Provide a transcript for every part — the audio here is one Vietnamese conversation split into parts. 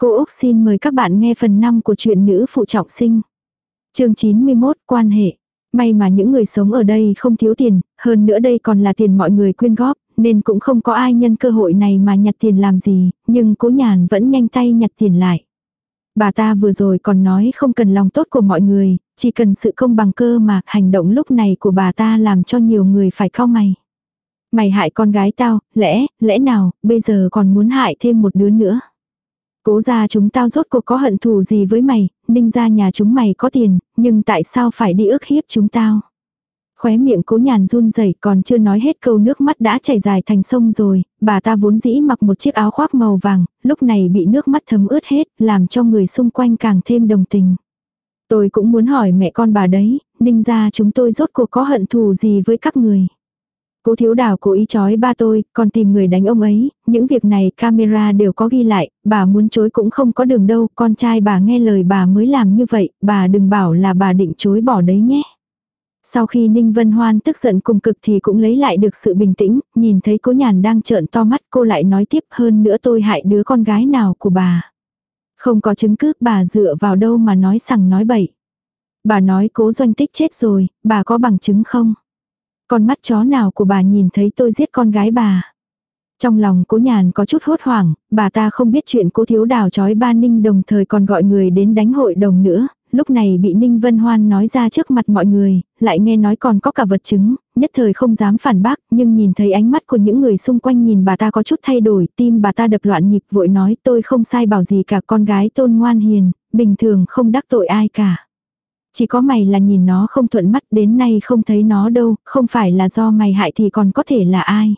Cô Úc xin mời các bạn nghe phần 5 của truyện nữ phụ trọng sinh. chương 91 quan hệ. May mà những người sống ở đây không thiếu tiền, hơn nữa đây còn là tiền mọi người quyên góp, nên cũng không có ai nhân cơ hội này mà nhặt tiền làm gì, nhưng cố nhàn vẫn nhanh tay nhặt tiền lại. Bà ta vừa rồi còn nói không cần lòng tốt của mọi người, chỉ cần sự công bằng cơ mà hành động lúc này của bà ta làm cho nhiều người phải cau mày. Mày hại con gái tao, lẽ, lẽ nào, bây giờ còn muốn hại thêm một đứa nữa. Cố ra chúng tao rốt cuộc có hận thù gì với mày, ninh ra nhà chúng mày có tiền, nhưng tại sao phải đi ức hiếp chúng tao. Khóe miệng cố nhàn run rẩy còn chưa nói hết câu nước mắt đã chảy dài thành sông rồi, bà ta vốn dĩ mặc một chiếc áo khoác màu vàng, lúc này bị nước mắt thấm ướt hết, làm cho người xung quanh càng thêm đồng tình. Tôi cũng muốn hỏi mẹ con bà đấy, ninh ra chúng tôi rốt cuộc có hận thù gì với các người. Cố thiếu đào cố ý chói ba tôi, còn tìm người đánh ông ấy, những việc này camera đều có ghi lại, bà muốn chối cũng không có đường đâu, con trai bà nghe lời bà mới làm như vậy, bà đừng bảo là bà định chối bỏ đấy nhé. Sau khi Ninh Vân Hoan tức giận cùng cực thì cũng lấy lại được sự bình tĩnh, nhìn thấy cố nhàn đang trợn to mắt cô lại nói tiếp hơn nữa tôi hại đứa con gái nào của bà. Không có chứng cứ bà dựa vào đâu mà nói sằng nói bậy. Bà nói cố doanh tích chết rồi, bà có bằng chứng không? Con mắt chó nào của bà nhìn thấy tôi giết con gái bà. Trong lòng cố nhàn có chút hốt hoảng, bà ta không biết chuyện cố thiếu đào chói ba ninh đồng thời còn gọi người đến đánh hội đồng nữa, lúc này bị Ninh Vân Hoan nói ra trước mặt mọi người, lại nghe nói còn có cả vật chứng, nhất thời không dám phản bác, nhưng nhìn thấy ánh mắt của những người xung quanh nhìn bà ta có chút thay đổi, tim bà ta đập loạn nhịp vội nói tôi không sai bảo gì cả con gái tôn ngoan hiền, bình thường không đắc tội ai cả. Chỉ có mày là nhìn nó không thuận mắt đến nay không thấy nó đâu, không phải là do mày hại thì còn có thể là ai.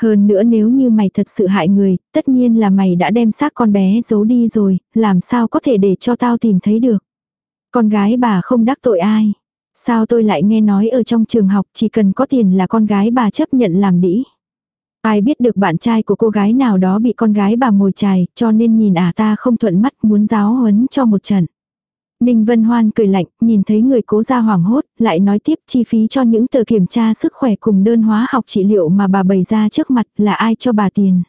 Hơn nữa nếu như mày thật sự hại người, tất nhiên là mày đã đem xác con bé giấu đi rồi, làm sao có thể để cho tao tìm thấy được. Con gái bà không đắc tội ai. Sao tôi lại nghe nói ở trong trường học chỉ cần có tiền là con gái bà chấp nhận làm đĩ. Ai biết được bạn trai của cô gái nào đó bị con gái bà mồi chài, cho nên nhìn ả à ta không thuận mắt muốn giáo huấn cho một trận. Ninh Vân Hoan cười lạnh, nhìn thấy người cố ra hoảng hốt, lại nói tiếp chi phí cho những tờ kiểm tra sức khỏe cùng đơn hóa học trị liệu mà bà bày ra trước mặt là ai cho bà tiền.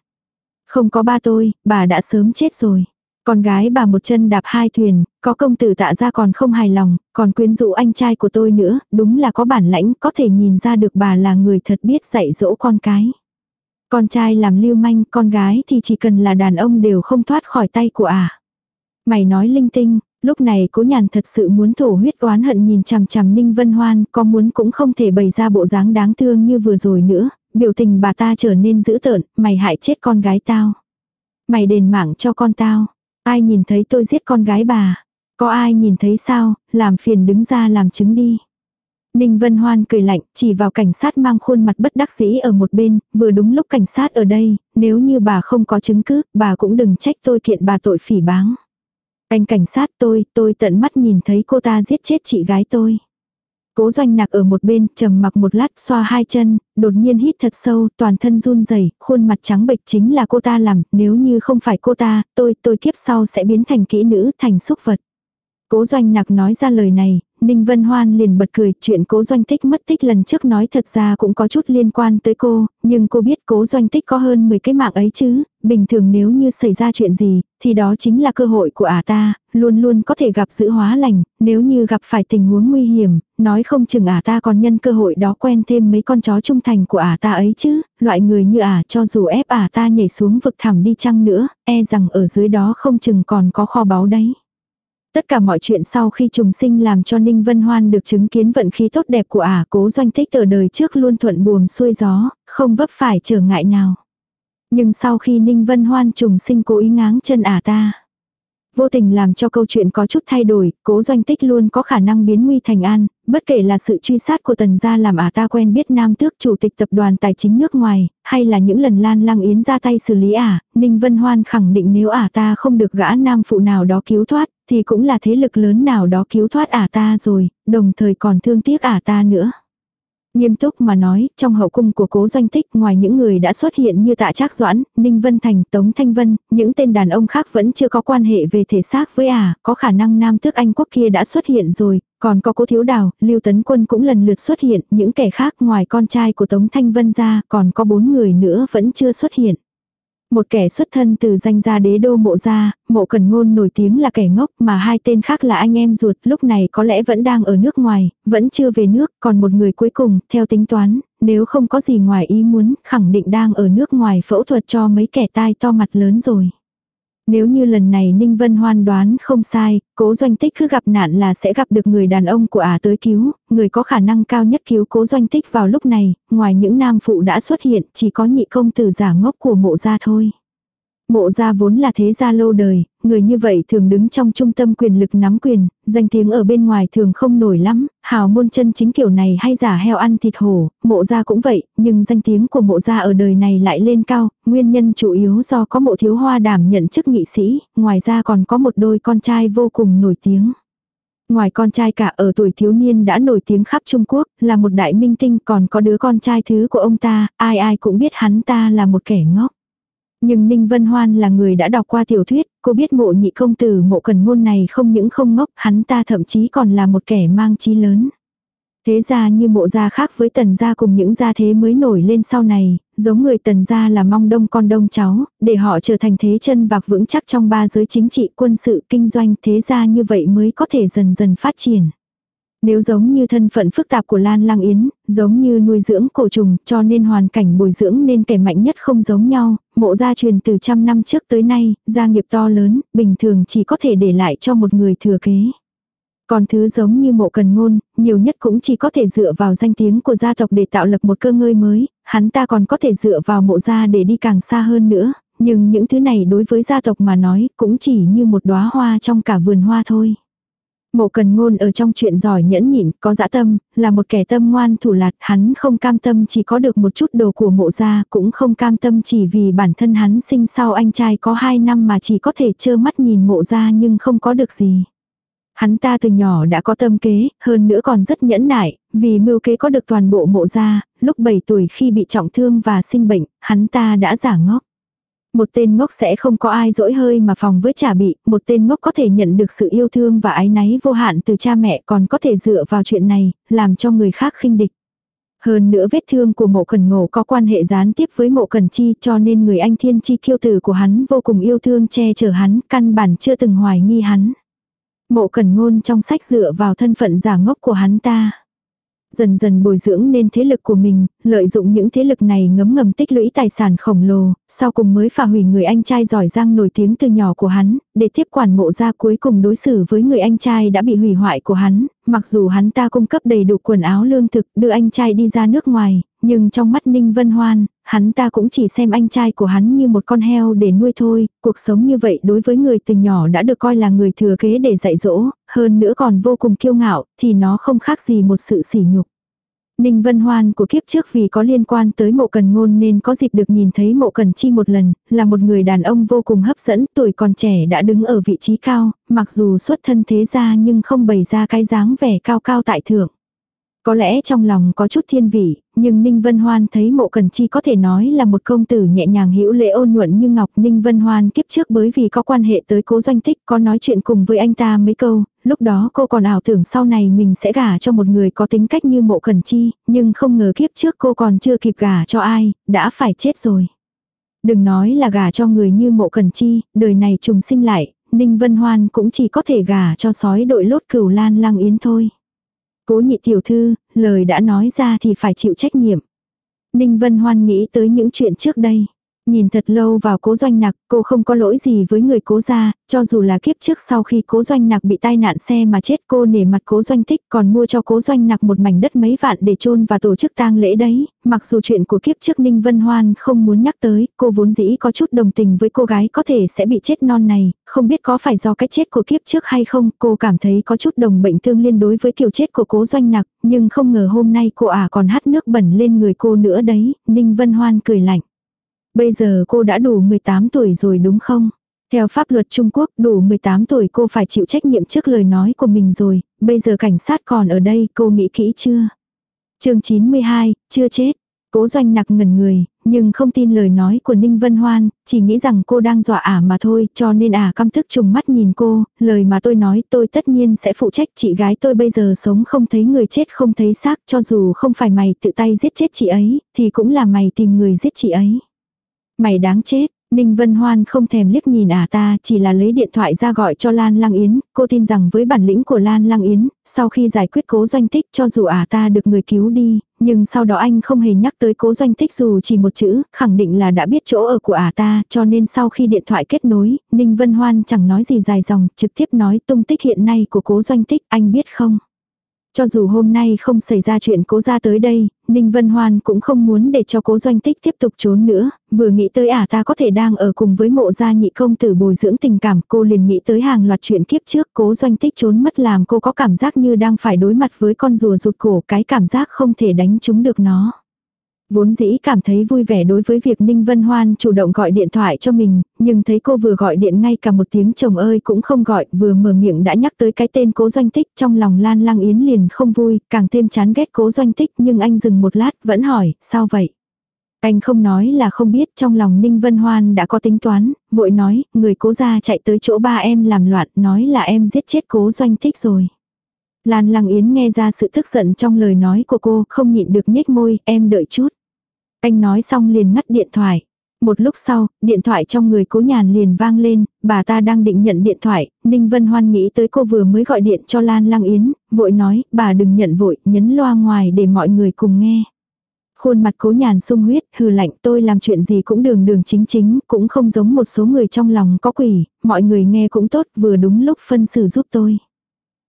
Không có ba tôi, bà đã sớm chết rồi. Con gái bà một chân đạp hai thuyền, có công tử tạ ra còn không hài lòng, còn quyến rũ anh trai của tôi nữa, đúng là có bản lãnh, có thể nhìn ra được bà là người thật biết dạy dỗ con cái. Con trai làm lưu manh, con gái thì chỉ cần là đàn ông đều không thoát khỏi tay của ả. À. Mày nói linh tinh, lúc này cố nhàn thật sự muốn thổ huyết oán hận nhìn chằm chằm Ninh Vân Hoan, có muốn cũng không thể bày ra bộ dáng đáng thương như vừa rồi nữa, biểu tình bà ta trở nên dữ tợn, mày hại chết con gái tao. Mày đền mạng cho con tao. Ai nhìn thấy tôi giết con gái bà? Có ai nhìn thấy sao, làm phiền đứng ra làm chứng đi. Ninh Vân Hoan cười lạnh, chỉ vào cảnh sát mang khuôn mặt bất đắc dĩ ở một bên, vừa đúng lúc cảnh sát ở đây, nếu như bà không có chứng cứ, bà cũng đừng trách tôi kiện bà tội phỉ báng. Anh cảnh sát tôi, tôi tận mắt nhìn thấy cô ta giết chết chị gái tôi. Cố doanh nặc ở một bên, trầm mặc một lát, xoa hai chân, đột nhiên hít thật sâu, toàn thân run rẩy khuôn mặt trắng bệch chính là cô ta làm, nếu như không phải cô ta, tôi, tôi kiếp sau sẽ biến thành kỹ nữ, thành xúc vật. Cố doanh nặc nói ra lời này, Ninh Vân Hoan liền bật cười, chuyện cố doanh tích mất tích lần trước nói thật ra cũng có chút liên quan tới cô, nhưng cô biết cố doanh tích có hơn 10 cái mạng ấy chứ, bình thường nếu như xảy ra chuyện gì, thì đó chính là cơ hội của ả ta, luôn luôn có thể gặp giữ hóa lành, nếu như gặp phải tình huống nguy hiểm, nói không chừng ả ta còn nhân cơ hội đó quen thêm mấy con chó trung thành của ả ta ấy chứ, loại người như ả cho dù ép ả ta nhảy xuống vực thẳm đi chăng nữa, e rằng ở dưới đó không chừng còn có kho báu đấy. Tất cả mọi chuyện sau khi trùng sinh làm cho Ninh Vân Hoan được chứng kiến vận khí tốt đẹp của ả cố doanh tích ở đời trước luôn thuận buồm xuôi gió, không vấp phải trở ngại nào. Nhưng sau khi Ninh Vân Hoan trùng sinh cố ý ngáng chân ả ta. Vô tình làm cho câu chuyện có chút thay đổi, cố doanh tích luôn có khả năng biến nguy thành an, bất kể là sự truy sát của tần gia làm ả ta quen biết nam tước chủ tịch tập đoàn tài chính nước ngoài, hay là những lần lan lăng yến ra tay xử lý ả, Ninh Vân Hoan khẳng định nếu ả ta không được gã nam phụ nào đó cứu thoát, thì cũng là thế lực lớn nào đó cứu thoát ả ta rồi, đồng thời còn thương tiếc ả ta nữa. Nghiêm túc mà nói, trong hậu cung của cố doanh tích ngoài những người đã xuất hiện như tạ trác doãn, Ninh Vân Thành, Tống Thanh Vân, những tên đàn ông khác vẫn chưa có quan hệ về thể xác với ả, à, có khả năng nam tước Anh quốc kia đã xuất hiện rồi, còn có cố thiếu đào, Lưu Tấn Quân cũng lần lượt xuất hiện, những kẻ khác ngoài con trai của Tống Thanh Vân ra, còn có bốn người nữa vẫn chưa xuất hiện. Một kẻ xuất thân từ danh gia đế đô mộ gia, mộ cần ngôn nổi tiếng là kẻ ngốc mà hai tên khác là anh em ruột lúc này có lẽ vẫn đang ở nước ngoài, vẫn chưa về nước, còn một người cuối cùng, theo tính toán, nếu không có gì ngoài ý muốn, khẳng định đang ở nước ngoài phẫu thuật cho mấy kẻ tai to mặt lớn rồi. Nếu như lần này Ninh Vân Hoan đoán không sai, cố doanh tích cứ gặp nạn là sẽ gặp được người đàn ông của ả tới cứu, người có khả năng cao nhất cứu cố doanh tích vào lúc này, ngoài những nam phụ đã xuất hiện chỉ có nhị công tử giả ngốc của mộ gia thôi. Mộ gia vốn là thế gia lâu đời, người như vậy thường đứng trong trung tâm quyền lực nắm quyền, danh tiếng ở bên ngoài thường không nổi lắm, hào môn chân chính kiểu này hay giả heo ăn thịt hổ, mộ gia cũng vậy, nhưng danh tiếng của mộ gia ở đời này lại lên cao, nguyên nhân chủ yếu do có mộ thiếu hoa đảm nhận chức nghị sĩ, ngoài ra còn có một đôi con trai vô cùng nổi tiếng. Ngoài con trai cả ở tuổi thiếu niên đã nổi tiếng khắp Trung Quốc, là một đại minh tinh còn có đứa con trai thứ của ông ta, ai ai cũng biết hắn ta là một kẻ ngốc. Nhưng Ninh Vân Hoan là người đã đọc qua tiểu thuyết, cô biết mộ nhị công tử mộ cần ngôn này không những không ngốc, hắn ta thậm chí còn là một kẻ mang trí lớn. Thế ra như mộ gia khác với tần gia cùng những gia thế mới nổi lên sau này, giống người tần gia là mong đông con đông cháu, để họ trở thành thế chân vạc vững chắc trong ba giới chính trị quân sự kinh doanh thế gia như vậy mới có thể dần dần phát triển. Nếu giống như thân phận phức tạp của Lan Lang Yến, giống như nuôi dưỡng cổ trùng, cho nên hoàn cảnh bồi dưỡng nên kẻ mạnh nhất không giống nhau, mộ gia truyền từ trăm năm trước tới nay, gia nghiệp to lớn, bình thường chỉ có thể để lại cho một người thừa kế. Còn thứ giống như mộ cần ngôn, nhiều nhất cũng chỉ có thể dựa vào danh tiếng của gia tộc để tạo lập một cơ ngơi mới, hắn ta còn có thể dựa vào mộ gia để đi càng xa hơn nữa, nhưng những thứ này đối với gia tộc mà nói cũng chỉ như một đóa hoa trong cả vườn hoa thôi. Mộ cần ngôn ở trong chuyện giỏi nhẫn nhịn, có dã tâm, là một kẻ tâm ngoan thủ lạt, hắn không cam tâm chỉ có được một chút đồ của mộ gia, cũng không cam tâm chỉ vì bản thân hắn sinh sau anh trai có 2 năm mà chỉ có thể trơ mắt nhìn mộ gia nhưng không có được gì. Hắn ta từ nhỏ đã có tâm kế, hơn nữa còn rất nhẫn nại, vì mưu kế có được toàn bộ mộ gia, lúc 7 tuổi khi bị trọng thương và sinh bệnh, hắn ta đã giả ngốc. Một tên ngốc sẽ không có ai dỗi hơi mà phòng với trả bị, một tên ngốc có thể nhận được sự yêu thương và ái náy vô hạn từ cha mẹ còn có thể dựa vào chuyện này, làm cho người khác khinh địch. Hơn nữa vết thương của mộ cần ngộ có quan hệ gián tiếp với mộ cần chi cho nên người anh thiên chi kiêu tử của hắn vô cùng yêu thương che chở hắn, căn bản chưa từng hoài nghi hắn. Mộ cần ngôn trong sách dựa vào thân phận giả ngốc của hắn ta dần dần bồi dưỡng nên thế lực của mình, lợi dụng những thế lực này ngấm ngầm tích lũy tài sản khổng lồ, sau cùng mới phá hủy người anh trai giỏi giang nổi tiếng từ nhỏ của hắn, để tiếp quản mộ ra cuối cùng đối xử với người anh trai đã bị hủy hoại của hắn, mặc dù hắn ta cung cấp đầy đủ quần áo lương thực đưa anh trai đi ra nước ngoài, nhưng trong mắt Ninh Vân Hoan, hắn ta cũng chỉ xem anh trai của hắn như một con heo để nuôi thôi, cuộc sống như vậy đối với người từ nhỏ đã được coi là người thừa kế để dạy dỗ, hơn nữa còn vô cùng kiêu ngạo, thì nó không khác gì một sự sỉ nhục. Ninh Vân Hoan của kiếp trước vì có liên quan tới mộ cần ngôn nên có dịp được nhìn thấy mộ cần chi một lần, là một người đàn ông vô cùng hấp dẫn, tuổi còn trẻ đã đứng ở vị trí cao, mặc dù xuất thân thế gia nhưng không bày ra cái dáng vẻ cao cao tại thượng. Có lẽ trong lòng có chút thiên vị, nhưng Ninh Vân Hoan thấy mộ cần chi có thể nói là một công tử nhẹ nhàng hữu lễ ôn nhuận như ngọc. Ninh Vân Hoan kiếp trước bởi vì có quan hệ tới cố doanh tích có nói chuyện cùng với anh ta mấy câu, lúc đó cô còn ảo tưởng sau này mình sẽ gả cho một người có tính cách như mộ cần chi, nhưng không ngờ kiếp trước cô còn chưa kịp gả cho ai, đã phải chết rồi. Đừng nói là gả cho người như mộ cần chi, đời này trùng sinh lại, Ninh Vân Hoan cũng chỉ có thể gả cho sói đội lốt cửu lan lang yến thôi. Cố nhị tiểu thư, lời đã nói ra thì phải chịu trách nhiệm. Ninh Vân Hoan nghĩ tới những chuyện trước đây. Nhìn thật lâu vào cố doanh nặc, cô không có lỗi gì với người cố gia, cho dù là kiếp trước sau khi cố doanh nặc bị tai nạn xe mà chết cô nể mặt cố doanh thích còn mua cho cố doanh nặc một mảnh đất mấy vạn để chôn và tổ chức tang lễ đấy. Mặc dù chuyện của kiếp trước Ninh Vân Hoan không muốn nhắc tới, cô vốn dĩ có chút đồng tình với cô gái có thể sẽ bị chết non này, không biết có phải do cái chết của kiếp trước hay không, cô cảm thấy có chút đồng bệnh thương liên đối với kiểu chết của cố doanh nặc, nhưng không ngờ hôm nay cô à còn hát nước bẩn lên người cô nữa đấy, Ninh Vân Hoan cười lạnh. Bây giờ cô đã đủ 18 tuổi rồi đúng không? Theo pháp luật Trung Quốc đủ 18 tuổi cô phải chịu trách nhiệm trước lời nói của mình rồi, bây giờ cảnh sát còn ở đây cô nghĩ kỹ chưa? chương 92, chưa chết. Cố doanh nặc ngẩn người, nhưng không tin lời nói của Ninh Vân Hoan, chỉ nghĩ rằng cô đang dọa ả mà thôi, cho nên ả căm thức trùng mắt nhìn cô, lời mà tôi nói tôi tất nhiên sẽ phụ trách chị gái tôi bây giờ sống không thấy người chết không thấy xác, cho dù không phải mày tự tay giết chết chị ấy, thì cũng là mày tìm người giết chị ấy. Mày đáng chết, Ninh Vân Hoan không thèm liếc nhìn à ta, chỉ là lấy điện thoại ra gọi cho Lan Lang Yến, cô tin rằng với bản lĩnh của Lan Lang Yến, sau khi giải quyết cố doanh tích cho dù à ta được người cứu đi, nhưng sau đó anh không hề nhắc tới cố doanh tích dù chỉ một chữ, khẳng định là đã biết chỗ ở của à ta, cho nên sau khi điện thoại kết nối, Ninh Vân Hoan chẳng nói gì dài dòng, trực tiếp nói tung tích hiện nay của cố doanh tích, anh biết không? Cho dù hôm nay không xảy ra chuyện cố ra tới đây, Ninh Vân Hoan cũng không muốn để cho cố doanh tích tiếp tục trốn nữa, vừa nghĩ tới ả à ta có thể đang ở cùng với mộ gia nhị công tử bồi dưỡng tình cảm cô liền nghĩ tới hàng loạt chuyện kiếp trước cố doanh tích trốn mất làm cô có cảm giác như đang phải đối mặt với con rùa rụt cổ cái cảm giác không thể đánh trúng được nó. Vốn dĩ cảm thấy vui vẻ đối với việc Ninh Vân Hoan chủ động gọi điện thoại cho mình, nhưng thấy cô vừa gọi điện ngay cả một tiếng chồng ơi cũng không gọi, vừa mở miệng đã nhắc tới cái tên cố doanh tích, trong lòng Lan Lang Yến liền không vui, càng thêm chán ghét cố doanh tích, nhưng anh dừng một lát, vẫn hỏi, sao vậy? Anh không nói là không biết, trong lòng Ninh Vân Hoan đã có tính toán, vội nói, người cố Gia chạy tới chỗ ba em làm loạn, nói là em giết chết cố doanh tích rồi. Lan Lăng Yến nghe ra sự tức giận trong lời nói của cô, không nhịn được nhếch môi, em đợi chút. Anh nói xong liền ngắt điện thoại. Một lúc sau, điện thoại trong người cố nhàn liền vang lên, bà ta đang định nhận điện thoại, Ninh Vân Hoan nghĩ tới cô vừa mới gọi điện cho Lan Lăng Yến, vội nói, bà đừng nhận vội, nhấn loa ngoài để mọi người cùng nghe. Khuôn mặt cố nhàn sung huyết, hừ lạnh tôi làm chuyện gì cũng đường đường chính chính, cũng không giống một số người trong lòng có quỷ, mọi người nghe cũng tốt, vừa đúng lúc phân xử giúp tôi.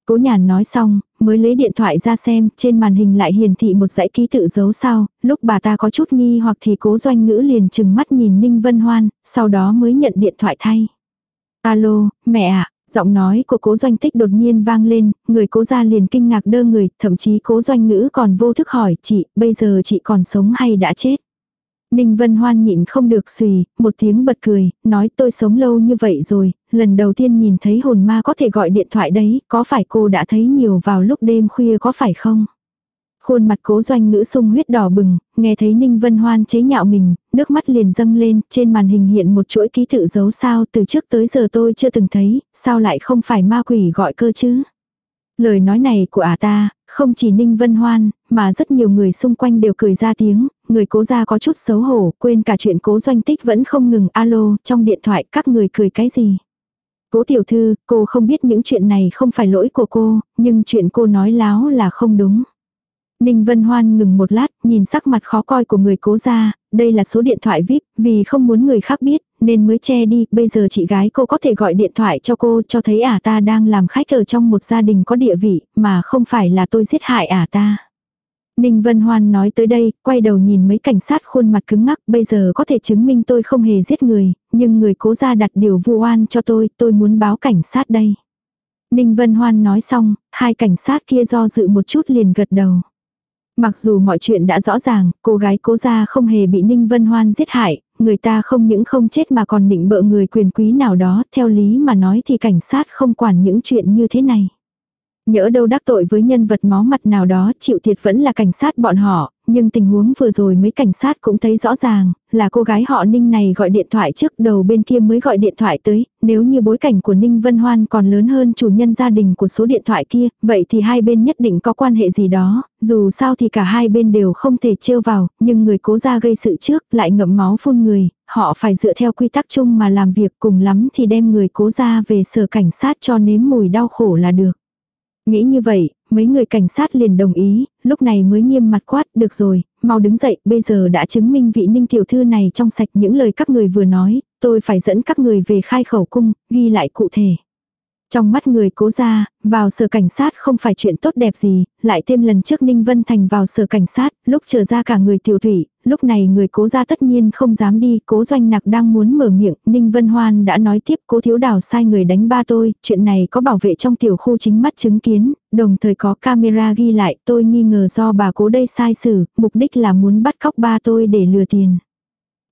Cố nhàn nói xong, mới lấy điện thoại ra xem, trên màn hình lại hiển thị một dãy ký tự dấu sao, lúc bà ta có chút nghi hoặc thì cố doanh ngữ liền chừng mắt nhìn Ninh Vân Hoan, sau đó mới nhận điện thoại thay. Alo, mẹ ạ, giọng nói của cố doanh tích đột nhiên vang lên, người cố gia liền kinh ngạc đơ người, thậm chí cố doanh ngữ còn vô thức hỏi chị, bây giờ chị còn sống hay đã chết. Ninh Vân Hoan nhịn không được xùy, một tiếng bật cười, nói tôi sống lâu như vậy rồi, lần đầu tiên nhìn thấy hồn ma có thể gọi điện thoại đấy, có phải cô đã thấy nhiều vào lúc đêm khuya có phải không? Khuôn mặt cố doanh ngữ sung huyết đỏ bừng, nghe thấy Ninh Vân Hoan chế nhạo mình, nước mắt liền dâng lên, trên màn hình hiện một chuỗi ký tự dấu sao từ trước tới giờ tôi chưa từng thấy, sao lại không phải ma quỷ gọi cơ chứ? Lời nói này của ả ta, không chỉ Ninh Vân Hoan, mà rất nhiều người xung quanh đều cười ra tiếng, người cố ra có chút xấu hổ, quên cả chuyện cố doanh tích vẫn không ngừng alo, trong điện thoại các người cười cái gì. Cố tiểu thư, cô không biết những chuyện này không phải lỗi của cô, nhưng chuyện cô nói láo là không đúng. Ninh Vân Hoan ngừng một lát, nhìn sắc mặt khó coi của người cố ra, đây là số điện thoại VIP, vì không muốn người khác biết, nên mới che đi, bây giờ chị gái cô có thể gọi điện thoại cho cô cho thấy ả ta đang làm khách ở trong một gia đình có địa vị, mà không phải là tôi giết hại ả ta. Ninh Vân Hoan nói tới đây, quay đầu nhìn mấy cảnh sát khuôn mặt cứng ngắc, bây giờ có thể chứng minh tôi không hề giết người, nhưng người cố ra đặt điều vu oan cho tôi, tôi muốn báo cảnh sát đây. Ninh Vân Hoan nói xong, hai cảnh sát kia do dự một chút liền gật đầu. Mặc dù mọi chuyện đã rõ ràng, cô gái cố gia không hề bị Ninh Vân Hoan giết hại, người ta không những không chết mà còn định bợ người quyền quý nào đó, theo lý mà nói thì cảnh sát không quản những chuyện như thế này. Nhỡ đâu đắc tội với nhân vật máu mặt nào đó chịu thiệt vẫn là cảnh sát bọn họ, nhưng tình huống vừa rồi mấy cảnh sát cũng thấy rõ ràng, là cô gái họ Ninh này gọi điện thoại trước đầu bên kia mới gọi điện thoại tới, nếu như bối cảnh của Ninh Vân Hoan còn lớn hơn chủ nhân gia đình của số điện thoại kia, vậy thì hai bên nhất định có quan hệ gì đó, dù sao thì cả hai bên đều không thể trêu vào, nhưng người cố ra gây sự trước lại ngậm máu phun người, họ phải dựa theo quy tắc chung mà làm việc cùng lắm thì đem người cố ra về sở cảnh sát cho nếm mùi đau khổ là được. Nghĩ như vậy, mấy người cảnh sát liền đồng ý, lúc này mới nghiêm mặt quát, được rồi, mau đứng dậy, bây giờ đã chứng minh vị ninh tiểu thư này trong sạch những lời các người vừa nói, tôi phải dẫn các người về khai khẩu cung, ghi lại cụ thể. Trong mắt người cố ra, vào sở cảnh sát không phải chuyện tốt đẹp gì, lại thêm lần trước Ninh Vân Thành vào sở cảnh sát, lúc trở ra cả người tiểu thủy, lúc này người cố ra tất nhiên không dám đi, cố doanh nặc đang muốn mở miệng, Ninh Vân Hoan đã nói tiếp cố thiếu đào sai người đánh ba tôi, chuyện này có bảo vệ trong tiểu khu chính mắt chứng kiến, đồng thời có camera ghi lại, tôi nghi ngờ do bà cố đây sai xử, mục đích là muốn bắt cóc ba tôi để lừa tiền.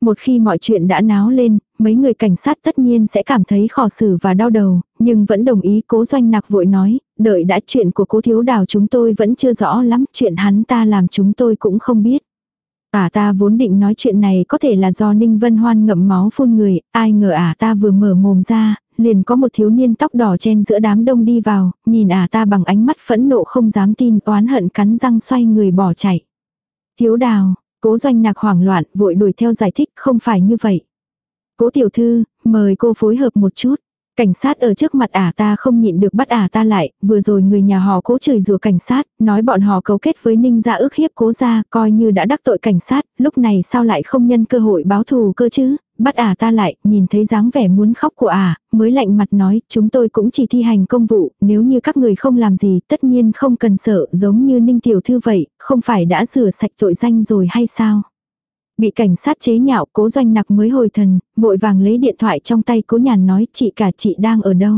Một khi mọi chuyện đã náo lên, mấy người cảnh sát tất nhiên sẽ cảm thấy khó xử và đau đầu, nhưng vẫn đồng ý cố doanh nặc vội nói, đợi đã chuyện của cố thiếu đào chúng tôi vẫn chưa rõ lắm, chuyện hắn ta làm chúng tôi cũng không biết. Ả ta vốn định nói chuyện này có thể là do Ninh Vân Hoan ngậm máu phun người, ai ngờ ả ta vừa mở mồm ra, liền có một thiếu niên tóc đỏ chen giữa đám đông đi vào, nhìn ả ta bằng ánh mắt phẫn nộ không dám tin, oán hận cắn răng xoay người bỏ chạy. Thiếu đào, cố doanh nạc hoảng loạn, vội đuổi theo giải thích, không phải như vậy. Cố tiểu thư, mời cô phối hợp một chút. Cảnh sát ở trước mặt ả ta không nhịn được bắt ả ta lại, vừa rồi người nhà họ cố chửi rủa cảnh sát, nói bọn họ cấu kết với ninh gia ước hiếp cố gia, coi như đã đắc tội cảnh sát, lúc này sao lại không nhân cơ hội báo thù cơ chứ, bắt ả ta lại, nhìn thấy dáng vẻ muốn khóc của ả, mới lạnh mặt nói, chúng tôi cũng chỉ thi hành công vụ, nếu như các người không làm gì, tất nhiên không cần sợ, giống như ninh tiểu thư vậy, không phải đã rửa sạch tội danh rồi hay sao? Bị cảnh sát chế nhạo cố doanh nặc mới hồi thần, vội vàng lấy điện thoại trong tay cố nhàn nói chị cả chị đang ở đâu.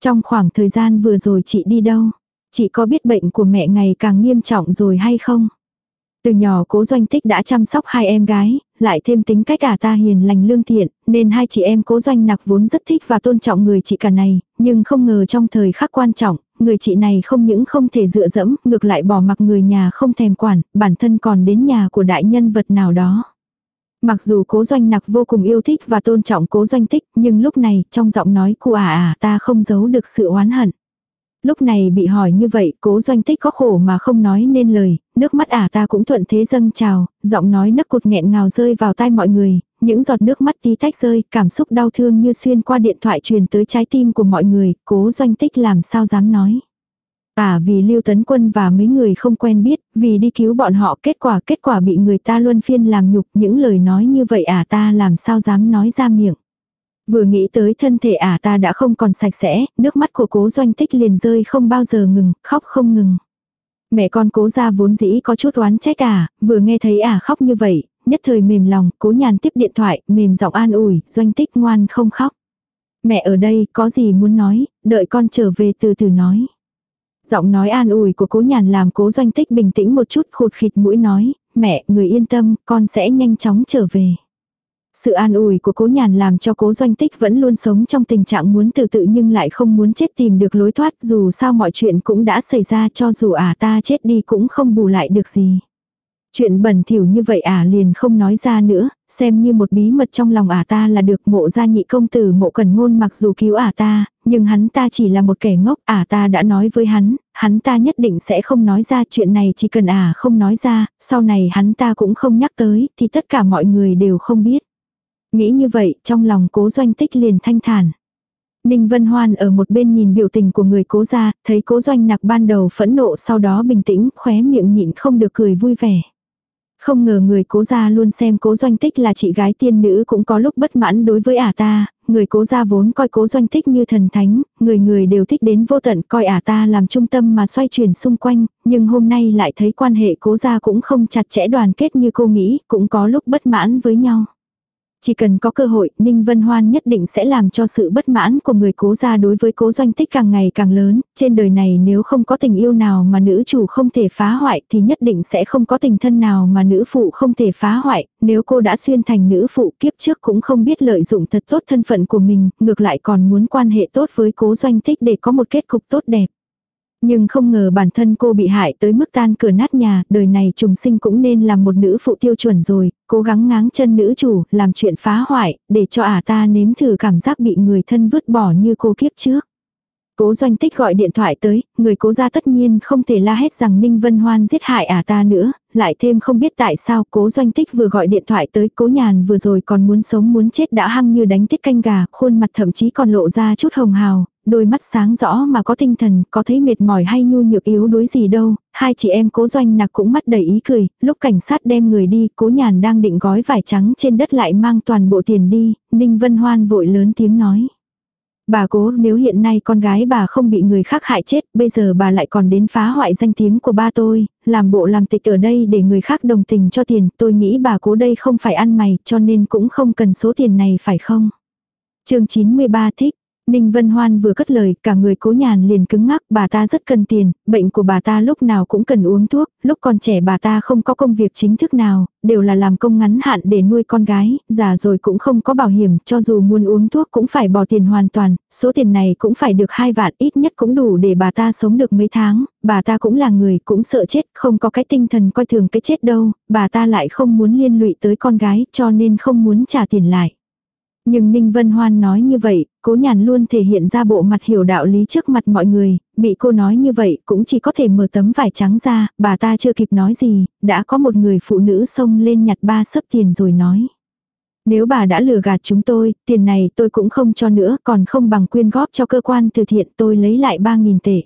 Trong khoảng thời gian vừa rồi chị đi đâu? Chị có biết bệnh của mẹ ngày càng nghiêm trọng rồi hay không? Từ nhỏ cố doanh tích đã chăm sóc hai em gái, lại thêm tính cách cả ta hiền lành lương thiện, nên hai chị em cố doanh nặc vốn rất thích và tôn trọng người chị cả này, nhưng không ngờ trong thời khắc quan trọng, người chị này không những không thể dựa dẫm, ngược lại bỏ mặc người nhà không thèm quản, bản thân còn đến nhà của đại nhân vật nào đó. Mặc dù cố doanh nặc vô cùng yêu thích và tôn trọng cố doanh tích, nhưng lúc này, trong giọng nói của ả à ta không giấu được sự oán hận. Lúc này bị hỏi như vậy, cố doanh tích có khổ mà không nói nên lời, nước mắt ả ta cũng thuận thế dâng trào, giọng nói nấc cột nghẹn ngào rơi vào tai mọi người, những giọt nước mắt tí tách rơi, cảm xúc đau thương như xuyên qua điện thoại truyền tới trái tim của mọi người, cố doanh tích làm sao dám nói. À vì Lưu Tấn Quân và mấy người không quen biết, vì đi cứu bọn họ kết quả kết quả bị người ta luân phiên làm nhục những lời nói như vậy à ta làm sao dám nói ra miệng. Vừa nghĩ tới thân thể ả à ta đã không còn sạch sẽ, nước mắt của cố doanh tích liền rơi không bao giờ ngừng, khóc không ngừng. Mẹ con cố ra vốn dĩ có chút oán trách à, vừa nghe thấy à khóc như vậy, nhất thời mềm lòng, cố nhàn tiếp điện thoại, mềm giọng an ủi, doanh tích ngoan không khóc. Mẹ ở đây, có gì muốn nói, đợi con trở về từ từ nói. Giọng nói an ủi của cố nhàn làm cố doanh tích bình tĩnh một chút khụt khịt mũi nói, mẹ, người yên tâm, con sẽ nhanh chóng trở về. Sự an ủi của cố nhàn làm cho cố doanh tích vẫn luôn sống trong tình trạng muốn tự tự nhưng lại không muốn chết tìm được lối thoát dù sao mọi chuyện cũng đã xảy ra cho dù ả à ta chết đi cũng không bù lại được gì. Chuyện bẩn thỉu như vậy ả à liền không nói ra nữa, xem như một bí mật trong lòng ả à ta là được mộ gia nhị công tử mộ cần ngôn mặc dù cứu ả ta, nhưng hắn ta chỉ là một kẻ ngốc, ả ta đã nói với hắn, hắn ta nhất định sẽ không nói ra chuyện này chỉ cần ả không nói ra, sau này hắn ta cũng không nhắc tới, thì tất cả mọi người đều không biết. Nghĩ như vậy, trong lòng cố doanh tích liền thanh thản. Ninh Vân Hoan ở một bên nhìn biểu tình của người cố gia, thấy cố doanh nặc ban đầu phẫn nộ sau đó bình tĩnh, khóe miệng nhịn không được cười vui vẻ. Không ngờ người cố gia luôn xem cố doanh tích là chị gái tiên nữ cũng có lúc bất mãn đối với ả ta, người cố gia vốn coi cố doanh tích như thần thánh, người người đều thích đến vô tận coi ả ta làm trung tâm mà xoay chuyển xung quanh, nhưng hôm nay lại thấy quan hệ cố gia cũng không chặt chẽ đoàn kết như cô nghĩ, cũng có lúc bất mãn với nhau. Chỉ cần có cơ hội, Ninh Vân Hoan nhất định sẽ làm cho sự bất mãn của người cố gia đối với cố doanh tích càng ngày càng lớn. Trên đời này nếu không có tình yêu nào mà nữ chủ không thể phá hoại thì nhất định sẽ không có tình thân nào mà nữ phụ không thể phá hoại. Nếu cô đã xuyên thành nữ phụ kiếp trước cũng không biết lợi dụng thật tốt thân phận của mình, ngược lại còn muốn quan hệ tốt với cố doanh tích để có một kết cục tốt đẹp. Nhưng không ngờ bản thân cô bị hại tới mức tan cửa nát nhà, đời này trùng sinh cũng nên làm một nữ phụ tiêu chuẩn rồi, cố gắng ngáng chân nữ chủ, làm chuyện phá hoại, để cho ả ta nếm thử cảm giác bị người thân vứt bỏ như cô kiếp trước. Cố doanh tích gọi điện thoại tới, người cố ra tất nhiên không thể la hết rằng Ninh Vân Hoan giết hại ả ta nữa, lại thêm không biết tại sao cố doanh tích vừa gọi điện thoại tới cố nhàn vừa rồi còn muốn sống muốn chết đã hăng như đánh tiết canh gà, khuôn mặt thậm chí còn lộ ra chút hồng hào, đôi mắt sáng rõ mà có tinh thần, có thấy mệt mỏi hay nhu nhược yếu đuối gì đâu, hai chị em cố doanh nặc cũng mắt đầy ý cười, lúc cảnh sát đem người đi, cố nhàn đang định gói vải trắng trên đất lại mang toàn bộ tiền đi, Ninh Vân Hoan vội lớn tiếng nói. Bà cố nếu hiện nay con gái bà không bị người khác hại chết, bây giờ bà lại còn đến phá hoại danh tiếng của ba tôi, làm bộ làm tịch ở đây để người khác đồng tình cho tiền, tôi nghĩ bà cố đây không phải ăn mày cho nên cũng không cần số tiền này phải không? chương 93 thích, Ninh Vân Hoan vừa cất lời, cả người cố nhàn liền cứng ngắc, bà ta rất cần tiền, bệnh của bà ta lúc nào cũng cần uống thuốc, lúc còn trẻ bà ta không có công việc chính thức nào, đều là làm công ngắn hạn để nuôi con gái, già rồi cũng không có bảo hiểm, cho dù muốn uống thuốc cũng phải bỏ tiền hoàn toàn, số tiền này cũng phải được hai vạn, ít nhất cũng đủ để bà ta sống được mấy tháng, bà ta cũng là người, cũng sợ chết, không có cái tinh thần coi thường cái chết đâu, bà ta lại không muốn liên lụy tới con gái, cho nên không muốn trả tiền lại. Nhưng Ninh Vân Hoan nói như vậy, cố nhàn luôn thể hiện ra bộ mặt hiểu đạo lý trước mặt mọi người, bị cô nói như vậy cũng chỉ có thể mở tấm vải trắng ra, bà ta chưa kịp nói gì, đã có một người phụ nữ xông lên nhặt ba sấp tiền rồi nói. Nếu bà đã lừa gạt chúng tôi, tiền này tôi cũng không cho nữa, còn không bằng quyên góp cho cơ quan từ thiện tôi lấy lại 3.000 tệ.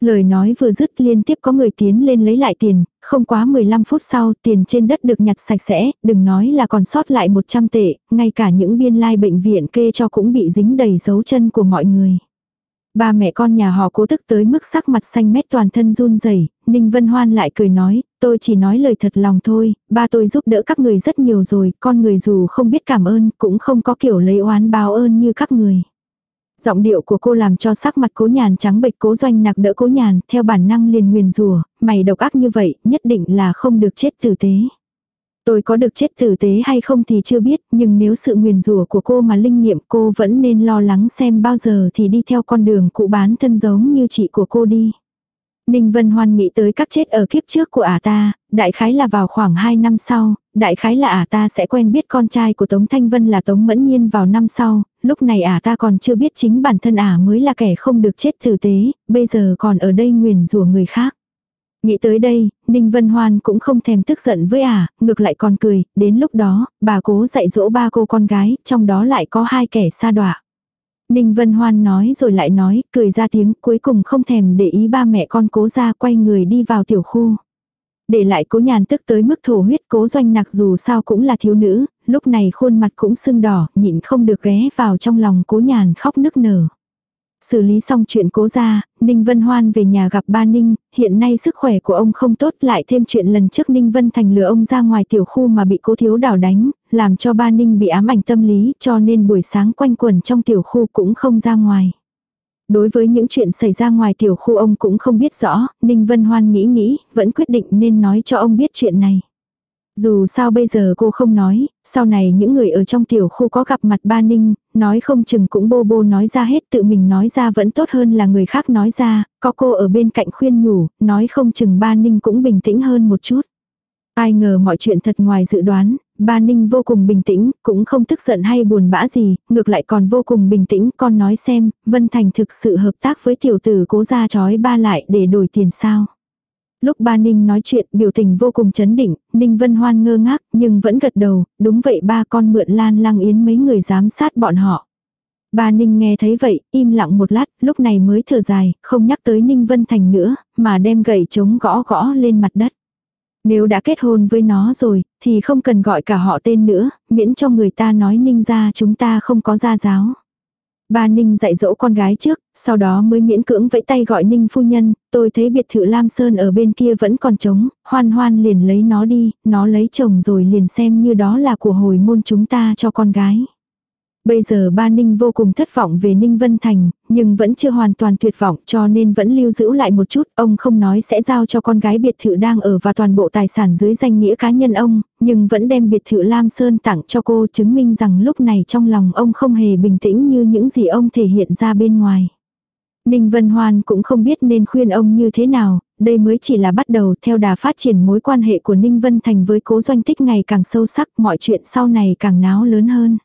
Lời nói vừa dứt liên tiếp có người tiến lên lấy lại tiền, không quá 15 phút sau tiền trên đất được nhặt sạch sẽ, đừng nói là còn sót lại 100 tệ, ngay cả những biên lai bệnh viện kê cho cũng bị dính đầy dấu chân của mọi người. Ba mẹ con nhà họ cố tức tới mức sắc mặt xanh mét toàn thân run rẩy Ninh Vân Hoan lại cười nói, tôi chỉ nói lời thật lòng thôi, ba tôi giúp đỡ các người rất nhiều rồi, con người dù không biết cảm ơn, cũng không có kiểu lấy oán báo ơn như các người. Giọng điệu của cô làm cho sắc mặt cố nhàn trắng bệch cố doanh nặc đỡ cố nhàn, theo bản năng liền nguyền rủa mày độc ác như vậy, nhất định là không được chết tử tế. Tôi có được chết tử tế hay không thì chưa biết, nhưng nếu sự nguyền rủa của cô mà linh nghiệm cô vẫn nên lo lắng xem bao giờ thì đi theo con đường cụ bán thân giống như chị của cô đi. Ninh Vân Hoan nghĩ tới các chết ở kiếp trước của ả ta, đại khái là vào khoảng 2 năm sau, đại khái là ả ta sẽ quen biết con trai của Tống Thanh Vân là Tống Mẫn Nhiên vào năm sau, lúc này ả ta còn chưa biết chính bản thân ả mới là kẻ không được chết tử tế, bây giờ còn ở đây nguyền rủa người khác. Nghĩ tới đây, Ninh Vân Hoan cũng không thèm tức giận với ả, ngược lại còn cười, đến lúc đó, bà cố dạy dỗ ba cô con gái, trong đó lại có hai kẻ xa đọa. Ninh Vân Hoan nói rồi lại nói, cười ra tiếng, cuối cùng không thèm để ý ba mẹ con cố ra quay người đi vào tiểu khu. Để lại cố nhàn tức tới mức thổ huyết cố doanh nặc dù sao cũng là thiếu nữ, lúc này khuôn mặt cũng sưng đỏ, nhịn không được ghé vào trong lòng cố nhàn khóc nức nở. Xử lý xong chuyện cố ra, Ninh Vân Hoan về nhà gặp ba Ninh, hiện nay sức khỏe của ông không tốt lại thêm chuyện lần trước Ninh Vân Thành lừa ông ra ngoài tiểu khu mà bị cố thiếu đảo đánh, làm cho ba Ninh bị ám ảnh tâm lý cho nên buổi sáng quanh quẩn trong tiểu khu cũng không ra ngoài. Đối với những chuyện xảy ra ngoài tiểu khu ông cũng không biết rõ, Ninh Vân Hoan nghĩ nghĩ, vẫn quyết định nên nói cho ông biết chuyện này. Dù sao bây giờ cô không nói, sau này những người ở trong tiểu khu có gặp mặt ba ninh, nói không chừng cũng bô bô nói ra hết tự mình nói ra vẫn tốt hơn là người khác nói ra, có cô ở bên cạnh khuyên nhủ, nói không chừng ba ninh cũng bình tĩnh hơn một chút. Ai ngờ mọi chuyện thật ngoài dự đoán, ba ninh vô cùng bình tĩnh, cũng không tức giận hay buồn bã gì, ngược lại còn vô cùng bình tĩnh, con nói xem, Vân Thành thực sự hợp tác với tiểu tử cố ra chói ba lại để đổi tiền sao. Lúc ba Ninh nói chuyện biểu tình vô cùng chấn định, Ninh Vân Hoan ngơ ngác nhưng vẫn gật đầu, đúng vậy ba con mượn lan lang yến mấy người giám sát bọn họ. Ba Ninh nghe thấy vậy, im lặng một lát, lúc này mới thở dài, không nhắc tới Ninh Vân Thành nữa, mà đem gậy chống gõ gõ lên mặt đất. Nếu đã kết hôn với nó rồi, thì không cần gọi cả họ tên nữa, miễn cho người ta nói Ninh ra chúng ta không có gia giáo. Ba Ninh dạy dỗ con gái trước, sau đó mới miễn cưỡng vẫy tay gọi Ninh phu nhân, tôi thấy biệt thự Lam Sơn ở bên kia vẫn còn trống, hoan hoan liền lấy nó đi, nó lấy chồng rồi liền xem như đó là của hồi môn chúng ta cho con gái. Bây giờ ba Ninh vô cùng thất vọng về Ninh Vân Thành, nhưng vẫn chưa hoàn toàn tuyệt vọng cho nên vẫn lưu giữ lại một chút. Ông không nói sẽ giao cho con gái biệt thự đang ở và toàn bộ tài sản dưới danh nghĩa cá nhân ông, nhưng vẫn đem biệt thự Lam Sơn tặng cho cô chứng minh rằng lúc này trong lòng ông không hề bình tĩnh như những gì ông thể hiện ra bên ngoài. Ninh Vân Hoan cũng không biết nên khuyên ông như thế nào, đây mới chỉ là bắt đầu theo đà phát triển mối quan hệ của Ninh Vân Thành với cố doanh tích ngày càng sâu sắc, mọi chuyện sau này càng náo lớn hơn.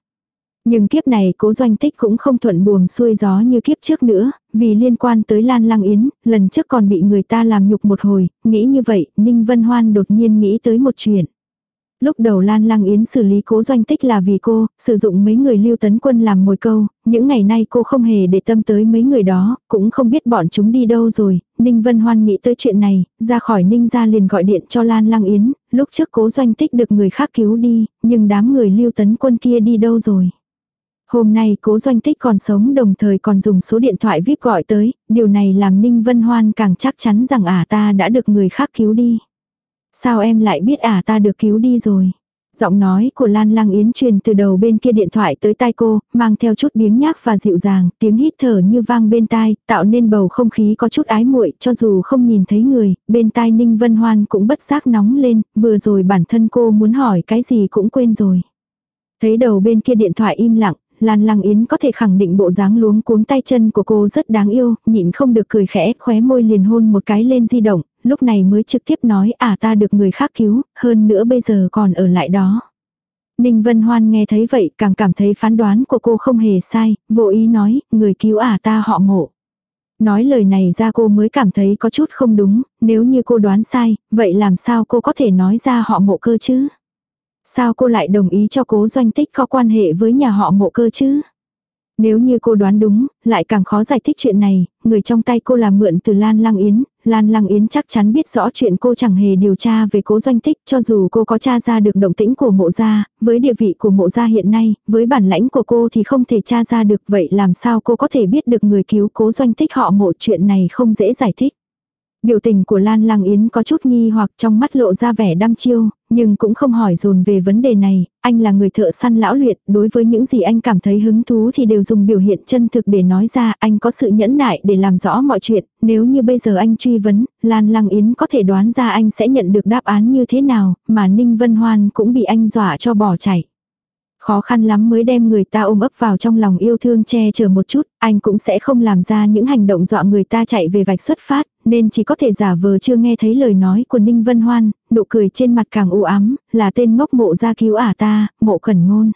Nhưng kiếp này cố doanh tích cũng không thuận buồm xuôi gió như kiếp trước nữa, vì liên quan tới Lan Lăng Yến, lần trước còn bị người ta làm nhục một hồi, nghĩ như vậy, Ninh Vân Hoan đột nhiên nghĩ tới một chuyện. Lúc đầu Lan Lăng Yến xử lý cố doanh tích là vì cô, sử dụng mấy người lưu tấn quân làm mồi câu, những ngày nay cô không hề để tâm tới mấy người đó, cũng không biết bọn chúng đi đâu rồi. Ninh Vân Hoan nghĩ tới chuyện này, ra khỏi Ninh ra liền gọi điện cho Lan Lăng Yến, lúc trước cố doanh tích được người khác cứu đi, nhưng đám người lưu tấn quân kia đi đâu rồi. Hôm nay cố doanh tích còn sống đồng thời còn dùng số điện thoại VIP gọi tới, điều này làm Ninh Vân Hoan càng chắc chắn rằng ả ta đã được người khác cứu đi. Sao em lại biết ả ta được cứu đi rồi? Giọng nói của Lan Lăng Yến truyền từ đầu bên kia điện thoại tới tai cô, mang theo chút biếng nhác và dịu dàng, tiếng hít thở như vang bên tai, tạo nên bầu không khí có chút ái muội, cho dù không nhìn thấy người, bên tai Ninh Vân Hoan cũng bất giác nóng lên, vừa rồi bản thân cô muốn hỏi cái gì cũng quên rồi. Thấy đầu bên kia điện thoại im lặng, Lan Lăng Yến có thể khẳng định bộ dáng luống cuống tay chân của cô rất đáng yêu, nhịn không được cười khẽ, khóe môi liền hôn một cái lên di động, lúc này mới trực tiếp nói à ta được người khác cứu, hơn nữa bây giờ còn ở lại đó. Ninh Vân Hoan nghe thấy vậy càng cảm thấy phán đoán của cô không hề sai, vô ý nói, người cứu à ta họ mộ. Nói lời này ra cô mới cảm thấy có chút không đúng, nếu như cô đoán sai, vậy làm sao cô có thể nói ra họ mộ cơ chứ? Sao cô lại đồng ý cho cố doanh tích có quan hệ với nhà họ mộ cơ chứ? Nếu như cô đoán đúng, lại càng khó giải thích chuyện này, người trong tay cô là mượn từ Lan Lăng Yến, Lan Lăng Yến chắc chắn biết rõ chuyện cô chẳng hề điều tra về cố doanh tích cho dù cô có tra ra được động tĩnh của mộ gia, với địa vị của mộ gia hiện nay, với bản lãnh của cô thì không thể tra ra được vậy làm sao cô có thể biết được người cứu cố doanh tích họ mộ chuyện này không dễ giải thích. Biểu tình của Lan Lang Yến có chút nghi hoặc trong mắt lộ ra vẻ đăm chiêu, nhưng cũng không hỏi dồn về vấn đề này, anh là người thợ săn lão luyện, đối với những gì anh cảm thấy hứng thú thì đều dùng biểu hiện chân thực để nói ra, anh có sự nhẫn nại để làm rõ mọi chuyện, nếu như bây giờ anh truy vấn, Lan Lang Yến có thể đoán ra anh sẽ nhận được đáp án như thế nào, mà Ninh Vân Hoan cũng bị anh dọa cho bỏ chạy. Khó khăn lắm mới đem người ta ôm ấp vào trong lòng yêu thương che chở một chút, anh cũng sẽ không làm ra những hành động dọa người ta chạy về vạch xuất phát, nên chỉ có thể giả vờ chưa nghe thấy lời nói của Ninh Vân Hoan, nụ cười trên mặt càng u ám, là tên ngốc mộ ra cứu ả ta, mộ khẩn ngôn.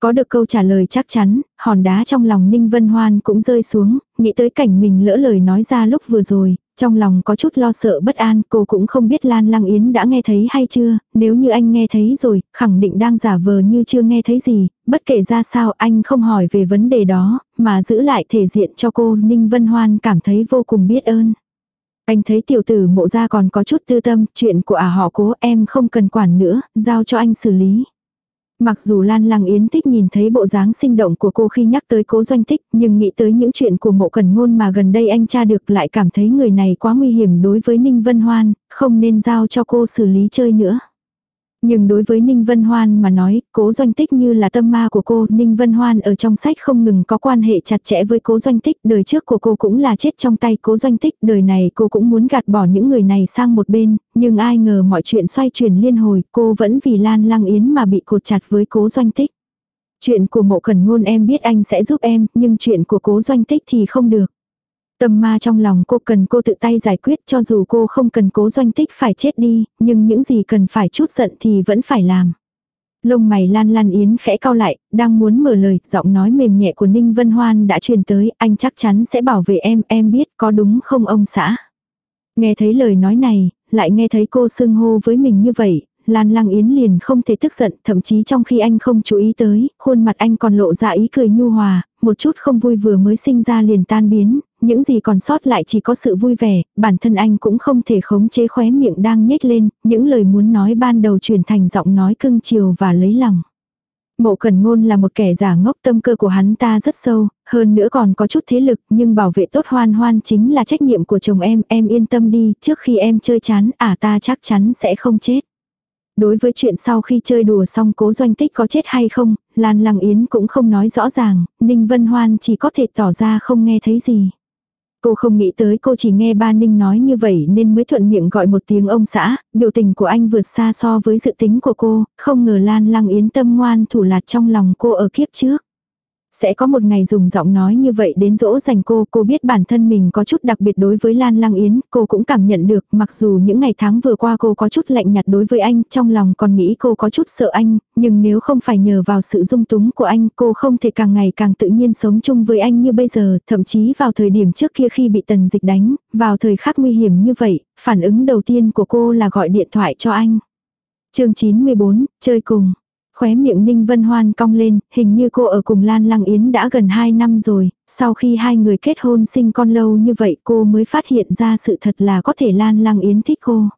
Có được câu trả lời chắc chắn, hòn đá trong lòng Ninh Vân Hoan cũng rơi xuống, nghĩ tới cảnh mình lỡ lời nói ra lúc vừa rồi, trong lòng có chút lo sợ bất an, cô cũng không biết Lan Lăng Yến đã nghe thấy hay chưa, nếu như anh nghe thấy rồi, khẳng định đang giả vờ như chưa nghe thấy gì, bất kể ra sao anh không hỏi về vấn đề đó, mà giữ lại thể diện cho cô, Ninh Vân Hoan cảm thấy vô cùng biết ơn. Anh thấy tiểu tử mộ ra còn có chút tư tâm, chuyện của ả họ cố em không cần quản nữa, giao cho anh xử lý. Mặc dù Lan Lăng Yến Tích nhìn thấy bộ dáng sinh động của cô khi nhắc tới cố doanh tích, nhưng nghĩ tới những chuyện của mộ cần ngôn mà gần đây anh cha được lại cảm thấy người này quá nguy hiểm đối với Ninh Vân Hoan, không nên giao cho cô xử lý chơi nữa. Nhưng đối với Ninh Vân Hoan mà nói, cố doanh tích như là tâm ma của cô, Ninh Vân Hoan ở trong sách không ngừng có quan hệ chặt chẽ với cố doanh tích, đời trước của cô cũng là chết trong tay cố doanh tích, đời này cô cũng muốn gạt bỏ những người này sang một bên, nhưng ai ngờ mọi chuyện xoay chuyển liên hồi, cô vẫn vì Lan Lăng Yến mà bị cột chặt với cố doanh tích. Chuyện của mộ khẩn ngôn em biết anh sẽ giúp em, nhưng chuyện của cố doanh tích thì không được. Tâm ma trong lòng cô cần cô tự tay giải quyết cho dù cô không cần cố doanh tích phải chết đi, nhưng những gì cần phải chút giận thì vẫn phải làm. Lông mày lan lan yến khẽ cau lại, đang muốn mở lời, giọng nói mềm nhẹ của Ninh Vân Hoan đã truyền tới, anh chắc chắn sẽ bảo vệ em, em biết có đúng không ông xã. Nghe thấy lời nói này, lại nghe thấy cô xưng hô với mình như vậy, Lan Lăng Yến liền không thể tức giận, thậm chí trong khi anh không chú ý tới, khuôn mặt anh còn lộ ra ý cười nhu hòa, một chút không vui vừa mới sinh ra liền tan biến, những gì còn sót lại chỉ có sự vui vẻ, bản thân anh cũng không thể khống chế khóe miệng đang nhếch lên, những lời muốn nói ban đầu chuyển thành giọng nói cưng chiều và lấy lòng. Mộ Cần Ngôn là một kẻ giả ngốc tâm cơ của hắn ta rất sâu, hơn nữa còn có chút thế lực, nhưng bảo vệ tốt hoan hoan chính là trách nhiệm của chồng em, em yên tâm đi, trước khi em chơi chán, ả à ta chắc chắn sẽ không chết. Đối với chuyện sau khi chơi đùa xong cố doanh tích có chết hay không, Lan Lăng Yến cũng không nói rõ ràng, Ninh Vân Hoan chỉ có thể tỏ ra không nghe thấy gì. Cô không nghĩ tới cô chỉ nghe ba Ninh nói như vậy nên mới thuận miệng gọi một tiếng ông xã, biểu tình của anh vượt xa so với dự tính của cô, không ngờ Lan Lăng Yến tâm ngoan thủ lạt trong lòng cô ở kiếp trước. Sẽ có một ngày dùng giọng nói như vậy đến dỗ dành cô, cô biết bản thân mình có chút đặc biệt đối với Lan Lăng Yến, cô cũng cảm nhận được, mặc dù những ngày tháng vừa qua cô có chút lạnh nhạt đối với anh, trong lòng còn nghĩ cô có chút sợ anh, nhưng nếu không phải nhờ vào sự dung túng của anh, cô không thể càng ngày càng tự nhiên sống chung với anh như bây giờ, thậm chí vào thời điểm trước kia khi bị tần dịch đánh, vào thời khắc nguy hiểm như vậy, phản ứng đầu tiên của cô là gọi điện thoại cho anh. chương 94, chơi cùng. Khóe miệng Ninh Vân Hoan cong lên, hình như cô ở cùng Lan Lăng Yến đã gần 2 năm rồi, sau khi hai người kết hôn sinh con lâu như vậy cô mới phát hiện ra sự thật là có thể Lan Lăng Yến thích cô.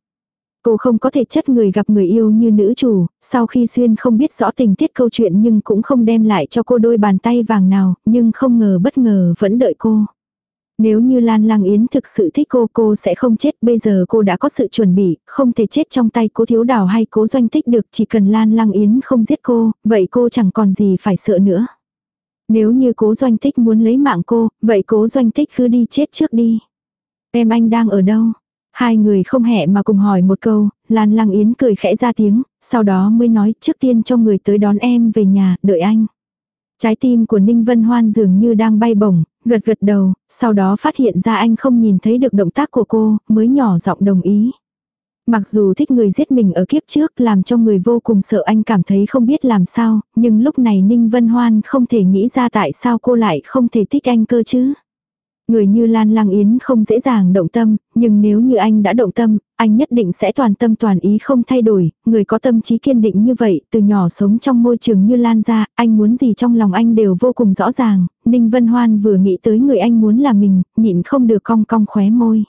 Cô không có thể chất người gặp người yêu như nữ chủ, sau khi xuyên không biết rõ tình tiết câu chuyện nhưng cũng không đem lại cho cô đôi bàn tay vàng nào, nhưng không ngờ bất ngờ vẫn đợi cô. Nếu như Lan Lang Yến thực sự thích cô cô sẽ không chết bây giờ cô đã có sự chuẩn bị, không thể chết trong tay cố thiếu đào hay cố doanh tích được chỉ cần Lan Lang Yến không giết cô, vậy cô chẳng còn gì phải sợ nữa. Nếu như cố doanh tích muốn lấy mạng cô, vậy cố doanh tích cứ đi chết trước đi. Em anh đang ở đâu? Hai người không hẹ mà cùng hỏi một câu, Lan Lang Yến cười khẽ ra tiếng, sau đó mới nói trước tiên cho người tới đón em về nhà, đợi anh. Trái tim của Ninh Vân Hoan dường như đang bay bổng, gật gật đầu, sau đó phát hiện ra anh không nhìn thấy được động tác của cô, mới nhỏ giọng đồng ý. Mặc dù thích người giết mình ở kiếp trước làm cho người vô cùng sợ anh cảm thấy không biết làm sao, nhưng lúc này Ninh Vân Hoan không thể nghĩ ra tại sao cô lại không thể thích anh cơ chứ. Người như Lan Lang Yến không dễ dàng động tâm, nhưng nếu như anh đã động tâm, anh nhất định sẽ toàn tâm toàn ý không thay đổi, người có tâm trí kiên định như vậy, từ nhỏ sống trong môi trường như Lan ra, anh muốn gì trong lòng anh đều vô cùng rõ ràng, Ninh Vân Hoan vừa nghĩ tới người anh muốn là mình, nhịn không được cong cong khóe môi.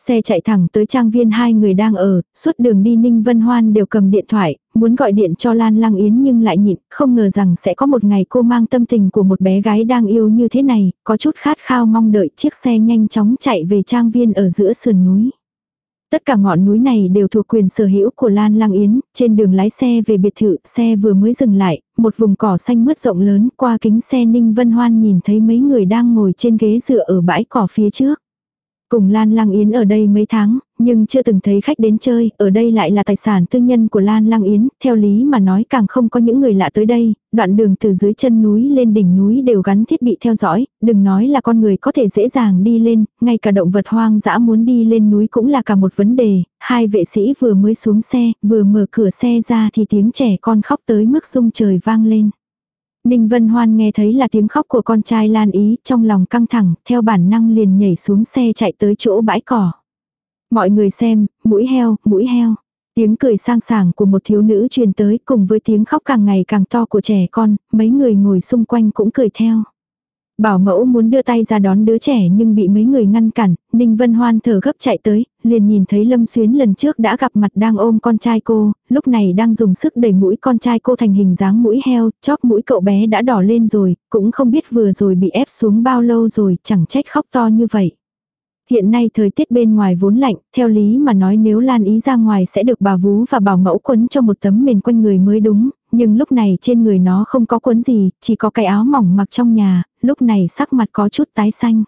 Xe chạy thẳng tới trang viên hai người đang ở, suốt đường đi Ninh Vân Hoan đều cầm điện thoại, muốn gọi điện cho Lan Lăng Yến nhưng lại nhịn, không ngờ rằng sẽ có một ngày cô mang tâm tình của một bé gái đang yêu như thế này, có chút khát khao mong đợi chiếc xe nhanh chóng chạy về trang viên ở giữa sườn núi. Tất cả ngọn núi này đều thuộc quyền sở hữu của Lan Lăng Yến, trên đường lái xe về biệt thự, xe vừa mới dừng lại, một vùng cỏ xanh mướt rộng lớn, qua kính xe Ninh Vân Hoan nhìn thấy mấy người đang ngồi trên ghế dựa ở bãi cỏ phía trước. Cùng Lan Lăng Yến ở đây mấy tháng, nhưng chưa từng thấy khách đến chơi, ở đây lại là tài sản tư nhân của Lan Lăng Yến, theo lý mà nói càng không có những người lạ tới đây, đoạn đường từ dưới chân núi lên đỉnh núi đều gắn thiết bị theo dõi, đừng nói là con người có thể dễ dàng đi lên, ngay cả động vật hoang dã muốn đi lên núi cũng là cả một vấn đề, hai vệ sĩ vừa mới xuống xe, vừa mở cửa xe ra thì tiếng trẻ con khóc tới mức rung trời vang lên. Ninh Vân Hoan nghe thấy là tiếng khóc của con trai Lan Ý, trong lòng căng thẳng, theo bản năng liền nhảy xuống xe chạy tới chỗ bãi cỏ. Mọi người xem, mũi heo, mũi heo. Tiếng cười sang sảng của một thiếu nữ truyền tới cùng với tiếng khóc càng ngày càng to của trẻ con, mấy người ngồi xung quanh cũng cười theo. Bảo mẫu muốn đưa tay ra đón đứa trẻ nhưng bị mấy người ngăn cản, Ninh Vân Hoan thở gấp chạy tới, liền nhìn thấy Lâm Xuyến lần trước đã gặp mặt đang ôm con trai cô, lúc này đang dùng sức đẩy mũi con trai cô thành hình dáng mũi heo, chóp mũi cậu bé đã đỏ lên rồi, cũng không biết vừa rồi bị ép xuống bao lâu rồi, chẳng trách khóc to như vậy. Hiện nay thời tiết bên ngoài vốn lạnh, theo lý mà nói nếu Lan Ý ra ngoài sẽ được bà vú và bảo mẫu quấn cho một tấm mền quanh người mới đúng, nhưng lúc này trên người nó không có quấn gì, chỉ có cái áo mỏng mặc trong nhà, lúc này sắc mặt có chút tái xanh.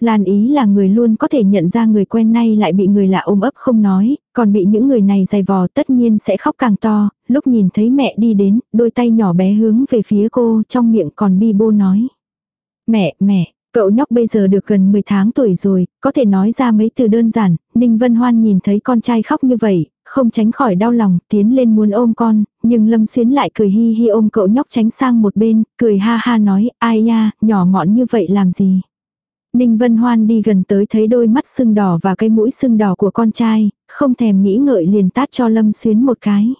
Lan ý là người luôn có thể nhận ra người quen nay lại bị người lạ ôm ấp không nói, còn bị những người này dày vò tất nhiên sẽ khóc càng to, lúc nhìn thấy mẹ đi đến, đôi tay nhỏ bé hướng về phía cô trong miệng còn bi bô nói. Mẹ, mẹ, Cậu nhóc bây giờ được gần 10 tháng tuổi rồi, có thể nói ra mấy từ đơn giản, Ninh Vân Hoan nhìn thấy con trai khóc như vậy, không tránh khỏi đau lòng, tiến lên muốn ôm con, nhưng Lâm Xuyến lại cười hi hi ôm cậu nhóc tránh sang một bên, cười ha ha nói, ai nha, nhỏ mọn như vậy làm gì. Ninh Vân Hoan đi gần tới thấy đôi mắt sưng đỏ và cái mũi sưng đỏ của con trai, không thèm nghĩ ngợi liền tát cho Lâm Xuyến một cái.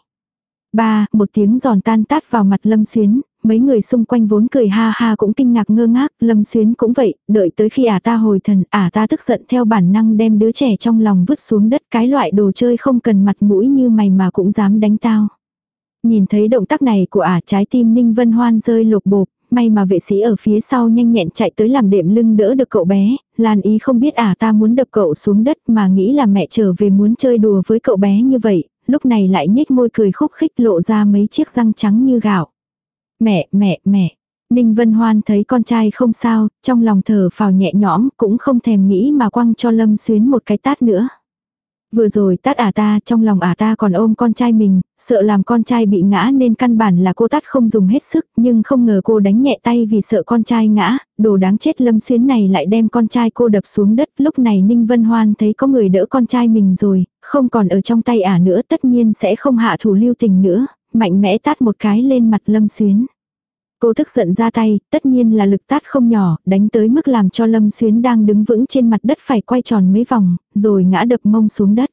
Ba, một tiếng giòn tan tát vào mặt Lâm Xuyến, mấy người xung quanh vốn cười ha ha cũng kinh ngạc ngơ ngác, Lâm Xuyến cũng vậy, đợi tới khi ả à ta hồi thần, ả à ta tức giận theo bản năng đem đứa trẻ trong lòng vứt xuống đất cái loại đồ chơi không cần mặt mũi như mày mà cũng dám đánh tao. Nhìn thấy động tác này của ả trái tim Ninh Vân Hoan rơi lục bộp, may mà vệ sĩ ở phía sau nhanh nhẹn chạy tới làm đệm lưng đỡ được cậu bé, Lan ý không biết ả ta muốn đập cậu xuống đất mà nghĩ là mẹ trở về muốn chơi đùa với cậu bé như vậy, lúc này lại nhếch môi cười khúc khích lộ ra mấy chiếc răng trắng như gạo. Mẹ, mẹ, mẹ. Ninh Vân Hoan thấy con trai không sao, trong lòng thở phào nhẹ nhõm, cũng không thèm nghĩ mà quăng cho Lâm Xuyến một cái tát nữa. Vừa rồi tát ả ta, trong lòng ả ta còn ôm con trai mình, sợ làm con trai bị ngã nên căn bản là cô tát không dùng hết sức, nhưng không ngờ cô đánh nhẹ tay vì sợ con trai ngã, đồ đáng chết Lâm Xuyến này lại đem con trai cô đập xuống đất. Lúc này Ninh Vân Hoan thấy có người đỡ con trai mình rồi, không còn ở trong tay ả nữa tất nhiên sẽ không hạ thủ lưu tình nữa, mạnh mẽ tát một cái lên mặt Lâm Xuyến. Cô tức giận ra tay, tất nhiên là lực tát không nhỏ, đánh tới mức làm cho Lâm Xuyến đang đứng vững trên mặt đất phải quay tròn mấy vòng, rồi ngã đập mông xuống đất.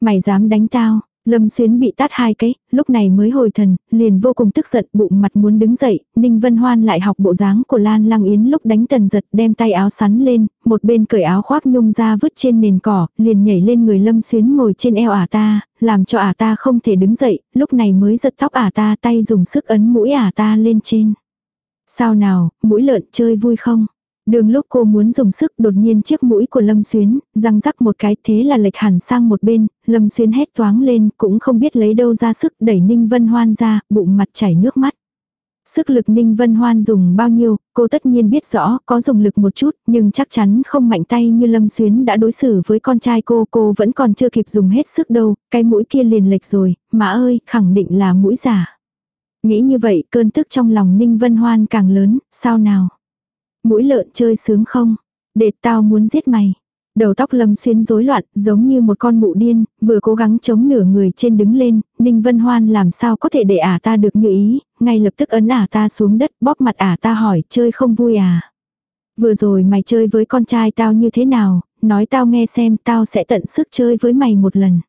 Mày dám đánh tao, Lâm Xuyến bị tát hai cái, lúc này mới hồi thần, liền vô cùng tức giận bụng mặt muốn đứng dậy, Ninh Vân Hoan lại học bộ dáng của Lan Lăng Yến lúc đánh tần giật đem tay áo sắn lên, một bên cởi áo khoác nhung ra vứt trên nền cỏ, liền nhảy lên người Lâm Xuyến ngồi trên eo ả ta, làm cho ả ta không thể đứng dậy, lúc này mới giật tóc ả ta tay dùng sức ấn mũi ả ta lên trên. Sao nào, mũi lợn chơi vui không? Đường lúc cô muốn dùng sức đột nhiên chiếc mũi của Lâm Xuyến, răng rắc một cái thế là lệch hẳn sang một bên, Lâm Xuyến hét toáng lên cũng không biết lấy đâu ra sức đẩy Ninh Vân Hoan ra, bụng mặt chảy nước mắt. Sức lực Ninh Vân Hoan dùng bao nhiêu, cô tất nhiên biết rõ, có dùng lực một chút, nhưng chắc chắn không mạnh tay như Lâm Xuyến đã đối xử với con trai cô, cô vẫn còn chưa kịp dùng hết sức đâu, cái mũi kia liền lệch rồi, mà ơi, khẳng định là mũi giả. Nghĩ như vậy, cơn tức trong lòng Ninh Vân Hoan càng lớn, sao nào? Mũi lợn chơi sướng không? Để tao muốn giết mày. Đầu tóc lâm xuyên rối loạn, giống như một con mụ điên, vừa cố gắng chống nửa người trên đứng lên, Ninh Vân Hoan làm sao có thể để ả ta được như ý, ngay lập tức ấn ả ta xuống đất, bóp mặt ả ta hỏi, chơi không vui à? Vừa rồi mày chơi với con trai tao như thế nào, nói tao nghe xem tao sẽ tận sức chơi với mày một lần.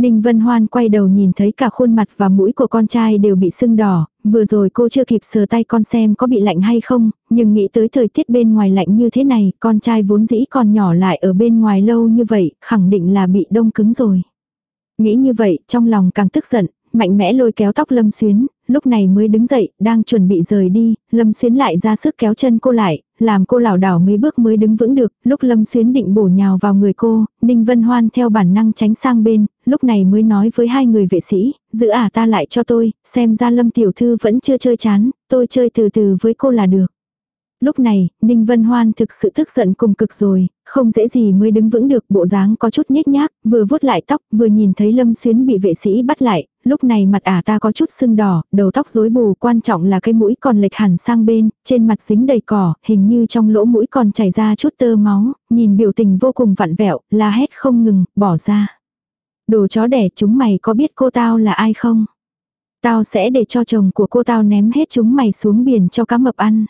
Ninh Vân Hoan quay đầu nhìn thấy cả khuôn mặt và mũi của con trai đều bị sưng đỏ, vừa rồi cô chưa kịp sờ tay con xem có bị lạnh hay không, nhưng nghĩ tới thời tiết bên ngoài lạnh như thế này, con trai vốn dĩ còn nhỏ lại ở bên ngoài lâu như vậy, khẳng định là bị đông cứng rồi. Nghĩ như vậy, trong lòng càng tức giận, mạnh mẽ lôi kéo tóc Lâm Xuyến, lúc này mới đứng dậy, đang chuẩn bị rời đi, Lâm Xuyến lại ra sức kéo chân cô lại, làm cô lảo đảo mấy bước mới đứng vững được, lúc Lâm Xuyến định bổ nhào vào người cô, Ninh Vân Hoan theo bản năng tránh sang bên, lúc này mới nói với hai người vệ sĩ, giữ ả ta lại cho tôi, xem ra Lâm Tiểu Thư vẫn chưa chơi chán, tôi chơi từ từ với cô là được. Lúc này, Ninh Vân Hoan thực sự tức giận cùng cực rồi, không dễ gì mới đứng vững được bộ dáng có chút nhếch nhác, vừa vuốt lại tóc, vừa nhìn thấy Lâm Xuyến bị vệ sĩ bắt lại, lúc này mặt ả ta có chút sưng đỏ, đầu tóc rối bù, quan trọng là cái mũi còn lệch hẳn sang bên, trên mặt dính đầy cỏ, hình như trong lỗ mũi còn chảy ra chút tơ máu, nhìn biểu tình vô cùng vặn vẹo, la hét không ngừng, bỏ ra. Đồ chó đẻ chúng mày có biết cô tao là ai không? Tao sẽ để cho chồng của cô tao ném hết chúng mày xuống biển cho cá mập ăn.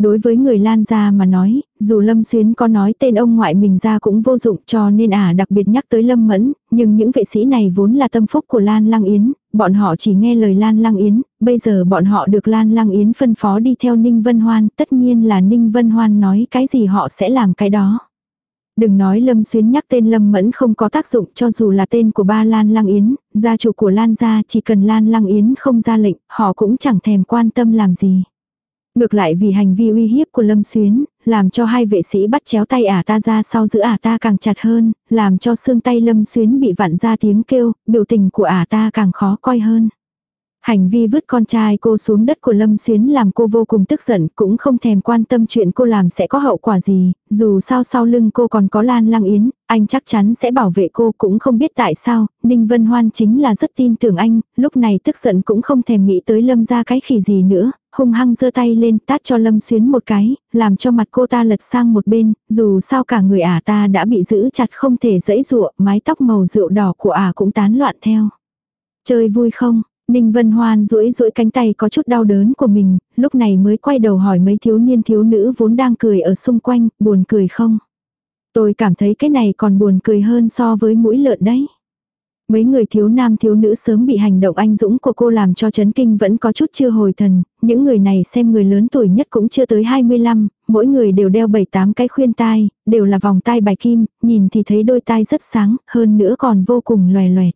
Đối với người Lan gia mà nói, dù Lâm Xuyến có nói tên ông ngoại mình ra cũng vô dụng cho nên ả à đặc biệt nhắc tới Lâm Mẫn, nhưng những vệ sĩ này vốn là tâm phúc của Lan Lăng Yến, bọn họ chỉ nghe lời Lan Lăng Yến, bây giờ bọn họ được Lan Lăng Yến phân phó đi theo Ninh Vân Hoan, tất nhiên là Ninh Vân Hoan nói cái gì họ sẽ làm cái đó. Đừng nói Lâm Xuyến nhắc tên Lâm Mẫn không có tác dụng cho dù là tên của ba Lan Lăng Yến, gia chủ của Lan gia chỉ cần Lan Lăng Yến không ra lệnh, họ cũng chẳng thèm quan tâm làm gì. Ngược lại vì hành vi uy hiếp của Lâm Xuyến, làm cho hai vệ sĩ bắt chéo tay ả ta ra sau giữ ả ta càng chặt hơn, làm cho xương tay Lâm Xuyến bị vặn ra tiếng kêu, biểu tình của ả ta càng khó coi hơn. Hành vi vứt con trai cô xuống đất của Lâm Xuyến làm cô vô cùng tức giận, cũng không thèm quan tâm chuyện cô làm sẽ có hậu quả gì, dù sao sau lưng cô còn có Lan Lăng Yến, anh chắc chắn sẽ bảo vệ cô cũng không biết tại sao, Ninh Vân Hoan chính là rất tin tưởng anh, lúc này tức giận cũng không thèm nghĩ tới Lâm ra cái khỉ gì nữa, hung hăng giơ tay lên tát cho Lâm Xuyến một cái, làm cho mặt cô ta lật sang một bên, dù sao cả người ả ta đã bị giữ chặt không thể dẫy dụa, mái tóc màu rượu đỏ của ả cũng tán loạn theo. Chơi vui không? Ninh Vân Hoan duỗi duỗi cánh tay có chút đau đớn của mình, lúc này mới quay đầu hỏi mấy thiếu niên thiếu nữ vốn đang cười ở xung quanh, buồn cười không? Tôi cảm thấy cái này còn buồn cười hơn so với mũi lợn đấy. Mấy người thiếu nam thiếu nữ sớm bị hành động anh dũng của cô làm cho chấn kinh vẫn có chút chưa hồi thần, những người này xem người lớn tuổi nhất cũng chưa tới 25, mỗi người đều đeo 7-8 cái khuyên tai, đều là vòng tai bài kim, nhìn thì thấy đôi tai rất sáng, hơn nữa còn vô cùng loè loẹt.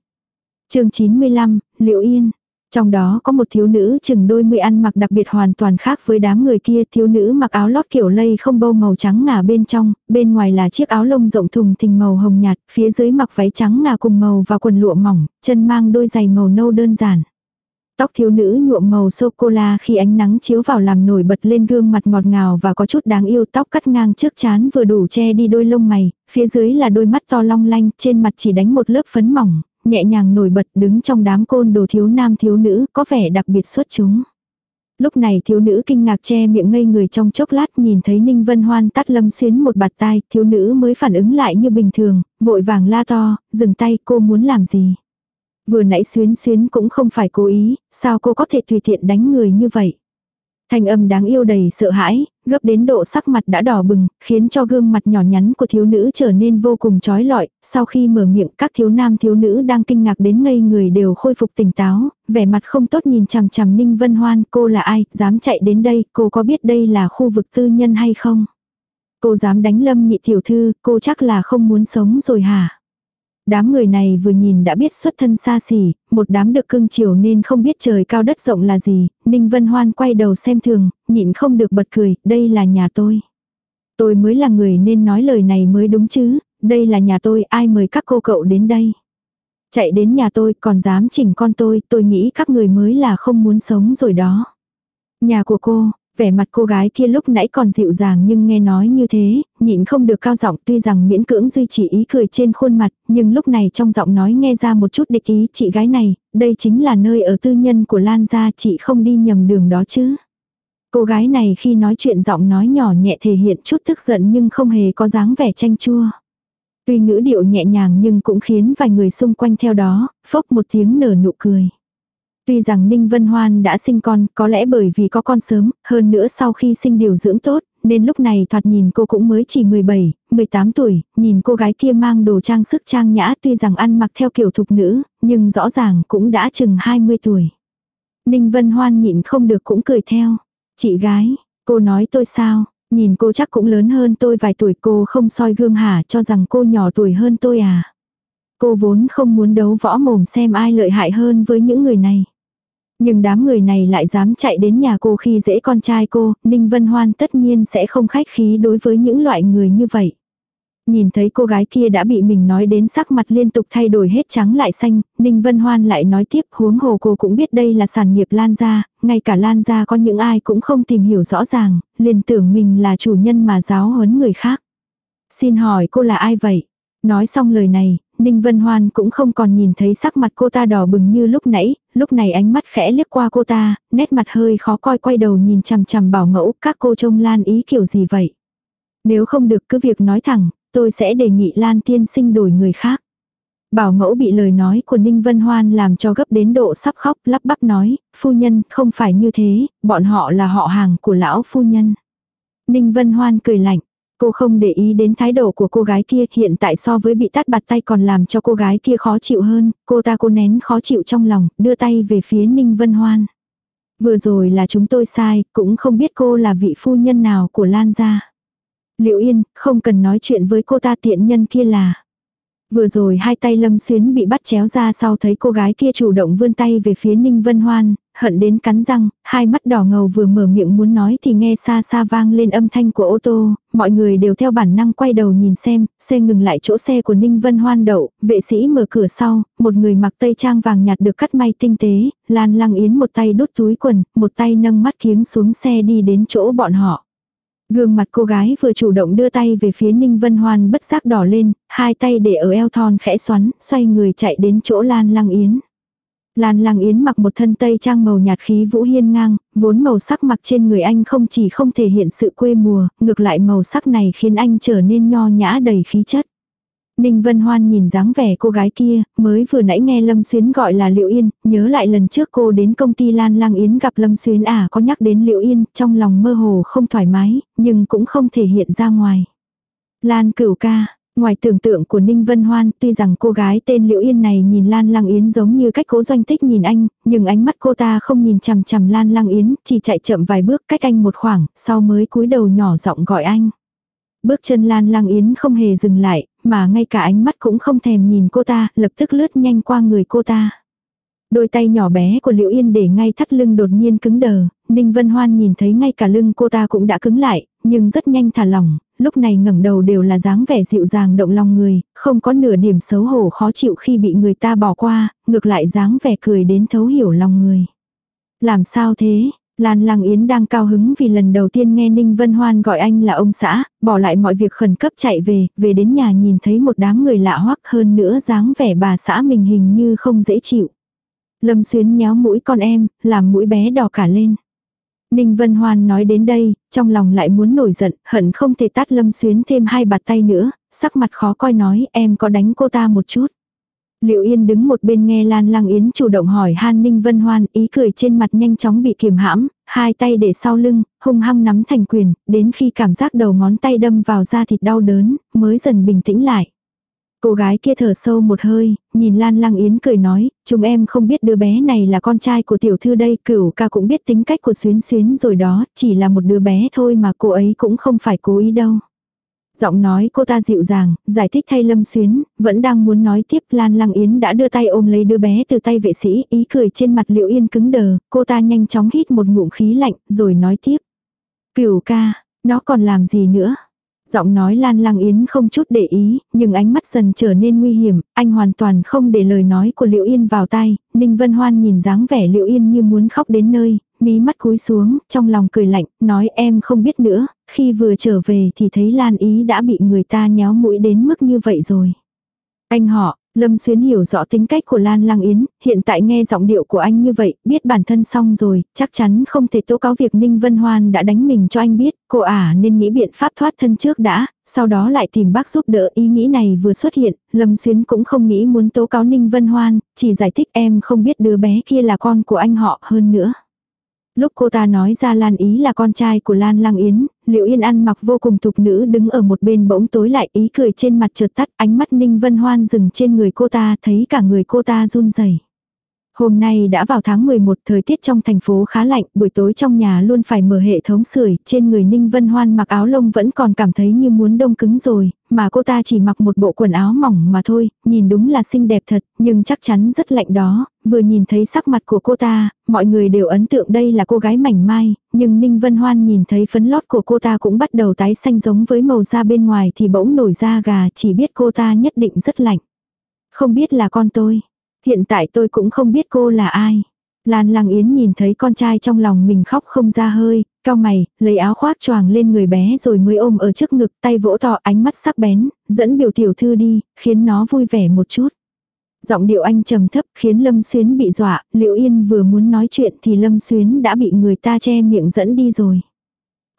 chương 95, Liệu Yên trong đó có một thiếu nữ chừng đôi mươi ăn mặc đặc biệt hoàn toàn khác với đám người kia. Thiếu nữ mặc áo lót kiểu lây không bâu màu trắng ngà bên trong, bên ngoài là chiếc áo lông rộng thùng thình màu hồng nhạt, phía dưới mặc váy trắng ngà cùng màu và quần lụa mỏng, chân mang đôi giày màu nâu đơn giản. Tóc thiếu nữ nhuộm màu sô-cô-la khi ánh nắng chiếu vào làm nổi bật lên gương mặt ngọt ngào và có chút đáng yêu tóc cắt ngang trước chán vừa đủ che đi đôi lông mày, phía dưới là đôi mắt to long lanh, trên mặt chỉ đánh một lớp phấn mỏng, nhẹ nhàng nổi bật đứng trong đám côn đồ thiếu nam thiếu nữ, có vẻ đặc biệt xuất chúng. Lúc này thiếu nữ kinh ngạc che miệng ngây người trong chốc lát nhìn thấy Ninh Vân Hoan tắt lâm xuyến một bạt tai, thiếu nữ mới phản ứng lại như bình thường, vội vàng la to, dừng tay cô muốn làm gì. Vừa nãy xuyến xuyến cũng không phải cố ý, sao cô có thể tùy tiện đánh người như vậy. Thanh âm đáng yêu đầy sợ hãi, gấp đến độ sắc mặt đã đỏ bừng, khiến cho gương mặt nhỏ nhắn của thiếu nữ trở nên vô cùng trói lọi. Sau khi mở miệng các thiếu nam thiếu nữ đang kinh ngạc đến ngây người đều khôi phục tỉnh táo, vẻ mặt không tốt nhìn chằm chằm Ninh Vân Hoan. Cô là ai, dám chạy đến đây, cô có biết đây là khu vực tư nhân hay không? Cô dám đánh lâm nhị tiểu thư, cô chắc là không muốn sống rồi hả? Đám người này vừa nhìn đã biết xuất thân xa xỉ, một đám được cưng chiều nên không biết trời cao đất rộng là gì, Ninh Vân Hoan quay đầu xem thường, nhịn không được bật cười, đây là nhà tôi. Tôi mới là người nên nói lời này mới đúng chứ, đây là nhà tôi, ai mời các cô cậu đến đây. Chạy đến nhà tôi còn dám chỉnh con tôi, tôi nghĩ các người mới là không muốn sống rồi đó. Nhà của cô, vẻ mặt cô gái kia lúc nãy còn dịu dàng nhưng nghe nói như thế, nhịn không được cao giọng tuy rằng miễn cưỡng duy trì ý cười trên khuôn mặt, nhưng lúc này trong giọng nói nghe ra một chút địch ý chị gái này, đây chính là nơi ở tư nhân của Lan gia chị không đi nhầm đường đó chứ. Cô gái này khi nói chuyện giọng nói nhỏ nhẹ thể hiện chút tức giận nhưng không hề có dáng vẻ chanh chua. Tuy ngữ điệu nhẹ nhàng nhưng cũng khiến vài người xung quanh theo đó, phốc một tiếng nở nụ cười. Tuy rằng Ninh Vân Hoan đã sinh con, có lẽ bởi vì có con sớm, hơn nữa sau khi sinh điều dưỡng tốt, nên lúc này thoạt nhìn cô cũng mới chỉ 17, 18 tuổi, nhìn cô gái kia mang đồ trang sức trang nhã tuy rằng ăn mặc theo kiểu thục nữ, nhưng rõ ràng cũng đã chừng 20 tuổi. Ninh Vân Hoan nhịn không được cũng cười theo. Chị gái, cô nói tôi sao, nhìn cô chắc cũng lớn hơn tôi vài tuổi cô không soi gương hả cho rằng cô nhỏ tuổi hơn tôi à. Cô vốn không muốn đấu võ mồm xem ai lợi hại hơn với những người này. Nhưng đám người này lại dám chạy đến nhà cô khi dễ con trai cô, Ninh Vân Hoan tất nhiên sẽ không khách khí đối với những loại người như vậy. Nhìn thấy cô gái kia đã bị mình nói đến sắc mặt liên tục thay đổi hết trắng lại xanh, Ninh Vân Hoan lại nói tiếp huống hồ cô cũng biết đây là sản nghiệp Lan gia, ngay cả Lan gia có những ai cũng không tìm hiểu rõ ràng, liền tưởng mình là chủ nhân mà giáo huấn người khác. Xin hỏi cô là ai vậy? Nói xong lời này, Ninh Vân Hoan cũng không còn nhìn thấy sắc mặt cô ta đỏ bừng như lúc nãy, lúc này ánh mắt khẽ liếc qua cô ta, nét mặt hơi khó coi quay đầu nhìn chằm chằm bảo mẫu các cô trông lan ý kiểu gì vậy. Nếu không được cứ việc nói thẳng, tôi sẽ đề nghị Lan tiên sinh đổi người khác. Bảo mẫu bị lời nói của Ninh Vân Hoan làm cho gấp đến độ sắp khóc lắp bắp nói, phu nhân không phải như thế, bọn họ là họ hàng của lão phu nhân. Ninh Vân Hoan cười lạnh, Cô không để ý đến thái độ của cô gái kia hiện tại so với bị tát bạt tay còn làm cho cô gái kia khó chịu hơn, cô ta cô nén khó chịu trong lòng, đưa tay về phía Ninh Vân Hoan. Vừa rồi là chúng tôi sai, cũng không biết cô là vị phu nhân nào của Lan gia. Liệu Yên, không cần nói chuyện với cô ta tiện nhân kia là. Vừa rồi hai tay Lâm Xuyến bị bắt chéo ra sau thấy cô gái kia chủ động vươn tay về phía Ninh Vân Hoan, hận đến cắn răng, hai mắt đỏ ngầu vừa mở miệng muốn nói thì nghe xa xa vang lên âm thanh của ô tô, mọi người đều theo bản năng quay đầu nhìn xem, xe ngừng lại chỗ xe của Ninh Vân Hoan đậu, vệ sĩ mở cửa sau, một người mặc tây trang vàng nhạt được cắt may tinh tế, Lan Lăng Yến một tay đút túi quần, một tay nâng mắt kiếng xuống xe đi đến chỗ bọn họ. Gương mặt cô gái vừa chủ động đưa tay về phía Ninh Vân Hoan bất giác đỏ lên, hai tay để ở eo thon khẽ xoắn, xoay người chạy đến chỗ Lan Lăng Yến. Lan Lăng Yến mặc một thân tây trang màu nhạt khí vũ hiên ngang, vốn màu sắc mặc trên người anh không chỉ không thể hiện sự quê mùa, ngược lại màu sắc này khiến anh trở nên nho nhã đầy khí chất. Ninh Vân Hoan nhìn dáng vẻ cô gái kia, mới vừa nãy nghe Lâm Xuyến gọi là Liệu Yên, nhớ lại lần trước cô đến công ty Lan Lang Yến gặp Lâm Xuyến à có nhắc đến Liệu Yên, trong lòng mơ hồ không thoải mái, nhưng cũng không thể hiện ra ngoài. Lan cửu ca, ngoài tưởng tượng của Ninh Vân Hoan, tuy rằng cô gái tên Liệu Yên này nhìn Lan Lang Yến giống như cách cố doanh tích nhìn anh, nhưng ánh mắt cô ta không nhìn chằm chằm Lan Lang Yến, chỉ chạy chậm vài bước cách anh một khoảng, sau mới cúi đầu nhỏ giọng gọi anh. Bước chân Lan Lang Yến không hề dừng lại, mà ngay cả ánh mắt cũng không thèm nhìn cô ta, lập tức lướt nhanh qua người cô ta. Đôi tay nhỏ bé của Liễu Yên để ngay thắt lưng đột nhiên cứng đờ, Ninh Vân Hoan nhìn thấy ngay cả lưng cô ta cũng đã cứng lại, nhưng rất nhanh thả lỏng, lúc này ngẩng đầu đều là dáng vẻ dịu dàng động lòng người, không có nửa điểm xấu hổ khó chịu khi bị người ta bỏ qua, ngược lại dáng vẻ cười đến thấu hiểu lòng người. Làm sao thế, Lan Lăng Yến đang cao hứng vì lần đầu tiên nghe Ninh Vân Hoan gọi anh là ông xã, bỏ lại mọi việc khẩn cấp chạy về, về đến nhà nhìn thấy một đám người lạ hoắc hơn nữa dáng vẻ bà xã mình hình như không dễ chịu. Lâm Xuyến nhéo mũi con em, làm mũi bé đỏ cả lên. Ninh Vân Hoan nói đến đây, trong lòng lại muốn nổi giận, hận không thể tát Lâm Xuyến thêm hai bạt tay nữa, sắc mặt khó coi nói em có đánh cô ta một chút. Liệu Yên đứng một bên nghe Lan Lang Yến chủ động hỏi Han Ninh Vân Hoan, ý cười trên mặt nhanh chóng bị kiềm hãm, hai tay để sau lưng, hung hăng nắm thành quyền, đến khi cảm giác đầu ngón tay đâm vào da thịt đau đớn, mới dần bình tĩnh lại. Cô gái kia thở sâu một hơi, nhìn Lan Lang Yến cười nói, chúng em không biết đứa bé này là con trai của tiểu thư đây, cửu ca cũng biết tính cách của Xuyến Xuyến rồi đó, chỉ là một đứa bé thôi mà cô ấy cũng không phải cố ý đâu. Giọng nói cô ta dịu dàng, giải thích thay Lâm Xuyến, vẫn đang muốn nói tiếp Lan Lăng Yến đã đưa tay ôm lấy đứa bé từ tay vệ sĩ, ý cười trên mặt Liệu Yên cứng đờ, cô ta nhanh chóng hít một ngụm khí lạnh, rồi nói tiếp. Cửu ca, nó còn làm gì nữa? Giọng nói Lan Lăng Yến không chút để ý, nhưng ánh mắt dần trở nên nguy hiểm, anh hoàn toàn không để lời nói của Liệu Yên vào tai, Ninh Vân Hoan nhìn dáng vẻ Liệu Yên như muốn khóc đến nơi, mí mắt cúi xuống, trong lòng cười lạnh, nói em không biết nữa, khi vừa trở về thì thấy Lan Ý đã bị người ta nhéo mũi đến mức như vậy rồi. Anh họ, Lâm Xuyến hiểu rõ tính cách của Lan Lăng Yến, hiện tại nghe giọng điệu của anh như vậy, biết bản thân xong rồi, chắc chắn không thể tố cáo việc Ninh Vân Hoan đã đánh mình cho anh biết, cô ả à nên nghĩ biện pháp thoát thân trước đã, sau đó lại tìm bác giúp đỡ ý nghĩ này vừa xuất hiện, Lâm Xuyến cũng không nghĩ muốn tố cáo Ninh Vân Hoan, chỉ giải thích em không biết đứa bé kia là con của anh họ hơn nữa. Lúc cô ta nói ra Lan Ý là con trai của Lan Lang Yến, Liệu Yên ăn mặc vô cùng thục nữ đứng ở một bên bỗng tối lại ý cười trên mặt chợt tắt ánh mắt Ninh Vân Hoan dừng trên người cô ta thấy cả người cô ta run rẩy. Hôm nay đã vào tháng 11, thời tiết trong thành phố khá lạnh, buổi tối trong nhà luôn phải mở hệ thống sưởi, trên người Ninh Vân Hoan mặc áo lông vẫn còn cảm thấy như muốn đông cứng rồi, mà cô ta chỉ mặc một bộ quần áo mỏng mà thôi, nhìn đúng là xinh đẹp thật, nhưng chắc chắn rất lạnh đó, vừa nhìn thấy sắc mặt của cô ta, mọi người đều ấn tượng đây là cô gái mảnh mai, nhưng Ninh Vân Hoan nhìn thấy phấn lót của cô ta cũng bắt đầu tái xanh giống với màu da bên ngoài thì bỗng nổi da gà, chỉ biết cô ta nhất định rất lạnh. Không biết là con tôi. Hiện tại tôi cũng không biết cô là ai. Lan Lang Yến nhìn thấy con trai trong lòng mình khóc không ra hơi, cao mày, lấy áo khoác choàng lên người bé rồi mới ôm ở trước ngực tay vỗ to ánh mắt sắc bén, dẫn biểu tiểu thư đi, khiến nó vui vẻ một chút. Giọng điệu anh trầm thấp khiến Lâm Xuyến bị dọa, Liễu Yên vừa muốn nói chuyện thì Lâm Xuyến đã bị người ta che miệng dẫn đi rồi.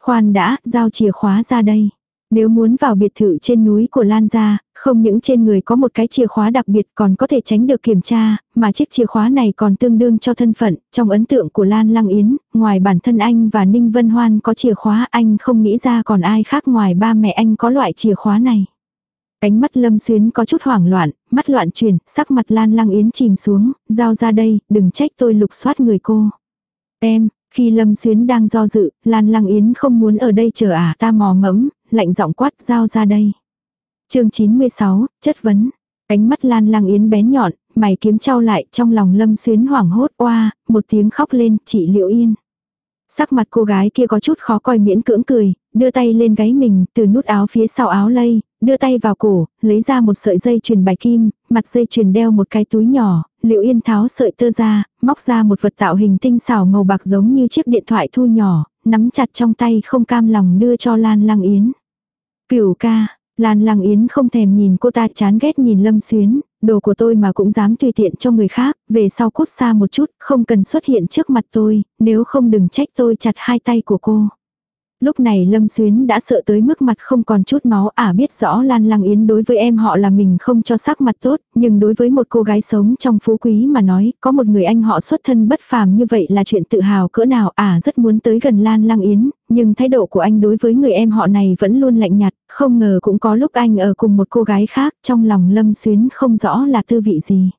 Khoan đã, giao chìa khóa ra đây. Nếu muốn vào biệt thự trên núi của Lan gia, không những trên người có một cái chìa khóa đặc biệt còn có thể tránh được kiểm tra, mà chiếc chìa khóa này còn tương đương cho thân phận, trong ấn tượng của Lan Lăng Yến, ngoài bản thân anh và Ninh Vân Hoan có chìa khóa anh không nghĩ ra còn ai khác ngoài ba mẹ anh có loại chìa khóa này. Cánh mắt Lâm Xuyến có chút hoảng loạn, mắt loạn chuyển, sắc mặt Lan Lăng Yến chìm xuống, giao ra đây, đừng trách tôi lục soát người cô. Em, khi Lâm Xuyến đang do dự, Lan Lăng Yến không muốn ở đây chờ ả à, ta mò mẫm, lạnh giọng quát giao ra đây. chương 96, chất vấn. Cánh mắt Lan lang Yến bén nhọn, mày kiếm trao lại trong lòng Lâm Xuyến hoảng hốt oa, một tiếng khóc lên, chị Liệu Yên. Sắc mặt cô gái kia có chút khó coi miễn cưỡng cười, đưa tay lên gáy mình, từ nút áo phía sau áo lây, đưa tay vào cổ, lấy ra một sợi dây chuyền bài kim, mặt dây chuyền đeo một cái túi nhỏ, Liệu Yên tháo sợi tơ ra, móc ra một vật tạo hình tinh xảo màu bạc giống như chiếc điện thoại thu nhỏ, nắm chặt trong tay không cam lòng đưa cho Lan Lăng Yến. Cửu ca, Lan Lăng Yến không thèm nhìn cô ta chán ghét nhìn Lâm Xuyến, đồ của tôi mà cũng dám tùy tiện cho người khác, về sau cút xa một chút, không cần xuất hiện trước mặt tôi, nếu không đừng trách tôi chặt hai tay của cô. Lúc này Lâm Xuyến đã sợ tới mức mặt không còn chút máu ả à biết rõ Lan Lăng Yến đối với em họ là mình không cho sắc mặt tốt, nhưng đối với một cô gái sống trong phú quý mà nói, có một người anh họ xuất thân bất phàm như vậy là chuyện tự hào cỡ nào ả à rất muốn tới gần Lan Lăng Yến, nhưng thái độ của anh đối với người em họ này vẫn luôn lạnh nhạt, không ngờ cũng có lúc anh ở cùng một cô gái khác trong lòng Lâm Xuyến không rõ là tư vị gì.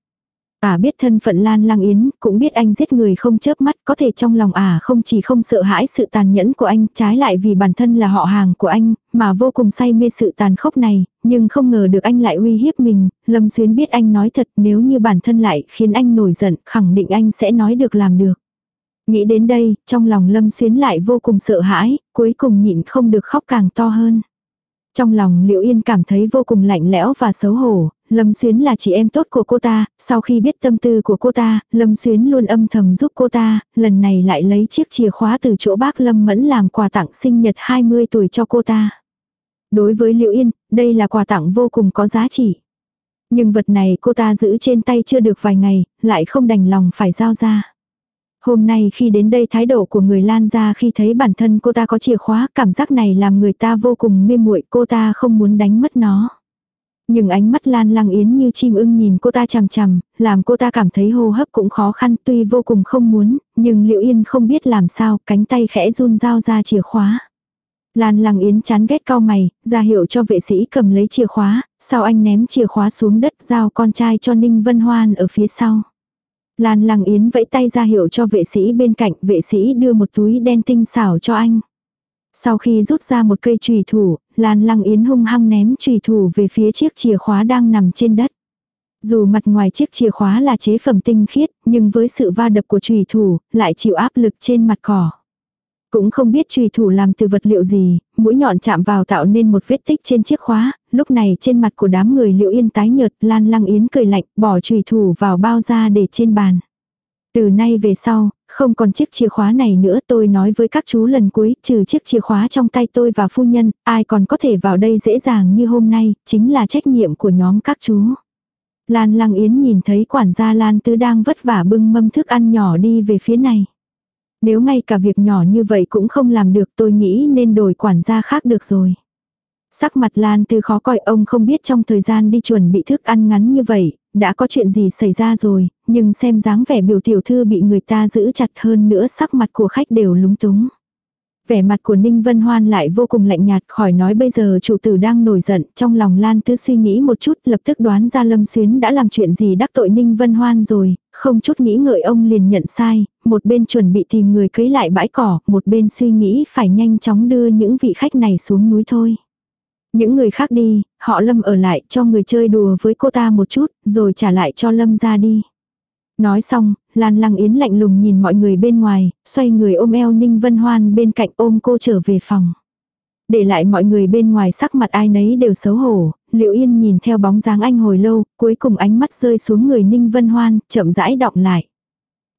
Ả à biết thân phận Lan Lang Yến, cũng biết anh giết người không chớp mắt, có thể trong lòng Ả à không chỉ không sợ hãi sự tàn nhẫn của anh, trái lại vì bản thân là họ hàng của anh, mà vô cùng say mê sự tàn khốc này, nhưng không ngờ được anh lại uy hiếp mình, Lâm Xuyến biết anh nói thật nếu như bản thân lại khiến anh nổi giận, khẳng định anh sẽ nói được làm được. Nghĩ đến đây, trong lòng Lâm Xuyến lại vô cùng sợ hãi, cuối cùng nhịn không được khóc càng to hơn. Trong lòng Liễu Yên cảm thấy vô cùng lạnh lẽo và xấu hổ, Lâm Xuyến là chị em tốt của cô ta, sau khi biết tâm tư của cô ta, Lâm Xuyến luôn âm thầm giúp cô ta, lần này lại lấy chiếc chìa khóa từ chỗ bác Lâm Mẫn làm quà tặng sinh nhật 20 tuổi cho cô ta. Đối với Liễu Yên, đây là quà tặng vô cùng có giá trị. Nhưng vật này cô ta giữ trên tay chưa được vài ngày, lại không đành lòng phải giao ra. Hôm nay khi đến đây thái độ của người Lan ra khi thấy bản thân cô ta có chìa khóa, cảm giác này làm người ta vô cùng mê muội cô ta không muốn đánh mất nó. Nhưng ánh mắt Lan Lăng Yến như chim ưng nhìn cô ta chằm chằm, làm cô ta cảm thấy hô hấp cũng khó khăn tuy vô cùng không muốn, nhưng Liệu Yên không biết làm sao, cánh tay khẽ run dao ra chìa khóa. Lan Lăng Yến chán ghét cao mày, ra hiệu cho vệ sĩ cầm lấy chìa khóa, sau anh ném chìa khóa xuống đất giao con trai cho Ninh Vân Hoan ở phía sau. Lan Lăng Yến vẫy tay ra hiệu cho vệ sĩ bên cạnh, vệ sĩ đưa một túi đen tinh xảo cho anh. Sau khi rút ra một cây chùy thủ, Lan Lăng Yến hung hăng ném chùy thủ về phía chiếc chìa khóa đang nằm trên đất. Dù mặt ngoài chiếc chìa khóa là chế phẩm tinh khiết, nhưng với sự va đập của chùy thủ, lại chịu áp lực trên mặt cỏ. Cũng không biết chùy thủ làm từ vật liệu gì, mũi nhọn chạm vào tạo nên một vết tích trên chiếc khóa, lúc này trên mặt của đám người liệu yên tái nhợt, Lan Lăng Yến cười lạnh, bỏ chùy thủ vào bao da để trên bàn. Từ nay về sau, không còn chiếc chìa khóa này nữa tôi nói với các chú lần cuối, trừ chiếc chìa khóa trong tay tôi và phu nhân, ai còn có thể vào đây dễ dàng như hôm nay, chính là trách nhiệm của nhóm các chú. Lan Lăng Yến nhìn thấy quản gia Lan Tứ đang vất vả bưng mâm thức ăn nhỏ đi về phía này. Nếu ngay cả việc nhỏ như vậy cũng không làm được tôi nghĩ nên đổi quản gia khác được rồi. Sắc mặt Lan Tư khó coi ông không biết trong thời gian đi chuẩn bị thức ăn ngắn như vậy, đã có chuyện gì xảy ra rồi, nhưng xem dáng vẻ biểu tiểu thư bị người ta giữ chặt hơn nữa sắc mặt của khách đều lúng túng. Vẻ mặt của Ninh Vân Hoan lại vô cùng lạnh nhạt khỏi nói bây giờ chủ tử đang nổi giận, trong lòng Lan Tư suy nghĩ một chút lập tức đoán ra Lâm Xuyến đã làm chuyện gì đắc tội Ninh Vân Hoan rồi, không chút nghĩ ngợi ông liền nhận sai, một bên chuẩn bị tìm người cưới lại bãi cỏ, một bên suy nghĩ phải nhanh chóng đưa những vị khách này xuống núi thôi. Những người khác đi, họ Lâm ở lại cho người chơi đùa với cô ta một chút, rồi trả lại cho Lâm ra đi. Nói xong, Lan Lăng Yến lạnh lùng nhìn mọi người bên ngoài, xoay người ôm eo Ninh Vân Hoan bên cạnh ôm cô trở về phòng. Để lại mọi người bên ngoài sắc mặt ai nấy đều xấu hổ, Liệu Yên nhìn theo bóng dáng anh hồi lâu, cuối cùng ánh mắt rơi xuống người Ninh Vân Hoan, chậm rãi động lại.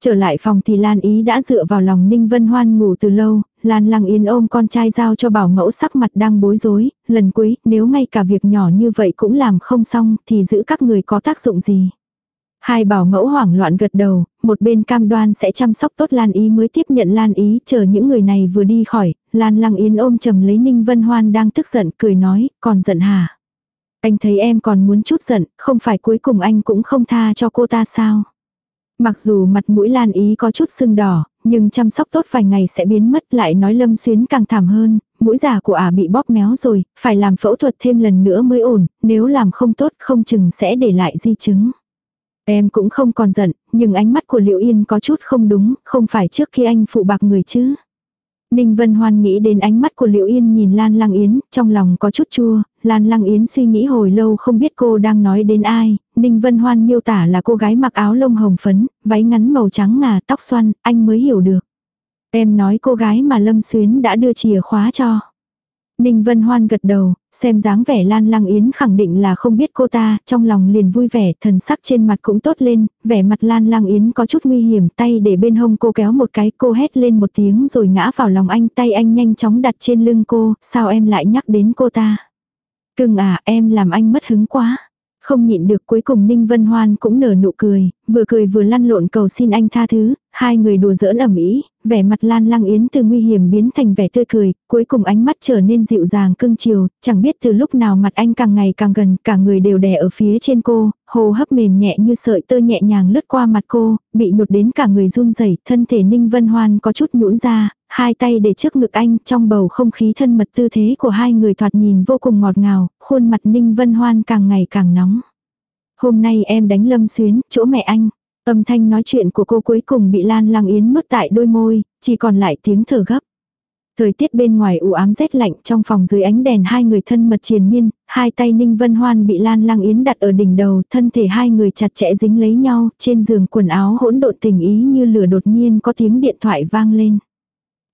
Trở lại phòng thì Lan Ý đã dựa vào lòng Ninh Vân Hoan ngủ từ lâu, Lan Lăng Yên ôm con trai giao cho bảo mẫu sắc mặt đang bối rối, lần cuối, nếu ngay cả việc nhỏ như vậy cũng làm không xong thì giữ các người có tác dụng gì. Hai bảo mẫu hoảng loạn gật đầu, một bên cam đoan sẽ chăm sóc tốt Lan Ý mới tiếp nhận Lan Ý chờ những người này vừa đi khỏi, Lan Lăng Yến ôm chầm lấy Ninh Vân Hoan đang tức giận cười nói, còn giận hả? Anh thấy em còn muốn chút giận, không phải cuối cùng anh cũng không tha cho cô ta sao? Mặc dù mặt mũi Lan Ý có chút sưng đỏ, nhưng chăm sóc tốt vài ngày sẽ biến mất lại nói Lâm Xuyến càng thảm hơn, mũi giả của ả bị bóp méo rồi, phải làm phẫu thuật thêm lần nữa mới ổn, nếu làm không tốt không chừng sẽ để lại di chứng. Em cũng không còn giận, nhưng ánh mắt của liễu Yên có chút không đúng, không phải trước khi anh phụ bạc người chứ. Ninh Vân Hoan nghĩ đến ánh mắt của liễu Yên nhìn Lan Lăng Yến, trong lòng có chút chua, Lan Lăng Yến suy nghĩ hồi lâu không biết cô đang nói đến ai, Ninh Vân Hoan miêu tả là cô gái mặc áo lông hồng phấn, váy ngắn màu trắng ngà, tóc xoăn, anh mới hiểu được. Em nói cô gái mà Lâm Xuyến đã đưa chìa khóa cho. Ninh Vân Hoan gật đầu, xem dáng vẻ Lan Lăng Yến khẳng định là không biết cô ta, trong lòng liền vui vẻ, thần sắc trên mặt cũng tốt lên, vẻ mặt Lan Lăng Yến có chút nguy hiểm, tay để bên hông cô kéo một cái, cô hét lên một tiếng rồi ngã vào lòng anh, tay anh nhanh chóng đặt trên lưng cô, sao em lại nhắc đến cô ta? Cưng à, em làm anh mất hứng quá. Không nhịn được cuối cùng Ninh Vân Hoan cũng nở nụ cười, vừa cười vừa lăn lộn cầu xin anh tha thứ, hai người đùa giỡn ẩm ý, vẻ mặt Lan Lăng Yến từ nguy hiểm biến thành vẻ tươi cười, cuối cùng ánh mắt trở nên dịu dàng cưng chiều, chẳng biết từ lúc nào mặt anh càng ngày càng gần, cả người đều đè ở phía trên cô, hô hấp mềm nhẹ như sợi tơ nhẹ nhàng lướt qua mặt cô, bị nhột đến cả người run rẩy, thân thể Ninh Vân Hoan có chút nhũn ra, hai tay để trước ngực anh, trong bầu không khí thân mật tư thế của hai người thoạt nhìn vô cùng ngọt ngào, khuôn mặt Ninh Vân Hoan càng ngày càng nóng. Hôm nay em đánh Lâm Xuyến, chỗ mẹ anh. Âm thanh nói chuyện của cô cuối cùng bị Lan Lăng Yến nuốt tại đôi môi, chỉ còn lại tiếng thở gấp. Thời tiết bên ngoài u ám rét lạnh trong phòng dưới ánh đèn hai người thân mật triền miên, hai tay Ninh Vân Hoan bị Lan Lăng Yến đặt ở đỉnh đầu, thân thể hai người chặt chẽ dính lấy nhau, trên giường quần áo hỗn độn tình ý như lửa đột nhiên có tiếng điện thoại vang lên.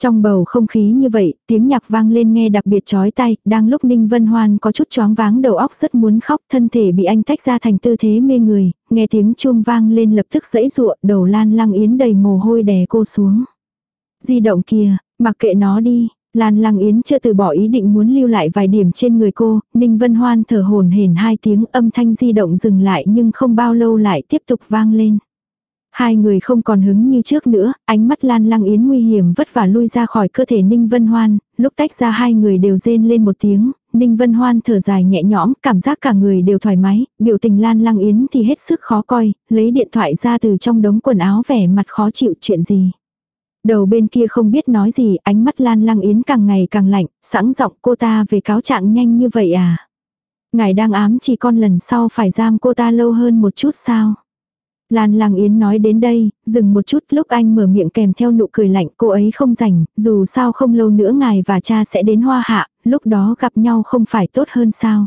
Trong bầu không khí như vậy, tiếng nhạc vang lên nghe đặc biệt chói tai, đang lúc Ninh Vân Hoan có chút choáng váng đầu óc rất muốn khóc, thân thể bị anh tách ra thành tư thế mê người, nghe tiếng chuông vang lên lập tức dãy dụa, đầu Lan Lăng Yến đầy mồ hôi đè cô xuống. Di động kia mặc kệ nó đi, Lan Lăng Yến chưa từ bỏ ý định muốn lưu lại vài điểm trên người cô, Ninh Vân Hoan thở hồn hển hai tiếng âm thanh di động dừng lại nhưng không bao lâu lại tiếp tục vang lên. Hai người không còn hứng như trước nữa, ánh mắt Lan Lăng Yến nguy hiểm vất vả lui ra khỏi cơ thể Ninh Vân Hoan, lúc tách ra hai người đều rên lên một tiếng, Ninh Vân Hoan thở dài nhẹ nhõm, cảm giác cả người đều thoải mái, biểu tình Lan Lăng Yến thì hết sức khó coi, lấy điện thoại ra từ trong đống quần áo vẻ mặt khó chịu chuyện gì. Đầu bên kia không biết nói gì, ánh mắt Lan Lăng Yến càng ngày càng lạnh, sẵn giọng cô ta về cáo trạng nhanh như vậy à. Ngài đang ám chỉ con lần sau phải giam cô ta lâu hơn một chút sao. Lan Lang Yến nói đến đây, dừng một chút lúc anh mở miệng kèm theo nụ cười lạnh cô ấy không rảnh, dù sao không lâu nữa ngài và cha sẽ đến hoa hạ, lúc đó gặp nhau không phải tốt hơn sao.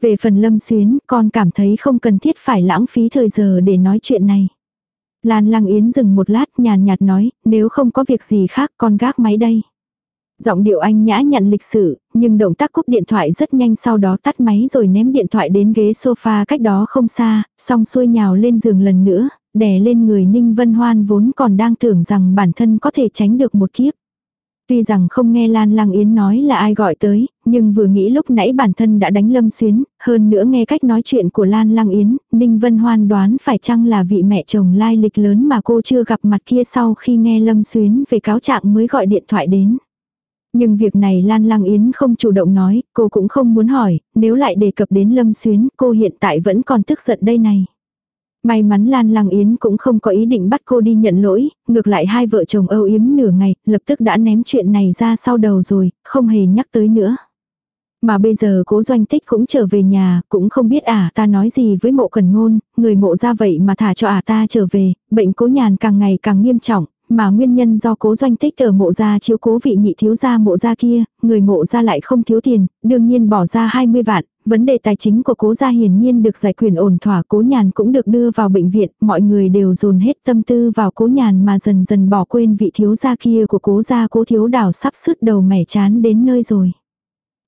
Về phần lâm xuyến, con cảm thấy không cần thiết phải lãng phí thời giờ để nói chuyện này. Lan Lang Yến dừng một lát nhàn nhạt nói, nếu không có việc gì khác con gác máy đây. Giọng điệu anh nhã nhận lịch sự, nhưng động tác cúp điện thoại rất nhanh sau đó tắt máy rồi ném điện thoại đến ghế sofa cách đó không xa, xong xuôi nhào lên giường lần nữa, đè lên người Ninh Vân Hoan vốn còn đang tưởng rằng bản thân có thể tránh được một kiếp. Tuy rằng không nghe Lan Lang Yến nói là ai gọi tới, nhưng vừa nghĩ lúc nãy bản thân đã đánh Lâm Xuyến, hơn nữa nghe cách nói chuyện của Lan Lang Yến, Ninh Vân Hoan đoán phải chăng là vị mẹ chồng lai lịch lớn mà cô chưa gặp mặt kia sau khi nghe Lâm Xuyến về cáo trạng mới gọi điện thoại đến. Nhưng việc này Lan Lang Yến không chủ động nói, cô cũng không muốn hỏi, nếu lại đề cập đến Lâm Xuyến, cô hiện tại vẫn còn tức giận đây này. May mắn Lan Lăng Yến cũng không có ý định bắt cô đi nhận lỗi, ngược lại hai vợ chồng âu yếm nửa ngày, lập tức đã ném chuyện này ra sau đầu rồi, không hề nhắc tới nữa. Mà bây giờ cố doanh tích cũng trở về nhà, cũng không biết ả ta nói gì với mộ cần ngôn, người mộ ra vậy mà thả cho ả ta trở về, bệnh cố nhàn càng ngày càng nghiêm trọng, mà nguyên nhân do cố doanh tích ở mộ gia chiếu cố vị nhị thiếu gia mộ gia kia, người mộ gia lại không thiếu tiền, đương nhiên bỏ ra 20 vạn, vấn đề tài chính của cố gia hiển nhiên được giải quyền ổn thỏa cố nhàn cũng được đưa vào bệnh viện, mọi người đều dồn hết tâm tư vào cố nhàn mà dần dần bỏ quên vị thiếu gia kia của cố gia cố thiếu đảo sắp sứt đầu mẻ chán đến nơi rồi.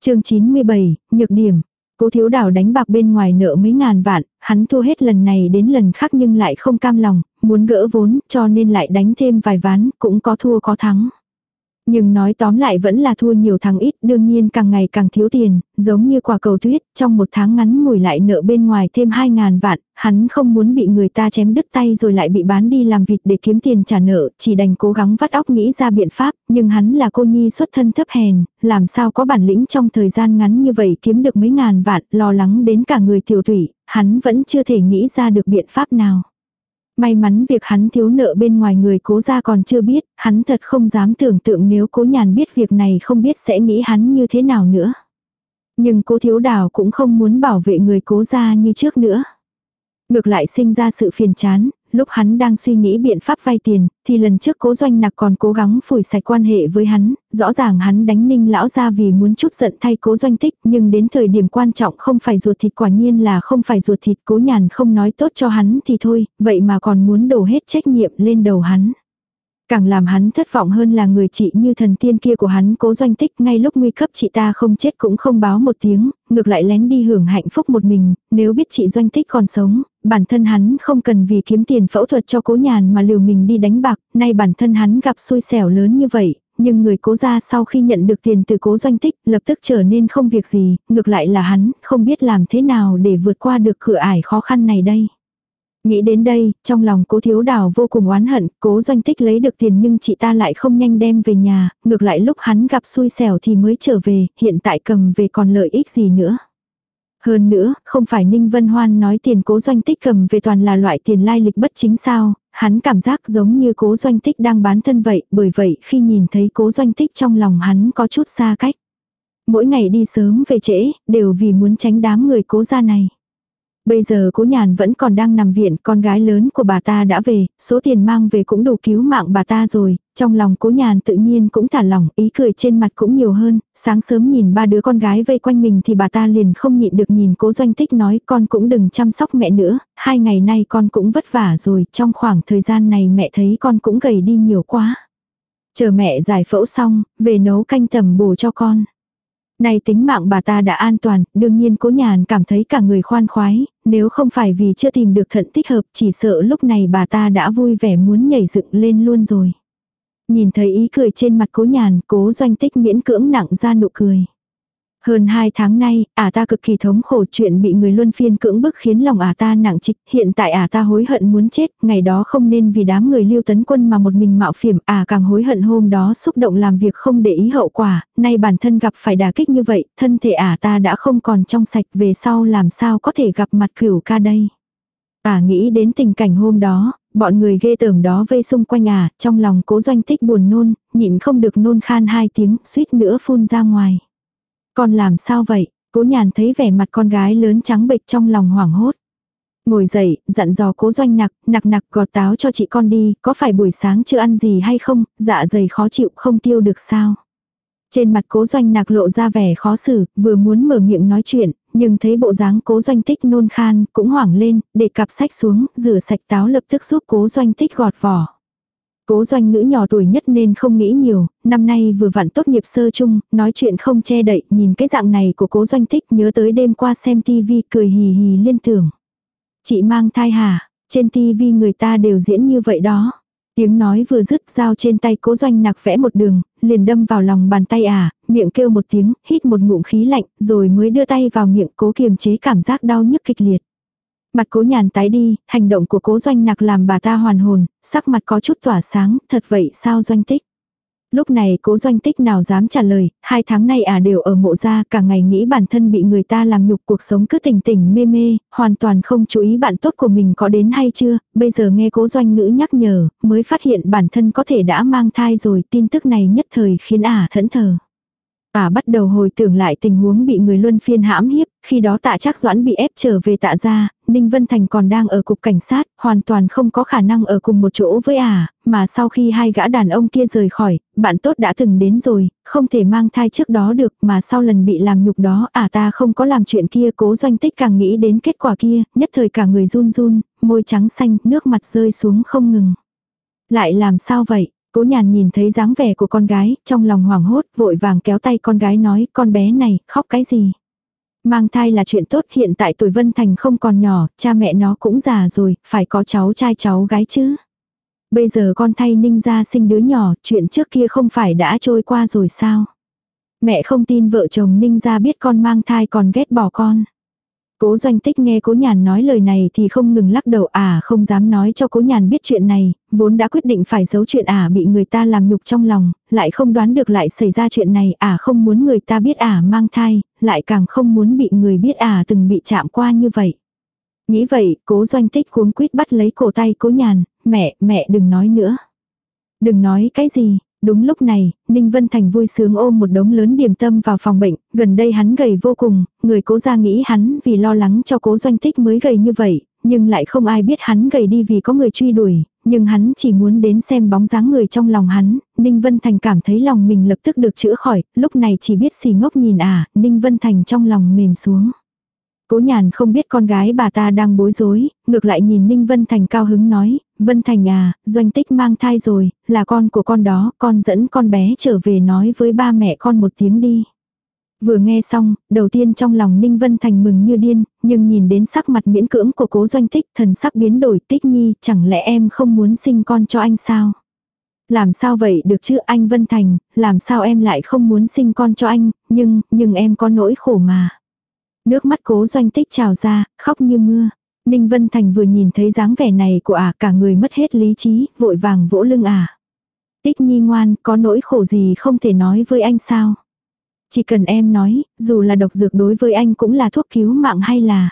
chương 97, nhược điểm. Cố thiếu đảo đánh bạc bên ngoài nợ mấy ngàn vạn, hắn thua hết lần này đến lần khác nhưng lại không cam lòng, muốn gỡ vốn cho nên lại đánh thêm vài ván, cũng có thua có thắng. Nhưng nói tóm lại vẫn là thua nhiều thằng ít, đương nhiên càng ngày càng thiếu tiền, giống như quả cầu tuyết, trong một tháng ngắn ngủi lại nợ bên ngoài thêm 2.000 vạn, hắn không muốn bị người ta chém đứt tay rồi lại bị bán đi làm vịt để kiếm tiền trả nợ, chỉ đành cố gắng vắt óc nghĩ ra biện pháp, nhưng hắn là cô nhi xuất thân thấp hèn, làm sao có bản lĩnh trong thời gian ngắn như vậy kiếm được mấy ngàn vạn, lo lắng đến cả người tiểu thủy, hắn vẫn chưa thể nghĩ ra được biện pháp nào. May mắn việc hắn thiếu nợ bên ngoài người cố ra còn chưa biết, hắn thật không dám tưởng tượng nếu cố nhàn biết việc này không biết sẽ nghĩ hắn như thế nào nữa. Nhưng cố thiếu đào cũng không muốn bảo vệ người cố ra như trước nữa. Ngược lại sinh ra sự phiền chán, lúc hắn đang suy nghĩ biện pháp vay tiền, thì lần trước cố doanh nặc còn cố gắng phủi sạch quan hệ với hắn, rõ ràng hắn đánh ninh lão ra vì muốn chút giận thay cố doanh tích, nhưng đến thời điểm quan trọng không phải ruột thịt quả nhiên là không phải ruột thịt cố nhàn không nói tốt cho hắn thì thôi, vậy mà còn muốn đổ hết trách nhiệm lên đầu hắn. Càng làm hắn thất vọng hơn là người chị như thần tiên kia của hắn cố doanh tích ngay lúc nguy cấp chị ta không chết cũng không báo một tiếng, ngược lại lén đi hưởng hạnh phúc một mình, nếu biết chị doanh tích còn sống, bản thân hắn không cần vì kiếm tiền phẫu thuật cho cố nhàn mà liều mình đi đánh bạc, nay bản thân hắn gặp xui xẻo lớn như vậy, nhưng người cố ra sau khi nhận được tiền từ cố doanh tích lập tức trở nên không việc gì, ngược lại là hắn không biết làm thế nào để vượt qua được cửa ải khó khăn này đây. Nghĩ đến đây, trong lòng cố thiếu đào vô cùng oán hận, cố doanh tích lấy được tiền nhưng chị ta lại không nhanh đem về nhà, ngược lại lúc hắn gặp xui xẻo thì mới trở về, hiện tại cầm về còn lợi ích gì nữa. Hơn nữa, không phải Ninh Vân Hoan nói tiền cố doanh tích cầm về toàn là loại tiền lai lịch bất chính sao, hắn cảm giác giống như cố doanh tích đang bán thân vậy, bởi vậy khi nhìn thấy cố doanh tích trong lòng hắn có chút xa cách. Mỗi ngày đi sớm về trễ, đều vì muốn tránh đám người cố gia này. Bây giờ cố nhàn vẫn còn đang nằm viện, con gái lớn của bà ta đã về, số tiền mang về cũng đủ cứu mạng bà ta rồi, trong lòng cố nhàn tự nhiên cũng thả lỏng, ý cười trên mặt cũng nhiều hơn, sáng sớm nhìn ba đứa con gái vây quanh mình thì bà ta liền không nhịn được nhìn cố doanh tích nói con cũng đừng chăm sóc mẹ nữa, hai ngày nay con cũng vất vả rồi, trong khoảng thời gian này mẹ thấy con cũng gầy đi nhiều quá. Chờ mẹ giải phẫu xong, về nấu canh tầm bổ cho con. Này tính mạng bà ta đã an toàn, đương nhiên cố nhàn cảm thấy cả người khoan khoái, nếu không phải vì chưa tìm được thận thích hợp chỉ sợ lúc này bà ta đã vui vẻ muốn nhảy dựng lên luôn rồi. Nhìn thấy ý cười trên mặt cố nhàn, cố doanh tích miễn cưỡng nặng ra nụ cười. Hơn hai tháng nay, ả ta cực kỳ thống khổ chuyện bị người luân phiên cưỡng bức khiến lòng ả ta nặng trịch. Hiện tại ả ta hối hận muốn chết, ngày đó không nên vì đám người lưu tấn quân mà một mình mạo phiểm. Ả càng hối hận hôm đó xúc động làm việc không để ý hậu quả. Nay bản thân gặp phải đả kích như vậy, thân thể ả ta đã không còn trong sạch về sau làm sao có thể gặp mặt cửu ca đây. Ả nghĩ đến tình cảnh hôm đó, bọn người ghê tởm đó vây xung quanh ả, trong lòng cố doanh tích buồn nôn, nhịn không được nôn khan hai tiếng, suýt nữa phun ra ngoài. Con làm sao vậy? Cố nhàn thấy vẻ mặt con gái lớn trắng bệch trong lòng hoảng hốt. Ngồi dậy, dặn dò cố doanh nặc, nặc nặc gọt táo cho chị con đi, có phải buổi sáng chưa ăn gì hay không, dạ dày khó chịu không tiêu được sao. Trên mặt cố doanh nặc lộ ra vẻ khó xử, vừa muốn mở miệng nói chuyện, nhưng thấy bộ dáng cố doanh tích nôn khan, cũng hoảng lên, để cặp sách xuống, rửa sạch táo lập tức giúp cố doanh tích gọt vỏ. Cố doanh ngữ nhỏ tuổi nhất nên không nghĩ nhiều, năm nay vừa vặn tốt nghiệp sơ chung, nói chuyện không che đậy, nhìn cái dạng này của cố doanh thích nhớ tới đêm qua xem tivi cười hì hì liên tưởng. Chị mang thai hả, trên tivi người ta đều diễn như vậy đó. Tiếng nói vừa dứt dao trên tay cố doanh nạc vẽ một đường, liền đâm vào lòng bàn tay à, miệng kêu một tiếng, hít một ngụm khí lạnh, rồi mới đưa tay vào miệng cố kiềm chế cảm giác đau nhức kịch liệt. Mặt cố nhàn tái đi, hành động của cố doanh nặc làm bà ta hoàn hồn, sắc mặt có chút tỏa sáng, thật vậy sao doanh tích. Lúc này cố doanh tích nào dám trả lời, hai tháng nay à đều ở mộ gia cả ngày nghĩ bản thân bị người ta làm nhục cuộc sống cứ tỉnh tỉnh mê mê, hoàn toàn không chú ý bạn tốt của mình có đến hay chưa, bây giờ nghe cố doanh ngữ nhắc nhở, mới phát hiện bản thân có thể đã mang thai rồi, tin tức này nhất thời khiến ả à thẫn thờ. Ả bắt đầu hồi tưởng lại tình huống bị người luân phiên hãm hiếp, khi đó tạ chắc doãn bị ép trở về tạ gia, Ninh Vân Thành còn đang ở cục cảnh sát, hoàn toàn không có khả năng ở cùng một chỗ với ả, mà sau khi hai gã đàn ông kia rời khỏi, bạn tốt đã từng đến rồi, không thể mang thai trước đó được, mà sau lần bị làm nhục đó ả ta không có làm chuyện kia cố doanh tích càng nghĩ đến kết quả kia, nhất thời cả người run run, môi trắng xanh, nước mặt rơi xuống không ngừng. Lại làm sao vậy? Cố nhàn nhìn thấy dáng vẻ của con gái, trong lòng hoảng hốt, vội vàng kéo tay con gái nói, con bé này, khóc cái gì? Mang thai là chuyện tốt, hiện tại tuổi Vân Thành không còn nhỏ, cha mẹ nó cũng già rồi, phải có cháu trai cháu gái chứ. Bây giờ con thay ninh ra sinh đứa nhỏ, chuyện trước kia không phải đã trôi qua rồi sao? Mẹ không tin vợ chồng ninh ra biết con mang thai còn ghét bỏ con. Cố doanh tích nghe cố nhàn nói lời này thì không ngừng lắc đầu à không dám nói cho cố nhàn biết chuyện này, vốn đã quyết định phải giấu chuyện à bị người ta làm nhục trong lòng, lại không đoán được lại xảy ra chuyện này à không muốn người ta biết à mang thai, lại càng không muốn bị người biết à từng bị chạm qua như vậy. Nghĩ vậy, cố doanh tích cuống quýt bắt lấy cổ tay cố nhàn, mẹ, mẹ đừng nói nữa. Đừng nói cái gì, Đúng lúc này, Ninh Vân Thành vui sướng ôm một đống lớn điểm tâm vào phòng bệnh, gần đây hắn gầy vô cùng, người cố ra nghĩ hắn vì lo lắng cho cố doanh tích mới gầy như vậy, nhưng lại không ai biết hắn gầy đi vì có người truy đuổi, nhưng hắn chỉ muốn đến xem bóng dáng người trong lòng hắn, Ninh Vân Thành cảm thấy lòng mình lập tức được chữa khỏi, lúc này chỉ biết xì ngốc nhìn à, Ninh Vân Thành trong lòng mềm xuống. Cố nhàn không biết con gái bà ta đang bối rối, ngược lại nhìn Ninh Vân Thành cao hứng nói, Vân Thành à, doanh tích mang thai rồi, là con của con đó, con dẫn con bé trở về nói với ba mẹ con một tiếng đi. Vừa nghe xong, đầu tiên trong lòng Ninh Vân Thành mừng như điên, nhưng nhìn đến sắc mặt miễn cưỡng của cố doanh tích thần sắc biến đổi tích nhi, chẳng lẽ em không muốn sinh con cho anh sao? Làm sao vậy được chứ anh Vân Thành, làm sao em lại không muốn sinh con cho anh, nhưng, nhưng em có nỗi khổ mà. Nước mắt cố doanh tích trào ra, khóc như mưa. Ninh Vân Thành vừa nhìn thấy dáng vẻ này của ả cả người mất hết lý trí, vội vàng vỗ lưng ả. Tích nhi ngoan, có nỗi khổ gì không thể nói với anh sao? Chỉ cần em nói, dù là độc dược đối với anh cũng là thuốc cứu mạng hay là...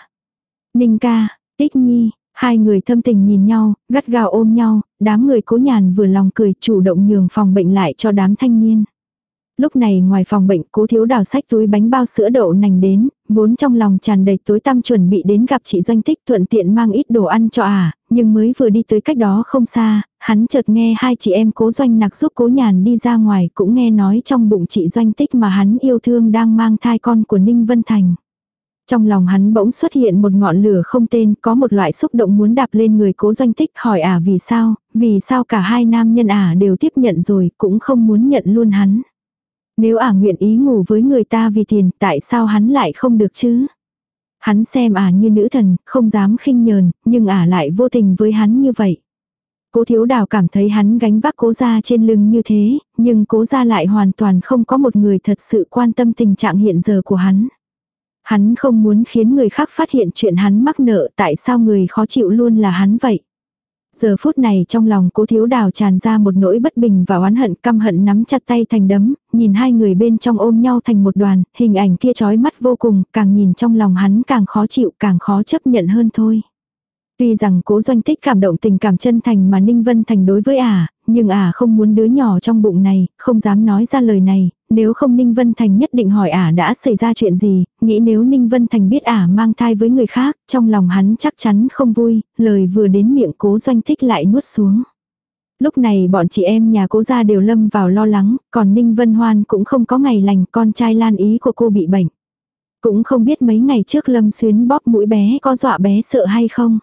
Ninh ca, tích nhi, hai người thâm tình nhìn nhau, gắt gao ôm nhau, đám người cố nhàn vừa lòng cười chủ động nhường phòng bệnh lại cho đám thanh niên. Lúc này ngoài phòng bệnh cố thiếu đào sách túi bánh bao sữa đậu nành đến, vốn trong lòng tràn đầy tối tăm chuẩn bị đến gặp chị Doanh Tích thuận tiện mang ít đồ ăn cho à, nhưng mới vừa đi tới cách đó không xa, hắn chợt nghe hai chị em cố Doanh nặc giúp cố nhàn đi ra ngoài cũng nghe nói trong bụng chị Doanh Tích mà hắn yêu thương đang mang thai con của Ninh Vân Thành. Trong lòng hắn bỗng xuất hiện một ngọn lửa không tên, có một loại xúc động muốn đạp lên người cố doanh tích hỏi à vì sao, vì sao cả hai nam nhân à đều tiếp nhận rồi, cũng không muốn nhận luôn hắn. Nếu ả nguyện ý ngủ với người ta vì tiền, tại sao hắn lại không được chứ? Hắn xem ả như nữ thần, không dám khinh nhờn, nhưng ả lại vô tình với hắn như vậy. Cố thiếu đào cảm thấy hắn gánh vác cố gia trên lưng như thế, nhưng cố gia lại hoàn toàn không có một người thật sự quan tâm tình trạng hiện giờ của hắn. Hắn không muốn khiến người khác phát hiện chuyện hắn mắc nợ tại sao người khó chịu luôn là hắn vậy. Giờ phút này trong lòng cố thiếu đào tràn ra một nỗi bất bình và oán hận căm hận nắm chặt tay thành đấm, nhìn hai người bên trong ôm nhau thành một đoàn, hình ảnh kia trói mắt vô cùng, càng nhìn trong lòng hắn càng khó chịu càng khó chấp nhận hơn thôi. Tuy rằng cố doanh tích cảm động tình cảm chân thành mà Ninh Vân Thành đối với ả, à, nhưng ả à không muốn đứa nhỏ trong bụng này, không dám nói ra lời này, nếu không Ninh Vân Thành nhất định hỏi ả đã xảy ra chuyện gì, nghĩ nếu Ninh Vân Thành biết ả mang thai với người khác, trong lòng hắn chắc chắn không vui, lời vừa đến miệng cố doanh thích lại nuốt xuống. Lúc này bọn chị em nhà cố gia đều lâm vào lo lắng, còn Ninh Vân Hoan cũng không có ngày lành con trai lan ý của cô bị bệnh. Cũng không biết mấy ngày trước lâm xuyến bóp mũi bé có dọa bé sợ hay không.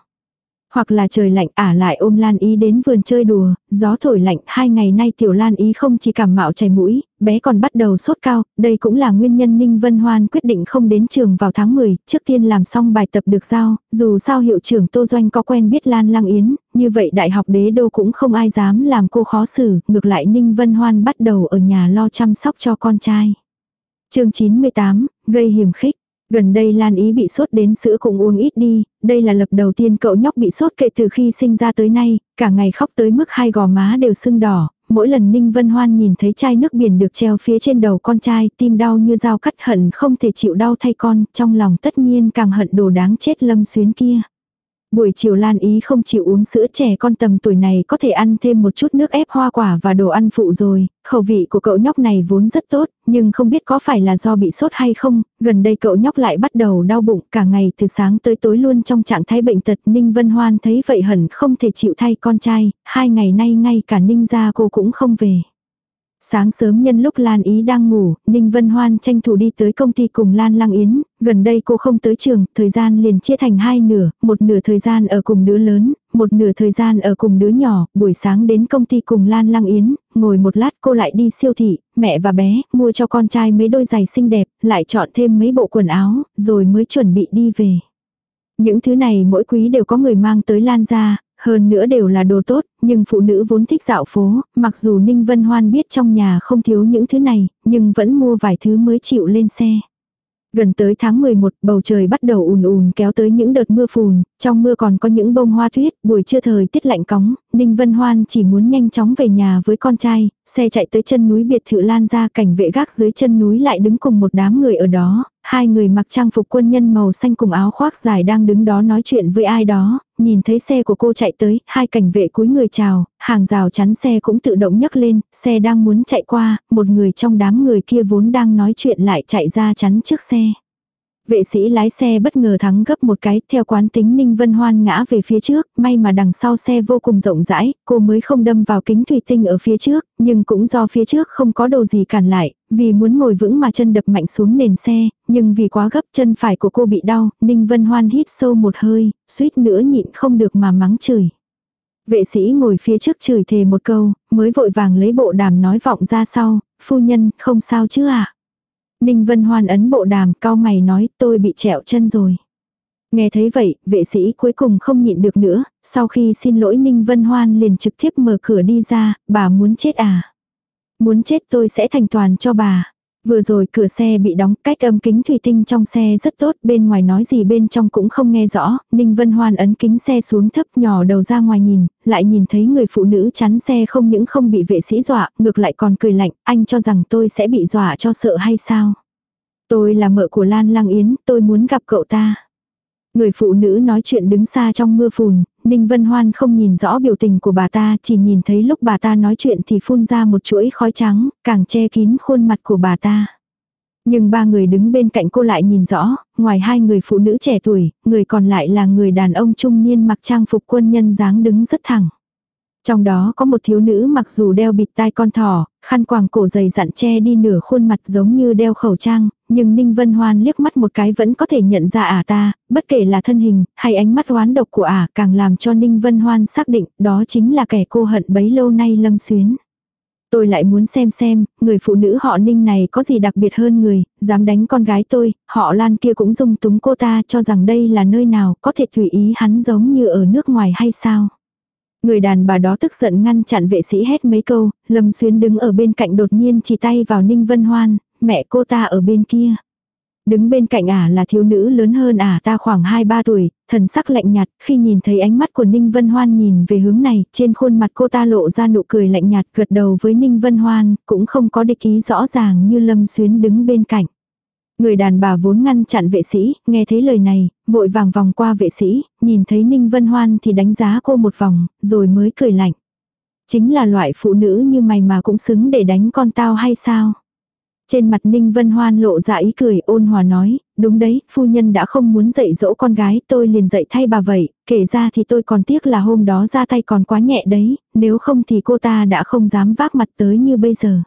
Hoặc là trời lạnh ả lại ôm Lan Ý đến vườn chơi đùa, gió thổi lạnh hai ngày nay tiểu Lan Ý không chỉ cảm mạo chảy mũi, bé còn bắt đầu sốt cao, đây cũng là nguyên nhân Ninh Vân Hoan quyết định không đến trường vào tháng 10, trước tiên làm xong bài tập được giao, dù sao hiệu trưởng Tô Doanh có quen biết Lan Lăng Yến, như vậy đại học đế đô cũng không ai dám làm cô khó xử, ngược lại Ninh Vân Hoan bắt đầu ở nhà lo chăm sóc cho con trai. chương 98, gây hiểm khích. Gần đây Lan Ý bị sốt đến sữa cũng uống ít đi, đây là lập đầu tiên cậu nhóc bị sốt kể từ khi sinh ra tới nay, cả ngày khóc tới mức hai gò má đều sưng đỏ, mỗi lần Ninh Vân Hoan nhìn thấy chai nước biển được treo phía trên đầu con trai, tim đau như dao cắt hận không thể chịu đau thay con, trong lòng tất nhiên càng hận đồ đáng chết lâm xuyến kia. Buổi chiều Lan Ý không chịu uống sữa trẻ con tầm tuổi này có thể ăn thêm một chút nước ép hoa quả và đồ ăn phụ rồi, khẩu vị của cậu nhóc này vốn rất tốt, nhưng không biết có phải là do bị sốt hay không, gần đây cậu nhóc lại bắt đầu đau bụng cả ngày từ sáng tới tối luôn trong trạng thái bệnh tật. Ninh Vân Hoan thấy vậy hẳn không thể chịu thay con trai, hai ngày nay ngay cả Ninh gia cô cũng không về. Sáng sớm nhân lúc Lan Ý đang ngủ, Ninh Vân Hoan tranh thủ đi tới công ty cùng Lan Lăng Yến, gần đây cô không tới trường, thời gian liền chia thành hai nửa, một nửa thời gian ở cùng đứa lớn, một nửa thời gian ở cùng đứa nhỏ, buổi sáng đến công ty cùng Lan Lăng Yến, ngồi một lát cô lại đi siêu thị, mẹ và bé, mua cho con trai mấy đôi giày xinh đẹp, lại chọn thêm mấy bộ quần áo, rồi mới chuẩn bị đi về. Những thứ này mỗi quý đều có người mang tới Lan ra, hơn nữa đều là đồ tốt, nhưng phụ nữ vốn thích dạo phố, mặc dù Ninh Vân Hoan biết trong nhà không thiếu những thứ này, nhưng vẫn mua vài thứ mới chịu lên xe. Gần tới tháng 11, bầu trời bắt đầu ùn ùn kéo tới những đợt mưa phùn, trong mưa còn có những bông hoa tuyết, buổi trưa thời tiết lạnh cóng, Ninh Vân Hoan chỉ muốn nhanh chóng về nhà với con trai, xe chạy tới chân núi biệt thự lan ra cảnh vệ gác dưới chân núi lại đứng cùng một đám người ở đó, hai người mặc trang phục quân nhân màu xanh cùng áo khoác dài đang đứng đó nói chuyện với ai đó, nhìn thấy xe của cô chạy tới, hai cảnh vệ cúi người chào, hàng rào chắn xe cũng tự động nhấc lên, xe đang muốn chạy qua, một người trong đám người kia vốn đang nói chuyện lại chạy ra chắn trước xe. Vệ sĩ lái xe bất ngờ thắng gấp một cái, theo quán tính Ninh Vân Hoan ngã về phía trước, may mà đằng sau xe vô cùng rộng rãi, cô mới không đâm vào kính thủy tinh ở phía trước, nhưng cũng do phía trước không có đồ gì cản lại, vì muốn ngồi vững mà chân đập mạnh xuống nền xe, nhưng vì quá gấp chân phải của cô bị đau, Ninh Vân Hoan hít sâu một hơi, suýt nữa nhịn không được mà mắng chửi. Vệ sĩ ngồi phía trước chửi thề một câu, mới vội vàng lấy bộ đàm nói vọng ra sau, phu nhân, không sao chứ ạ. À? Ninh Vân Hoan ấn bộ đàm, cao mày nói tôi bị trẹo chân rồi. Nghe thấy vậy, vệ sĩ cuối cùng không nhịn được nữa, sau khi xin lỗi Ninh Vân Hoan liền trực tiếp mở cửa đi ra, bà muốn chết à? Muốn chết tôi sẽ thành toàn cho bà. Vừa rồi cửa xe bị đóng, cách âm kính thủy tinh trong xe rất tốt, bên ngoài nói gì bên trong cũng không nghe rõ, Ninh Vân Hoan ấn kính xe xuống thấp nhỏ đầu ra ngoài nhìn, lại nhìn thấy người phụ nữ chắn xe không những không bị vệ sĩ dọa, ngược lại còn cười lạnh, anh cho rằng tôi sẽ bị dọa cho sợ hay sao? Tôi là mợ của Lan Lăng Yến, tôi muốn gặp cậu ta. Người phụ nữ nói chuyện đứng xa trong mưa phùn, Ninh Vân Hoan không nhìn rõ biểu tình của bà ta, chỉ nhìn thấy lúc bà ta nói chuyện thì phun ra một chuỗi khói trắng, càng che kín khuôn mặt của bà ta. Nhưng ba người đứng bên cạnh cô lại nhìn rõ, ngoài hai người phụ nữ trẻ tuổi, người còn lại là người đàn ông trung niên mặc trang phục quân nhân dáng đứng rất thẳng. Trong đó có một thiếu nữ mặc dù đeo bịt tai con thỏ, khăn quàng cổ dày dặn che đi nửa khuôn mặt giống như đeo khẩu trang, nhưng Ninh Vân Hoan liếc mắt một cái vẫn có thể nhận ra ả ta, bất kể là thân hình, hay ánh mắt oán độc của ả càng làm cho Ninh Vân Hoan xác định đó chính là kẻ cô hận bấy lâu nay lâm xuyến. Tôi lại muốn xem xem, người phụ nữ họ Ninh này có gì đặc biệt hơn người, dám đánh con gái tôi, họ Lan kia cũng dung túng cô ta cho rằng đây là nơi nào có thể tùy ý hắn giống như ở nước ngoài hay sao. Người đàn bà đó tức giận ngăn chặn vệ sĩ hét mấy câu, Lâm Xuyên đứng ở bên cạnh đột nhiên chỉ tay vào Ninh Vân Hoan, mẹ cô ta ở bên kia. Đứng bên cạnh ả là thiếu nữ lớn hơn ả ta khoảng 2-3 tuổi, thần sắc lạnh nhạt, khi nhìn thấy ánh mắt của Ninh Vân Hoan nhìn về hướng này, trên khuôn mặt cô ta lộ ra nụ cười lạnh nhạt gật đầu với Ninh Vân Hoan, cũng không có địch ý rõ ràng như Lâm Xuyến đứng bên cạnh. Người đàn bà vốn ngăn chặn vệ sĩ, nghe thấy lời này, vội vàng vòng qua vệ sĩ, nhìn thấy Ninh Vân Hoan thì đánh giá cô một vòng, rồi mới cười lạnh. Chính là loại phụ nữ như mày mà cũng xứng để đánh con tao hay sao? Trên mặt Ninh Vân Hoan lộ ra ý cười ôn hòa nói, đúng đấy, phu nhân đã không muốn dạy dỗ con gái tôi liền dạy thay bà vậy, kể ra thì tôi còn tiếc là hôm đó ra tay còn quá nhẹ đấy, nếu không thì cô ta đã không dám vác mặt tới như bây giờ.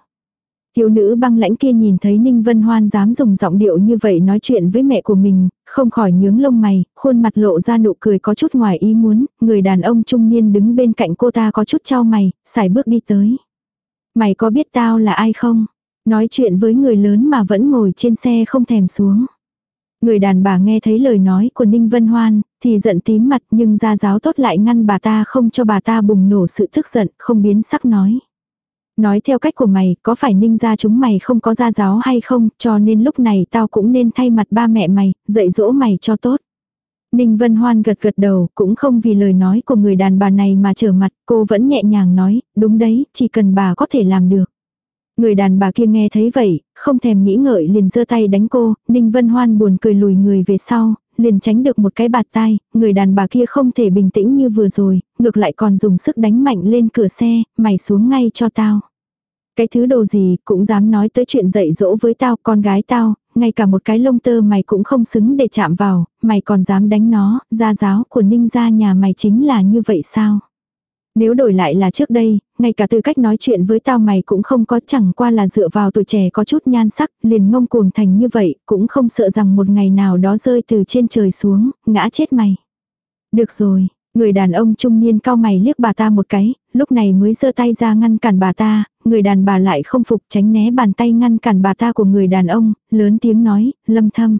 Thiếu nữ băng lãnh kia nhìn thấy Ninh Vân Hoan dám dùng giọng điệu như vậy nói chuyện với mẹ của mình, không khỏi nhướng lông mày, khuôn mặt lộ ra nụ cười có chút ngoài ý muốn, người đàn ông trung niên đứng bên cạnh cô ta có chút trao mày, xài bước đi tới. Mày có biết tao là ai không? Nói chuyện với người lớn mà vẫn ngồi trên xe không thèm xuống. Người đàn bà nghe thấy lời nói của Ninh Vân Hoan, thì giận tím mặt nhưng gia giáo tốt lại ngăn bà ta không cho bà ta bùng nổ sự tức giận, không biến sắc nói. Nói theo cách của mày, có phải ninh ra chúng mày không có gia giáo hay không, cho nên lúc này tao cũng nên thay mặt ba mẹ mày, dạy dỗ mày cho tốt. Ninh Vân Hoan gật gật đầu, cũng không vì lời nói của người đàn bà này mà trở mặt, cô vẫn nhẹ nhàng nói, đúng đấy, chỉ cần bà có thể làm được. Người đàn bà kia nghe thấy vậy, không thèm nghĩ ngợi liền giơ tay đánh cô, Ninh Vân Hoan buồn cười lùi người về sau, liền tránh được một cái bạt tai, người đàn bà kia không thể bình tĩnh như vừa rồi, ngược lại còn dùng sức đánh mạnh lên cửa xe, mày xuống ngay cho tao. Cái thứ đồ gì cũng dám nói tới chuyện dạy dỗ với tao, con gái tao, ngay cả một cái lông tơ mày cũng không xứng để chạm vào, mày còn dám đánh nó, gia giáo của ninh gia nhà mày chính là như vậy sao? Nếu đổi lại là trước đây, ngay cả tư cách nói chuyện với tao mày cũng không có chẳng qua là dựa vào tuổi trẻ có chút nhan sắc, liền ngông cuồng thành như vậy, cũng không sợ rằng một ngày nào đó rơi từ trên trời xuống, ngã chết mày. Được rồi, người đàn ông trung niên cao mày liếc bà ta một cái, lúc này mới giơ tay ra ngăn cản bà ta, người đàn bà lại không phục tránh né bàn tay ngăn cản bà ta của người đàn ông, lớn tiếng nói, lâm thâm.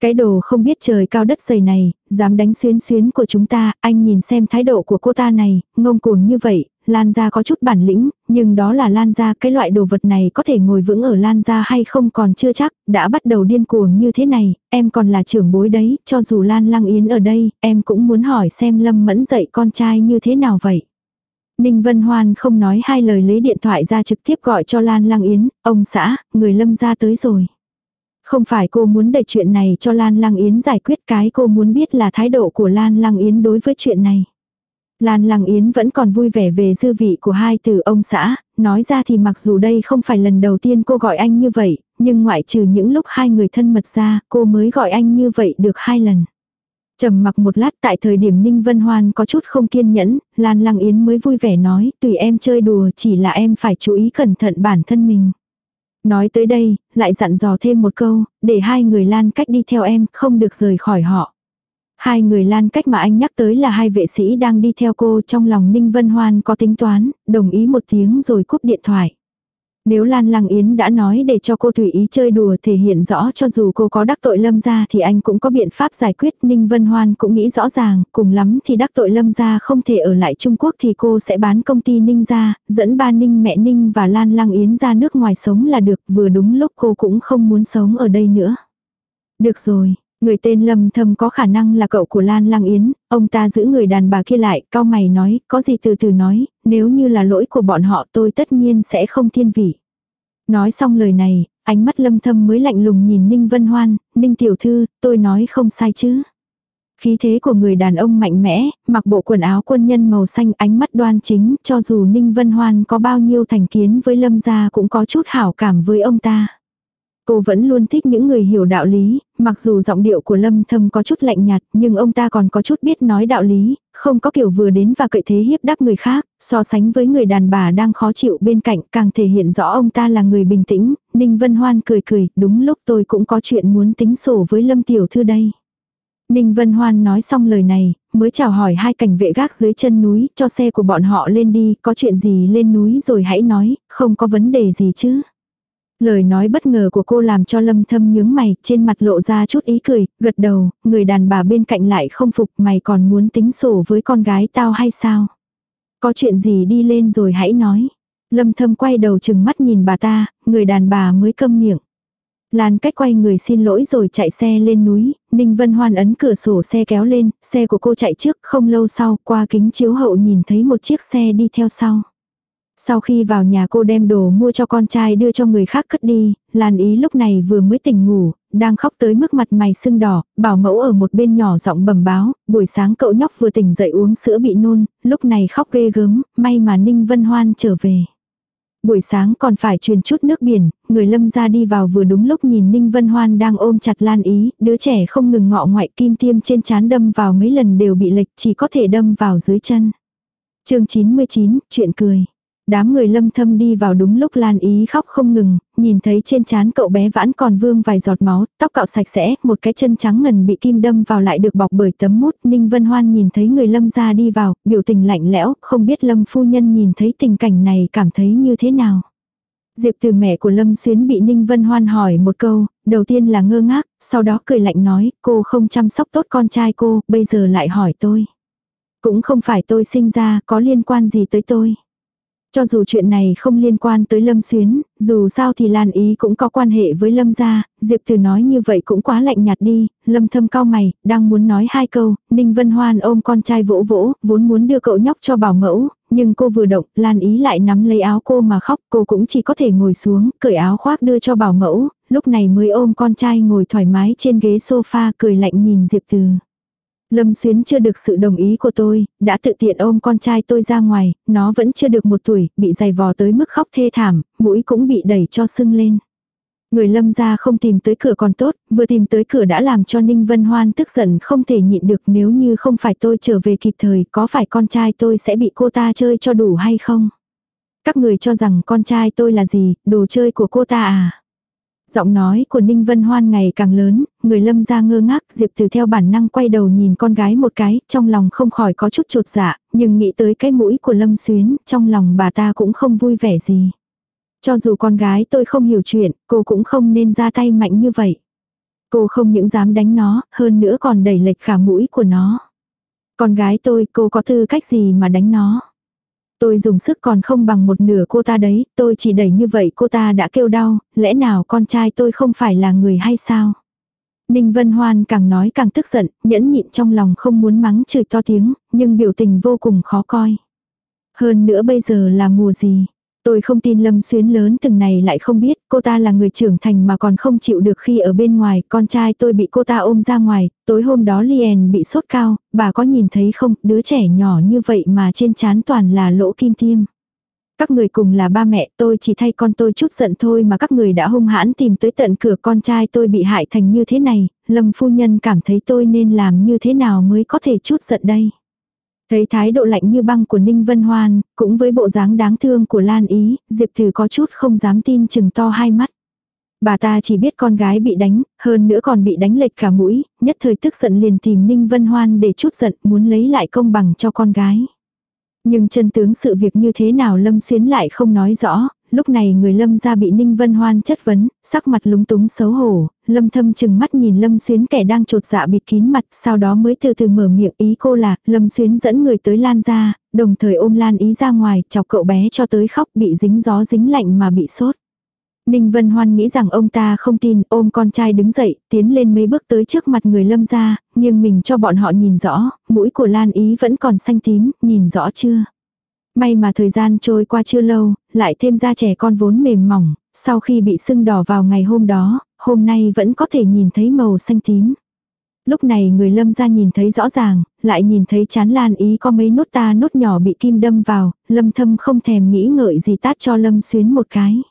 Cái đồ không biết trời cao đất dày này, dám đánh xuyến xuyến của chúng ta, anh nhìn xem thái độ của cô ta này, ngông cuồng như vậy, Lan gia có chút bản lĩnh, nhưng đó là Lan gia, cái loại đồ vật này có thể ngồi vững ở Lan gia hay không còn chưa chắc, đã bắt đầu điên cuồng như thế này, em còn là trưởng bối đấy, cho dù Lan Lăng Yến ở đây, em cũng muốn hỏi xem Lâm Mẫn dạy con trai như thế nào vậy. Ninh Vân Hoan không nói hai lời lấy điện thoại ra trực tiếp gọi cho Lan Lăng Yến, ông xã, người Lâm gia tới rồi. Không phải cô muốn đẩy chuyện này cho Lan Lăng Yến giải quyết cái cô muốn biết là thái độ của Lan Lăng Yến đối với chuyện này. Lan Lăng Yến vẫn còn vui vẻ về dư vị của hai từ ông xã, nói ra thì mặc dù đây không phải lần đầu tiên cô gọi anh như vậy, nhưng ngoại trừ những lúc hai người thân mật ra, cô mới gọi anh như vậy được hai lần. Trầm mặc một lát tại thời điểm Ninh Vân Hoan có chút không kiên nhẫn, Lan Lăng Yến mới vui vẻ nói, tùy em chơi đùa chỉ là em phải chú ý cẩn thận bản thân mình. Nói tới đây, lại dặn dò thêm một câu, để hai người Lan cách đi theo em, không được rời khỏi họ. Hai người Lan cách mà anh nhắc tới là hai vệ sĩ đang đi theo cô trong lòng Ninh Vân Hoan có tính toán, đồng ý một tiếng rồi cúp điện thoại. Nếu Lan Lăng Yến đã nói để cho cô tùy ý chơi đùa thể hiện rõ cho dù cô có đắc tội lâm gia thì anh cũng có biện pháp giải quyết. Ninh Vân Hoan cũng nghĩ rõ ràng, cùng lắm thì đắc tội lâm gia không thể ở lại Trung Quốc thì cô sẽ bán công ty Ninh gia, dẫn ba Ninh mẹ Ninh và Lan Lăng Yến ra nước ngoài sống là được, vừa đúng lúc cô cũng không muốn sống ở đây nữa. Được rồi, Người tên Lâm Thâm có khả năng là cậu của Lan Lang Yến, ông ta giữ người đàn bà kia lại, cao mày nói, có gì từ từ nói, nếu như là lỗi của bọn họ tôi tất nhiên sẽ không thiên vị. Nói xong lời này, ánh mắt Lâm Thâm mới lạnh lùng nhìn Ninh Vân Hoan, Ninh Tiểu Thư, tôi nói không sai chứ. Khí thế của người đàn ông mạnh mẽ, mặc bộ quần áo quân nhân màu xanh ánh mắt đoan chính, cho dù Ninh Vân Hoan có bao nhiêu thành kiến với Lâm gia cũng có chút hảo cảm với ông ta. Cô vẫn luôn thích những người hiểu đạo lý, mặc dù giọng điệu của Lâm Thâm có chút lạnh nhạt, nhưng ông ta còn có chút biết nói đạo lý, không có kiểu vừa đến và cậy thế hiếp đáp người khác, so sánh với người đàn bà đang khó chịu bên cạnh, càng thể hiện rõ ông ta là người bình tĩnh. Ninh Vân Hoan cười cười, đúng lúc tôi cũng có chuyện muốn tính sổ với Lâm Tiểu Thư đây. Ninh Vân Hoan nói xong lời này, mới chào hỏi hai cảnh vệ gác dưới chân núi, cho xe của bọn họ lên đi, có chuyện gì lên núi rồi hãy nói, không có vấn đề gì chứ. Lời nói bất ngờ của cô làm cho lâm thâm nhướng mày, trên mặt lộ ra chút ý cười, gật đầu, người đàn bà bên cạnh lại không phục mày còn muốn tính sổ với con gái tao hay sao? Có chuyện gì đi lên rồi hãy nói. Lâm thâm quay đầu chừng mắt nhìn bà ta, người đàn bà mới câm miệng. Lan cách quay người xin lỗi rồi chạy xe lên núi, Ninh Vân Hoan ấn cửa sổ xe kéo lên, xe của cô chạy trước, không lâu sau, qua kính chiếu hậu nhìn thấy một chiếc xe đi theo sau. Sau khi vào nhà cô đem đồ mua cho con trai đưa cho người khác cất đi, Lan Ý lúc này vừa mới tỉnh ngủ, đang khóc tới mức mặt mày sưng đỏ, bảo mẫu ở một bên nhỏ giọng bẩm báo, buổi sáng cậu nhóc vừa tỉnh dậy uống sữa bị nôn, lúc này khóc ghê gớm, may mà Ninh Vân Hoan trở về. Buổi sáng còn phải truyền chút nước biển, người lâm ra đi vào vừa đúng lúc nhìn Ninh Vân Hoan đang ôm chặt Lan Ý, đứa trẻ không ngừng ngọ ngoại kim tiêm trên chán đâm vào mấy lần đều bị lệch chỉ có thể đâm vào dưới chân. chương 99, chuyện cười. Đám người lâm thâm đi vào đúng lúc Lan Ý khóc không ngừng, nhìn thấy trên trán cậu bé vãn còn vương vài giọt máu, tóc cạo sạch sẽ, một cái chân trắng ngần bị kim đâm vào lại được bọc bởi tấm mút. Ninh Vân Hoan nhìn thấy người lâm ra đi vào, biểu tình lạnh lẽo, không biết lâm phu nhân nhìn thấy tình cảnh này cảm thấy như thế nào. Diệp từ mẹ của Lâm Xuyến bị Ninh Vân Hoan hỏi một câu, đầu tiên là ngơ ngác, sau đó cười lạnh nói, cô không chăm sóc tốt con trai cô, bây giờ lại hỏi tôi. Cũng không phải tôi sinh ra, có liên quan gì tới tôi. Cho dù chuyện này không liên quan tới Lâm Xuyến, dù sao thì Lan Ý cũng có quan hệ với Lâm gia, Diệp Từ nói như vậy cũng quá lạnh nhạt đi, Lâm thâm cao mày, đang muốn nói hai câu, Ninh Vân Hoan ôm con trai vỗ vỗ, vốn muốn đưa cậu nhóc cho bảo mẫu, nhưng cô vừa động, Lan Ý lại nắm lấy áo cô mà khóc, cô cũng chỉ có thể ngồi xuống, cởi áo khoác đưa cho bảo mẫu, lúc này mới ôm con trai ngồi thoải mái trên ghế sofa cười lạnh nhìn Diệp Từ. Lâm Xuyến chưa được sự đồng ý của tôi, đã tự tiện ôm con trai tôi ra ngoài, nó vẫn chưa được một tuổi, bị giày vò tới mức khóc thê thảm, mũi cũng bị đẩy cho sưng lên. Người lâm ra không tìm tới cửa còn tốt, vừa tìm tới cửa đã làm cho Ninh Vân Hoan tức giận không thể nhịn được nếu như không phải tôi trở về kịp thời, có phải con trai tôi sẽ bị cô ta chơi cho đủ hay không? Các người cho rằng con trai tôi là gì, đồ chơi của cô ta à? Giọng nói của Ninh Vân Hoan ngày càng lớn, người lâm ra ngơ ngác, Diệp Từ theo bản năng quay đầu nhìn con gái một cái, trong lòng không khỏi có chút trột dạ, nhưng nghĩ tới cái mũi của Lâm Xuyến, trong lòng bà ta cũng không vui vẻ gì. Cho dù con gái tôi không hiểu chuyện, cô cũng không nên ra tay mạnh như vậy. Cô không những dám đánh nó, hơn nữa còn đẩy lệch khả mũi của nó. Con gái tôi, cô có tư cách gì mà đánh nó? Tôi dùng sức còn không bằng một nửa cô ta đấy, tôi chỉ đẩy như vậy cô ta đã kêu đau, lẽ nào con trai tôi không phải là người hay sao? Ninh Vân Hoan càng nói càng tức giận, nhẫn nhịn trong lòng không muốn mắng chửi to tiếng, nhưng biểu tình vô cùng khó coi. Hơn nữa bây giờ là mùa gì? Tôi không tin Lâm Xuyến lớn từng này lại không biết, cô ta là người trưởng thành mà còn không chịu được khi ở bên ngoài, con trai tôi bị cô ta ôm ra ngoài, tối hôm đó Lien bị sốt cao, bà có nhìn thấy không, đứa trẻ nhỏ như vậy mà trên trán toàn là lỗ kim tiêm. Các người cùng là ba mẹ, tôi chỉ thay con tôi chút giận thôi mà các người đã hung hãn tìm tới tận cửa con trai tôi bị hại thành như thế này, Lâm phu nhân cảm thấy tôi nên làm như thế nào mới có thể chút giận đây. Thấy thái độ lạnh như băng của Ninh Vân Hoan, cũng với bộ dáng đáng thương của Lan Ý, Diệp Thừ có chút không dám tin chừng to hai mắt. Bà ta chỉ biết con gái bị đánh, hơn nữa còn bị đánh lệch cả mũi, nhất thời tức giận liền tìm Ninh Vân Hoan để chút giận muốn lấy lại công bằng cho con gái. Nhưng chân tướng sự việc như thế nào Lâm Xuyến lại không nói rõ, lúc này người Lâm ra bị Ninh Vân Hoan chất vấn, sắc mặt lúng túng xấu hổ, Lâm thâm chừng mắt nhìn Lâm Xuyến kẻ đang trột dạ bịt kín mặt, sau đó mới từ từ mở miệng ý cô là, Lâm Xuyến dẫn người tới Lan ra, đồng thời ôm Lan ý ra ngoài, chọc cậu bé cho tới khóc bị dính gió dính lạnh mà bị sốt. Ninh Vân Hoan nghĩ rằng ông ta không tin, ôm con trai đứng dậy, tiến lên mấy bước tới trước mặt người lâm ra, nhưng mình cho bọn họ nhìn rõ, mũi của Lan Ý vẫn còn xanh tím, nhìn rõ chưa? May mà thời gian trôi qua chưa lâu, lại thêm ra trẻ con vốn mềm mỏng, sau khi bị sưng đỏ vào ngày hôm đó, hôm nay vẫn có thể nhìn thấy màu xanh tím. Lúc này người lâm ra nhìn thấy rõ ràng, lại nhìn thấy chán lan ý có mấy nốt ta nốt nhỏ bị kim đâm vào, lâm thâm không thèm nghĩ ngợi gì tát cho lâm xuyến một cái.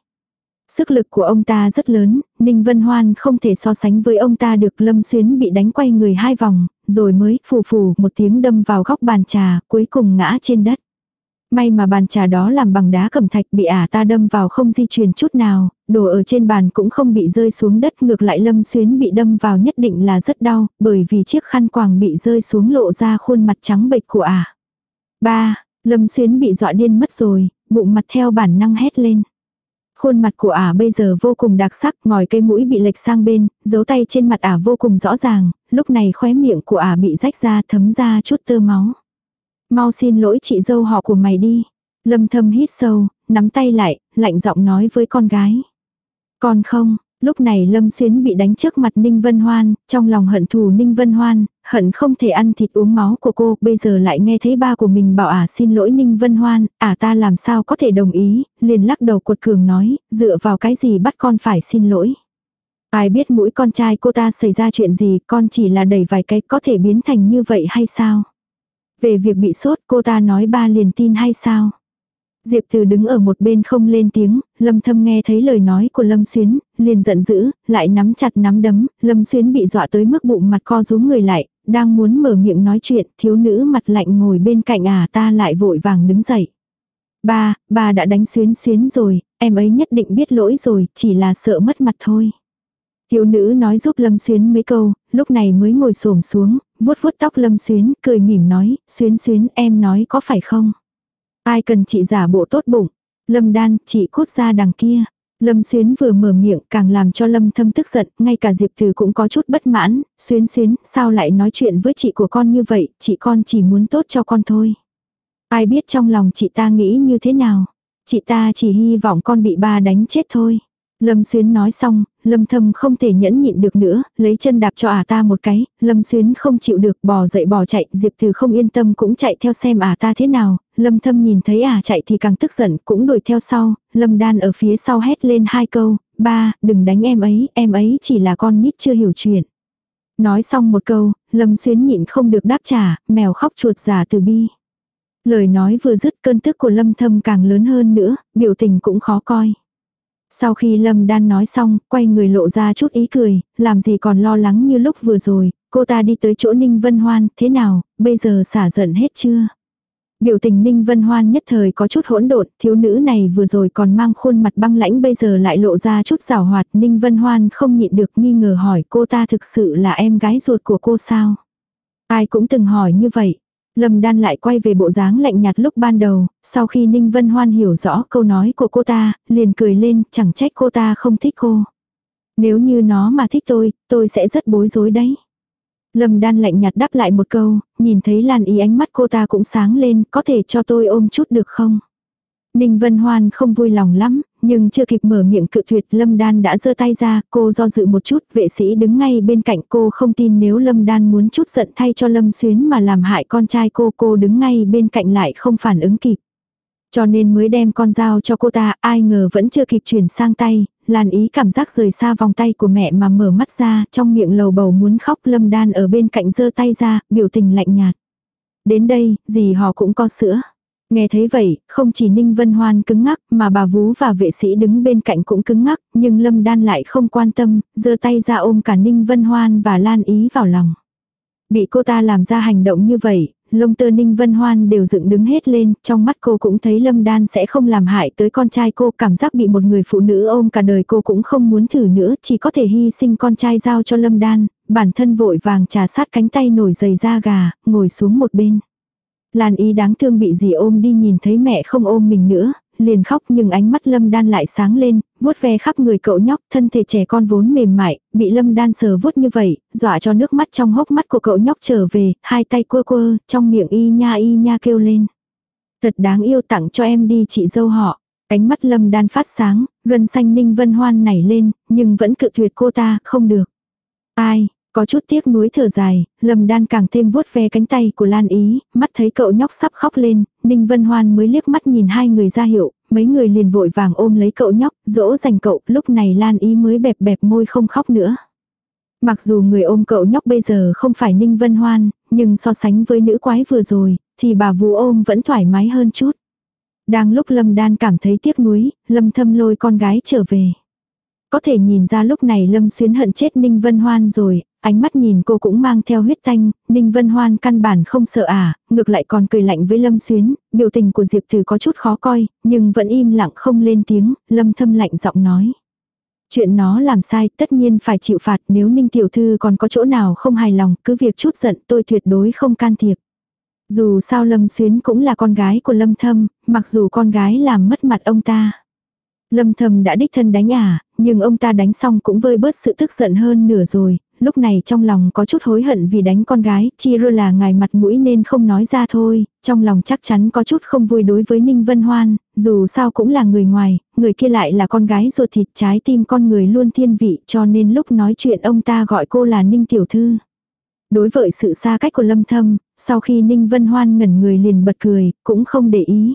Sức lực của ông ta rất lớn, Ninh Vân Hoan không thể so sánh với ông ta được Lâm Xuyến bị đánh quay người hai vòng, rồi mới phù phù một tiếng đâm vào góc bàn trà, cuối cùng ngã trên đất. May mà bàn trà đó làm bằng đá cẩm thạch bị ả ta đâm vào không di chuyển chút nào, đồ ở trên bàn cũng không bị rơi xuống đất ngược lại Lâm Xuyến bị đâm vào nhất định là rất đau, bởi vì chiếc khăn quàng bị rơi xuống lộ ra khuôn mặt trắng bệch của ả. Ba, Lâm Xuyến bị dọa điên mất rồi, bụng mặt theo bản năng hét lên. Khuôn mặt của ả bây giờ vô cùng đặc sắc, ngòi cây mũi bị lệch sang bên, dấu tay trên mặt ả vô cùng rõ ràng, lúc này khóe miệng của ả bị rách ra thấm ra chút tơ máu. Mau xin lỗi chị dâu họ của mày đi. Lâm thâm hít sâu, nắm tay lại, lạnh giọng nói với con gái. Con không, lúc này Lâm Xuyến bị đánh trước mặt Ninh Vân Hoan, trong lòng hận thù Ninh Vân Hoan, hận không thể ăn thịt uống máu của cô, bây giờ lại nghe thấy ba của mình bảo ả à xin lỗi Ninh Vân Hoan, ả à ta làm sao có thể đồng ý, liền lắc đầu cuột cường nói, dựa vào cái gì bắt con phải xin lỗi. Ai biết mũi con trai cô ta xảy ra chuyện gì, con chỉ là đẩy vài cái có thể biến thành như vậy hay sao? Về việc bị sốt cô ta nói ba liền tin hay sao? Diệp Từ đứng ở một bên không lên tiếng, Lâm Thâm nghe thấy lời nói của Lâm Xuyến, liền giận dữ, lại nắm chặt nắm đấm, Lâm Xuyến bị dọa tới mức bụng mặt co rúm người lại, đang muốn mở miệng nói chuyện, thiếu nữ mặt lạnh ngồi bên cạnh à ta lại vội vàng đứng dậy. Ba, ba đã đánh Xuyến Xuyến rồi, em ấy nhất định biết lỗi rồi, chỉ là sợ mất mặt thôi. Thiếu nữ nói giúp Lâm Xuyến mấy câu, lúc này mới ngồi xổm xuống, vuốt vuốt tóc Lâm Xuyến, cười mỉm nói, Xuyến Xuyến em nói có phải không? Ai cần chị giả bộ tốt bụng? Lâm đan, chị cốt ra đằng kia. Lâm Xuyến vừa mở miệng càng làm cho Lâm Thâm tức giận, ngay cả Diệp Từ cũng có chút bất mãn, Xuyến Xuyến, sao lại nói chuyện với chị của con như vậy, chị con chỉ muốn tốt cho con thôi. Ai biết trong lòng chị ta nghĩ như thế nào. Chị ta chỉ hy vọng con bị ba đánh chết thôi. Lâm Xuyến nói xong, Lâm Thâm không thể nhẫn nhịn được nữa, lấy chân đạp cho ả à ta một cái, Lâm Xuyến không chịu được, bò dậy bò chạy, Diệp Từ không yên tâm cũng chạy theo xem ả à ta thế nào, Lâm Thâm nhìn thấy ả à chạy thì càng tức giận, cũng đuổi theo sau, Lâm Đan ở phía sau hét lên hai câu, ba, đừng đánh em ấy, em ấy chỉ là con nít chưa hiểu chuyện. Nói xong một câu, Lâm Xuyến nhịn không được đáp trả, mèo khóc chuột giả từ bi. Lời nói vừa dứt cơn tức của Lâm Thâm càng lớn hơn nữa, biểu tình cũng khó coi. Sau khi Lâm Đan nói xong, quay người lộ ra chút ý cười, làm gì còn lo lắng như lúc vừa rồi, cô ta đi tới chỗ Ninh Vân Hoan, thế nào, bây giờ xả giận hết chưa? Biểu tình Ninh Vân Hoan nhất thời có chút hỗn độn, thiếu nữ này vừa rồi còn mang khuôn mặt băng lãnh bây giờ lại lộ ra chút rào hoạt, Ninh Vân Hoan không nhịn được nghi ngờ hỏi cô ta thực sự là em gái ruột của cô sao? Ai cũng từng hỏi như vậy, Lâm Đan lại quay về bộ dáng lạnh nhạt lúc ban đầu, sau khi Ninh Vân Hoan hiểu rõ câu nói của cô ta, liền cười lên, chẳng trách cô ta không thích cô. Nếu như nó mà thích tôi, tôi sẽ rất bối rối đấy. Lâm Đan lạnh nhạt đáp lại một câu, nhìn thấy Lan ý ánh mắt cô ta cũng sáng lên, có thể cho tôi ôm chút được không? Ninh Vân Hoan không vui lòng lắm, nhưng chưa kịp mở miệng cự tuyệt Lâm Đan đã giơ tay ra, cô do dự một chút, vệ sĩ đứng ngay bên cạnh cô không tin nếu Lâm Đan muốn chút giận thay cho Lâm Xuyến mà làm hại con trai cô, cô đứng ngay bên cạnh lại không phản ứng kịp. Cho nên mới đem con dao cho cô ta, ai ngờ vẫn chưa kịp chuyển sang tay, Lan ý cảm giác rời xa vòng tay của mẹ mà mở mắt ra, trong miệng lầu bầu muốn khóc Lâm Đan ở bên cạnh giơ tay ra, biểu tình lạnh nhạt. Đến đây, gì họ cũng có sữa. Nghe thấy vậy, không chỉ Ninh Vân Hoan cứng ngắc mà bà Vú và vệ sĩ đứng bên cạnh cũng cứng ngắc, nhưng Lâm Đan lại không quan tâm, giơ tay ra ôm cả Ninh Vân Hoan và Lan Ý vào lòng. Bị cô ta làm ra hành động như vậy, lông tơ Ninh Vân Hoan đều dựng đứng hết lên, trong mắt cô cũng thấy Lâm Đan sẽ không làm hại tới con trai cô, cảm giác bị một người phụ nữ ôm cả đời cô cũng không muốn thử nữa, chỉ có thể hy sinh con trai giao cho Lâm Đan, bản thân vội vàng trà sát cánh tay nổi dày da gà, ngồi xuống một bên. Lan ý đáng thương bị dì ôm đi nhìn thấy mẹ không ôm mình nữa, liền khóc nhưng ánh mắt lâm đan lại sáng lên, vuốt ve khắp người cậu nhóc, thân thể trẻ con vốn mềm mại, bị lâm đan sờ vuốt như vậy, dọa cho nước mắt trong hốc mắt của cậu nhóc trở về, hai tay quơ quơ, trong miệng y nha y nha kêu lên. Thật đáng yêu tặng cho em đi chị dâu họ. Ánh mắt lâm đan phát sáng, gần xanh ninh vân hoan nảy lên, nhưng vẫn cự tuyệt cô ta, không được. Ai, có chút tiếc nuối thở dài, Lâm Đan càng thêm vuốt ve cánh tay của Lan Ý, mắt thấy cậu nhóc sắp khóc lên, Ninh Vân Hoan mới liếc mắt nhìn hai người ra hiệu, mấy người liền vội vàng ôm lấy cậu nhóc, dỗ dành cậu, lúc này Lan Ý mới bẹp bẹp môi không khóc nữa. Mặc dù người ôm cậu nhóc bây giờ không phải Ninh Vân Hoan, nhưng so sánh với nữ quái vừa rồi, thì bà vú ôm vẫn thoải mái hơn chút. Đang lúc Lâm Đan cảm thấy tiếc nuối, Lâm Thâm lôi con gái trở về. Có thể nhìn ra lúc này Lâm Xuyến hận chết Ninh Vân Hoan rồi, ánh mắt nhìn cô cũng mang theo huyết tanh, Ninh Vân Hoan căn bản không sợ à, ngược lại còn cười lạnh với Lâm Xuyến, biểu tình của Diệp Thử có chút khó coi, nhưng vẫn im lặng không lên tiếng, Lâm thâm lạnh giọng nói. Chuyện nó làm sai tất nhiên phải chịu phạt nếu Ninh Tiểu Thư còn có chỗ nào không hài lòng cứ việc chút giận tôi tuyệt đối không can thiệp. Dù sao Lâm Xuyến cũng là con gái của Lâm Thâm, mặc dù con gái làm mất mặt ông ta. Lâm Thâm đã đích thân đánh à, nhưng ông ta đánh xong cũng vơi bớt sự tức giận hơn nửa rồi, lúc này trong lòng có chút hối hận vì đánh con gái, chi rưa là ngài mặt mũi nên không nói ra thôi, trong lòng chắc chắn có chút không vui đối với Ninh Vân Hoan, dù sao cũng là người ngoài, người kia lại là con gái ruột thịt trái tim con người luôn thiên vị cho nên lúc nói chuyện ông ta gọi cô là Ninh Tiểu Thư. Đối với sự xa cách của Lâm Thâm, sau khi Ninh Vân Hoan ngẩn người liền bật cười, cũng không để ý.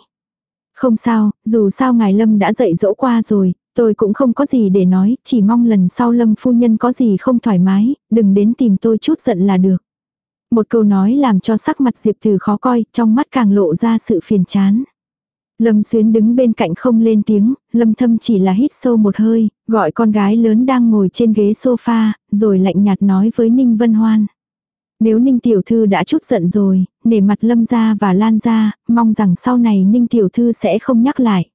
Không sao, dù sao ngài Lâm đã dạy dỗ qua rồi, tôi cũng không có gì để nói, chỉ mong lần sau Lâm phu nhân có gì không thoải mái, đừng đến tìm tôi chút giận là được. Một câu nói làm cho sắc mặt Diệp Từ khó coi, trong mắt càng lộ ra sự phiền chán. Lâm Xuyến đứng bên cạnh không lên tiếng, Lâm Thâm chỉ là hít sâu một hơi, gọi con gái lớn đang ngồi trên ghế sofa, rồi lạnh nhạt nói với Ninh Vân Hoan. Nếu Ninh Tiểu Thư đã chút giận rồi, nể mặt Lâm gia và Lan gia, mong rằng sau này Ninh Tiểu Thư sẽ không nhắc lại.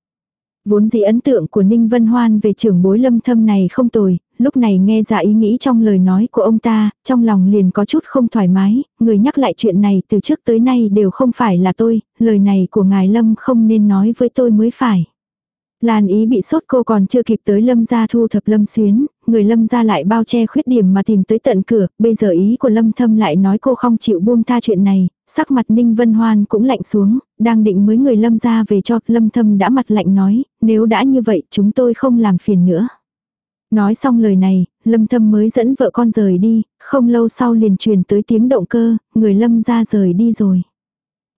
Vốn dĩ ấn tượng của Ninh Vân Hoan về trưởng bối lâm thâm này không tồi, lúc này nghe ra ý nghĩ trong lời nói của ông ta, trong lòng liền có chút không thoải mái, người nhắc lại chuyện này từ trước tới nay đều không phải là tôi, lời này của ngài lâm không nên nói với tôi mới phải. Lan ý bị sốt cô còn chưa kịp tới lâm gia thu thập lâm xuyến, người lâm ra lại bao che khuyết điểm mà tìm tới tận cửa, bây giờ ý của lâm thâm lại nói cô không chịu buông tha chuyện này, sắc mặt Ninh Vân Hoan cũng lạnh xuống, đang định mới người lâm ra về cho, lâm thâm đã mặt lạnh nói, nếu đã như vậy chúng tôi không làm phiền nữa. Nói xong lời này, lâm thâm mới dẫn vợ con rời đi, không lâu sau liền truyền tới tiếng động cơ, người lâm ra rời đi rồi.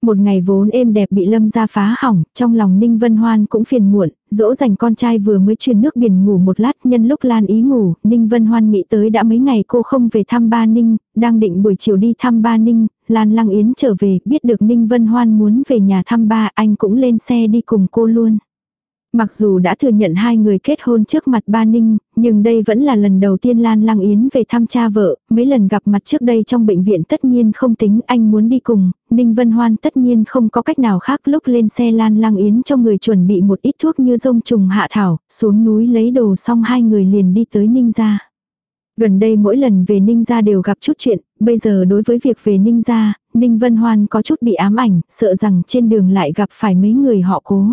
Một ngày vốn êm đẹp bị lâm ra phá hỏng, trong lòng Ninh Vân Hoan cũng phiền muộn, dỗ dành con trai vừa mới truyền nước biển ngủ một lát nhân lúc Lan ý ngủ, Ninh Vân Hoan nghĩ tới đã mấy ngày cô không về thăm ba Ninh, đang định buổi chiều đi thăm ba Ninh, Lan Lăng Yến trở về, biết được Ninh Vân Hoan muốn về nhà thăm ba, anh cũng lên xe đi cùng cô luôn. Mặc dù đã thừa nhận hai người kết hôn trước mặt ba Ninh, nhưng đây vẫn là lần đầu tiên Lan Lăng Yến về thăm cha vợ, mấy lần gặp mặt trước đây trong bệnh viện tất nhiên không tính anh muốn đi cùng, Ninh Vân Hoan tất nhiên không có cách nào khác lúc lên xe Lan Lăng Yến trong người chuẩn bị một ít thuốc như rông trùng hạ thảo, xuống núi lấy đồ xong hai người liền đi tới Ninh gia. Gần đây mỗi lần về Ninh gia đều gặp chút chuyện, bây giờ đối với việc về Ninh gia, Ninh Vân Hoan có chút bị ám ảnh, sợ rằng trên đường lại gặp phải mấy người họ cố.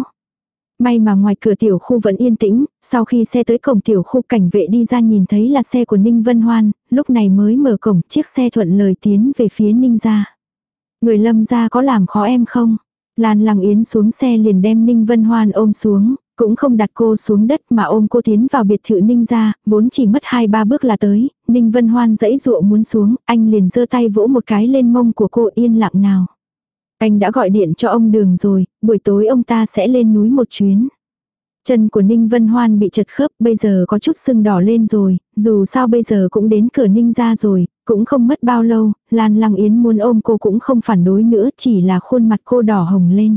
May mà ngoài cửa tiểu khu vẫn yên tĩnh, sau khi xe tới cổng tiểu khu cảnh vệ đi ra nhìn thấy là xe của Ninh Vân Hoan, lúc này mới mở cổng chiếc xe thuận lời tiến về phía Ninh gia. Người lâm gia có làm khó em không? Lan Lăng Yến xuống xe liền đem Ninh Vân Hoan ôm xuống, cũng không đặt cô xuống đất mà ôm cô tiến vào biệt thự Ninh gia. vốn chỉ mất hai ba bước là tới, Ninh Vân Hoan dãy dụa muốn xuống, anh liền giơ tay vỗ một cái lên mông của cô yên lặng nào. Anh đã gọi điện cho ông Đường rồi, buổi tối ông ta sẽ lên núi một chuyến. Chân của Ninh Vân Hoan bị chật khớp, bây giờ có chút sưng đỏ lên rồi, dù sao bây giờ cũng đến cửa Ninh ra rồi, cũng không mất bao lâu, Lan Lăng Yến muốn ôm cô cũng không phản đối nữa, chỉ là khuôn mặt cô đỏ hồng lên.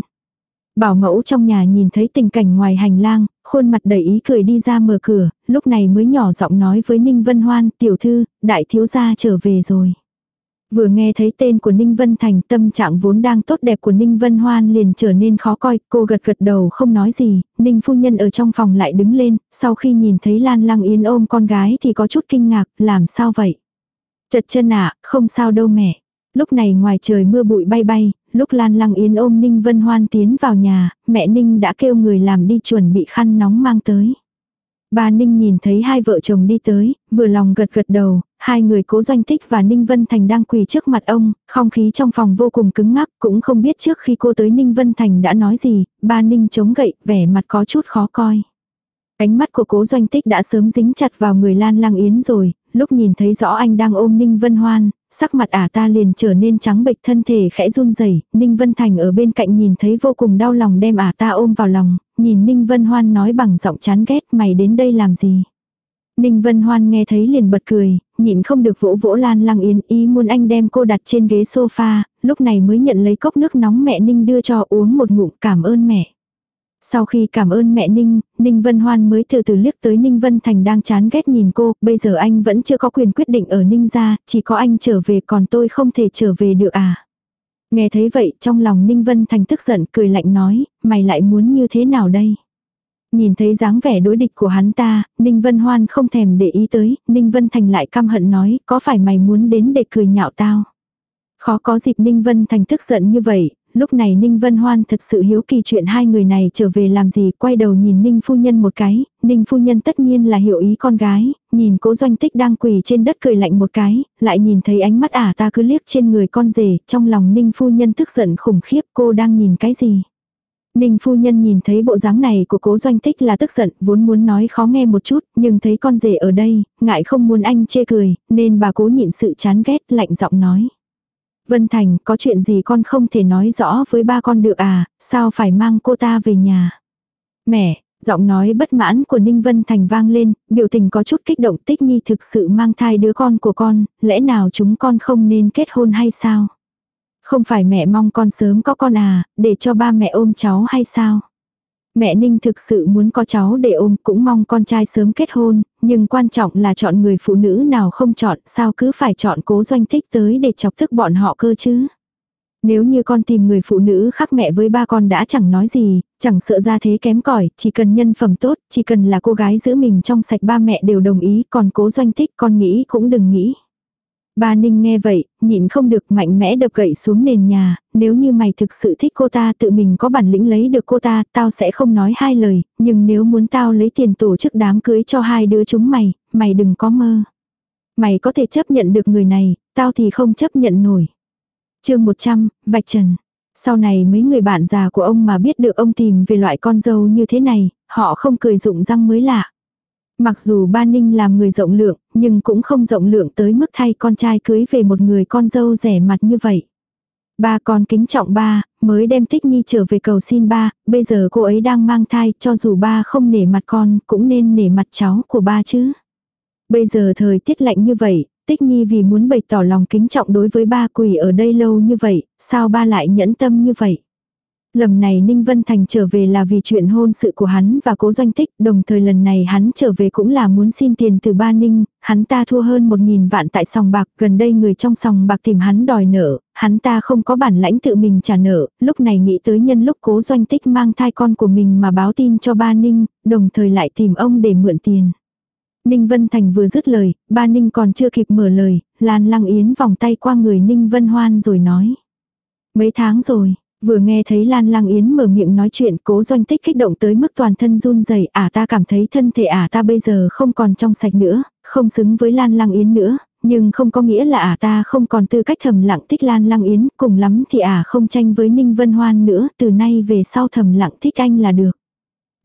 Bảo mẫu trong nhà nhìn thấy tình cảnh ngoài hành lang, khuôn mặt đầy ý cười đi ra mở cửa, lúc này mới nhỏ giọng nói với Ninh Vân Hoan, tiểu thư, đại thiếu gia trở về rồi. Vừa nghe thấy tên của Ninh Vân Thành tâm trạng vốn đang tốt đẹp của Ninh Vân Hoan liền trở nên khó coi, cô gật gật đầu không nói gì, Ninh phu nhân ở trong phòng lại đứng lên, sau khi nhìn thấy Lan Lăng Yến ôm con gái thì có chút kinh ngạc, làm sao vậy? Chật chân ạ, không sao đâu mẹ. Lúc này ngoài trời mưa bụi bay bay, lúc Lan Lăng Yến ôm Ninh Vân Hoan tiến vào nhà, mẹ Ninh đã kêu người làm đi chuẩn bị khăn nóng mang tới. Bà Ninh nhìn thấy hai vợ chồng đi tới, vừa lòng gật gật đầu, hai người cố doanh tích và Ninh Vân Thành đang quỳ trước mặt ông, không khí trong phòng vô cùng cứng ngắc, cũng không biết trước khi cô tới Ninh Vân Thành đã nói gì, Bà Ninh chống gậy, vẻ mặt có chút khó coi. Ánh mắt của cố doanh tích đã sớm dính chặt vào người Lan Lang Yến rồi, lúc nhìn thấy rõ anh đang ôm Ninh Vân Hoan, sắc mặt ả ta liền trở nên trắng bệch thân thể khẽ run rẩy Ninh Vân Thành ở bên cạnh nhìn thấy vô cùng đau lòng đem ả ta ôm vào lòng, nhìn Ninh Vân Hoan nói bằng giọng chán ghét mày đến đây làm gì. Ninh Vân Hoan nghe thấy liền bật cười, nhịn không được vỗ vỗ Lan Lăng Yến ý muốn anh đem cô đặt trên ghế sofa, lúc này mới nhận lấy cốc nước nóng mẹ Ninh đưa cho uống một ngụm cảm ơn mẹ. Sau khi cảm ơn mẹ Ninh, Ninh Vân Hoan mới từ từ liếc tới Ninh Vân Thành đang chán ghét nhìn cô, bây giờ anh vẫn chưa có quyền quyết định ở Ninh gia, chỉ có anh trở về còn tôi không thể trở về được à. Nghe thấy vậy trong lòng Ninh Vân Thành tức giận cười lạnh nói, mày lại muốn như thế nào đây? Nhìn thấy dáng vẻ đối địch của hắn ta, Ninh Vân Hoan không thèm để ý tới, Ninh Vân Thành lại căm hận nói, có phải mày muốn đến để cười nhạo tao? Khó có dịp Ninh Vân Thành tức giận như vậy, lúc này Ninh Vân Hoan thật sự hiếu kỳ chuyện hai người này trở về làm gì, quay đầu nhìn Ninh Phu Nhân một cái, Ninh Phu Nhân tất nhiên là hiểu ý con gái, nhìn cố doanh tích đang quỳ trên đất cười lạnh một cái, lại nhìn thấy ánh mắt ả ta cứ liếc trên người con rể, trong lòng Ninh Phu Nhân tức giận khủng khiếp cô đang nhìn cái gì. Ninh phu nhân nhìn thấy bộ dáng này của cố doanh tích là tức giận, vốn muốn nói khó nghe một chút, nhưng thấy con rể ở đây, ngại không muốn anh chê cười, nên bà cố nhịn sự chán ghét, lạnh giọng nói. Vân Thành, có chuyện gì con không thể nói rõ với ba con được à, sao phải mang cô ta về nhà? Mẹ, giọng nói bất mãn của Ninh Vân Thành vang lên, biểu tình có chút kích động tích nhi thực sự mang thai đứa con của con, lẽ nào chúng con không nên kết hôn hay sao? Không phải mẹ mong con sớm có con à, để cho ba mẹ ôm cháu hay sao? Mẹ Ninh thực sự muốn có cháu để ôm cũng mong con trai sớm kết hôn, nhưng quan trọng là chọn người phụ nữ nào không chọn, sao cứ phải chọn cố doanh Thích tới để chọc tức bọn họ cơ chứ. Nếu như con tìm người phụ nữ khác mẹ với ba con đã chẳng nói gì, chẳng sợ ra thế kém cỏi chỉ cần nhân phẩm tốt, chỉ cần là cô gái giữ mình trong sạch ba mẹ đều đồng ý, còn cố doanh Thích con nghĩ cũng đừng nghĩ. Ba Ninh nghe vậy, nhịn không được mạnh mẽ đập gậy xuống nền nhà, nếu như mày thực sự thích cô ta tự mình có bản lĩnh lấy được cô ta, tao sẽ không nói hai lời, nhưng nếu muốn tao lấy tiền tổ chức đám cưới cho hai đứa chúng mày, mày đừng có mơ. Mày có thể chấp nhận được người này, tao thì không chấp nhận nổi. chương 100, Vạch Trần. Sau này mấy người bạn già của ông mà biết được ông tìm về loại con dâu như thế này, họ không cười rụng răng mới lạ. Mặc dù ba Ninh làm người rộng lượng, nhưng cũng không rộng lượng tới mức thay con trai cưới về một người con dâu rẻ mặt như vậy. Ba con kính trọng ba, mới đem Tích Nhi trở về cầu xin ba, bây giờ cô ấy đang mang thai, cho dù ba không nể mặt con, cũng nên nể mặt cháu của ba chứ. Bây giờ thời tiết lạnh như vậy, Tích Nhi vì muốn bày tỏ lòng kính trọng đối với ba quỷ ở đây lâu như vậy, sao ba lại nhẫn tâm như vậy? Lầm này Ninh Vân Thành trở về là vì chuyện hôn sự của hắn và cố doanh tích, đồng thời lần này hắn trở về cũng là muốn xin tiền từ ba Ninh, hắn ta thua hơn một nghìn vạn tại sòng bạc, gần đây người trong sòng bạc tìm hắn đòi nợ, hắn ta không có bản lãnh tự mình trả nợ, lúc này nghĩ tới nhân lúc cố doanh tích mang thai con của mình mà báo tin cho ba Ninh, đồng thời lại tìm ông để mượn tiền. Ninh Vân Thành vừa dứt lời, ba Ninh còn chưa kịp mở lời, Lan Lăng Yến vòng tay qua người Ninh Vân Hoan rồi nói. Mấy tháng rồi, Vừa nghe thấy Lan Lang Yến mở miệng nói chuyện cố doanh tích kích động tới mức toàn thân run rẩy ả ta cảm thấy thân thể ả ta bây giờ không còn trong sạch nữa, không xứng với Lan Lang Yến nữa, nhưng không có nghĩa là ả ta không còn tư cách thầm lặng thích Lan Lang Yến, cùng lắm thì ả không tranh với Ninh Vân Hoan nữa, từ nay về sau thầm lặng thích anh là được.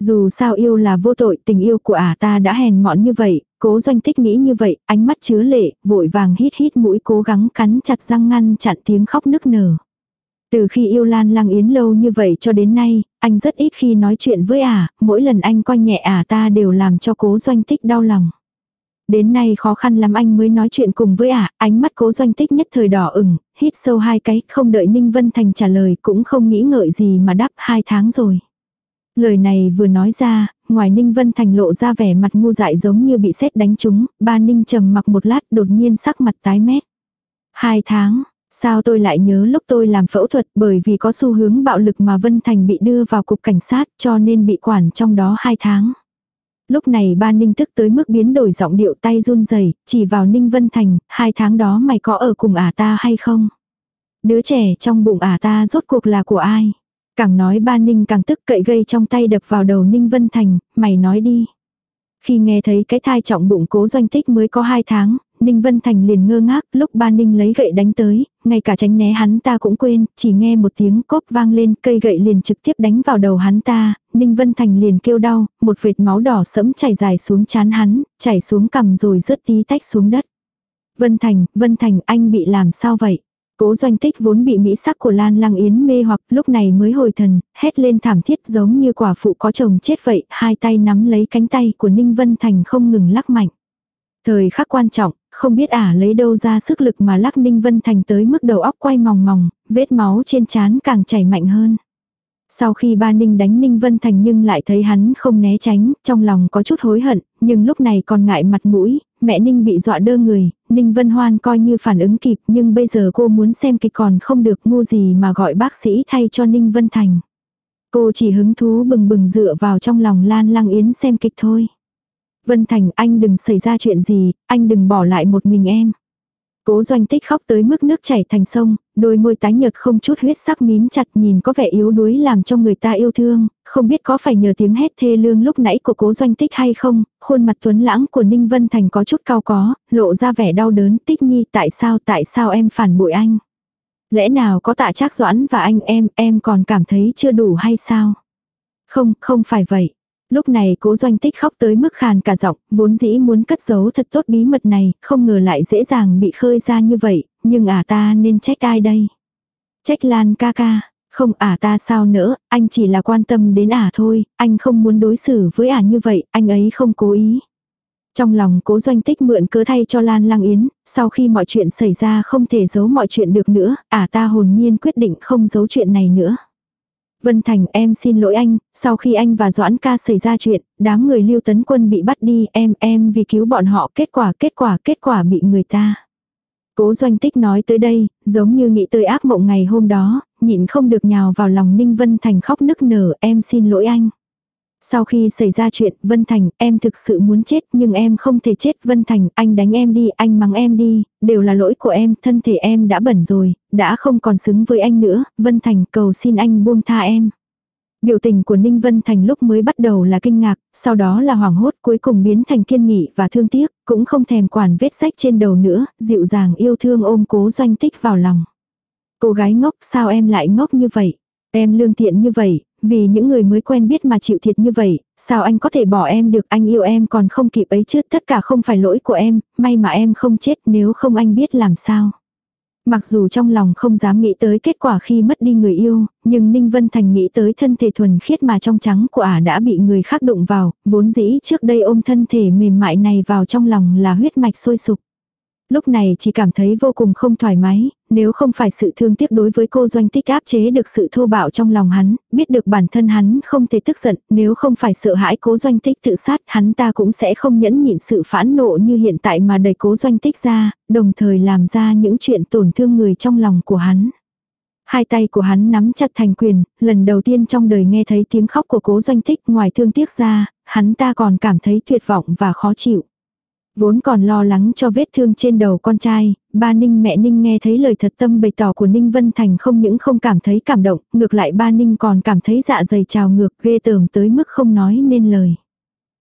Dù sao yêu là vô tội, tình yêu của ả ta đã hèn mọn như vậy, cố doanh tích nghĩ như vậy, ánh mắt chứa lệ, vội vàng hít hít mũi cố gắng cắn chặt răng ngăn chặn tiếng khóc nức nở. Từ khi yêu Lan Lăng Yến lâu như vậy cho đến nay, anh rất ít khi nói chuyện với ả, à, mỗi lần anh coi nhẹ ả à ta đều làm cho cố doanh tích đau lòng. Đến nay khó khăn lắm anh mới nói chuyện cùng với ả, à, ánh mắt cố doanh tích nhất thời đỏ ửng, hít sâu hai cái, không đợi Ninh Vân Thành trả lời cũng không nghĩ ngợi gì mà đáp hai tháng rồi. Lời này vừa nói ra, ngoài Ninh Vân Thành lộ ra vẻ mặt ngu dại giống như bị sét đánh trúng, ba Ninh trầm mặc một lát đột nhiên sắc mặt tái mét. Hai tháng, Sao tôi lại nhớ lúc tôi làm phẫu thuật bởi vì có xu hướng bạo lực mà Vân Thành bị đưa vào cục cảnh sát cho nên bị quản trong đó 2 tháng. Lúc này ba Ninh tức tới mức biến đổi giọng điệu tay run rẩy chỉ vào Ninh Vân Thành, hai tháng đó mày có ở cùng ả ta hay không? Đứa trẻ trong bụng ả ta rốt cuộc là của ai? Càng nói ba Ninh càng tức cậy gây trong tay đập vào đầu Ninh Vân Thành, mày nói đi. Khi nghe thấy cái thai trọng bụng cố doanh tích mới có hai tháng, Ninh Vân Thành liền ngơ ngác, lúc ba Ninh lấy gậy đánh tới, ngay cả tránh né hắn ta cũng quên, chỉ nghe một tiếng cốp vang lên, cây gậy liền trực tiếp đánh vào đầu hắn ta, Ninh Vân Thành liền kêu đau, một vệt máu đỏ sẫm chảy dài xuống chán hắn, chảy xuống cằm rồi rớt tí tách xuống đất. Vân Thành, Vân Thành anh bị làm sao vậy? Cố doanh tích vốn bị mỹ sắc của Lan Lăng Yến mê hoặc lúc này mới hồi thần, hét lên thảm thiết giống như quả phụ có chồng chết vậy, hai tay nắm lấy cánh tay của Ninh Vân Thành không ngừng lắc mạnh. Thời khắc quan trọng, không biết ả lấy đâu ra sức lực mà lắc Ninh Vân Thành tới mức đầu óc quay mòng mòng, vết máu trên trán càng chảy mạnh hơn. Sau khi ba Ninh đánh Ninh Vân Thành nhưng lại thấy hắn không né tránh, trong lòng có chút hối hận, nhưng lúc này còn ngại mặt mũi, mẹ Ninh bị dọa đơ người, Ninh Vân Hoan coi như phản ứng kịp nhưng bây giờ cô muốn xem kịch còn không được ngu gì mà gọi bác sĩ thay cho Ninh Vân Thành. Cô chỉ hứng thú bừng bừng dựa vào trong lòng Lan Lăng Yến xem kịch thôi. Vân Thành anh đừng xảy ra chuyện gì, anh đừng bỏ lại một mình em. Cố doanh tích khóc tới mức nước chảy thành sông, đôi môi tái nhợt không chút huyết sắc mím chặt nhìn có vẻ yếu đuối làm cho người ta yêu thương, không biết có phải nhờ tiếng hét thê lương lúc nãy của cố doanh tích hay không, khuôn mặt tuấn lãng của Ninh Vân Thành có chút cao có, lộ ra vẻ đau đớn tích nhi tại sao tại sao em phản bội anh. Lẽ nào có tạ trác doãn và anh em, em còn cảm thấy chưa đủ hay sao? Không, không phải vậy. Lúc này cố doanh tích khóc tới mức khàn cả giọng, vốn dĩ muốn cất giấu thật tốt bí mật này, không ngờ lại dễ dàng bị khơi ra như vậy, nhưng ả à ta nên trách ai đây? Trách Lan ca ca, không ả à ta sao nữa, anh chỉ là quan tâm đến ả à thôi, anh không muốn đối xử với ả như vậy, anh ấy không cố ý. Trong lòng cố doanh tích mượn cớ thay cho Lan Lăng Yến, sau khi mọi chuyện xảy ra không thể giấu mọi chuyện được nữa, ả ta hồn nhiên quyết định không giấu chuyện này nữa. Vân Thành em xin lỗi anh, sau khi anh và Doãn ca xảy ra chuyện, đám người lưu tấn quân bị bắt đi, em em vì cứu bọn họ kết quả kết quả kết quả bị người ta. Cố doanh tích nói tới đây, giống như nghĩ tới ác mộng ngày hôm đó, nhịn không được nhào vào lòng Ninh Vân Thành khóc nức nở em xin lỗi anh. Sau khi xảy ra chuyện, Vân Thành, em thực sự muốn chết nhưng em không thể chết. Vân Thành, anh đánh em đi, anh mắng em đi, đều là lỗi của em, thân thể em đã bẩn rồi, đã không còn xứng với anh nữa. Vân Thành cầu xin anh buông tha em. Biểu tình của Ninh Vân Thành lúc mới bắt đầu là kinh ngạc, sau đó là hoảng hốt cuối cùng biến thành kiên nghị và thương tiếc, cũng không thèm quản vết sách trên đầu nữa, dịu dàng yêu thương ôm cố doanh tích vào lòng. Cô gái ngốc sao em lại ngốc như vậy? Em lương thiện như vậy, vì những người mới quen biết mà chịu thiệt như vậy, sao anh có thể bỏ em được anh yêu em còn không kịp ấy chứ tất cả không phải lỗi của em, may mà em không chết nếu không anh biết làm sao. Mặc dù trong lòng không dám nghĩ tới kết quả khi mất đi người yêu, nhưng Ninh Vân Thành nghĩ tới thân thể thuần khiết mà trong trắng của ả đã bị người khác đụng vào, vốn dĩ trước đây ôm thân thể mềm mại này vào trong lòng là huyết mạch sôi sục. Lúc này chỉ cảm thấy vô cùng không thoải mái, nếu không phải sự thương tiếc đối với cô doanh tích áp chế được sự thô bạo trong lòng hắn, biết được bản thân hắn không thể tức giận, nếu không phải sợ hãi cố doanh tích tự sát hắn ta cũng sẽ không nhẫn nhịn sự phản nộ như hiện tại mà đẩy cố doanh tích ra, đồng thời làm ra những chuyện tổn thương người trong lòng của hắn. Hai tay của hắn nắm chặt thành quyền, lần đầu tiên trong đời nghe thấy tiếng khóc của cố doanh tích ngoài thương tiếc ra, hắn ta còn cảm thấy tuyệt vọng và khó chịu. Vốn còn lo lắng cho vết thương trên đầu con trai, ba Ninh mẹ Ninh nghe thấy lời thật tâm bày tỏ của Ninh Vân Thành không những không cảm thấy cảm động, ngược lại ba Ninh còn cảm thấy dạ dày trào ngược ghê tởm tới mức không nói nên lời.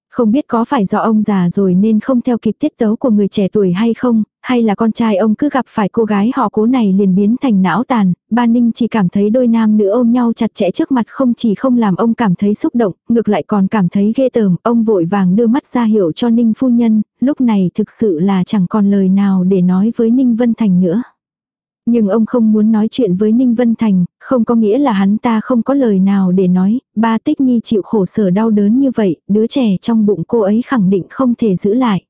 Không biết có phải do ông già rồi nên không theo kịp tiết tấu của người trẻ tuổi hay không, hay là con trai ông cứ gặp phải cô gái họ cố này liền biến thành não tàn, ba Ninh chỉ cảm thấy đôi nam nữ ôm nhau chặt chẽ trước mặt không chỉ không làm ông cảm thấy xúc động, ngược lại còn cảm thấy ghê tởm, ông vội vàng đưa mắt ra hiệu cho Ninh phu nhân, lúc này thực sự là chẳng còn lời nào để nói với Ninh Vân Thành nữa. Nhưng ông không muốn nói chuyện với Ninh Vân Thành, không có nghĩa là hắn ta không có lời nào để nói, ba tích nhi chịu khổ sở đau đớn như vậy, đứa trẻ trong bụng cô ấy khẳng định không thể giữ lại.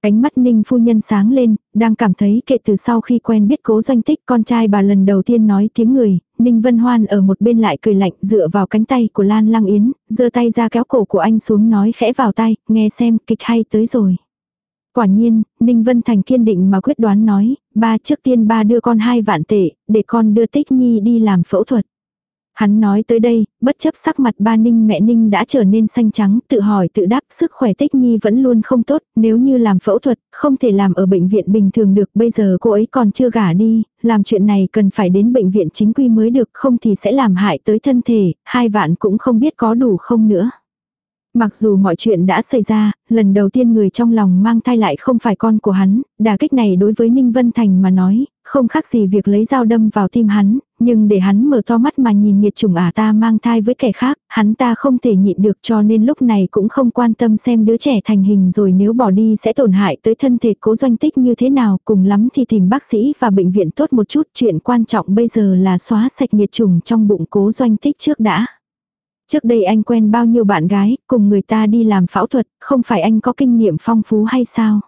Ánh mắt Ninh phu nhân sáng lên, đang cảm thấy kể từ sau khi quen biết cố doanh tích con trai bà lần đầu tiên nói tiếng người, Ninh Vân Hoan ở một bên lại cười lạnh dựa vào cánh tay của Lan Lăng Yến, giơ tay ra kéo cổ của anh xuống nói khẽ vào tay, nghe xem kịch hay tới rồi. Quả nhiên, Ninh Vân Thành kiên định mà quyết đoán nói, ba trước tiên ba đưa con hai vạn tệ, để con đưa Tích Nhi đi làm phẫu thuật. Hắn nói tới đây, bất chấp sắc mặt ba Ninh mẹ Ninh đã trở nên xanh trắng, tự hỏi tự đáp sức khỏe Tích Nhi vẫn luôn không tốt, nếu như làm phẫu thuật, không thể làm ở bệnh viện bình thường được, bây giờ cô ấy còn chưa gả đi, làm chuyện này cần phải đến bệnh viện chính quy mới được, không thì sẽ làm hại tới thân thể, hai vạn cũng không biết có đủ không nữa. Mặc dù mọi chuyện đã xảy ra, lần đầu tiên người trong lòng mang thai lại không phải con của hắn, đả kích này đối với Ninh Vân Thành mà nói, không khác gì việc lấy dao đâm vào tim hắn, nhưng để hắn mở to mắt mà nhìn nhiệt chủng ả ta mang thai với kẻ khác, hắn ta không thể nhịn được cho nên lúc này cũng không quan tâm xem đứa trẻ thành hình rồi nếu bỏ đi sẽ tổn hại tới thân thể cố doanh tích như thế nào, cùng lắm thì tìm bác sĩ và bệnh viện tốt một chút, chuyện quan trọng bây giờ là xóa sạch nhiệt chủng trong bụng cố doanh tích trước đã. Trước đây anh quen bao nhiêu bạn gái, cùng người ta đi làm phẫu thuật, không phải anh có kinh nghiệm phong phú hay sao?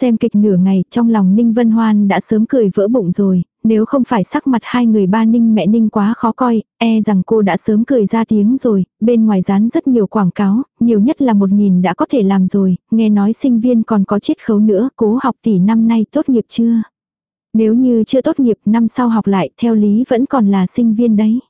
Xem kịch nửa ngày, trong lòng Ninh Vân Hoan đã sớm cười vỡ bụng rồi, nếu không phải sắc mặt hai người ba Ninh mẹ Ninh quá khó coi, e rằng cô đã sớm cười ra tiếng rồi, bên ngoài dán rất nhiều quảng cáo, nhiều nhất là một nghìn đã có thể làm rồi, nghe nói sinh viên còn có chiết khấu nữa, cố học tỷ năm nay tốt nghiệp chưa? Nếu như chưa tốt nghiệp năm sau học lại, theo lý vẫn còn là sinh viên đấy.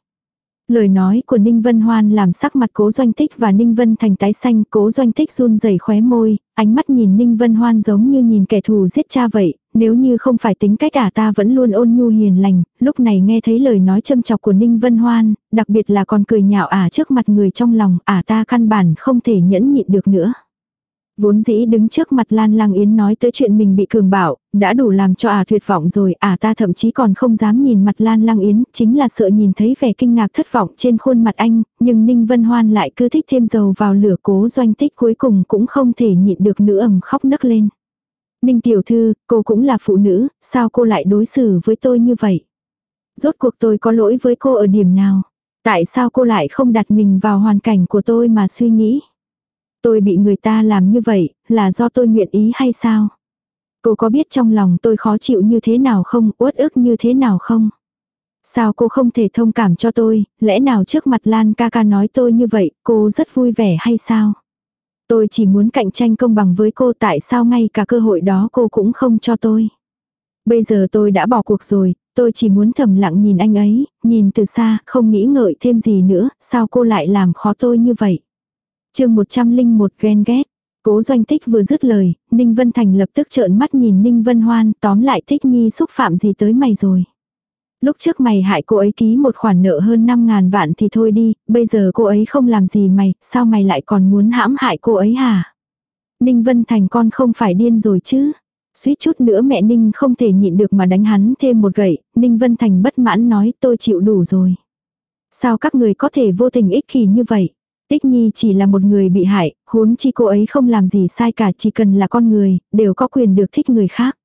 Lời nói của Ninh Vân Hoan làm sắc mặt cố doanh tích và Ninh Vân thành tái xanh, cố doanh tích run rẩy khóe môi, ánh mắt nhìn Ninh Vân Hoan giống như nhìn kẻ thù giết cha vậy, nếu như không phải tính cách ả ta vẫn luôn ôn nhu hiền lành, lúc này nghe thấy lời nói châm chọc của Ninh Vân Hoan, đặc biệt là còn cười nhạo ả trước mặt người trong lòng, ả ta căn bản không thể nhẫn nhịn được nữa. Vốn dĩ đứng trước mặt Lan Lang Yến nói tới chuyện mình bị cường bạo, đã đủ làm cho ả à tuyệt vọng rồi, ả à ta thậm chí còn không dám nhìn mặt Lan Lang Yến, chính là sợ nhìn thấy vẻ kinh ngạc thất vọng trên khuôn mặt anh, nhưng Ninh Vân Hoan lại cứ thích thêm dầu vào lửa cố doanh tích cuối cùng cũng không thể nhịn được nữa ầm khóc nấc lên. Ninh tiểu thư, cô cũng là phụ nữ, sao cô lại đối xử với tôi như vậy? Rốt cuộc tôi có lỗi với cô ở điểm nào? Tại sao cô lại không đặt mình vào hoàn cảnh của tôi mà suy nghĩ? Tôi bị người ta làm như vậy, là do tôi nguyện ý hay sao? Cô có biết trong lòng tôi khó chịu như thế nào không, uất ức như thế nào không? Sao cô không thể thông cảm cho tôi, lẽ nào trước mặt Lan ca ca nói tôi như vậy, cô rất vui vẻ hay sao? Tôi chỉ muốn cạnh tranh công bằng với cô tại sao ngay cả cơ hội đó cô cũng không cho tôi. Bây giờ tôi đã bỏ cuộc rồi, tôi chỉ muốn thầm lặng nhìn anh ấy, nhìn từ xa, không nghĩ ngợi thêm gì nữa, sao cô lại làm khó tôi như vậy? Chương 101 ghen ghét. Cố doanh tích vừa dứt lời, Ninh Vân Thành lập tức trợn mắt nhìn Ninh Vân Hoan tóm lại thích nhi xúc phạm gì tới mày rồi. Lúc trước mày hại cô ấy ký một khoản nợ hơn 5.000 vạn thì thôi đi, bây giờ cô ấy không làm gì mày, sao mày lại còn muốn hãm hại cô ấy hả? Ninh Vân Thành con không phải điên rồi chứ? Suýt chút nữa mẹ Ninh không thể nhịn được mà đánh hắn thêm một gậy, Ninh Vân Thành bất mãn nói tôi chịu đủ rồi. Sao các người có thể vô tình ích kỷ như vậy? Tích Nhi chỉ là một người bị hại, huống chi cô ấy không làm gì sai cả chỉ cần là con người, đều có quyền được thích người khác.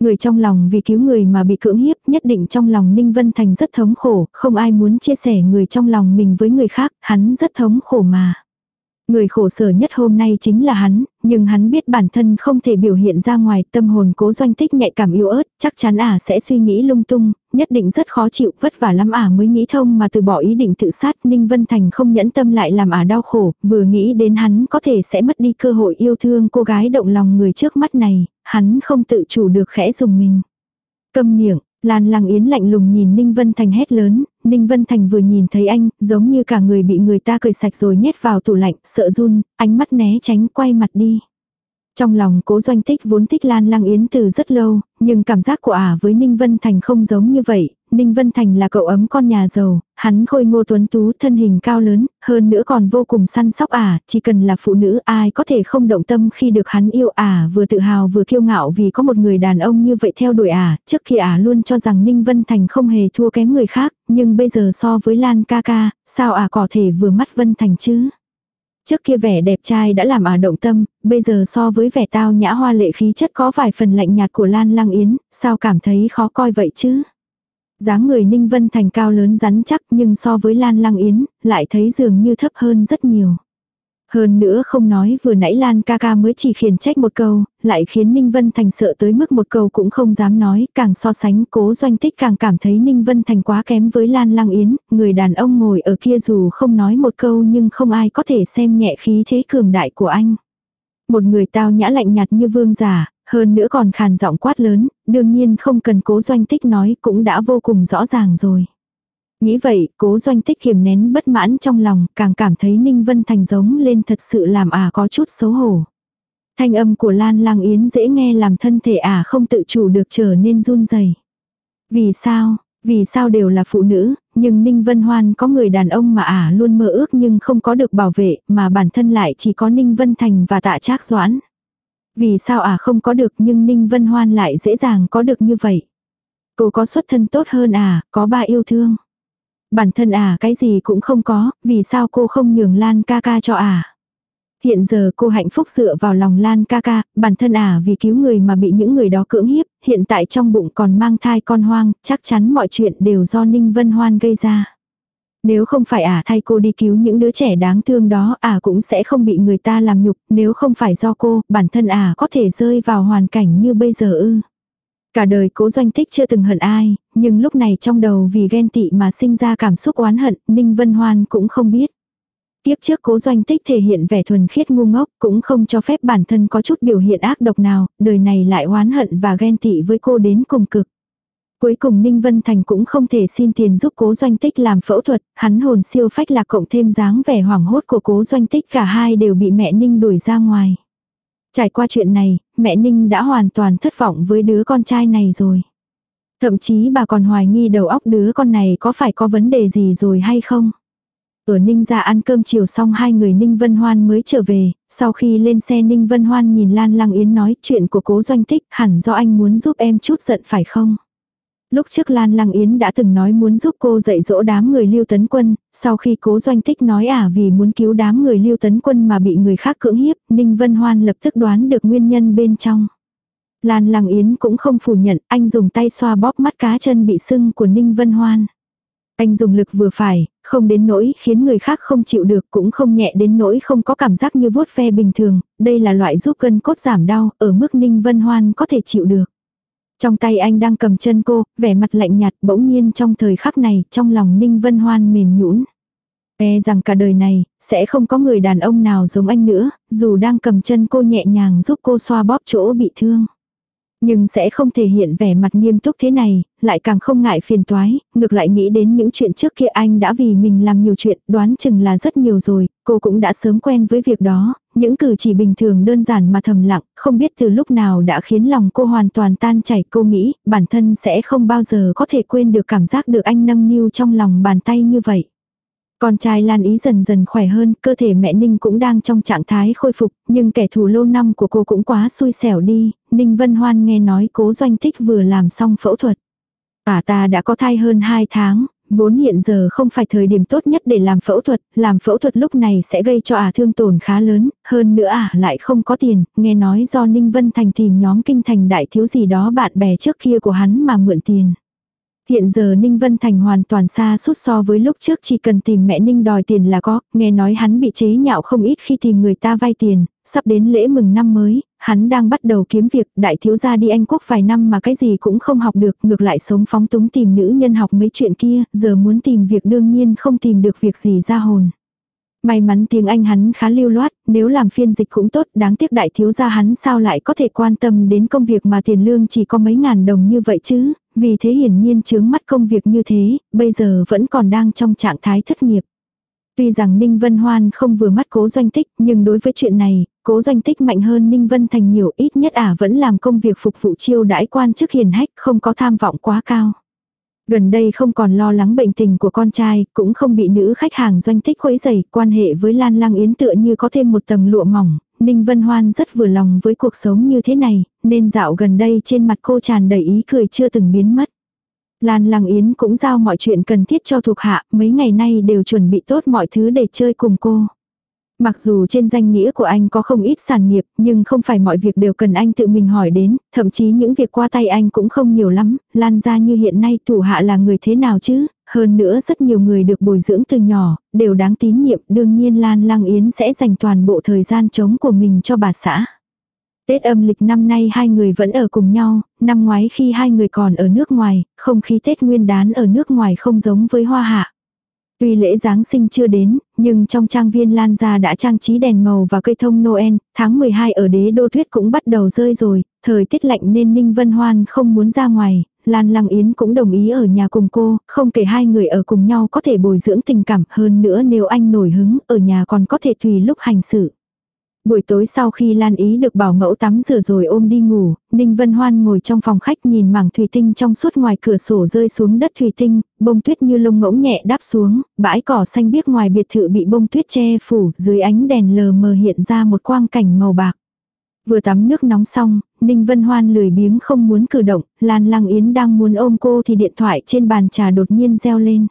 Người trong lòng vì cứu người mà bị cưỡng hiếp nhất định trong lòng Ninh Vân Thành rất thống khổ, không ai muốn chia sẻ người trong lòng mình với người khác, hắn rất thống khổ mà. Người khổ sở nhất hôm nay chính là hắn, nhưng hắn biết bản thân không thể biểu hiện ra ngoài tâm hồn cố doanh tích nhạy cảm yếu ớt, chắc chắn ả sẽ suy nghĩ lung tung, nhất định rất khó chịu, vất vả lắm ả mới nghĩ thông mà từ bỏ ý định tự sát. Ninh Vân Thành không nhẫn tâm lại làm ả đau khổ, vừa nghĩ đến hắn có thể sẽ mất đi cơ hội yêu thương cô gái động lòng người trước mắt này, hắn không tự chủ được khẽ dùng mình. Câm miệng, Lan Lăng Yến lạnh lùng nhìn Ninh Vân Thành hét lớn, Ninh Vân Thành vừa nhìn thấy anh, giống như cả người bị người ta cởi sạch rồi nhét vào tủ lạnh, sợ run, ánh mắt né tránh quay mặt đi. Trong lòng cố doanh tích vốn thích Lan Lăng Yến từ rất lâu, nhưng cảm giác của ả với Ninh Vân Thành không giống như vậy, Ninh Vân Thành là cậu ấm con nhà giàu, hắn khôi ngô tuấn tú thân hình cao lớn, hơn nữa còn vô cùng săn sóc à. chỉ cần là phụ nữ ai có thể không động tâm khi được hắn yêu à? vừa tự hào vừa kiêu ngạo vì có một người đàn ông như vậy theo đuổi à. trước khi à luôn cho rằng Ninh Vân Thành không hề thua kém người khác, nhưng bây giờ so với Lan ca ca, sao à có thể vừa mắt Vân Thành chứ? Trước kia vẻ đẹp trai đã làm ả động tâm, bây giờ so với vẻ tao nhã hoa lệ khí chất có vài phần lạnh nhạt của Lan Lăng Yến, sao cảm thấy khó coi vậy chứ? Dáng người Ninh Vân Thành cao lớn rắn chắc nhưng so với Lan Lăng Yến, lại thấy dường như thấp hơn rất nhiều. Hơn nữa không nói vừa nãy Lan ca ca mới chỉ khiển trách một câu, lại khiến Ninh Vân Thành sợ tới mức một câu cũng không dám nói, càng so sánh cố doanh tích càng cảm thấy Ninh Vân Thành quá kém với Lan Lăng Yến, người đàn ông ngồi ở kia dù không nói một câu nhưng không ai có thể xem nhẹ khí thế cường đại của anh. Một người tao nhã lạnh nhạt như vương giả, hơn nữa còn khàn giọng quát lớn, đương nhiên không cần cố doanh tích nói cũng đã vô cùng rõ ràng rồi. Nghĩ vậy, cố doanh tích kiềm nén bất mãn trong lòng, càng cảm thấy Ninh Vân Thành giống lên thật sự làm à có chút xấu hổ. Thanh âm của Lan Lang Yến dễ nghe làm thân thể à không tự chủ được trở nên run rẩy. Vì sao, vì sao đều là phụ nữ, nhưng Ninh Vân Hoan có người đàn ông mà ả à luôn mơ ước nhưng không có được bảo vệ, mà bản thân lại chỉ có Ninh Vân Thành và tạ trác doãn. Vì sao à không có được nhưng Ninh Vân Hoan lại dễ dàng có được như vậy. Cô có xuất thân tốt hơn à, có ba yêu thương. Bản thân à cái gì cũng không có, vì sao cô không nhường Lan ca ca cho à? Hiện giờ cô hạnh phúc dựa vào lòng Lan ca ca, bản thân à vì cứu người mà bị những người đó cưỡng hiếp, hiện tại trong bụng còn mang thai con hoang, chắc chắn mọi chuyện đều do Ninh Vân Hoan gây ra. Nếu không phải ả à thay cô đi cứu những đứa trẻ đáng thương đó ả à cũng sẽ không bị người ta làm nhục, nếu không phải do cô, bản thân ả à có thể rơi vào hoàn cảnh như bây giờ ư. Cả đời cố doanh tích chưa từng hận ai, nhưng lúc này trong đầu vì ghen tị mà sinh ra cảm xúc oán hận, Ninh Vân Hoan cũng không biết. Tiếp trước cố doanh tích thể hiện vẻ thuần khiết ngu ngốc, cũng không cho phép bản thân có chút biểu hiện ác độc nào, đời này lại oán hận và ghen tị với cô đến cùng cực. Cuối cùng Ninh Vân Thành cũng không thể xin tiền giúp cố doanh tích làm phẫu thuật, hắn hồn siêu phách lạc cộng thêm dáng vẻ hoảng hốt của cố doanh tích cả hai đều bị mẹ Ninh đuổi ra ngoài. Trải qua chuyện này, mẹ Ninh đã hoàn toàn thất vọng với đứa con trai này rồi. Thậm chí bà còn hoài nghi đầu óc đứa con này có phải có vấn đề gì rồi hay không. Ở Ninh ra ăn cơm chiều xong hai người Ninh Vân Hoan mới trở về, sau khi lên xe Ninh Vân Hoan nhìn Lan Lăng Yến nói chuyện của cố doanh tích hẳn do anh muốn giúp em chút giận phải không? Lúc trước Lan Lăng Yến đã từng nói muốn giúp cô dạy dỗ đám người lưu tấn quân, sau khi cố doanh tích nói à vì muốn cứu đám người lưu tấn quân mà bị người khác cưỡng hiếp, Ninh Vân Hoan lập tức đoán được nguyên nhân bên trong. Lan Lăng Yến cũng không phủ nhận, anh dùng tay xoa bóp mắt cá chân bị sưng của Ninh Vân Hoan. Anh dùng lực vừa phải, không đến nỗi khiến người khác không chịu được cũng không nhẹ đến nỗi không có cảm giác như vuốt ve bình thường, đây là loại giúp cân cốt giảm đau, ở mức Ninh Vân Hoan có thể chịu được. Trong tay anh đang cầm chân cô, vẻ mặt lạnh nhạt bỗng nhiên trong thời khắc này, trong lòng Ninh Vân Hoan mềm nhũn. E rằng cả đời này, sẽ không có người đàn ông nào giống anh nữa, dù đang cầm chân cô nhẹ nhàng giúp cô xoa bóp chỗ bị thương. Nhưng sẽ không thể hiện vẻ mặt nghiêm túc thế này, lại càng không ngại phiền toái, ngược lại nghĩ đến những chuyện trước kia anh đã vì mình làm nhiều chuyện, đoán chừng là rất nhiều rồi, cô cũng đã sớm quen với việc đó, những cử chỉ bình thường đơn giản mà thầm lặng, không biết từ lúc nào đã khiến lòng cô hoàn toàn tan chảy. Cô nghĩ bản thân sẽ không bao giờ có thể quên được cảm giác được anh nâng niu trong lòng bàn tay như vậy. Con trai Lan Ý dần dần khỏe hơn, cơ thể mẹ Ninh cũng đang trong trạng thái khôi phục, nhưng kẻ thù lâu năm của cô cũng quá xui xẻo đi, Ninh Vân Hoan nghe nói cố doanh tích vừa làm xong phẫu thuật. cả ta đã có thai hơn 2 tháng, vốn hiện giờ không phải thời điểm tốt nhất để làm phẫu thuật, làm phẫu thuật lúc này sẽ gây cho ả thương tổn khá lớn, hơn nữa ả lại không có tiền, nghe nói do Ninh Vân Thành tìm nhóm kinh thành đại thiếu gì đó bạn bè trước kia của hắn mà mượn tiền. Hiện giờ Ninh Vân Thành hoàn toàn xa suốt so với lúc trước chỉ cần tìm mẹ Ninh đòi tiền là có, nghe nói hắn bị chế nhạo không ít khi tìm người ta vay tiền, sắp đến lễ mừng năm mới, hắn đang bắt đầu kiếm việc, đại thiếu gia đi Anh Quốc vài năm mà cái gì cũng không học được, ngược lại sống phóng túng tìm nữ nhân học mấy chuyện kia, giờ muốn tìm việc đương nhiên không tìm được việc gì ra hồn. May mắn tiếng Anh hắn khá lưu loát, nếu làm phiên dịch cũng tốt, đáng tiếc đại thiếu gia hắn sao lại có thể quan tâm đến công việc mà tiền lương chỉ có mấy ngàn đồng như vậy chứ, vì thế hiển nhiên chướng mắt công việc như thế, bây giờ vẫn còn đang trong trạng thái thất nghiệp. Tuy rằng Ninh Vân Hoan không vừa mắt cố doanh tích, nhưng đối với chuyện này, cố doanh tích mạnh hơn Ninh Vân Thành nhiều ít nhất ả vẫn làm công việc phục vụ chiêu đãi quan chức hiền hách, không có tham vọng quá cao. Gần đây không còn lo lắng bệnh tình của con trai, cũng không bị nữ khách hàng doanh tích khuấy dày, quan hệ với Lan Lăng Yến tựa như có thêm một tầng lụa mỏng, Ninh Vân Hoan rất vừa lòng với cuộc sống như thế này, nên dạo gần đây trên mặt cô tràn đầy ý cười chưa từng biến mất. Lan Lăng Yến cũng giao mọi chuyện cần thiết cho thuộc hạ, mấy ngày nay đều chuẩn bị tốt mọi thứ để chơi cùng cô. Mặc dù trên danh nghĩa của anh có không ít sản nghiệp, nhưng không phải mọi việc đều cần anh tự mình hỏi đến, thậm chí những việc qua tay anh cũng không nhiều lắm, lan ra như hiện nay thủ hạ là người thế nào chứ, hơn nữa rất nhiều người được bồi dưỡng từ nhỏ, đều đáng tín nhiệm, đương nhiên Lan Lăng Yến sẽ dành toàn bộ thời gian trống của mình cho bà xã. Tết âm lịch năm nay hai người vẫn ở cùng nhau, năm ngoái khi hai người còn ở nước ngoài, không khí Tết nguyên đán ở nước ngoài không giống với hoa hạ. Tuy lễ Giáng sinh chưa đến, nhưng trong trang viên Lan gia đã trang trí đèn màu và cây thông Noel, tháng 12 ở đế đô tuyết cũng bắt đầu rơi rồi, thời tiết lạnh nên Ninh Vân Hoan không muốn ra ngoài, Lan Lăng Yến cũng đồng ý ở nhà cùng cô, không kể hai người ở cùng nhau có thể bồi dưỡng tình cảm hơn nữa nếu anh nổi hứng, ở nhà còn có thể tùy lúc hành xử. Buổi tối sau khi Lan Ý được bảo mẫu tắm rửa rồi ôm đi ngủ, Ninh Vân Hoan ngồi trong phòng khách nhìn mảng thủy tinh trong suốt ngoài cửa sổ rơi xuống đất thủy tinh, bông tuyết như lông ngỗng nhẹ đáp xuống, bãi cỏ xanh biếc ngoài biệt thự bị bông tuyết che phủ, dưới ánh đèn lờ mờ hiện ra một quang cảnh màu bạc. Vừa tắm nước nóng xong, Ninh Vân Hoan lười biếng không muốn cử động, Lan Lăng Yến đang muốn ôm cô thì điện thoại trên bàn trà đột nhiên reo lên.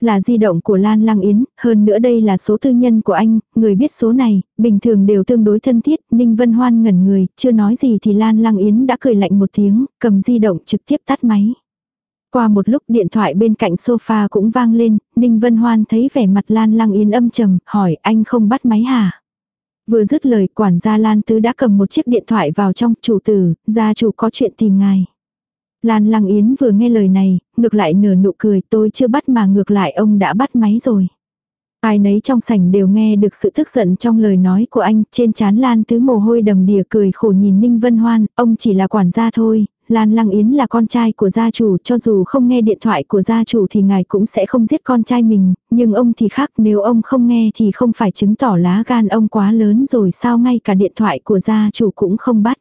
Là di động của Lan Lăng Yến, hơn nữa đây là số tư nhân của anh, người biết số này, bình thường đều tương đối thân thiết, Ninh Vân Hoan ngẩn người, chưa nói gì thì Lan Lăng Yến đã cười lạnh một tiếng, cầm di động trực tiếp tắt máy. Qua một lúc điện thoại bên cạnh sofa cũng vang lên, Ninh Vân Hoan thấy vẻ mặt Lan Lăng Yến âm trầm, hỏi anh không bắt máy hả? Vừa dứt lời quản gia Lan Tứ đã cầm một chiếc điện thoại vào trong chủ tử, gia chủ có chuyện tìm ngài. Lan Lăng Yến vừa nghe lời này, ngược lại nở nụ cười tôi chưa bắt mà ngược lại ông đã bắt máy rồi. Ai nấy trong sảnh đều nghe được sự tức giận trong lời nói của anh, trên chán Lan Tứ mồ hôi đầm đìa cười khổ nhìn Ninh Vân Hoan, ông chỉ là quản gia thôi, Lan Lăng Yến là con trai của gia chủ, cho dù không nghe điện thoại của gia chủ thì ngài cũng sẽ không giết con trai mình, nhưng ông thì khác, nếu ông không nghe thì không phải chứng tỏ lá gan ông quá lớn rồi sao ngay cả điện thoại của gia chủ cũng không bắt.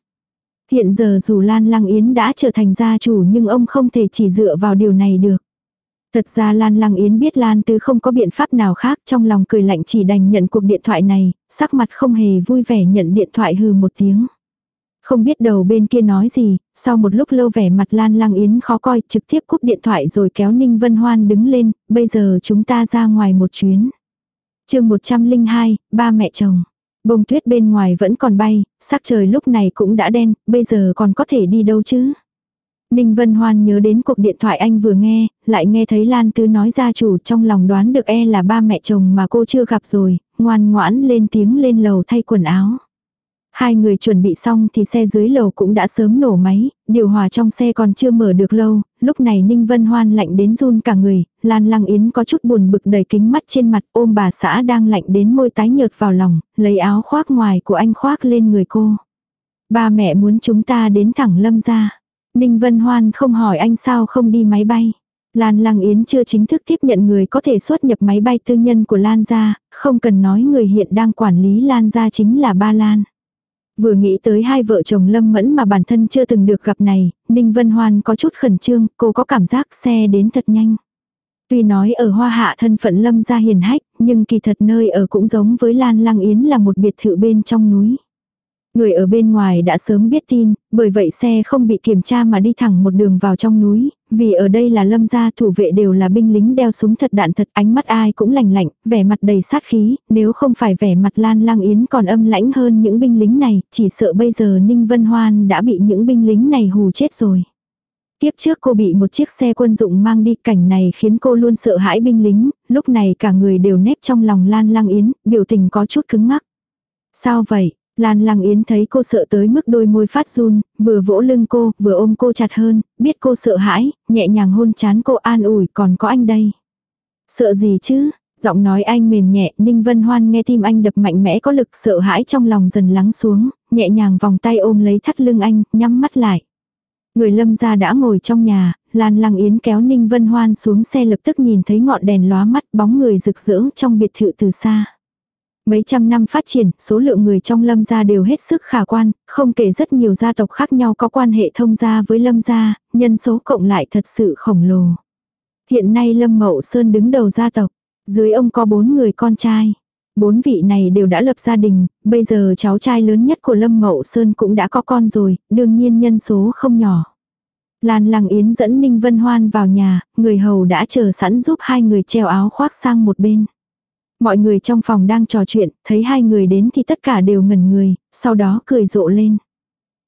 Hiện giờ dù Lan Lăng Yến đã trở thành gia chủ nhưng ông không thể chỉ dựa vào điều này được. Thật ra Lan Lăng Yến biết Lan Tứ không có biện pháp nào khác trong lòng cười lạnh chỉ đành nhận cuộc điện thoại này, sắc mặt không hề vui vẻ nhận điện thoại hừ một tiếng. Không biết đầu bên kia nói gì, sau một lúc lâu vẻ mặt Lan Lăng Yến khó coi trực tiếp cúp điện thoại rồi kéo Ninh Vân Hoan đứng lên, bây giờ chúng ta ra ngoài một chuyến. chương 102, ba mẹ chồng. Bông tuyết bên ngoài vẫn còn bay, sắc trời lúc này cũng đã đen, bây giờ còn có thể đi đâu chứ? Ninh Vân Hoan nhớ đến cuộc điện thoại anh vừa nghe, lại nghe thấy Lan Tư nói gia chủ trong lòng đoán được e là ba mẹ chồng mà cô chưa gặp rồi, ngoan ngoãn lên tiếng lên lầu thay quần áo. Hai người chuẩn bị xong thì xe dưới lầu cũng đã sớm nổ máy, điều hòa trong xe còn chưa mở được lâu, lúc này Ninh Vân Hoan lạnh đến run cả người, Lan Lăng Yến có chút buồn bực đầy kính mắt trên mặt ôm bà xã đang lạnh đến môi tái nhợt vào lòng, lấy áo khoác ngoài của anh khoác lên người cô. Ba mẹ muốn chúng ta đến thẳng lâm ra. Ninh Vân Hoan không hỏi anh sao không đi máy bay. Lan Lăng Yến chưa chính thức tiếp nhận người có thể xuất nhập máy bay tư nhân của Lan gia, không cần nói người hiện đang quản lý Lan gia chính là ba Lan. Vừa nghĩ tới hai vợ chồng Lâm Mẫn mà bản thân chưa từng được gặp này, Ninh Vân Hoan có chút khẩn trương, cô có cảm giác xe đến thật nhanh. Tuy nói ở Hoa Hạ thân phận Lâm gia hiền hách, nhưng kỳ thật nơi ở cũng giống với Lan Lăng Yến là một biệt thự bên trong núi. Người ở bên ngoài đã sớm biết tin, bởi vậy xe không bị kiểm tra mà đi thẳng một đường vào trong núi, vì ở đây là lâm gia thủ vệ đều là binh lính đeo súng thật đạn thật ánh mắt ai cũng lành lạnh, vẻ mặt đầy sát khí, nếu không phải vẻ mặt Lan Lang Yến còn âm lãnh hơn những binh lính này, chỉ sợ bây giờ Ninh Vân Hoan đã bị những binh lính này hù chết rồi. Tiếp trước cô bị một chiếc xe quân dụng mang đi cảnh này khiến cô luôn sợ hãi binh lính, lúc này cả người đều nếp trong lòng Lan Lang Yến, biểu tình có chút cứng ngắc. Sao vậy? Lan Lăng Yến thấy cô sợ tới mức đôi môi phát run, vừa vỗ lưng cô, vừa ôm cô chặt hơn, biết cô sợ hãi, nhẹ nhàng hôn chán cô an ủi còn có anh đây. Sợ gì chứ? Giọng nói anh mềm nhẹ, Ninh Vân Hoan nghe tim anh đập mạnh mẽ có lực sợ hãi trong lòng dần lắng xuống, nhẹ nhàng vòng tay ôm lấy thắt lưng anh, nhắm mắt lại. Người lâm gia đã ngồi trong nhà, Lan Lăng Yến kéo Ninh Vân Hoan xuống xe lập tức nhìn thấy ngọn đèn lóa mắt bóng người rực rỡ trong biệt thự từ xa. Mấy trăm năm phát triển, số lượng người trong lâm gia đều hết sức khả quan, không kể rất nhiều gia tộc khác nhau có quan hệ thông gia với lâm gia, nhân số cộng lại thật sự khổng lồ. Hiện nay lâm mậu sơn đứng đầu gia tộc, dưới ông có bốn người con trai. Bốn vị này đều đã lập gia đình, bây giờ cháu trai lớn nhất của Lâm Mậu Sơn cũng đã có con rồi, đương nhiên nhân số không nhỏ. Lan Lăng Yến dẫn Ninh Vân Hoan vào nhà, người hầu đã chờ sẵn giúp hai người treo áo khoác sang một bên. Mọi người trong phòng đang trò chuyện, thấy hai người đến thì tất cả đều ngẩn người, sau đó cười rộ lên.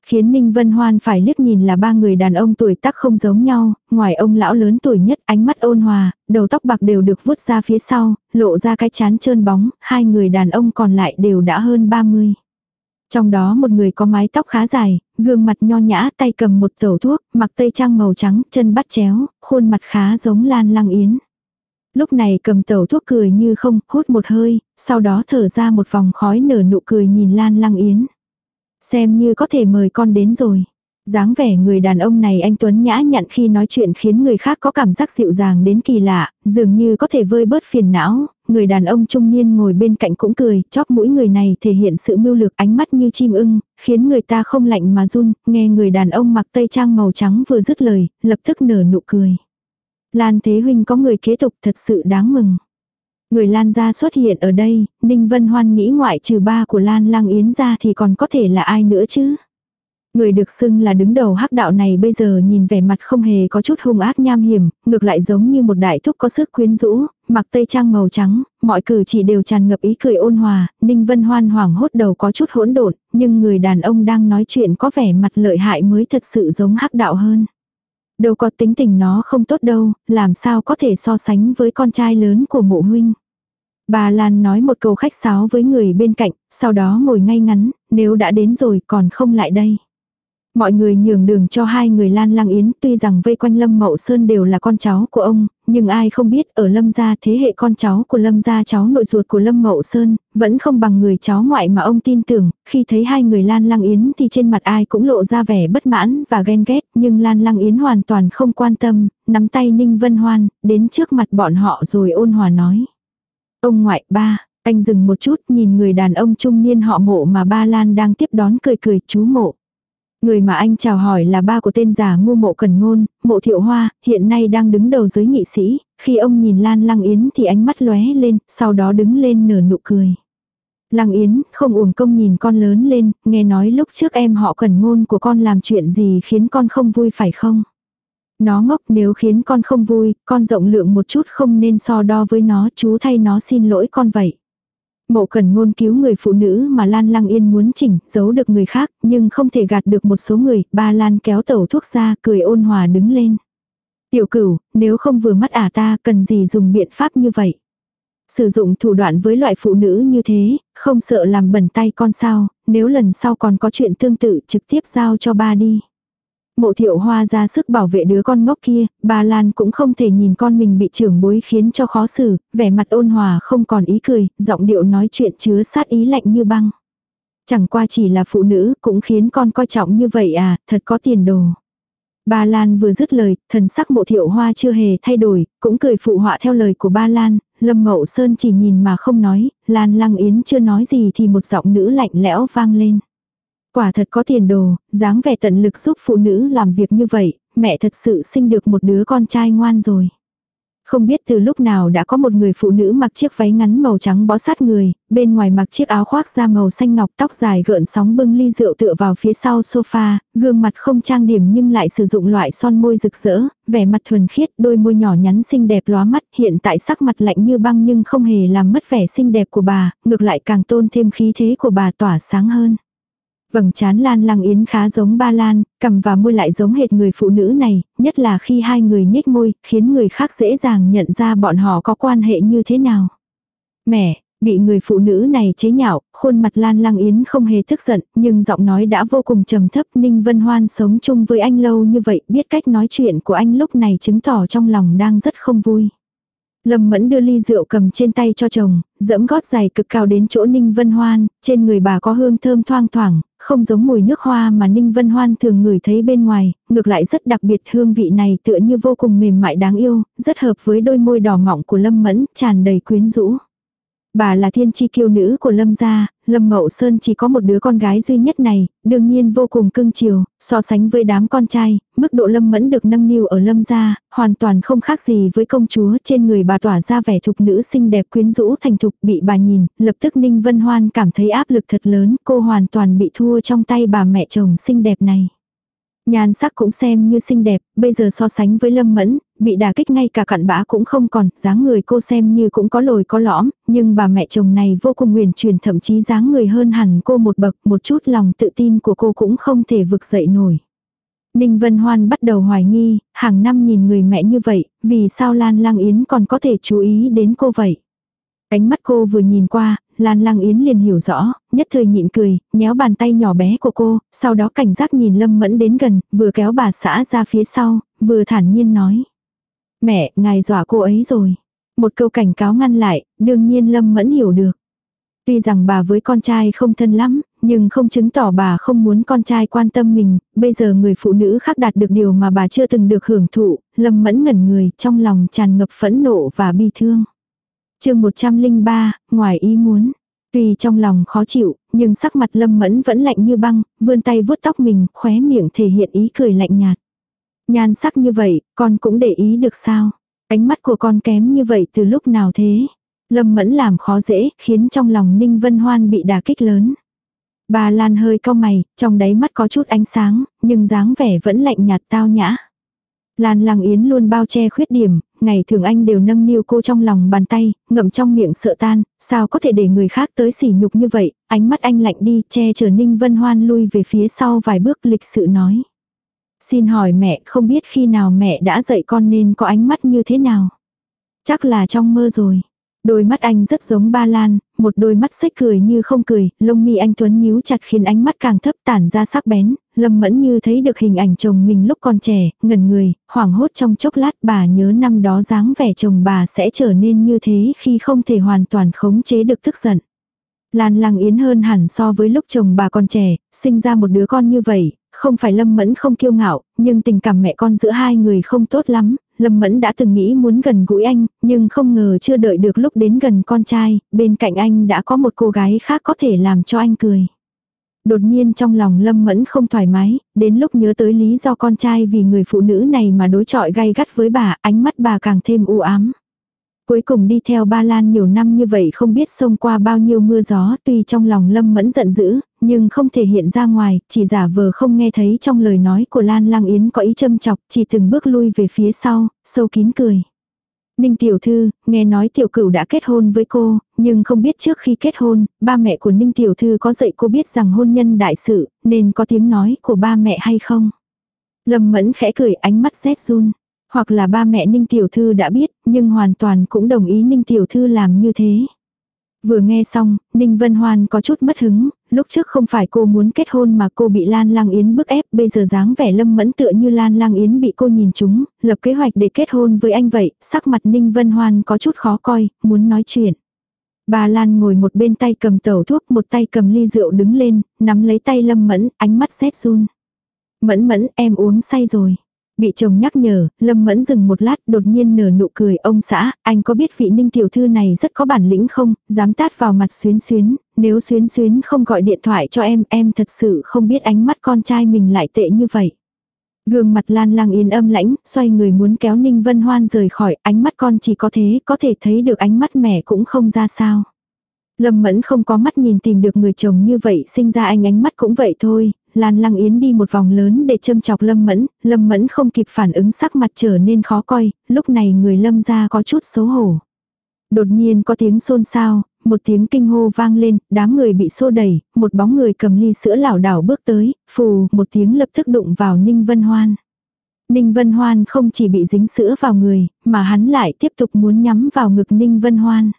Khiến Ninh Vân Hoan phải liếc nhìn là ba người đàn ông tuổi tác không giống nhau, ngoài ông lão lớn tuổi nhất ánh mắt ôn hòa, đầu tóc bạc đều được vuốt ra phía sau, lộ ra cái chán trơn bóng, hai người đàn ông còn lại đều đã hơn 30. Trong đó một người có mái tóc khá dài, gương mặt nho nhã tay cầm một tẩu thuốc, mặc tây trang màu trắng, chân bắt chéo, khuôn mặt khá giống Lan Lăng Yến. Lúc này cầm tẩu thuốc cười như không, hút một hơi, sau đó thở ra một vòng khói nở nụ cười nhìn Lan Lăng Yến. Xem như có thể mời con đến rồi. dáng vẻ người đàn ông này anh Tuấn nhã nhặn khi nói chuyện khiến người khác có cảm giác dịu dàng đến kỳ lạ, dường như có thể vơi bớt phiền não. Người đàn ông trung niên ngồi bên cạnh cũng cười, chóp mũi người này thể hiện sự mưu lược ánh mắt như chim ưng, khiến người ta không lạnh mà run, nghe người đàn ông mặc tây trang màu trắng vừa dứt lời, lập tức nở nụ cười. Lan Thế Huynh có người kế tục thật sự đáng mừng. Người Lan gia xuất hiện ở đây, Ninh Vân Hoan nghĩ ngoại trừ ba của Lan Lang Yến ra thì còn có thể là ai nữa chứ. Người được xưng là đứng đầu hắc đạo này bây giờ nhìn vẻ mặt không hề có chút hung ác nham hiểm, ngược lại giống như một đại thúc có sức quyến rũ, mặc tây trang màu trắng, mọi cử chỉ đều tràn ngập ý cười ôn hòa, Ninh Vân Hoan hoảng hốt đầu có chút hỗn độn, nhưng người đàn ông đang nói chuyện có vẻ mặt lợi hại mới thật sự giống hắc đạo hơn. Đâu có tính tình nó không tốt đâu, làm sao có thể so sánh với con trai lớn của mộ huynh. Bà Lan nói một câu khách sáo với người bên cạnh, sau đó ngồi ngay ngắn, nếu đã đến rồi còn không lại đây. Mọi người nhường đường cho hai người Lan Lang Yến tuy rằng vây quanh Lâm Mậu Sơn đều là con cháu của ông, nhưng ai không biết ở Lâm gia thế hệ con cháu của Lâm gia cháu nội ruột của Lâm Mậu Sơn, vẫn không bằng người cháu ngoại mà ông tin tưởng, khi thấy hai người Lan Lang Yến thì trên mặt ai cũng lộ ra vẻ bất mãn và ghen ghét, nhưng Lan Lang Yến hoàn toàn không quan tâm, nắm tay Ninh Vân Hoan, đến trước mặt bọn họ rồi ôn hòa nói. Ông ngoại ba, anh dừng một chút nhìn người đàn ông trung niên họ mộ mà ba Lan đang tiếp đón cười cười chú mộ. Người mà anh chào hỏi là ba của tên giả ngu mộ cần ngôn, mộ thiệu hoa, hiện nay đang đứng đầu giới nghị sĩ, khi ông nhìn Lan Lăng Yến thì ánh mắt lóe lên, sau đó đứng lên nở nụ cười. Lăng Yến, không uổng công nhìn con lớn lên, nghe nói lúc trước em họ cần ngôn của con làm chuyện gì khiến con không vui phải không? Nó ngốc nếu khiến con không vui, con rộng lượng một chút không nên so đo với nó, chú thay nó xin lỗi con vậy. Mộ cần ngôn cứu người phụ nữ mà Lan Lăng Yên muốn chỉnh, giấu được người khác, nhưng không thể gạt được một số người, ba Lan kéo tẩu thuốc ra, cười ôn hòa đứng lên. Tiểu cửu, nếu không vừa mắt ả à ta, cần gì dùng biện pháp như vậy? Sử dụng thủ đoạn với loại phụ nữ như thế, không sợ làm bẩn tay con sao, nếu lần sau còn có chuyện tương tự trực tiếp giao cho ba đi. Mộ thiệu hoa ra sức bảo vệ đứa con ngốc kia, bà Lan cũng không thể nhìn con mình bị trưởng bối khiến cho khó xử, vẻ mặt ôn hòa không còn ý cười, giọng điệu nói chuyện chứa sát ý lạnh như băng. Chẳng qua chỉ là phụ nữ cũng khiến con coi trọng như vậy à, thật có tiền đồ. Ba Lan vừa dứt lời, thần sắc mộ thiệu hoa chưa hề thay đổi, cũng cười phụ họa theo lời của ba Lan, Lâm Mậu Sơn chỉ nhìn mà không nói, Lan Lăng Yến chưa nói gì thì một giọng nữ lạnh lẽo vang lên. Quả thật có tiền đồ, dáng vẻ tận lực giúp phụ nữ làm việc như vậy, mẹ thật sự sinh được một đứa con trai ngoan rồi. Không biết từ lúc nào đã có một người phụ nữ mặc chiếc váy ngắn màu trắng bó sát người, bên ngoài mặc chiếc áo khoác da màu xanh ngọc tóc dài gợn sóng bưng ly rượu tựa vào phía sau sofa, gương mặt không trang điểm nhưng lại sử dụng loại son môi rực rỡ, vẻ mặt thuần khiết, đôi môi nhỏ nhắn xinh đẹp lóa mắt, hiện tại sắc mặt lạnh như băng nhưng không hề làm mất vẻ xinh đẹp của bà, ngược lại càng tôn thêm khí thế của bà tỏa sáng hơn. Vầng trán Lan Lăng Yến khá giống ba Lan, cầm và môi lại giống hệt người phụ nữ này, nhất là khi hai người nhếch môi, khiến người khác dễ dàng nhận ra bọn họ có quan hệ như thế nào. Mẹ, bị người phụ nữ này chế nhạo, khuôn mặt Lan Lăng Yến không hề tức giận, nhưng giọng nói đã vô cùng trầm thấp. Ninh Vân Hoan sống chung với anh lâu như vậy, biết cách nói chuyện của anh lúc này chứng tỏ trong lòng đang rất không vui. Lâm Mẫn đưa ly rượu cầm trên tay cho chồng, dẫm gót giày cực cao đến chỗ Ninh Vân Hoan, trên người bà có hương thơm thoang thoảng, không giống mùi nước hoa mà Ninh Vân Hoan thường ngửi thấy bên ngoài, ngược lại rất đặc biệt hương vị này tựa như vô cùng mềm mại đáng yêu, rất hợp với đôi môi đỏ mọng của Lâm Mẫn, tràn đầy quyến rũ. Bà là thiên chi kiêu nữ của Lâm gia, Lâm Mậu Sơn chỉ có một đứa con gái duy nhất này, đương nhiên vô cùng cưng chiều, so sánh với đám con trai, mức độ Lâm Mẫn được nâng niu ở Lâm gia, hoàn toàn không khác gì với công chúa, trên người bà tỏa ra vẻ thục nữ xinh đẹp quyến rũ thành thục, bị bà nhìn, lập tức Ninh Vân Hoan cảm thấy áp lực thật lớn, cô hoàn toàn bị thua trong tay bà mẹ chồng xinh đẹp này. Nhan sắc cũng xem như xinh đẹp, bây giờ so sánh với Lâm Mẫn, bị đả kích ngay cả cặn bã cũng không còn, dáng người cô xem như cũng có lồi có lõm, nhưng bà mẹ chồng này vô cùng nguyền truyền thậm chí dáng người hơn hẳn cô một bậc, một chút lòng tự tin của cô cũng không thể vực dậy nổi. Ninh Vân Hoan bắt đầu hoài nghi, hàng năm nhìn người mẹ như vậy, vì sao Lan Lang Yến còn có thể chú ý đến cô vậy? Ánh mắt cô vừa nhìn qua, Lan Lang Yến liền hiểu rõ, nhất thời nhịn cười, nhéo bàn tay nhỏ bé của cô, sau đó cảnh giác nhìn Lâm Mẫn đến gần, vừa kéo bà xã ra phía sau, vừa thản nhiên nói. Mẹ, ngài dọa cô ấy rồi. Một câu cảnh cáo ngăn lại, đương nhiên Lâm Mẫn hiểu được. Tuy rằng bà với con trai không thân lắm, nhưng không chứng tỏ bà không muốn con trai quan tâm mình, bây giờ người phụ nữ khác đạt được điều mà bà chưa từng được hưởng thụ, Lâm Mẫn ngẩn người, trong lòng tràn ngập phẫn nộ và bi thương chương 103, ngoài ý muốn. Tuy trong lòng khó chịu, nhưng sắc mặt lâm mẫn vẫn lạnh như băng, vươn tay vuốt tóc mình, khóe miệng thể hiện ý cười lạnh nhạt. Nhan sắc như vậy, con cũng để ý được sao? Ánh mắt của con kém như vậy từ lúc nào thế? Lâm mẫn làm khó dễ, khiến trong lòng Ninh Vân Hoan bị đả kích lớn. Bà Lan hơi cau mày, trong đáy mắt có chút ánh sáng, nhưng dáng vẻ vẫn lạnh nhạt tao nhã. Lan Lăng Yến luôn bao che khuyết điểm, ngày thường anh đều nâng niu cô trong lòng bàn tay, ngậm trong miệng sợ tan, sao có thể để người khác tới sỉ nhục như vậy, ánh mắt anh lạnh đi, che chở Ninh Vân Hoan lui về phía sau vài bước lịch sự nói. Xin hỏi mẹ, không biết khi nào mẹ đã dạy con nên có ánh mắt như thế nào? Chắc là trong mơ rồi. Đôi mắt anh rất giống ba lan, một đôi mắt xếch cười như không cười, lông mi anh Tuấn nhíu chặt khiến ánh mắt càng thấp tản ra sắc bén, lâm mẫn như thấy được hình ảnh chồng mình lúc còn trẻ, ngần người, hoảng hốt trong chốc lát bà nhớ năm đó dáng vẻ chồng bà sẽ trở nên như thế khi không thể hoàn toàn khống chế được tức giận. Lan Lăng Yến hơn hẳn so với lúc chồng bà còn trẻ, sinh ra một đứa con như vậy, không phải Lâm Mẫn không kiêu ngạo, nhưng tình cảm mẹ con giữa hai người không tốt lắm, Lâm Mẫn đã từng nghĩ muốn gần gũi anh, nhưng không ngờ chưa đợi được lúc đến gần con trai, bên cạnh anh đã có một cô gái khác có thể làm cho anh cười. Đột nhiên trong lòng Lâm Mẫn không thoải mái, đến lúc nhớ tới lý do con trai vì người phụ nữ này mà đối chọi gay gắt với bà, ánh mắt bà càng thêm u ám. Cuối cùng đi theo ba Lan nhiều năm như vậy không biết xông qua bao nhiêu mưa gió tuy trong lòng Lâm Mẫn giận dữ, nhưng không thể hiện ra ngoài, chỉ giả vờ không nghe thấy trong lời nói của Lan Lang Yến có ý châm chọc, chỉ từng bước lui về phía sau, sâu kín cười. Ninh tiểu thư, nghe nói tiểu cửu đã kết hôn với cô, nhưng không biết trước khi kết hôn, ba mẹ của Ninh tiểu thư có dạy cô biết rằng hôn nhân đại sự, nên có tiếng nói của ba mẹ hay không? Lâm mẫn khẽ cười ánh mắt rét run. Hoặc là ba mẹ Ninh tiểu thư đã biết, nhưng hoàn toàn cũng đồng ý Ninh tiểu thư làm như thế. Vừa nghe xong, Ninh Vân Hoan có chút mất hứng, lúc trước không phải cô muốn kết hôn mà cô bị Lan Lang Yến bức ép, bây giờ dáng vẻ lâm mẫn tựa như Lan Lang Yến bị cô nhìn trúng lập kế hoạch để kết hôn với anh vậy, sắc mặt Ninh Vân Hoan có chút khó coi, muốn nói chuyện. Bà Lan ngồi một bên tay cầm tẩu thuốc, một tay cầm ly rượu đứng lên, nắm lấy tay Lâm Mẫn, ánh mắt rét run. Mẫn mẫn, em uống say rồi. Bị chồng nhắc nhở, Lâm Mẫn dừng một lát đột nhiên nở nụ cười. Ông xã, anh có biết vị ninh tiểu thư này rất có bản lĩnh không? Dám tát vào mặt xuyến xuyến. Nếu xuyến xuyến không gọi điện thoại cho em, em thật sự không biết ánh mắt con trai mình lại tệ như vậy. Gương mặt Lan Lang Yên âm lãnh, xoay người muốn kéo Ninh Vân Hoan rời khỏi, ánh mắt con chỉ có thế, có thể thấy được ánh mắt mẹ cũng không ra sao. Lâm Mẫn không có mắt nhìn tìm được người chồng như vậy, sinh ra anh ánh mắt cũng vậy thôi, Lan Lăng Yến đi một vòng lớn để châm chọc Lâm Mẫn, Lâm Mẫn không kịp phản ứng sắc mặt trở nên khó coi, lúc này người Lâm ra có chút xấu hổ. Đột nhiên có tiếng xôn xao, một tiếng kinh hô vang lên, đám người bị xô đẩy, một bóng người cầm ly sữa lảo đảo bước tới, phù, một tiếng lập tức đụng vào Ninh Vân Hoan. Ninh Vân Hoan không chỉ bị dính sữa vào người, mà hắn lại tiếp tục muốn nhắm vào ngực Ninh Vân Hoan.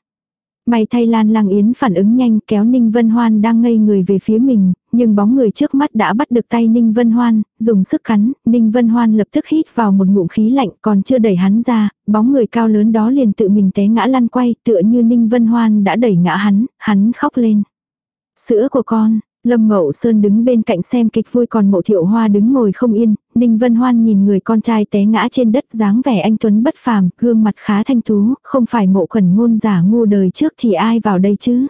May thay Lan Lang Yến phản ứng nhanh kéo Ninh Vân Hoan đang ngây người về phía mình, nhưng bóng người trước mắt đã bắt được tay Ninh Vân Hoan, dùng sức cắn, Ninh Vân Hoan lập tức hít vào một ngụm khí lạnh còn chưa đẩy hắn ra, bóng người cao lớn đó liền tự mình té ngã lăn quay tựa như Ninh Vân Hoan đã đẩy ngã hắn, hắn khóc lên. Sữa của con, Lâm Mậu Sơn đứng bên cạnh xem kịch vui còn mộ thiệu hoa đứng ngồi không yên, Ninh Vân Hoan nhìn người con trai té ngã trên đất dáng vẻ anh Tuấn bất phàm, gương mặt khá thanh tú, không phải mộ khẩn ngôn giả ngu đời trước thì ai vào đây chứ.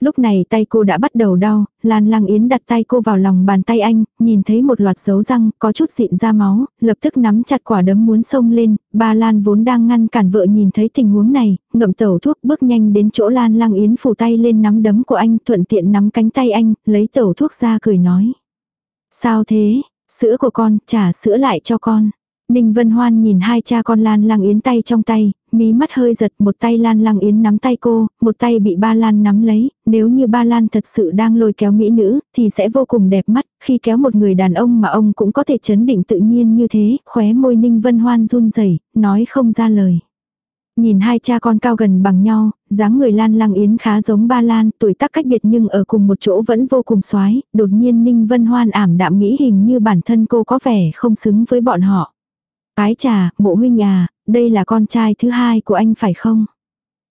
Lúc này tay cô đã bắt đầu đau, Lan Lăng Yến đặt tay cô vào lòng bàn tay anh, nhìn thấy một loạt dấu răng, có chút dịn ra máu, lập tức nắm chặt quả đấm muốn xông lên, ba Lan vốn đang ngăn cản vợ nhìn thấy tình huống này, ngậm tẩu thuốc bước nhanh đến chỗ Lan Lăng Yến phủ tay lên nắm đấm của anh, thuận tiện nắm cánh tay anh, lấy tẩu thuốc ra cười nói. Sao thế, sữa của con, trả sữa lại cho con. Ninh Vân Hoan nhìn hai cha con Lan Lang Yến tay trong tay, mí mắt hơi giật một tay Lan Lang Yến nắm tay cô, một tay bị ba Lan nắm lấy, nếu như ba Lan thật sự đang lôi kéo mỹ nữ, thì sẽ vô cùng đẹp mắt, khi kéo một người đàn ông mà ông cũng có thể chấn định tự nhiên như thế, khóe môi Ninh Vân Hoan run rẩy nói không ra lời. Nhìn hai cha con cao gần bằng nhau, dáng người Lan Lăng Yến khá giống ba Lan, tuổi tác cách biệt nhưng ở cùng một chỗ vẫn vô cùng xoái, đột nhiên Ninh Vân Hoan ảm đạm nghĩ hình như bản thân cô có vẻ không xứng với bọn họ. Ái trà, mộ huynh à, đây là con trai thứ hai của anh phải không?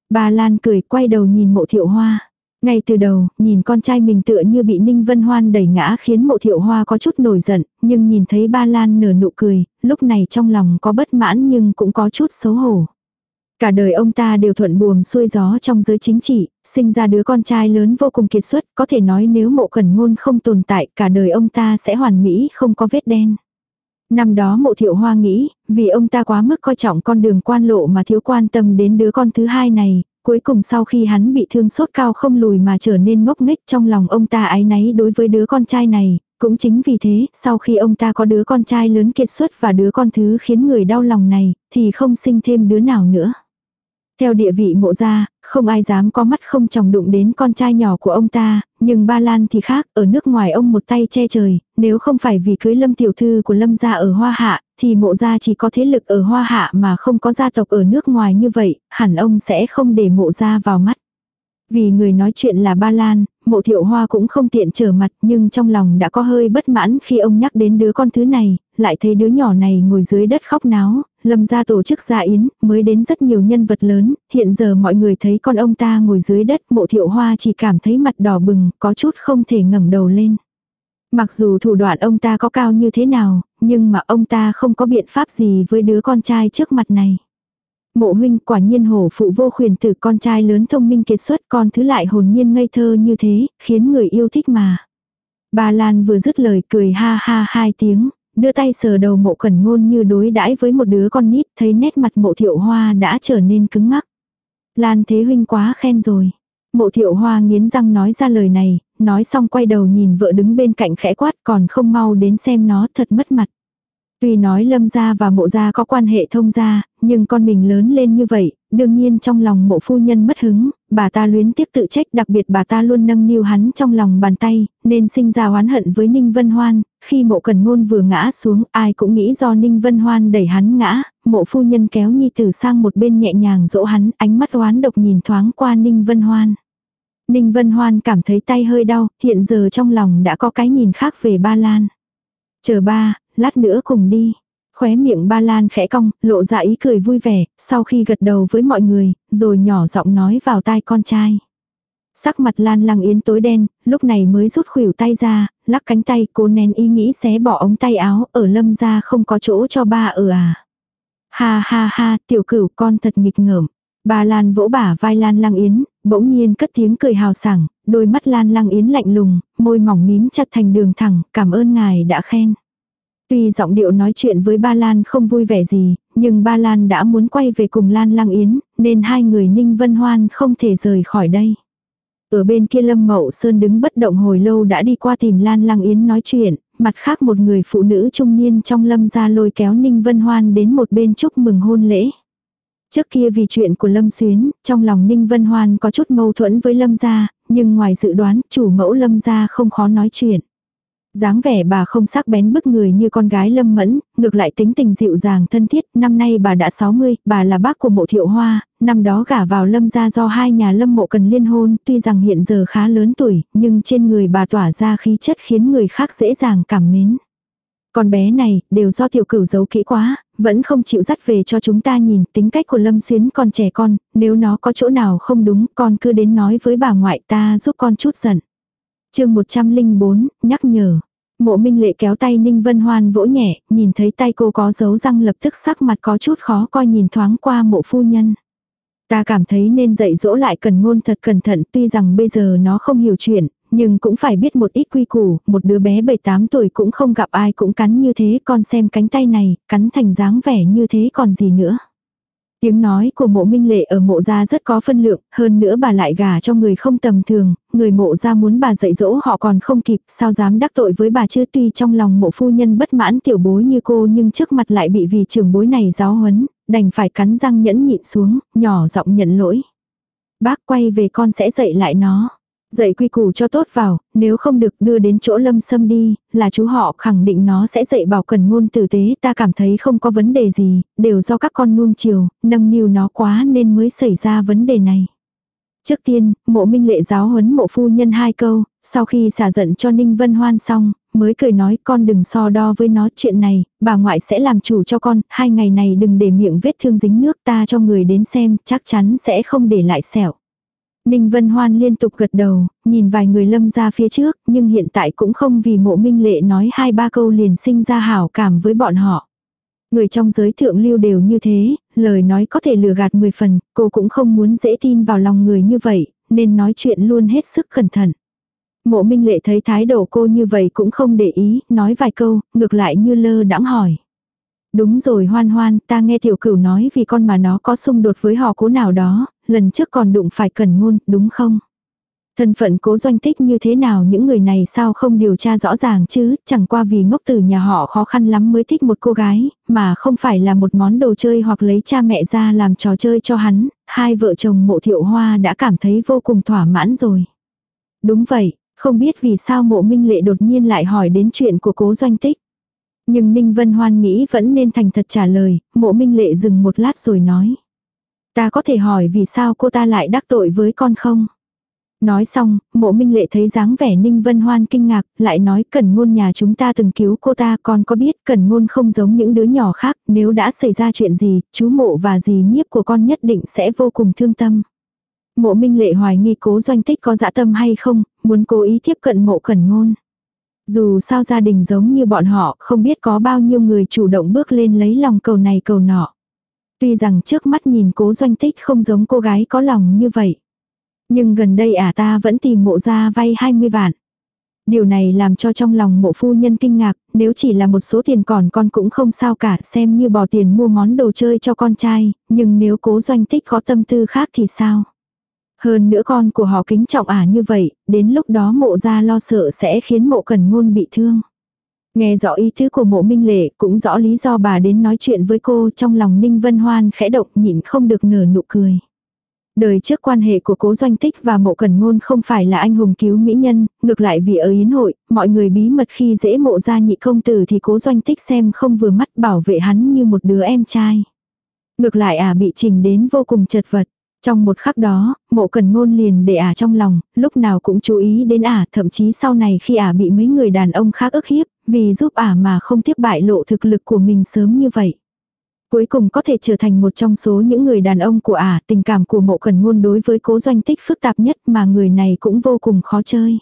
Bà Lan cười quay đầu nhìn mộ thiệu hoa. Ngay từ đầu, nhìn con trai mình tựa như bị Ninh Vân Hoan đẩy ngã khiến mộ thiệu hoa có chút nổi giận, nhưng nhìn thấy ba Lan nở nụ cười, lúc này trong lòng có bất mãn nhưng cũng có chút xấu hổ. Cả đời ông ta đều thuận buồm xuôi gió trong giới chính trị, sinh ra đứa con trai lớn vô cùng kiệt xuất, có thể nói nếu mộ khẩn ngôn không tồn tại cả đời ông ta sẽ hoàn mỹ không có vết đen. Năm đó mộ thiệu hoa nghĩ, vì ông ta quá mức coi trọng con đường quan lộ mà thiếu quan tâm đến đứa con thứ hai này, cuối cùng sau khi hắn bị thương sốt cao không lùi mà trở nên ngốc nghếch trong lòng ông ta ái náy đối với đứa con trai này, cũng chính vì thế, sau khi ông ta có đứa con trai lớn kiệt xuất và đứa con thứ khiến người đau lòng này, thì không sinh thêm đứa nào nữa. Theo địa vị mộ gia, không ai dám có mắt không chồng đụng đến con trai nhỏ của ông ta, nhưng Ba Lan thì khác, ở nước ngoài ông một tay che trời, nếu không phải vì cưới lâm tiểu thư của lâm gia ở Hoa Hạ, thì mộ gia chỉ có thế lực ở Hoa Hạ mà không có gia tộc ở nước ngoài như vậy, hẳn ông sẽ không để mộ gia vào mắt. Vì người nói chuyện là Ba Lan, mộ thiệu hoa cũng không tiện trở mặt nhưng trong lòng đã có hơi bất mãn khi ông nhắc đến đứa con thứ này, lại thấy đứa nhỏ này ngồi dưới đất khóc náo, lâm ra tổ chức gia yến, mới đến rất nhiều nhân vật lớn, hiện giờ mọi người thấy con ông ta ngồi dưới đất mộ thiệu hoa chỉ cảm thấy mặt đỏ bừng, có chút không thể ngẩng đầu lên. Mặc dù thủ đoạn ông ta có cao như thế nào, nhưng mà ông ta không có biện pháp gì với đứa con trai trước mặt này. Mộ huynh quả nhiên hổ phụ vô khuyền từ con trai lớn thông minh kiệt xuất con thứ lại hồn nhiên ngây thơ như thế, khiến người yêu thích mà. Bà Lan vừa dứt lời cười ha ha hai tiếng, đưa tay sờ đầu mộ cẩn ngôn như đối đãi với một đứa con nít, thấy nét mặt mộ thiệu hoa đã trở nên cứng ngắc. Lan thế huynh quá khen rồi. Mộ thiệu hoa nghiến răng nói ra lời này, nói xong quay đầu nhìn vợ đứng bên cạnh khẽ quát còn không mau đến xem nó thật mất mặt. Tuy nói lâm gia và mộ gia có quan hệ thông gia, nhưng con mình lớn lên như vậy, đương nhiên trong lòng mộ phu nhân mất hứng, bà ta luyến tiếc tự trách đặc biệt bà ta luôn nâng niu hắn trong lòng bàn tay, nên sinh ra oán hận với Ninh Vân Hoan, khi mộ cần ngôn vừa ngã xuống ai cũng nghĩ do Ninh Vân Hoan đẩy hắn ngã, mộ phu nhân kéo nhi tử sang một bên nhẹ nhàng dỗ hắn, ánh mắt oán độc nhìn thoáng qua Ninh Vân Hoan. Ninh Vân Hoan cảm thấy tay hơi đau, hiện giờ trong lòng đã có cái nhìn khác về ba Lan. Chờ ba, lát nữa cùng đi. Khóe miệng ba lan khẽ cong, lộ ra ý cười vui vẻ, sau khi gật đầu với mọi người, rồi nhỏ giọng nói vào tai con trai. Sắc mặt Lan Lăng Yến tối đen, lúc này mới rút khuỷu tay ra, lắc cánh tay cố nén ý nghĩ xé bỏ ống tay áo, ở lâm ra không có chỗ cho ba ở à. Ha ha ha, tiểu cửu con thật nghịch ngợm. Bà Lan vỗ bả vai Lan Lăng Yến, bỗng nhiên cất tiếng cười hào sảng, đôi mắt Lan Lăng Yến lạnh lùng, môi mỏng mím chặt thành đường thẳng, cảm ơn ngài đã khen. Tuy giọng điệu nói chuyện với ba Lan không vui vẻ gì, nhưng ba Lan đã muốn quay về cùng Lan Lăng Yến, nên hai người Ninh Vân Hoan không thể rời khỏi đây. Ở bên kia Lâm Mậu Sơn đứng bất động hồi lâu đã đi qua tìm Lan Lăng Yến nói chuyện, mặt khác một người phụ nữ trung niên trong Lâm ra lôi kéo Ninh Vân Hoan đến một bên chúc mừng hôn lễ. Trước kia vì chuyện của Lâm Xuyến, trong lòng Ninh Vân Hoan có chút mâu thuẫn với Lâm gia, nhưng ngoài dự đoán, chủ mẫu Lâm gia không khó nói chuyện dáng vẻ bà không sắc bén bức người như con gái lâm mẫn, ngược lại tính tình dịu dàng thân thiết, năm nay bà đã 60, bà là bác của mộ thiệu hoa, năm đó gả vào lâm gia do hai nhà lâm mộ cần liên hôn, tuy rằng hiện giờ khá lớn tuổi, nhưng trên người bà tỏa ra khí chất khiến người khác dễ dàng cảm mến. Con bé này, đều do tiểu cửu giấu kỹ quá, vẫn không chịu dắt về cho chúng ta nhìn tính cách của Lâm Xuyến còn trẻ con, nếu nó có chỗ nào không đúng con cứ đến nói với bà ngoại ta giúp con chút giận. chương 104, nhắc nhở. Mộ minh lệ kéo tay Ninh Vân Hoan vỗ nhẹ, nhìn thấy tay cô có dấu răng lập tức sắc mặt có chút khó coi nhìn thoáng qua mộ phu nhân. Ta cảm thấy nên dạy dỗ lại cần ngôn thật cẩn thận tuy rằng bây giờ nó không hiểu chuyện, nhưng cũng phải biết một ít quy củ, một đứa bé 7-8 tuổi cũng không gặp ai cũng cắn như thế con xem cánh tay này, cắn thành dáng vẻ như thế còn gì nữa. Tiếng nói của mộ minh lệ ở mộ gia rất có phân lượng, hơn nữa bà lại gả cho người không tầm thường, người mộ gia muốn bà dạy dỗ họ còn không kịp, sao dám đắc tội với bà chứ tuy trong lòng mộ phu nhân bất mãn tiểu bối như cô nhưng trước mặt lại bị vì trưởng bối này giáo huấn, đành phải cắn răng nhẫn nhịn xuống, nhỏ giọng nhận lỗi. Bác quay về con sẽ dạy lại nó. Dạy quy củ cho tốt vào, nếu không được đưa đến chỗ lâm sâm đi, là chú họ khẳng định nó sẽ dạy bảo cần ngôn tử tế ta cảm thấy không có vấn đề gì, đều do các con nuông chiều, nâng niu nó quá nên mới xảy ra vấn đề này. Trước tiên, mộ minh lệ giáo huấn mộ phu nhân hai câu, sau khi xả giận cho Ninh Vân Hoan xong, mới cười nói con đừng so đo với nó chuyện này, bà ngoại sẽ làm chủ cho con, hai ngày này đừng để miệng vết thương dính nước ta cho người đến xem, chắc chắn sẽ không để lại sẹo. Ninh Vân Hoan liên tục gật đầu, nhìn vài người lâm ra phía trước, nhưng hiện tại cũng không vì mộ minh lệ nói hai ba câu liền sinh ra hảo cảm với bọn họ. Người trong giới thượng lưu đều như thế, lời nói có thể lừa gạt 10 phần, cô cũng không muốn dễ tin vào lòng người như vậy, nên nói chuyện luôn hết sức cẩn thận. Mộ minh lệ thấy thái độ cô như vậy cũng không để ý, nói vài câu, ngược lại như lơ đãng hỏi. Đúng rồi hoan hoan, ta nghe tiểu cửu nói vì con mà nó có xung đột với họ cố nào đó, lần trước còn đụng phải cần ngôn, đúng không? Thân phận cố doanh tích như thế nào những người này sao không điều tra rõ ràng chứ, chẳng qua vì ngốc từ nhà họ khó khăn lắm mới thích một cô gái, mà không phải là một món đồ chơi hoặc lấy cha mẹ ra làm trò chơi cho hắn, hai vợ chồng mộ thiệu hoa đã cảm thấy vô cùng thỏa mãn rồi. Đúng vậy, không biết vì sao mộ minh lệ đột nhiên lại hỏi đến chuyện của cố doanh tích. Nhưng Ninh Vân Hoan nghĩ vẫn nên thành thật trả lời, mộ minh lệ dừng một lát rồi nói. Ta có thể hỏi vì sao cô ta lại đắc tội với con không? Nói xong, mộ minh lệ thấy dáng vẻ ninh vân hoan kinh ngạc, lại nói cần ngôn nhà chúng ta từng cứu cô ta con có biết cần ngôn không giống những đứa nhỏ khác, nếu đã xảy ra chuyện gì, chú mộ và dì nhiếp của con nhất định sẽ vô cùng thương tâm. Mộ minh lệ hoài nghi cố doanh tích có dạ tâm hay không, muốn cố ý tiếp cận mộ cần ngôn. Dù sao gia đình giống như bọn họ, không biết có bao nhiêu người chủ động bước lên lấy lòng cầu này cầu nọ. Tuy rằng trước mắt nhìn cố doanh tích không giống cô gái có lòng như vậy. Nhưng gần đây ả ta vẫn tìm mộ ra vay 20 vạn. Điều này làm cho trong lòng mộ phu nhân kinh ngạc, nếu chỉ là một số tiền còn con cũng không sao cả, xem như bỏ tiền mua món đồ chơi cho con trai, nhưng nếu cố doanh tích có tâm tư khác thì sao? Hơn nữa con của họ kính trọng ả như vậy, đến lúc đó mộ ra lo sợ sẽ khiến mộ cần ngôn bị thương. Nghe rõ ý tứ của mộ minh lệ, cũng rõ lý do bà đến nói chuyện với cô trong lòng Ninh Vân Hoan khẽ động nhịn không được nở nụ cười. Đời trước quan hệ của cố doanh tích và mộ cần ngôn không phải là anh hùng cứu mỹ nhân, ngược lại vì ở yến hội, mọi người bí mật khi dễ mộ ra nhị công tử thì cố doanh tích xem không vừa mắt bảo vệ hắn như một đứa em trai. Ngược lại à bị trình đến vô cùng chật vật. Trong một khắc đó, mộ cần ngôn liền để ả trong lòng, lúc nào cũng chú ý đến ả, thậm chí sau này khi ả bị mấy người đàn ông khác ức hiếp, vì giúp ả mà không tiếp bại lộ thực lực của mình sớm như vậy. Cuối cùng có thể trở thành một trong số những người đàn ông của ả, tình cảm của mộ cần ngôn đối với cố doanh tích phức tạp nhất mà người này cũng vô cùng khó chơi.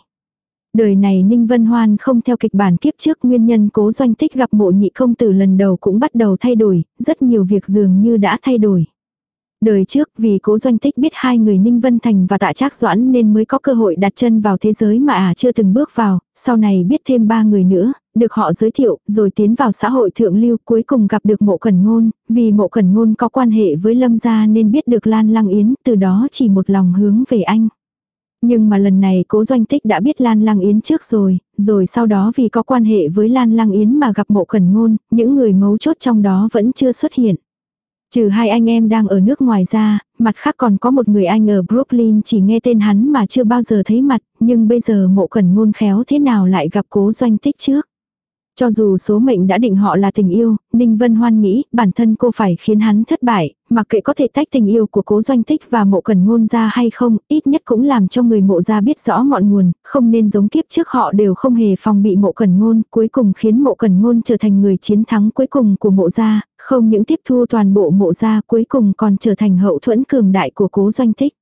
Đời này Ninh Vân Hoan không theo kịch bản kiếp trước nguyên nhân cố doanh tích gặp mộ nhị công tử lần đầu cũng bắt đầu thay đổi, rất nhiều việc dường như đã thay đổi. Đời trước vì cố doanh tích biết hai người Ninh Vân Thành và tạ trác doãn nên mới có cơ hội đặt chân vào thế giới mà à chưa từng bước vào, sau này biết thêm ba người nữa, được họ giới thiệu, rồi tiến vào xã hội thượng lưu cuối cùng gặp được mộ cẩn ngôn, vì mộ cẩn ngôn có quan hệ với lâm gia nên biết được Lan Lăng Yến, từ đó chỉ một lòng hướng về anh. Nhưng mà lần này cố doanh tích đã biết Lan Lăng Yến trước rồi, rồi sau đó vì có quan hệ với Lan Lăng Yến mà gặp mộ cẩn ngôn, những người mấu chốt trong đó vẫn chưa xuất hiện. Trừ hai anh em đang ở nước ngoài ra, mặt khác còn có một người anh ở Brooklyn chỉ nghe tên hắn mà chưa bao giờ thấy mặt, nhưng bây giờ mộ cẩn ngôn khéo thế nào lại gặp cố doanh tích trước. Cho dù số mệnh đã định họ là tình yêu, Ninh Vân Hoan nghĩ bản thân cô phải khiến hắn thất bại, mặc kệ có thể tách tình yêu của cố doanh tích và mộ cần ngôn ra hay không, ít nhất cũng làm cho người mộ ra biết rõ ngọn nguồn, không nên giống kiếp trước họ đều không hề phòng bị mộ cần ngôn, cuối cùng khiến mộ cần ngôn trở thành người chiến thắng cuối cùng của mộ gia, không những tiếp thu toàn bộ mộ gia cuối cùng còn trở thành hậu thuẫn cường đại của cố doanh tích.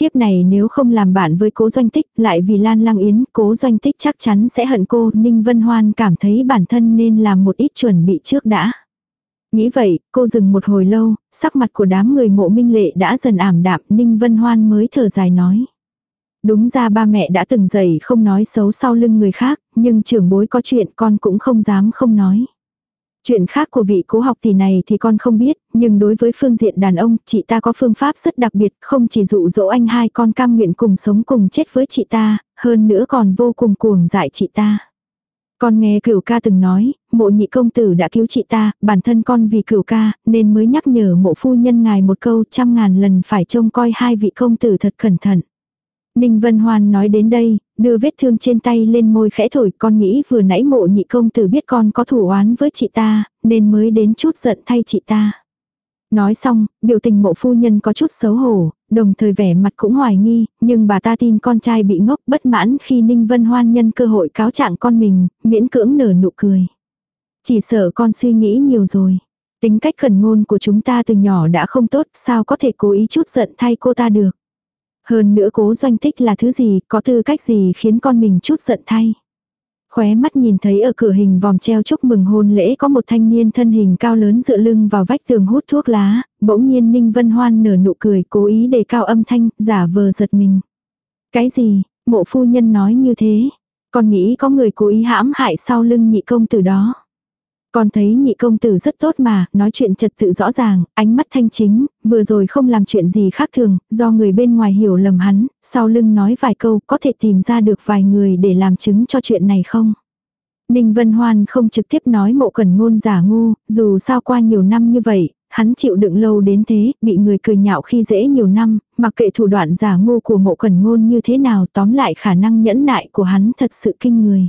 Tiếp này nếu không làm bạn với cố doanh tích, lại vì Lan Lăng Yến, cố doanh tích chắc chắn sẽ hận cô, Ninh Vân Hoan cảm thấy bản thân nên làm một ít chuẩn bị trước đã. Nghĩ vậy, cô dừng một hồi lâu, sắc mặt của đám người mộ minh lệ đã dần ảm đạm, Ninh Vân Hoan mới thở dài nói. Đúng ra ba mẹ đã từng dạy không nói xấu sau lưng người khác, nhưng trưởng bối có chuyện con cũng không dám không nói. Chuyện khác của vị cố học tỷ này thì con không biết, nhưng đối với phương diện đàn ông, chị ta có phương pháp rất đặc biệt, không chỉ dụ dỗ anh hai con cam nguyện cùng sống cùng chết với chị ta, hơn nữa còn vô cùng cuồng dại chị ta. Con nghe cửu ca từng nói, mộ nhị công tử đã cứu chị ta, bản thân con vì cửu ca, nên mới nhắc nhở mộ phu nhân ngài một câu trăm ngàn lần phải trông coi hai vị công tử thật cẩn thận. Ninh Vân Hoan nói đến đây, đưa vết thương trên tay lên môi khẽ thổi con nghĩ vừa nãy mộ nhị công tử biết con có thủ oán với chị ta, nên mới đến chút giận thay chị ta. Nói xong, biểu tình mộ phu nhân có chút xấu hổ, đồng thời vẻ mặt cũng hoài nghi, nhưng bà ta tin con trai bị ngốc bất mãn khi Ninh Vân Hoan nhân cơ hội cáo trạng con mình, miễn cưỡng nở nụ cười. Chỉ sợ con suy nghĩ nhiều rồi. Tính cách khẩn ngôn của chúng ta từ nhỏ đã không tốt, sao có thể cố ý chút giận thay cô ta được. Hơn nữa cố doanh tích là thứ gì, có tư cách gì khiến con mình chút giận thay. Khóe mắt nhìn thấy ở cửa hình vòng treo chúc mừng hôn lễ có một thanh niên thân hình cao lớn dựa lưng vào vách tường hút thuốc lá, bỗng nhiên Ninh Vân Hoan nở nụ cười cố ý để cao âm thanh, giả vờ giật mình. Cái gì, mộ phu nhân nói như thế, còn nghĩ có người cố ý hãm hại sau lưng nhị công tử đó. Con thấy nhị công tử rất tốt mà, nói chuyện trật tự rõ ràng, ánh mắt thanh chính, vừa rồi không làm chuyện gì khác thường, do người bên ngoài hiểu lầm hắn, sau lưng nói vài câu có thể tìm ra được vài người để làm chứng cho chuyện này không. Ninh Vân Hoan không trực tiếp nói mộ cần ngôn giả ngu, dù sao qua nhiều năm như vậy, hắn chịu đựng lâu đến thế, bị người cười nhạo khi dễ nhiều năm, mặc kệ thủ đoạn giả ngu của mộ cần ngôn như thế nào tóm lại khả năng nhẫn nại của hắn thật sự kinh người.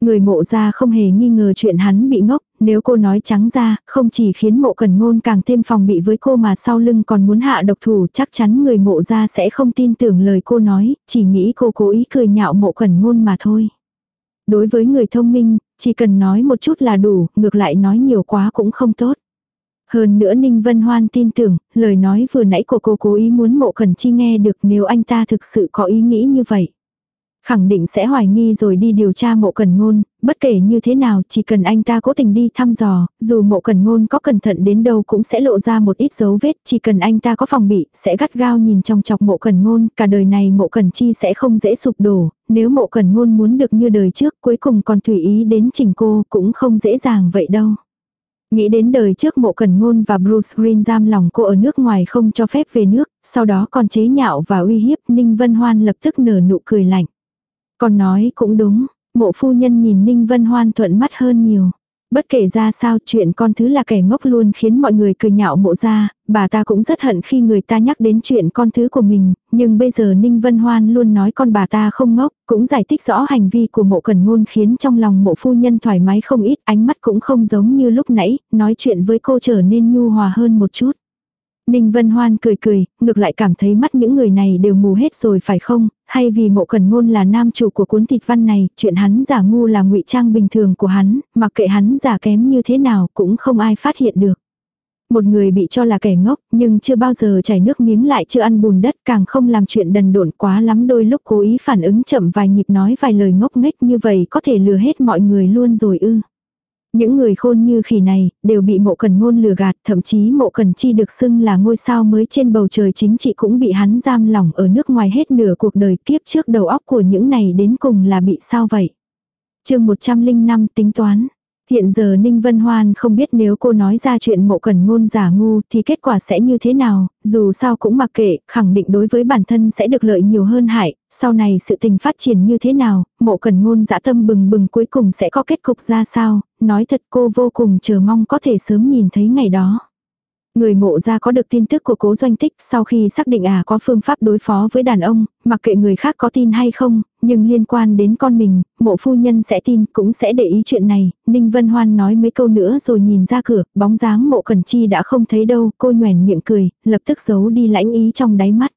Người mộ ra không hề nghi ngờ chuyện hắn bị ngốc, nếu cô nói trắng ra, không chỉ khiến mộ cần ngôn càng thêm phòng bị với cô mà sau lưng còn muốn hạ độc thủ chắc chắn người mộ ra sẽ không tin tưởng lời cô nói, chỉ nghĩ cô cố ý cười nhạo mộ cần ngôn mà thôi. Đối với người thông minh, chỉ cần nói một chút là đủ, ngược lại nói nhiều quá cũng không tốt. Hơn nữa Ninh Vân Hoan tin tưởng, lời nói vừa nãy của cô cố ý muốn mộ cần chi nghe được nếu anh ta thực sự có ý nghĩ như vậy khẳng định sẽ hoài nghi rồi đi điều tra mộ cần ngôn, bất kể như thế nào chỉ cần anh ta cố tình đi thăm dò, dù mộ cần ngôn có cẩn thận đến đâu cũng sẽ lộ ra một ít dấu vết, chỉ cần anh ta có phòng bị, sẽ gắt gao nhìn trong chọc mộ cần ngôn, cả đời này mộ cần chi sẽ không dễ sụp đổ, nếu mộ cần ngôn muốn được như đời trước cuối cùng còn tùy ý đến trình cô cũng không dễ dàng vậy đâu. Nghĩ đến đời trước mộ cần ngôn và Bruce Green giam lòng cô ở nước ngoài không cho phép về nước, sau đó còn chế nhạo và uy hiếp Ninh Vân Hoan lập tức nở nụ cười lạnh. Con nói cũng đúng, mộ phu nhân nhìn Ninh Vân Hoan thuận mắt hơn nhiều. Bất kể ra sao chuyện con thứ là kẻ ngốc luôn khiến mọi người cười nhạo mộ ra, bà ta cũng rất hận khi người ta nhắc đến chuyện con thứ của mình, nhưng bây giờ Ninh Vân Hoan luôn nói con bà ta không ngốc, cũng giải thích rõ hành vi của mộ cần ngôn khiến trong lòng mộ phu nhân thoải mái không ít, ánh mắt cũng không giống như lúc nãy, nói chuyện với cô trở nên nhu hòa hơn một chút. Ninh Vân Hoan cười cười, ngược lại cảm thấy mắt những người này đều mù hết rồi phải không, hay vì mộ cần ngôn là nam chủ của cuốn thịt văn này, chuyện hắn giả ngu là ngụy trang bình thường của hắn, mặc kệ hắn giả kém như thế nào cũng không ai phát hiện được. Một người bị cho là kẻ ngốc, nhưng chưa bao giờ chảy nước miếng lại chưa ăn bùn đất càng không làm chuyện đần độn quá lắm đôi lúc cố ý phản ứng chậm vài nhịp nói vài lời ngốc nghếch như vậy có thể lừa hết mọi người luôn rồi ư. Những người khôn như khỉ này, đều bị mộ cần ngôn lừa gạt, thậm chí mộ cần chi được xưng là ngôi sao mới trên bầu trời chính trị cũng bị hắn giam lỏng ở nước ngoài hết nửa cuộc đời kiếp trước đầu óc của những này đến cùng là bị sao vậy. chương 105 tính toán. Hiện giờ Ninh Vân Hoan không biết nếu cô nói ra chuyện mộ cần ngôn giả ngu thì kết quả sẽ như thế nào, dù sao cũng mặc kệ, khẳng định đối với bản thân sẽ được lợi nhiều hơn hại, sau này sự tình phát triển như thế nào, mộ cần ngôn giả tâm bừng bừng cuối cùng sẽ có kết cục ra sao, nói thật cô vô cùng chờ mong có thể sớm nhìn thấy ngày đó. Người mộ ra có được tin tức của cố doanh tích sau khi xác định à có phương pháp đối phó với đàn ông, mặc kệ người khác có tin hay không, nhưng liên quan đến con mình, mộ phu nhân sẽ tin cũng sẽ để ý chuyện này. Ninh Vân Hoan nói mấy câu nữa rồi nhìn ra cửa, bóng dáng mộ cần chi đã không thấy đâu, cô nhoèn miệng cười, lập tức giấu đi lãnh ý trong đáy mắt.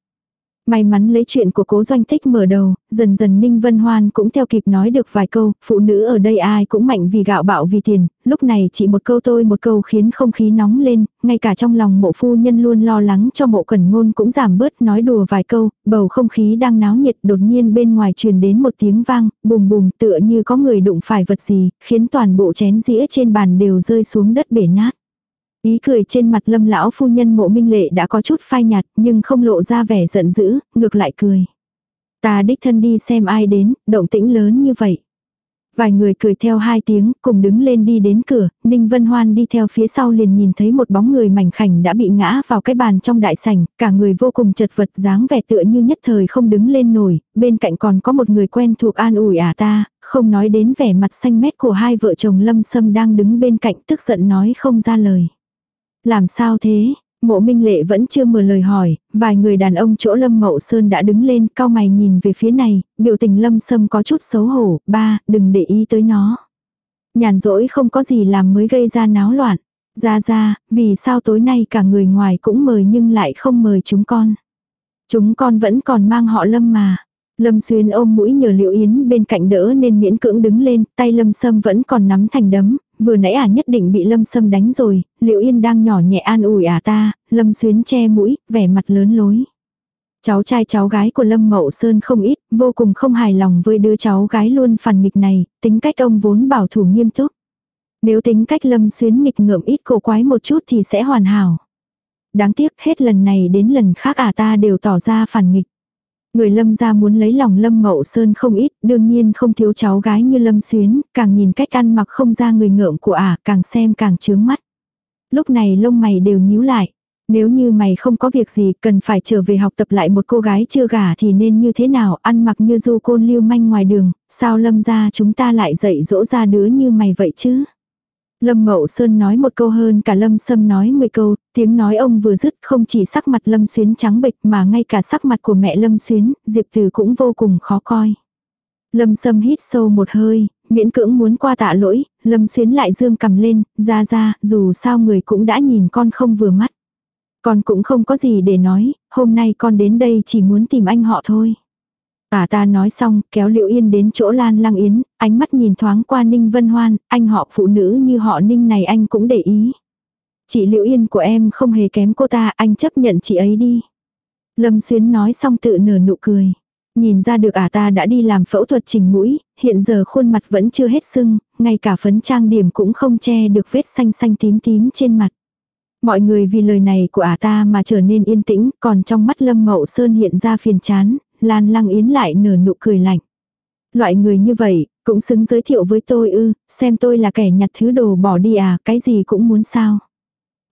May mắn lấy chuyện của cố doanh tích mở đầu, dần dần Ninh Vân Hoan cũng theo kịp nói được vài câu, phụ nữ ở đây ai cũng mạnh vì gạo bạo vì tiền, lúc này chỉ một câu tôi một câu khiến không khí nóng lên, ngay cả trong lòng mộ phu nhân luôn lo lắng cho mộ cẩn ngôn cũng giảm bớt nói đùa vài câu, bầu không khí đang náo nhiệt đột nhiên bên ngoài truyền đến một tiếng vang, bùm bùm tựa như có người đụng phải vật gì, khiến toàn bộ chén dĩa trên bàn đều rơi xuống đất bể nát. Ý cười trên mặt lâm lão phu nhân mộ minh lệ đã có chút phai nhạt nhưng không lộ ra vẻ giận dữ, ngược lại cười. Ta đích thân đi xem ai đến, động tĩnh lớn như vậy. Vài người cười theo hai tiếng, cùng đứng lên đi đến cửa, Ninh Vân Hoan đi theo phía sau liền nhìn thấy một bóng người mảnh khảnh đã bị ngã vào cái bàn trong đại sảnh, cả người vô cùng chật vật dáng vẻ tựa như nhất thời không đứng lên nổi, bên cạnh còn có một người quen thuộc an ủi ả à ta, không nói đến vẻ mặt xanh mét của hai vợ chồng Lâm Sâm đang đứng bên cạnh tức giận nói không ra lời. Làm sao thế? Mộ Minh Lệ vẫn chưa mở lời hỏi, vài người đàn ông chỗ Lâm Mậu Sơn đã đứng lên, cao mày nhìn về phía này, biểu tình Lâm Sâm có chút xấu hổ, ba, đừng để ý tới nó. Nhàn rỗi không có gì làm mới gây ra náo loạn. Ra ra, vì sao tối nay cả người ngoài cũng mời nhưng lại không mời chúng con. Chúng con vẫn còn mang họ Lâm mà. Lâm Xuyên ôm mũi nhờ Liễu Yến bên cạnh đỡ nên miễn cưỡng đứng lên, tay Lâm Sâm vẫn còn nắm thành đấm, vừa nãy à nhất định bị Lâm Sâm đánh rồi, Liệu Yên đang nhỏ nhẹ an ủi à ta, Lâm Xuyến che mũi, vẻ mặt lớn lối. Cháu trai cháu gái của Lâm Mậu Sơn không ít, vô cùng không hài lòng với đứa cháu gái luôn phản nghịch này, tính cách ông vốn bảo thủ nghiêm túc. Nếu tính cách Lâm Xuyến nghịch ngợm ít cổ quái một chút thì sẽ hoàn hảo. Đáng tiếc hết lần này đến lần khác à ta đều tỏ ra phản nghịch. Người lâm gia muốn lấy lòng lâm mậu sơn không ít, đương nhiên không thiếu cháu gái như lâm xuyến, càng nhìn cách ăn mặc không ra người ngợm của ả, càng xem càng chướng mắt. Lúc này lông mày đều nhíu lại. Nếu như mày không có việc gì cần phải trở về học tập lại một cô gái chưa gả thì nên như thế nào ăn mặc như du côn lưu manh ngoài đường, sao lâm gia chúng ta lại dạy dỗ ra đứa như mày vậy chứ? Lâm Mậu Sơn nói một câu hơn cả Lâm Sâm nói 10 câu, tiếng nói ông vừa dứt không chỉ sắc mặt Lâm Xuyến trắng bệch mà ngay cả sắc mặt của mẹ Lâm Xuyến, Diệp Từ cũng vô cùng khó coi. Lâm Sâm hít sâu một hơi, miễn cưỡng muốn qua tạ lỗi, Lâm Xuyến lại dương cầm lên, ra ra, dù sao người cũng đã nhìn con không vừa mắt. Con cũng không có gì để nói, hôm nay con đến đây chỉ muốn tìm anh họ thôi. cả ta nói xong, kéo Liệu Yên đến chỗ Lan Lăng Yến, ánh mắt nhìn thoáng qua Ninh Vân Hoan, anh họ phụ nữ như họ Ninh này anh cũng để ý. Chị liễu Yên của em không hề kém cô ta, anh chấp nhận chị ấy đi. Lâm Xuyến nói xong tự nở nụ cười. Nhìn ra được ả ta đã đi làm phẫu thuật chỉnh mũi, hiện giờ khuôn mặt vẫn chưa hết sưng, ngay cả phấn trang điểm cũng không che được vết xanh xanh tím tím trên mặt. Mọi người vì lời này của ả ta mà trở nên yên tĩnh, còn trong mắt Lâm Mậu Sơn hiện ra phiền chán, Lan Lăng Yến lại nở nụ cười lạnh. Loại người như vậy, cũng xứng giới thiệu với tôi ư, xem tôi là kẻ nhặt thứ đồ bỏ đi à, cái gì cũng muốn sao.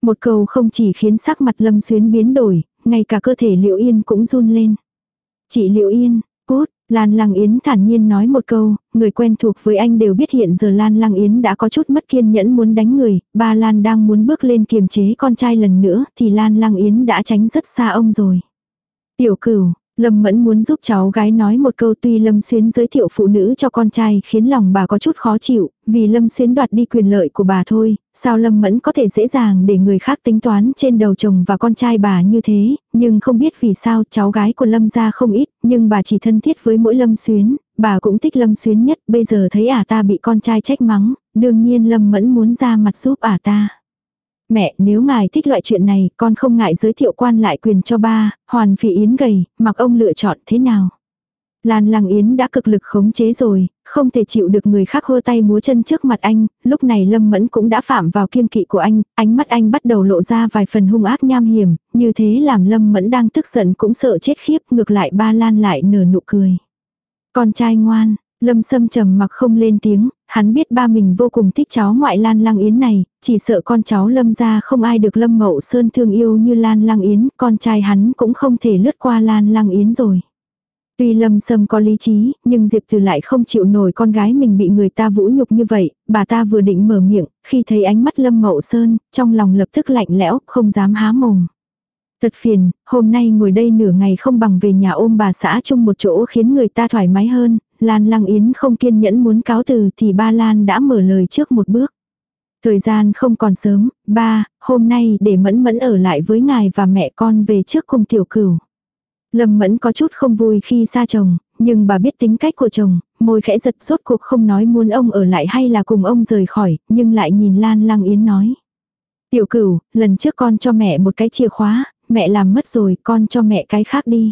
Một câu không chỉ khiến sắc mặt Lâm Xuyến biến đổi, ngay cả cơ thể liễu Yên cũng run lên. Chị liễu Yên, cút, Lan Lăng Yến thản nhiên nói một câu, người quen thuộc với anh đều biết hiện giờ Lan Lăng Yến đã có chút mất kiên nhẫn muốn đánh người, ba Lan đang muốn bước lên kiềm chế con trai lần nữa thì Lan Lăng Yến đã tránh rất xa ông rồi. Tiểu cửu, Lâm Mẫn muốn giúp cháu gái nói một câu tuy Lâm Xuyến giới thiệu phụ nữ cho con trai khiến lòng bà có chút khó chịu, vì Lâm Xuyến đoạt đi quyền lợi của bà thôi, sao Lâm Mẫn có thể dễ dàng để người khác tính toán trên đầu chồng và con trai bà như thế, nhưng không biết vì sao cháu gái của Lâm gia không ít, nhưng bà chỉ thân thiết với mỗi Lâm Xuyến, bà cũng thích Lâm Xuyến nhất, bây giờ thấy ả ta bị con trai trách mắng, đương nhiên Lâm Mẫn muốn ra mặt giúp ả ta. Mẹ, nếu ngài thích loại chuyện này, con không ngại giới thiệu quan lại quyền cho ba, hoàn phỉ yến gầy, mặc ông lựa chọn thế nào. Lan Lăng Yến đã cực lực khống chế rồi, không thể chịu được người khác hơ tay múa chân trước mặt anh, lúc này Lâm Mẫn cũng đã phạm vào kiên kỵ của anh, ánh mắt anh bắt đầu lộ ra vài phần hung ác nham hiểm, như thế làm Lâm Mẫn đang tức giận cũng sợ chết khiếp, ngược lại ba Lan lại nở nụ cười. Con trai ngoan, Lâm Sâm trầm mặc không lên tiếng, hắn biết ba mình vô cùng thích cháu ngoại Lan Lăng Yến này, chỉ sợ con cháu Lâm ra không ai được Lâm Mậu Sơn thương yêu như Lan Lăng Yến, con trai hắn cũng không thể lướt qua Lan Lăng Yến rồi. Tuy Lâm Sâm có lý trí, nhưng Diệp Từ lại không chịu nổi con gái mình bị người ta vũ nhục như vậy, bà ta vừa định mở miệng, khi thấy ánh mắt Lâm Mậu Sơn, trong lòng lập tức lạnh lẽo, không dám há mồm. Thật phiền, hôm nay ngồi đây nửa ngày không bằng về nhà ôm bà xã chung một chỗ khiến người ta thoải mái hơn, Lan Lăng Yến không kiên nhẫn muốn cáo từ thì ba Lan đã mở lời trước một bước. Thời gian không còn sớm, ba, hôm nay để mẫn mẫn ở lại với ngài và mẹ con về trước cùng tiểu cửu. Lâm mẫn có chút không vui khi xa chồng, nhưng bà biết tính cách của chồng, môi khẽ giật rốt cuộc không nói muốn ông ở lại hay là cùng ông rời khỏi, nhưng lại nhìn Lan Lăng Yến nói. Tiểu cửu, lần trước con cho mẹ một cái chìa khóa, mẹ làm mất rồi, con cho mẹ cái khác đi.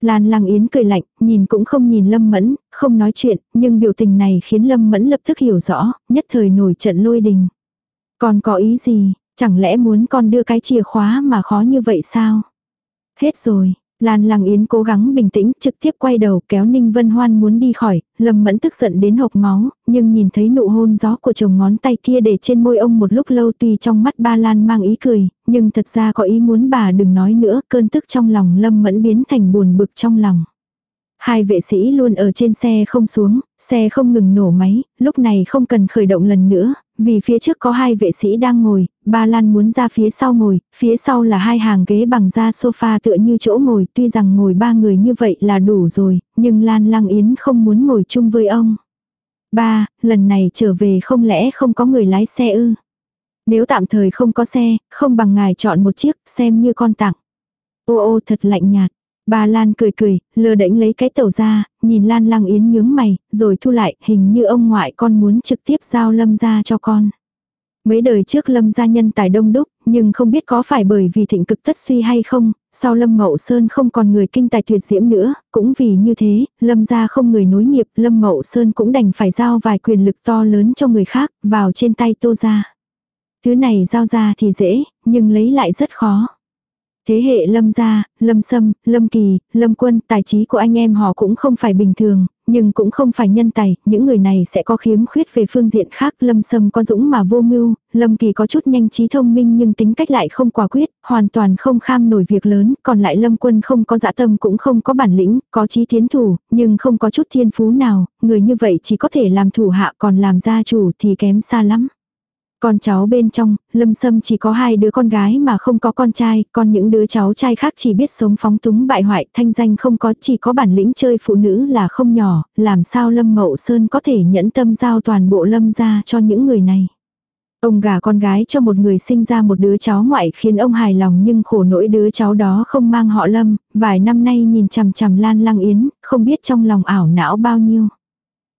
Lan Lăng Yến cười lạnh, nhìn cũng không nhìn Lâm Mẫn, không nói chuyện, nhưng biểu tình này khiến Lâm Mẫn lập tức hiểu rõ, nhất thời nổi trận lôi đình. Con có ý gì, chẳng lẽ muốn con đưa cái chìa khóa mà khó như vậy sao? Hết rồi, Lan Lăng Yến cố gắng bình tĩnh, trực tiếp quay đầu kéo Ninh Vân Hoan muốn đi khỏi, Lâm Mẫn tức giận đến hộc máu, nhưng nhìn thấy nụ hôn gió của chồng ngón tay kia để trên môi ông một lúc lâu tuy trong mắt ba Lan mang ý cười, nhưng thật ra có ý muốn bà đừng nói nữa, cơn tức trong lòng Lâm Mẫn biến thành buồn bực trong lòng. Hai vệ sĩ luôn ở trên xe không xuống, xe không ngừng nổ máy, lúc này không cần khởi động lần nữa, vì phía trước có hai vệ sĩ đang ngồi, ba Lan muốn ra phía sau ngồi, phía sau là hai hàng ghế bằng da sofa tựa như chỗ ngồi, tuy rằng ngồi ba người như vậy là đủ rồi, nhưng Lan Lăng Yến không muốn ngồi chung với ông. Ba, lần này trở về không lẽ không có người lái xe ư? Nếu tạm thời không có xe, không bằng ngài chọn một chiếc, xem như con tặng. Ô ô thật lạnh nhạt. Bà Lan cười cười, lơ đễnh lấy cái tàu ra, nhìn Lan Lăng Yến nhướng mày, rồi thu lại, hình như ông ngoại con muốn trực tiếp giao lâm ra cho con. Mấy đời trước lâm gia nhân tài đông đúc, nhưng không biết có phải bởi vì thịnh cực tất suy hay không, sau lâm mậu sơn không còn người kinh tài tuyệt diễm nữa, cũng vì như thế, lâm gia không người nối nghiệp, lâm mậu sơn cũng đành phải giao vài quyền lực to lớn cho người khác, vào trên tay tô gia. Thứ này giao ra thì dễ, nhưng lấy lại rất khó. Thế hệ lâm gia, lâm sâm, lâm kỳ, lâm quân, tài trí của anh em họ cũng không phải bình thường, nhưng cũng không phải nhân tài, những người này sẽ có khiếm khuyết về phương diện khác. Lâm sâm có dũng mà vô mưu, lâm kỳ có chút nhanh trí thông minh nhưng tính cách lại không quả quyết, hoàn toàn không kham nổi việc lớn, còn lại lâm quân không có dã tâm cũng không có bản lĩnh, có trí tiến thủ, nhưng không có chút thiên phú nào, người như vậy chỉ có thể làm thủ hạ còn làm gia chủ thì kém xa lắm. Con cháu bên trong, Lâm Sâm chỉ có hai đứa con gái mà không có con trai, còn những đứa cháu trai khác chỉ biết sống phóng túng bại hoại, thanh danh không có, chỉ có bản lĩnh chơi phụ nữ là không nhỏ, làm sao Lâm Mậu Sơn có thể nhẫn tâm giao toàn bộ Lâm ra cho những người này. Ông gả con gái cho một người sinh ra một đứa cháu ngoại khiến ông hài lòng nhưng khổ nỗi đứa cháu đó không mang họ Lâm, vài năm nay nhìn chằm chằm Lan Lăng Yến, không biết trong lòng ảo não bao nhiêu.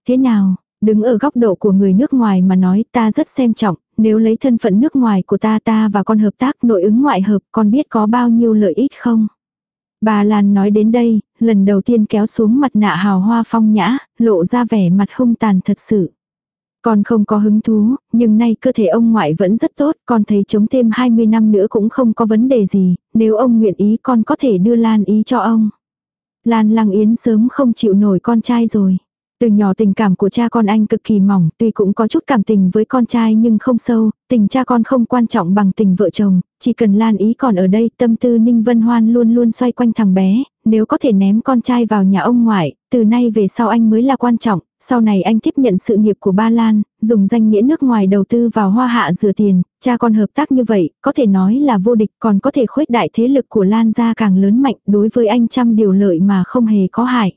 Thế nào, đứng ở góc độ của người nước ngoài mà nói ta rất xem trọng, nếu lấy thân phận nước ngoài của ta ta và con hợp tác nội ứng ngoại hợp con biết có bao nhiêu lợi ích không? Bà Lan nói đến đây, lần đầu tiên kéo xuống mặt nạ hào hoa phong nhã, lộ ra vẻ mặt hung tàn thật sự. Con không có hứng thú, nhưng nay cơ thể ông ngoại vẫn rất tốt, con thấy chống thêm 20 năm nữa cũng không có vấn đề gì, nếu ông nguyện ý con có thể đưa Lan ý cho ông. Lan Lăng Yến sớm không chịu nổi con trai rồi. Từ nhỏ tình cảm của cha con anh cực kỳ mỏng, tuy cũng có chút cảm tình với con trai nhưng không sâu, tình cha con không quan trọng bằng tình vợ chồng, chỉ cần Lan Ý còn ở đây, tâm tư Ninh Vân Hoan luôn luôn xoay quanh thằng bé, nếu có thể ném con trai vào nhà ông ngoại, từ nay về sau anh mới là quan trọng, sau này anh tiếp nhận sự nghiệp của ba Lan, dùng danh nghĩa nước ngoài đầu tư vào hoa hạ rửa tiền, cha con hợp tác như vậy, có thể nói là vô địch còn có thể khuếch đại thế lực của Lan ra càng lớn mạnh đối với anh trăm điều lợi mà không hề có hại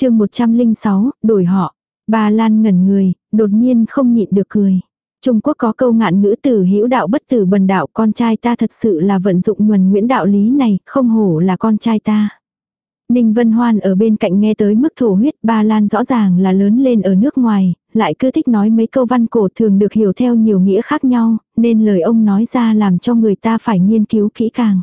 chương 106, đổi họ. Bà Lan ngẩn người, đột nhiên không nhịn được cười. Trung Quốc có câu ngạn ngữ tử hữu đạo bất tử bần đạo con trai ta thật sự là vận dụng nhuần nguyễn đạo lý này, không hổ là con trai ta. Ninh Vân Hoan ở bên cạnh nghe tới mức thổ huyết ba Lan rõ ràng là lớn lên ở nước ngoài, lại cứ thích nói mấy câu văn cổ thường được hiểu theo nhiều nghĩa khác nhau, nên lời ông nói ra làm cho người ta phải nghiên cứu kỹ càng.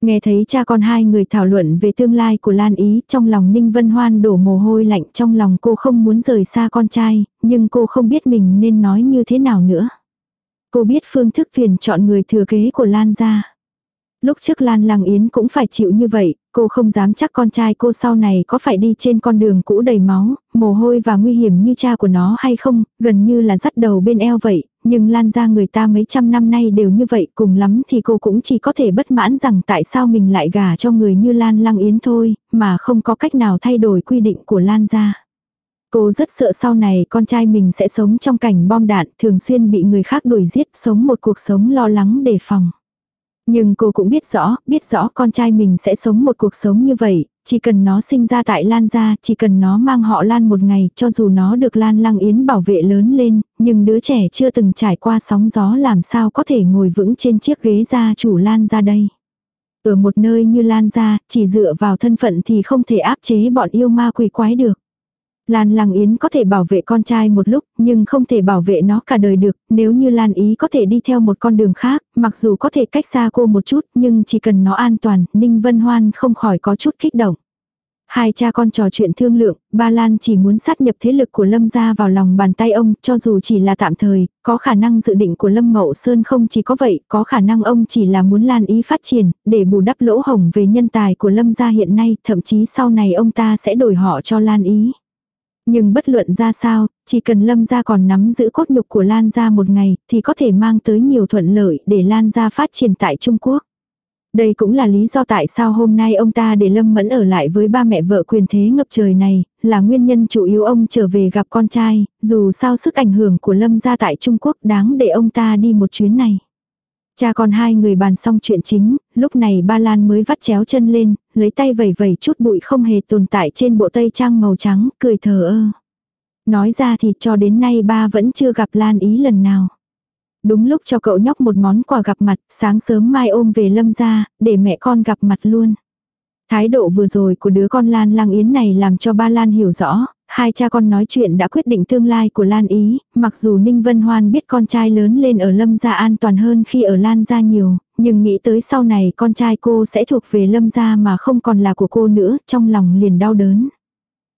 Nghe thấy cha con hai người thảo luận về tương lai của Lan Ý, trong lòng Ninh Vân Hoan đổ mồ hôi lạnh trong lòng cô không muốn rời xa con trai, nhưng cô không biết mình nên nói như thế nào nữa. Cô biết phương thức phiền chọn người thừa kế của Lan ra Lúc trước Lan Lăng Yến cũng phải chịu như vậy, cô không dám chắc con trai cô sau này có phải đi trên con đường cũ đầy máu, mồ hôi và nguy hiểm như cha của nó hay không, gần như là dắt đầu bên eo vậy, nhưng Lan ra người ta mấy trăm năm nay đều như vậy, cùng lắm thì cô cũng chỉ có thể bất mãn rằng tại sao mình lại gả cho người như Lan Lăng Yến thôi, mà không có cách nào thay đổi quy định của Lan ra. Cô rất sợ sau này con trai mình sẽ sống trong cảnh bom đạn, thường xuyên bị người khác đuổi giết, sống một cuộc sống lo lắng đề phòng. Nhưng cô cũng biết rõ, biết rõ con trai mình sẽ sống một cuộc sống như vậy, chỉ cần nó sinh ra tại Lan gia, chỉ cần nó mang họ Lan một ngày, cho dù nó được Lan Lăng Yến bảo vệ lớn lên, nhưng đứa trẻ chưa từng trải qua sóng gió làm sao có thể ngồi vững trên chiếc ghế gia chủ Lan gia đây. Ở một nơi như Lan gia, chỉ dựa vào thân phận thì không thể áp chế bọn yêu ma quỷ quái được. Lan Lăng Yến có thể bảo vệ con trai một lúc, nhưng không thể bảo vệ nó cả đời được, nếu như Lan Ý có thể đi theo một con đường khác, mặc dù có thể cách xa cô một chút, nhưng chỉ cần nó an toàn, Ninh Vân Hoan không khỏi có chút kích động. Hai cha con trò chuyện thương lượng, ba Lan chỉ muốn sát nhập thế lực của Lâm gia vào lòng bàn tay ông, cho dù chỉ là tạm thời, có khả năng dự định của Lâm Mậu Sơn không chỉ có vậy, có khả năng ông chỉ là muốn Lan ý phát triển, để bù đắp lỗ hồng về nhân tài của Lâm gia hiện nay, thậm chí sau này ông ta sẽ đổi họ cho Lan ý. Nhưng bất luận ra sao, chỉ cần Lâm gia còn nắm giữ cốt nhục của Lan gia một ngày, thì có thể mang tới nhiều thuận lợi để Lan gia phát triển tại Trung Quốc. Đây cũng là lý do tại sao hôm nay ông ta để Lâm Mẫn ở lại với ba mẹ vợ quyền thế ngập trời này, là nguyên nhân chủ yếu ông trở về gặp con trai, dù sao sức ảnh hưởng của Lâm gia tại Trung Quốc đáng để ông ta đi một chuyến này. Cha con hai người bàn xong chuyện chính, lúc này ba Lan mới vắt chéo chân lên, lấy tay vẩy vẩy chút bụi không hề tồn tại trên bộ tây trang màu trắng, cười thờ ơ. Nói ra thì cho đến nay ba vẫn chưa gặp Lan ý lần nào. Đúng lúc cho cậu nhóc một món quà gặp mặt, sáng sớm mai ôm về lâm ra, để mẹ con gặp mặt luôn. Thái độ vừa rồi của đứa con Lan Lang Yến này làm cho ba Lan hiểu rõ, hai cha con nói chuyện đã quyết định tương lai của Lan Ý, mặc dù Ninh Vân Hoan biết con trai lớn lên ở Lâm gia an toàn hơn khi ở Lan gia nhiều, nhưng nghĩ tới sau này con trai cô sẽ thuộc về Lâm gia mà không còn là của cô nữa, trong lòng liền đau đớn.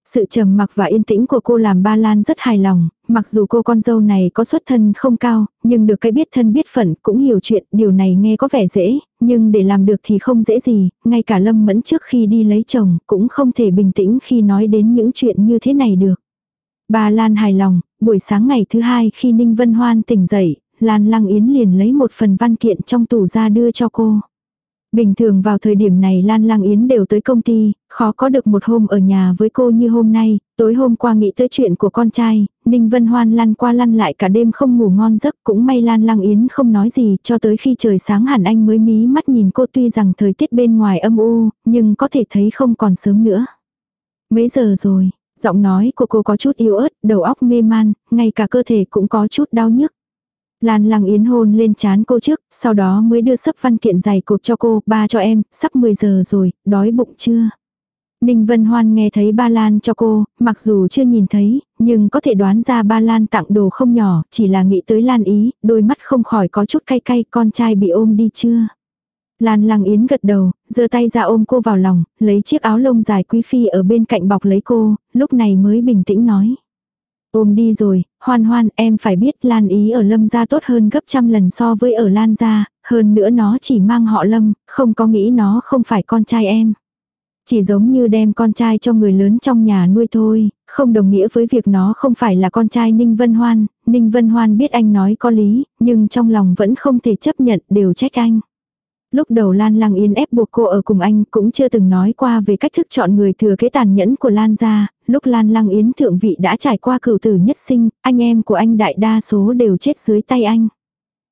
Sự trầm mặc và yên tĩnh của cô làm ba Lan rất hài lòng, mặc dù cô con dâu này có xuất thân không cao, nhưng được cái biết thân biết phận cũng hiểu chuyện, điều này nghe có vẻ dễ, nhưng để làm được thì không dễ gì, ngay cả Lâm Mẫn trước khi đi lấy chồng cũng không thể bình tĩnh khi nói đến những chuyện như thế này được. Bà Lan hài lòng, buổi sáng ngày thứ hai khi Ninh Vân Hoan tỉnh dậy, Lan Lăng Yến liền lấy một phần văn kiện trong tủ ra đưa cho cô. Bình thường vào thời điểm này Lan Lang Yến đều tới công ty, khó có được một hôm ở nhà với cô như hôm nay, tối hôm qua nghĩ tới chuyện của con trai, Ninh Vân Hoan lăn qua lăn lại cả đêm không ngủ ngon giấc cũng may Lan Lang Yến không nói gì cho tới khi trời sáng hẳn anh mới mí mắt nhìn cô tuy rằng thời tiết bên ngoài âm u, nhưng có thể thấy không còn sớm nữa. Mấy giờ rồi, giọng nói của cô có chút yếu ớt, đầu óc mê man, ngay cả cơ thể cũng có chút đau nhức. Lan Lăng Yến hôn lên chán cô trước, sau đó mới đưa sấp văn kiện dày cộp cho cô, ba cho em, sắp 10 giờ rồi, đói bụng chưa? Ninh Vân Hoan nghe thấy ba Lan cho cô, mặc dù chưa nhìn thấy, nhưng có thể đoán ra ba Lan tặng đồ không nhỏ, chỉ là nghĩ tới Lan ý, đôi mắt không khỏi có chút cay cay, con trai bị ôm đi chưa? Lan Lăng Yến gật đầu, giơ tay ra ôm cô vào lòng, lấy chiếc áo lông dài quý phi ở bên cạnh bọc lấy cô, lúc này mới bình tĩnh nói. Ôm đi rồi, hoan hoan em phải biết Lan ý ở Lâm gia tốt hơn gấp trăm lần so với ở Lan gia, hơn nữa nó chỉ mang họ Lâm, không có nghĩ nó không phải con trai em. Chỉ giống như đem con trai cho người lớn trong nhà nuôi thôi, không đồng nghĩa với việc nó không phải là con trai Ninh Vân Hoan, Ninh Vân Hoan biết anh nói có lý, nhưng trong lòng vẫn không thể chấp nhận đều trách anh. Lúc đầu Lan Lăng Yên ép buộc cô ở cùng anh cũng chưa từng nói qua về cách thức chọn người thừa kế tàn nhẫn của Lan gia, lúc Lan Lăng Yến thượng vị đã trải qua cửu tử nhất sinh, anh em của anh đại đa số đều chết dưới tay anh.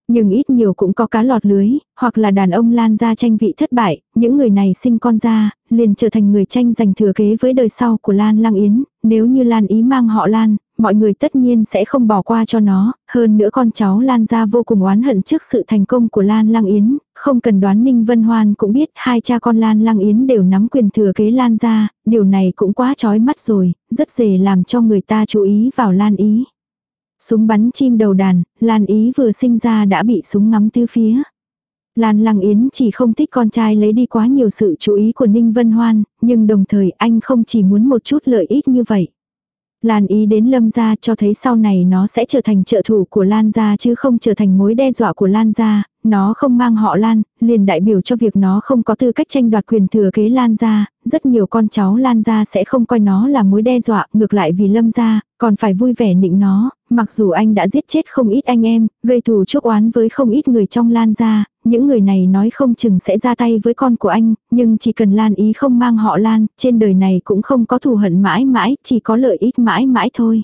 Nhưng ít nhiều cũng có cá lọt lưới, hoặc là đàn ông Lan gia tranh vị thất bại, những người này sinh con ra, liền trở thành người tranh giành thừa kế với đời sau của Lan Lăng Yến, nếu như Lan Ý mang họ Lan, mọi người tất nhiên sẽ không bỏ qua cho nó, hơn nữa con cháu Lan gia vô cùng oán hận trước sự thành công của Lan Lăng Yến, không cần đoán Ninh Vân Hoan cũng biết hai cha con Lan Lăng Yến đều nắm quyền thừa kế Lan gia, điều này cũng quá chói mắt rồi, rất dễ làm cho người ta chú ý vào Lan Ý. Súng bắn chim đầu đàn, Lan Ý vừa sinh ra đã bị súng ngắm tứ phía. Lan Lăng Yến chỉ không thích con trai lấy đi quá nhiều sự chú ý của Ninh Vân Hoan, nhưng đồng thời anh không chỉ muốn một chút lợi ích như vậy. Lan ý đến lâm gia cho thấy sau này nó sẽ trở thành trợ thủ của Lan gia chứ không trở thành mối đe dọa của Lan gia, nó không mang họ Lan, liền đại biểu cho việc nó không có tư cách tranh đoạt quyền thừa kế Lan gia, rất nhiều con cháu Lan gia sẽ không coi nó là mối đe dọa, ngược lại vì lâm gia, còn phải vui vẻ nịnh nó, mặc dù anh đã giết chết không ít anh em, gây thù chuốc oán với không ít người trong Lan gia, những người này nói không chừng sẽ ra tay với con của anh, nhưng chỉ cần Lan ý không mang họ Lan, trên đời này cũng không có thù hận mãi mãi, chỉ có lợi ích mãi mãi thôi.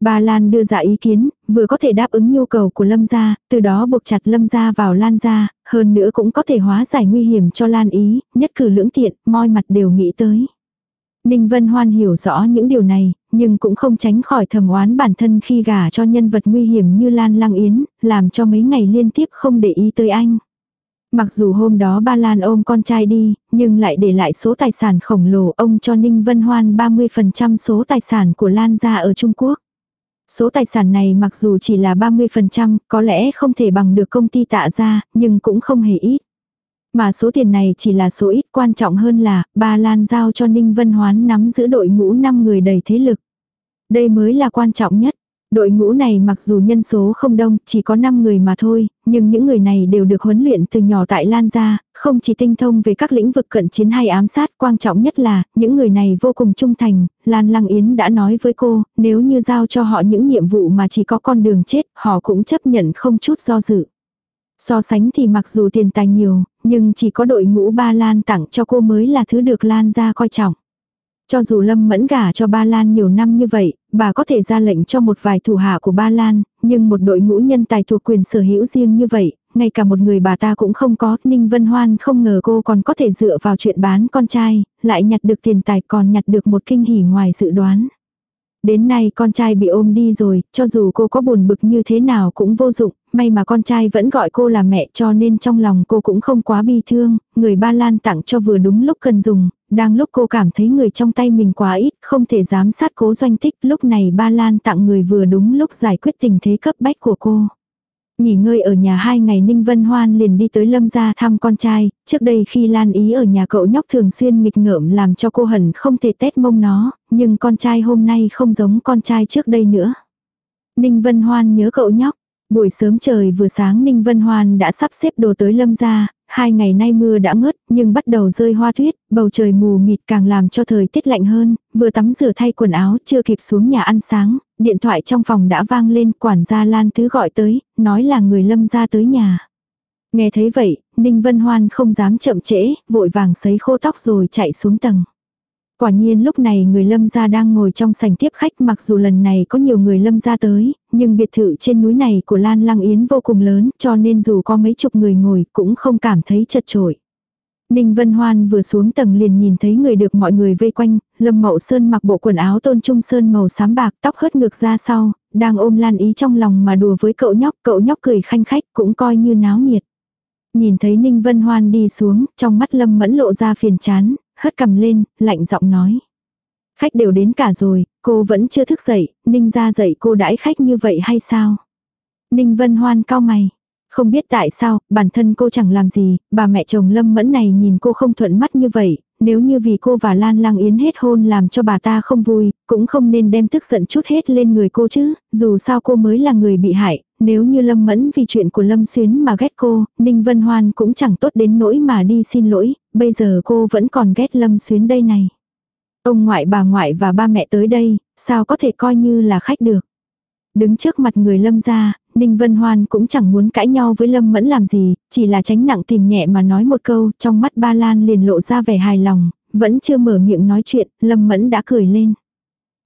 Bà Lan đưa ra ý kiến, vừa có thể đáp ứng nhu cầu của Lâm gia, từ đó buộc chặt Lâm gia vào Lan gia, hơn nữa cũng có thể hóa giải nguy hiểm cho Lan ý, nhất cử lưỡng tiện, moi mặt đều nghĩ tới. Ninh Vân Hoan hiểu rõ những điều này, nhưng cũng không tránh khỏi thầm oán bản thân khi gả cho nhân vật nguy hiểm như Lan Lăng Yến, làm cho mấy ngày liên tiếp không để ý tới anh. Mặc dù hôm đó ba Lan ôm con trai đi, nhưng lại để lại số tài sản khổng lồ ông cho Ninh Vân Hoan 30% số tài sản của Lan gia ở Trung Quốc. Số tài sản này mặc dù chỉ là 30%, có lẽ không thể bằng được công ty tạ ra, nhưng cũng không hề ít. Mà số tiền này chỉ là số ít quan trọng hơn là, ba Lan giao cho Ninh Vân Hoán nắm giữ đội ngũ 5 người đầy thế lực. Đây mới là quan trọng nhất. Đội ngũ này mặc dù nhân số không đông, chỉ có 5 người mà thôi, nhưng những người này đều được huấn luyện từ nhỏ tại Lan gia, không chỉ tinh thông về các lĩnh vực cận chiến hay ám sát, quan trọng nhất là, những người này vô cùng trung thành, Lan Lăng Yến đã nói với cô, nếu như giao cho họ những nhiệm vụ mà chỉ có con đường chết, họ cũng chấp nhận không chút do dự. So sánh thì mặc dù tiền tài nhiều, nhưng chỉ có đội ngũ ba Lan tặng cho cô mới là thứ được Lan ra coi trọng. Cho dù Lâm mẫn gả cho Ba Lan nhiều năm như vậy, bà có thể ra lệnh cho một vài thủ hạ của Ba Lan, nhưng một đội ngũ nhân tài thuộc quyền sở hữu riêng như vậy, ngay cả một người bà ta cũng không có, Ninh Vân Hoan không ngờ cô còn có thể dựa vào chuyện bán con trai, lại nhặt được tiền tài còn nhặt được một kinh hỉ ngoài dự đoán. Đến nay con trai bị ôm đi rồi, cho dù cô có buồn bực như thế nào cũng vô dụng, may mà con trai vẫn gọi cô là mẹ cho nên trong lòng cô cũng không quá bi thương, người ba lan tặng cho vừa đúng lúc cần dùng, đang lúc cô cảm thấy người trong tay mình quá ít, không thể giám sát cố doanh tích, lúc này ba lan tặng người vừa đúng lúc giải quyết tình thế cấp bách của cô. Nghỉ ngơi ở nhà hai ngày Ninh Vân Hoan liền đi tới Lâm gia thăm con trai, trước đây khi Lan Ý ở nhà cậu nhóc thường xuyên nghịch ngợm làm cho cô hẳn không thể tét mông nó, nhưng con trai hôm nay không giống con trai trước đây nữa. Ninh Vân Hoan nhớ cậu nhóc, buổi sớm trời vừa sáng Ninh Vân Hoan đã sắp xếp đồ tới Lâm gia, hai ngày nay mưa đã ngớt nhưng bắt đầu rơi hoa tuyết, bầu trời mù mịt càng làm cho thời tiết lạnh hơn, vừa tắm rửa thay quần áo chưa kịp xuống nhà ăn sáng, điện thoại trong phòng đã vang lên quản gia Lan Tứ gọi tới, nói là người lâm ra tới nhà. Nghe thấy vậy, Ninh Vân Hoan không dám chậm trễ, vội vàng sấy khô tóc rồi chạy xuống tầng. Quả nhiên lúc này người lâm gia đang ngồi trong sảnh tiếp khách mặc dù lần này có nhiều người lâm gia tới, nhưng biệt thự trên núi này của Lan Lăng Yến vô cùng lớn cho nên dù có mấy chục người ngồi cũng không cảm thấy chật trội. Ninh Vân Hoan vừa xuống tầng liền nhìn thấy người được mọi người vây quanh, Lâm Mậu Sơn mặc bộ quần áo tôn trung sơn màu xám bạc, tóc hớt ngược ra sau, đang ôm Lan Ý trong lòng mà đùa với cậu nhóc, cậu nhóc cười khanh khách cũng coi như náo nhiệt. Nhìn thấy Ninh Vân Hoan đi xuống, trong mắt Lâm Mẫn lộ ra phiền chán, hất cầm lên, lạnh giọng nói. Khách đều đến cả rồi, cô vẫn chưa thức dậy, Ninh ra dậy cô đãi khách như vậy hay sao? Ninh Vân Hoan cao mày. Không biết tại sao, bản thân cô chẳng làm gì, bà mẹ chồng lâm mẫn này nhìn cô không thuận mắt như vậy, nếu như vì cô và Lan Lang Yến hết hôn làm cho bà ta không vui, cũng không nên đem tức giận chút hết lên người cô chứ, dù sao cô mới là người bị hại, nếu như Lâm Mẫn vì chuyện của Lâm Xuyến mà ghét cô, Ninh Vân Hoan cũng chẳng tốt đến nỗi mà đi xin lỗi, bây giờ cô vẫn còn ghét Lâm Xuyến đây này. Ông ngoại bà ngoại và ba mẹ tới đây, sao có thể coi như là khách được. Đứng trước mặt người Lâm ra, Ninh Vân Hoan cũng chẳng muốn cãi nhau với Lâm Mẫn làm gì, chỉ là tránh nặng tìm nhẹ mà nói một câu, trong mắt ba Lan liền lộ ra vẻ hài lòng, vẫn chưa mở miệng nói chuyện, Lâm Mẫn đã cười lên.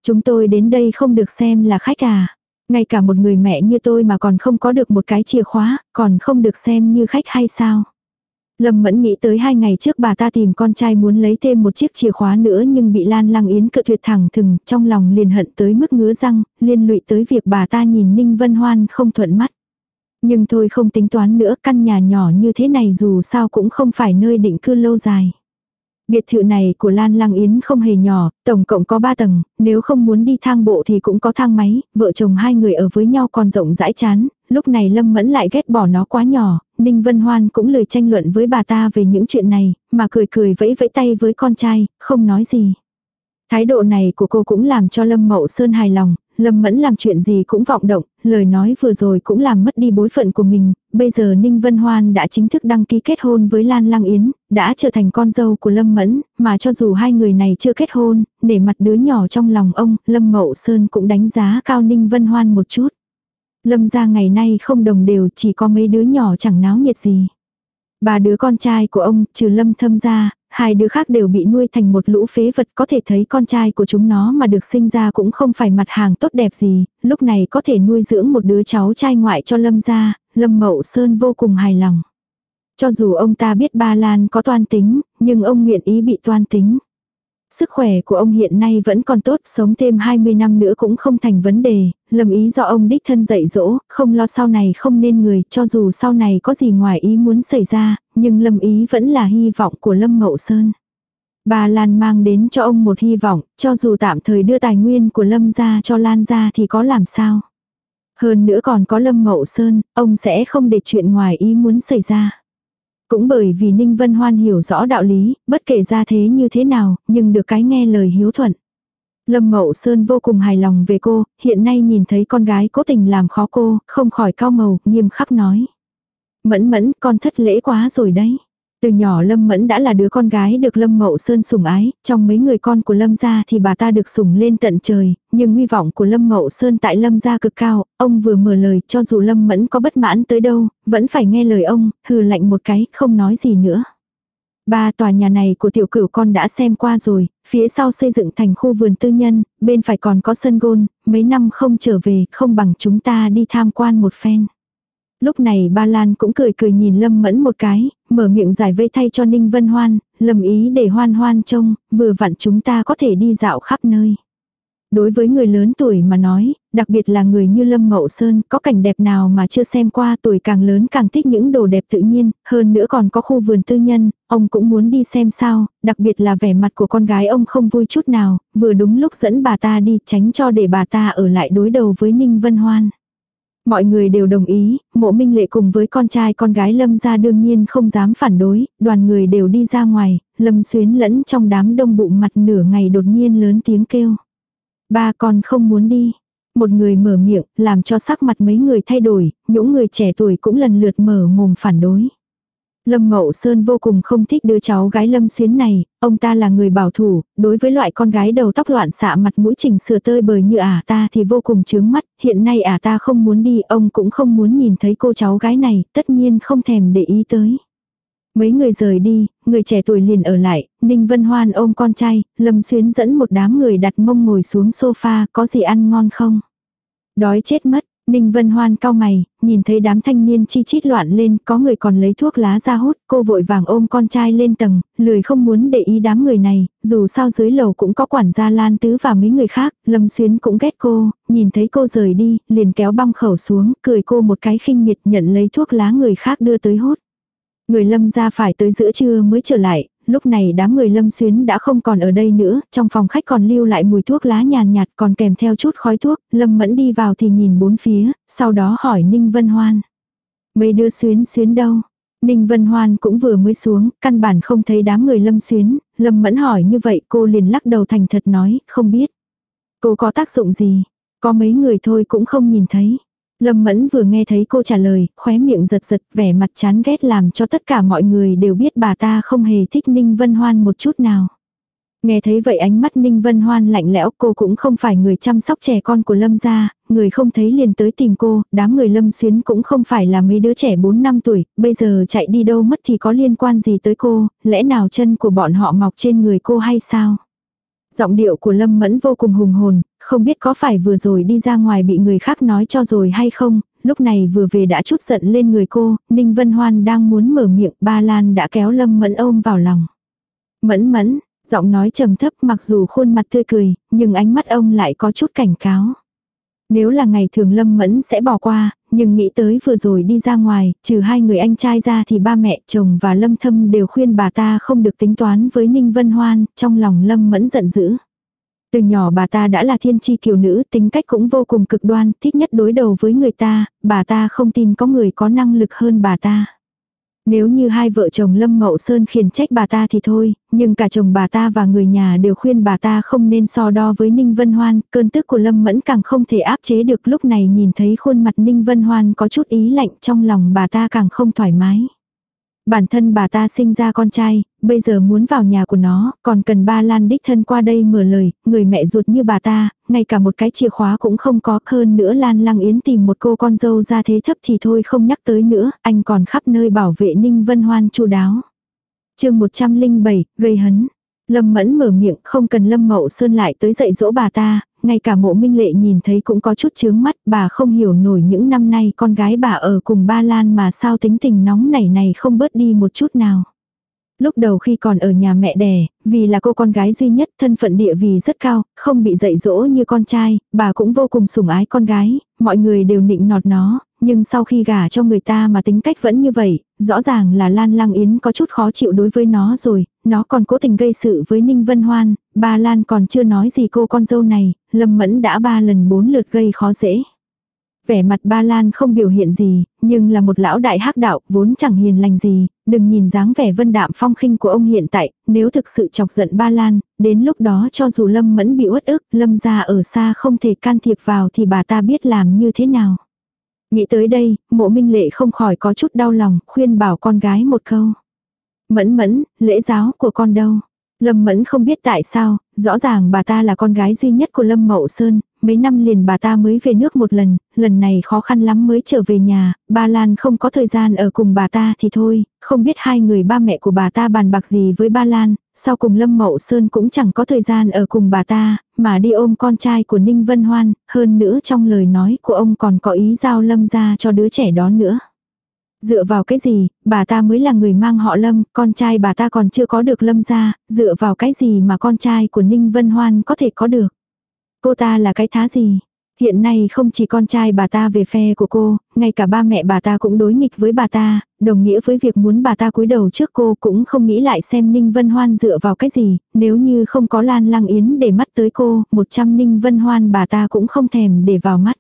Chúng tôi đến đây không được xem là khách à. Ngay cả một người mẹ như tôi mà còn không có được một cái chìa khóa, còn không được xem như khách hay sao. Lâm Mẫn nghĩ tới hai ngày trước bà ta tìm con trai muốn lấy thêm một chiếc chìa khóa nữa nhưng bị Lan Lăng Yến cự tuyệt thẳng thừng, trong lòng liền hận tới mức ngứa răng, liên lụy tới việc bà ta nhìn Ninh Vân Hoan không thuận mắt. Nhưng thôi không tính toán nữa, căn nhà nhỏ như thế này dù sao cũng không phải nơi định cư lâu dài. Biệt thự này của Lan Lăng Yến không hề nhỏ, tổng cộng có 3 tầng, nếu không muốn đi thang bộ thì cũng có thang máy, vợ chồng hai người ở với nhau còn rộng rãi chán, lúc này Lâm Mẫn lại ghét bỏ nó quá nhỏ, Ninh Vân Hoan cũng lời tranh luận với bà ta về những chuyện này, mà cười cười vẫy vẫy tay với con trai, không nói gì. Thái độ này của cô cũng làm cho Lâm Mậu Sơn hài lòng, Lâm Mẫn làm chuyện gì cũng vọng động, lời nói vừa rồi cũng làm mất đi bối phận của mình, bây giờ Ninh Vân Hoan đã chính thức đăng ký kết hôn với Lan Lang Yến, đã trở thành con dâu của Lâm Mẫn, mà cho dù hai người này chưa kết hôn, để mặt đứa nhỏ trong lòng ông, Lâm Mậu Sơn cũng đánh giá cao Ninh Vân Hoan một chút. Lâm gia ngày nay không đồng đều chỉ có mấy đứa nhỏ chẳng náo nhiệt gì. Ba đứa con trai của ông, trừ Lâm thâm ra, hai đứa khác đều bị nuôi thành một lũ phế vật có thể thấy con trai của chúng nó mà được sinh ra cũng không phải mặt hàng tốt đẹp gì, lúc này có thể nuôi dưỡng một đứa cháu trai ngoại cho Lâm gia Lâm Mậu Sơn vô cùng hài lòng. Cho dù ông ta biết Ba Lan có toan tính, nhưng ông nguyện ý bị toan tính. Sức khỏe của ông hiện nay vẫn còn tốt, sống thêm 20 năm nữa cũng không thành vấn đề, lầm ý do ông đích thân dạy dỗ, không lo sau này không nên người, cho dù sau này có gì ngoài ý muốn xảy ra, nhưng lâm ý vẫn là hy vọng của Lâm Mậu Sơn. Bà Lan mang đến cho ông một hy vọng, cho dù tạm thời đưa tài nguyên của Lâm ra cho Lan ra thì có làm sao. Hơn nữa còn có Lâm Mậu Sơn, ông sẽ không để chuyện ngoài ý muốn xảy ra. Cũng bởi vì Ninh Vân Hoan hiểu rõ đạo lý, bất kể ra thế như thế nào, nhưng được cái nghe lời hiếu thuận. Lâm Mậu Sơn vô cùng hài lòng về cô, hiện nay nhìn thấy con gái cố tình làm khó cô, không khỏi cao màu, nghiêm khắc nói. Mẫn mẫn, con thất lễ quá rồi đấy. Từ nhỏ Lâm Mẫn đã là đứa con gái được Lâm Mậu Sơn sủng ái, trong mấy người con của Lâm gia thì bà ta được sủng lên tận trời, nhưng hy vọng của Lâm Mậu Sơn tại Lâm gia cực cao, ông vừa mở lời cho dù Lâm Mẫn có bất mãn tới đâu, vẫn phải nghe lời ông, hừ lạnh một cái, không nói gì nữa. Ba tòa nhà này của tiểu cửu con đã xem qua rồi, phía sau xây dựng thành khu vườn tư nhân, bên phải còn có sân gôn, mấy năm không trở về, không bằng chúng ta đi tham quan một phen. Lúc này ba Lan cũng cười cười nhìn Lâm Mẫn một cái, mở miệng giải vây thay cho Ninh Vân Hoan, lầm ý để hoan hoan trông, vừa vặn chúng ta có thể đi dạo khắp nơi. Đối với người lớn tuổi mà nói, đặc biệt là người như Lâm Mậu Sơn, có cảnh đẹp nào mà chưa xem qua tuổi càng lớn càng thích những đồ đẹp tự nhiên, hơn nữa còn có khu vườn tư nhân, ông cũng muốn đi xem sao, đặc biệt là vẻ mặt của con gái ông không vui chút nào, vừa đúng lúc dẫn bà ta đi tránh cho để bà ta ở lại đối đầu với Ninh Vân Hoan. Mọi người đều đồng ý, mộ minh lệ cùng với con trai con gái Lâm ra đương nhiên không dám phản đối, đoàn người đều đi ra ngoài, Lâm xuyến lẫn trong đám đông bụng mặt nửa ngày đột nhiên lớn tiếng kêu. Ba con không muốn đi. Một người mở miệng, làm cho sắc mặt mấy người thay đổi, những người trẻ tuổi cũng lần lượt mở mồm phản đối. Lâm Mậu Sơn vô cùng không thích đứa cháu gái Lâm Xuyến này, ông ta là người bảo thủ, đối với loại con gái đầu tóc loạn xạ mặt mũi chỉnh sửa tơi bời như ả ta thì vô cùng chướng mắt, hiện nay ả ta không muốn đi, ông cũng không muốn nhìn thấy cô cháu gái này, tất nhiên không thèm để ý tới. Mấy người rời đi, người trẻ tuổi liền ở lại, Ninh Vân Hoan ôm con trai, Lâm Xuyến dẫn một đám người đặt mông ngồi xuống sofa, có gì ăn ngon không? Đói chết mất, Ninh Vân Hoan cao mày, nhìn thấy đám thanh niên chi chít loạn lên, có người còn lấy thuốc lá ra hút, cô vội vàng ôm con trai lên tầng, lười không muốn để ý đám người này, dù sao dưới lầu cũng có quản gia Lan Tứ và mấy người khác, Lâm Xuyến cũng ghét cô, nhìn thấy cô rời đi, liền kéo băng khẩu xuống, cười cô một cái khinh miệt nhận lấy thuốc lá người khác đưa tới hút. Người lâm ra phải tới giữa trưa mới trở lại, lúc này đám người lâm xuyến đã không còn ở đây nữa, trong phòng khách còn lưu lại mùi thuốc lá nhàn nhạt còn kèm theo chút khói thuốc, lâm mẫn đi vào thì nhìn bốn phía, sau đó hỏi Ninh Vân Hoan. Mấy đứa xuyến xuyến đâu? Ninh Vân Hoan cũng vừa mới xuống, căn bản không thấy đám người lâm xuyến, lâm mẫn hỏi như vậy cô liền lắc đầu thành thật nói, không biết. Cô có tác dụng gì? Có mấy người thôi cũng không nhìn thấy. Lâm Mẫn vừa nghe thấy cô trả lời, khóe miệng giật giật, vẻ mặt chán ghét làm cho tất cả mọi người đều biết bà ta không hề thích Ninh Vân Hoan một chút nào. Nghe thấy vậy ánh mắt Ninh Vân Hoan lạnh lẽo cô cũng không phải người chăm sóc trẻ con của Lâm gia, người không thấy liền tới tìm cô, đám người Lâm xuyến cũng không phải là mấy đứa trẻ 4 năm tuổi, bây giờ chạy đi đâu mất thì có liên quan gì tới cô, lẽ nào chân của bọn họ mọc trên người cô hay sao? Giọng điệu của Lâm Mẫn vô cùng hùng hồn, không biết có phải vừa rồi đi ra ngoài bị người khác nói cho rồi hay không, lúc này vừa về đã chút giận lên người cô, Ninh Vân Hoan đang muốn mở miệng, ba Lan đã kéo Lâm Mẫn ôm vào lòng. Mẫn mẫn, giọng nói trầm thấp mặc dù khuôn mặt tươi cười, nhưng ánh mắt ông lại có chút cảnh cáo. Nếu là ngày thường Lâm Mẫn sẽ bỏ qua, nhưng nghĩ tới vừa rồi đi ra ngoài, trừ hai người anh trai ra thì ba mẹ, chồng và Lâm Thâm đều khuyên bà ta không được tính toán với Ninh Vân Hoan, trong lòng Lâm Mẫn giận dữ. Từ nhỏ bà ta đã là thiên chi kiều nữ, tính cách cũng vô cùng cực đoan, thích nhất đối đầu với người ta, bà ta không tin có người có năng lực hơn bà ta. Nếu như hai vợ chồng Lâm Mậu Sơn khiển trách bà ta thì thôi, nhưng cả chồng bà ta và người nhà đều khuyên bà ta không nên so đo với Ninh Vân Hoan, cơn tức của Lâm Mẫn càng không thể áp chế được lúc này nhìn thấy khuôn mặt Ninh Vân Hoan có chút ý lạnh trong lòng bà ta càng không thoải mái. Bản thân bà ta sinh ra con trai, bây giờ muốn vào nhà của nó, còn cần ba Lan đích thân qua đây mở lời, người mẹ ruột như bà ta, ngay cả một cái chìa khóa cũng không có hơn nữa Lan Lăng Yến tìm một cô con dâu ra thế thấp thì thôi không nhắc tới nữa, anh còn khắp nơi bảo vệ Ninh Vân Hoan chu đáo. chương 107, gây hấn. Lâm Mẫn mở miệng không cần Lâm Mậu Sơn lại tới dạy dỗ bà ta, ngay cả mộ minh lệ nhìn thấy cũng có chút chướng mắt, bà không hiểu nổi những năm nay con gái bà ở cùng ba Lan mà sao tính tình nóng nảy này không bớt đi một chút nào. Lúc đầu khi còn ở nhà mẹ đẻ, vì là cô con gái duy nhất thân phận địa vị rất cao, không bị dạy dỗ như con trai, bà cũng vô cùng sủng ái con gái, mọi người đều nịnh nọt nó, nhưng sau khi gả cho người ta mà tính cách vẫn như vậy, rõ ràng là Lan Lăng Yến có chút khó chịu đối với nó rồi, nó còn cố tình gây sự với Ninh Vân Hoan, bà Lan còn chưa nói gì cô con dâu này, Lâm Mẫn đã ba lần bốn lượt gây khó dễ. Vẻ mặt ba Lan không biểu hiện gì, nhưng là một lão đại hắc đạo, vốn chẳng hiền lành gì, đừng nhìn dáng vẻ vân đạm phong khinh của ông hiện tại, nếu thực sự chọc giận ba Lan, đến lúc đó cho dù Lâm Mẫn bị uất ức, Lâm ra ở xa không thể can thiệp vào thì bà ta biết làm như thế nào. Nghĩ tới đây, mộ minh lệ không khỏi có chút đau lòng, khuyên bảo con gái một câu. Mẫn mẫn, lễ giáo của con đâu? Lâm Mẫn không biết tại sao, rõ ràng bà ta là con gái duy nhất của Lâm Mậu Sơn, mấy năm liền bà ta mới về nước một lần, lần này khó khăn lắm mới trở về nhà, ba Lan không có thời gian ở cùng bà ta thì thôi, không biết hai người ba mẹ của bà ta bàn bạc gì với ba Lan, sau cùng Lâm Mậu Sơn cũng chẳng có thời gian ở cùng bà ta, mà đi ôm con trai của Ninh Vân Hoan, hơn nữa trong lời nói của ông còn có ý giao Lâm ra cho đứa trẻ đó nữa. Dựa vào cái gì, bà ta mới là người mang họ Lâm, con trai bà ta còn chưa có được Lâm ra, dựa vào cái gì mà con trai của Ninh Vân Hoan có thể có được. Cô ta là cái thá gì? Hiện nay không chỉ con trai bà ta về phe của cô, ngay cả ba mẹ bà ta cũng đối nghịch với bà ta, đồng nghĩa với việc muốn bà ta cúi đầu trước cô cũng không nghĩ lại xem Ninh Vân Hoan dựa vào cái gì, nếu như không có Lan Lăng Yến để mắt tới cô, một trăm Ninh Vân Hoan bà ta cũng không thèm để vào mắt.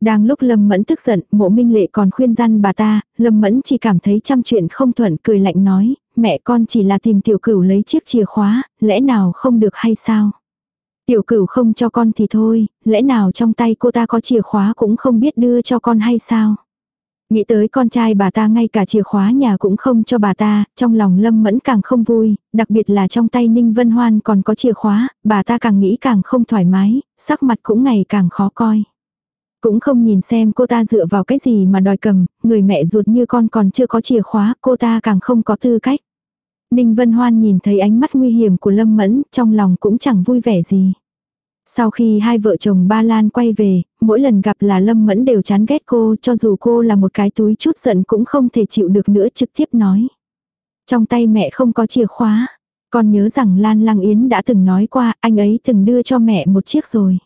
Đang lúc Lâm Mẫn tức giận, mộ minh lệ còn khuyên răn bà ta, Lâm Mẫn chỉ cảm thấy trăm chuyện không thuận cười lạnh nói, mẹ con chỉ là tìm tiểu cửu lấy chiếc chìa khóa, lẽ nào không được hay sao? Tiểu cửu không cho con thì thôi, lẽ nào trong tay cô ta có chìa khóa cũng không biết đưa cho con hay sao? Nghĩ tới con trai bà ta ngay cả chìa khóa nhà cũng không cho bà ta, trong lòng Lâm Mẫn càng không vui, đặc biệt là trong tay Ninh Vân Hoan còn có chìa khóa, bà ta càng nghĩ càng không thoải mái, sắc mặt cũng ngày càng khó coi. Cũng không nhìn xem cô ta dựa vào cái gì mà đòi cầm, người mẹ ruột như con còn chưa có chìa khóa, cô ta càng không có tư cách. Ninh Vân Hoan nhìn thấy ánh mắt nguy hiểm của Lâm Mẫn, trong lòng cũng chẳng vui vẻ gì. Sau khi hai vợ chồng Ba Lan quay về, mỗi lần gặp là Lâm Mẫn đều chán ghét cô cho dù cô là một cái túi chút giận cũng không thể chịu được nữa trực tiếp nói. Trong tay mẹ không có chìa khóa. Con nhớ rằng Lan Lăng Yến đã từng nói qua anh ấy từng đưa cho mẹ một chiếc rồi.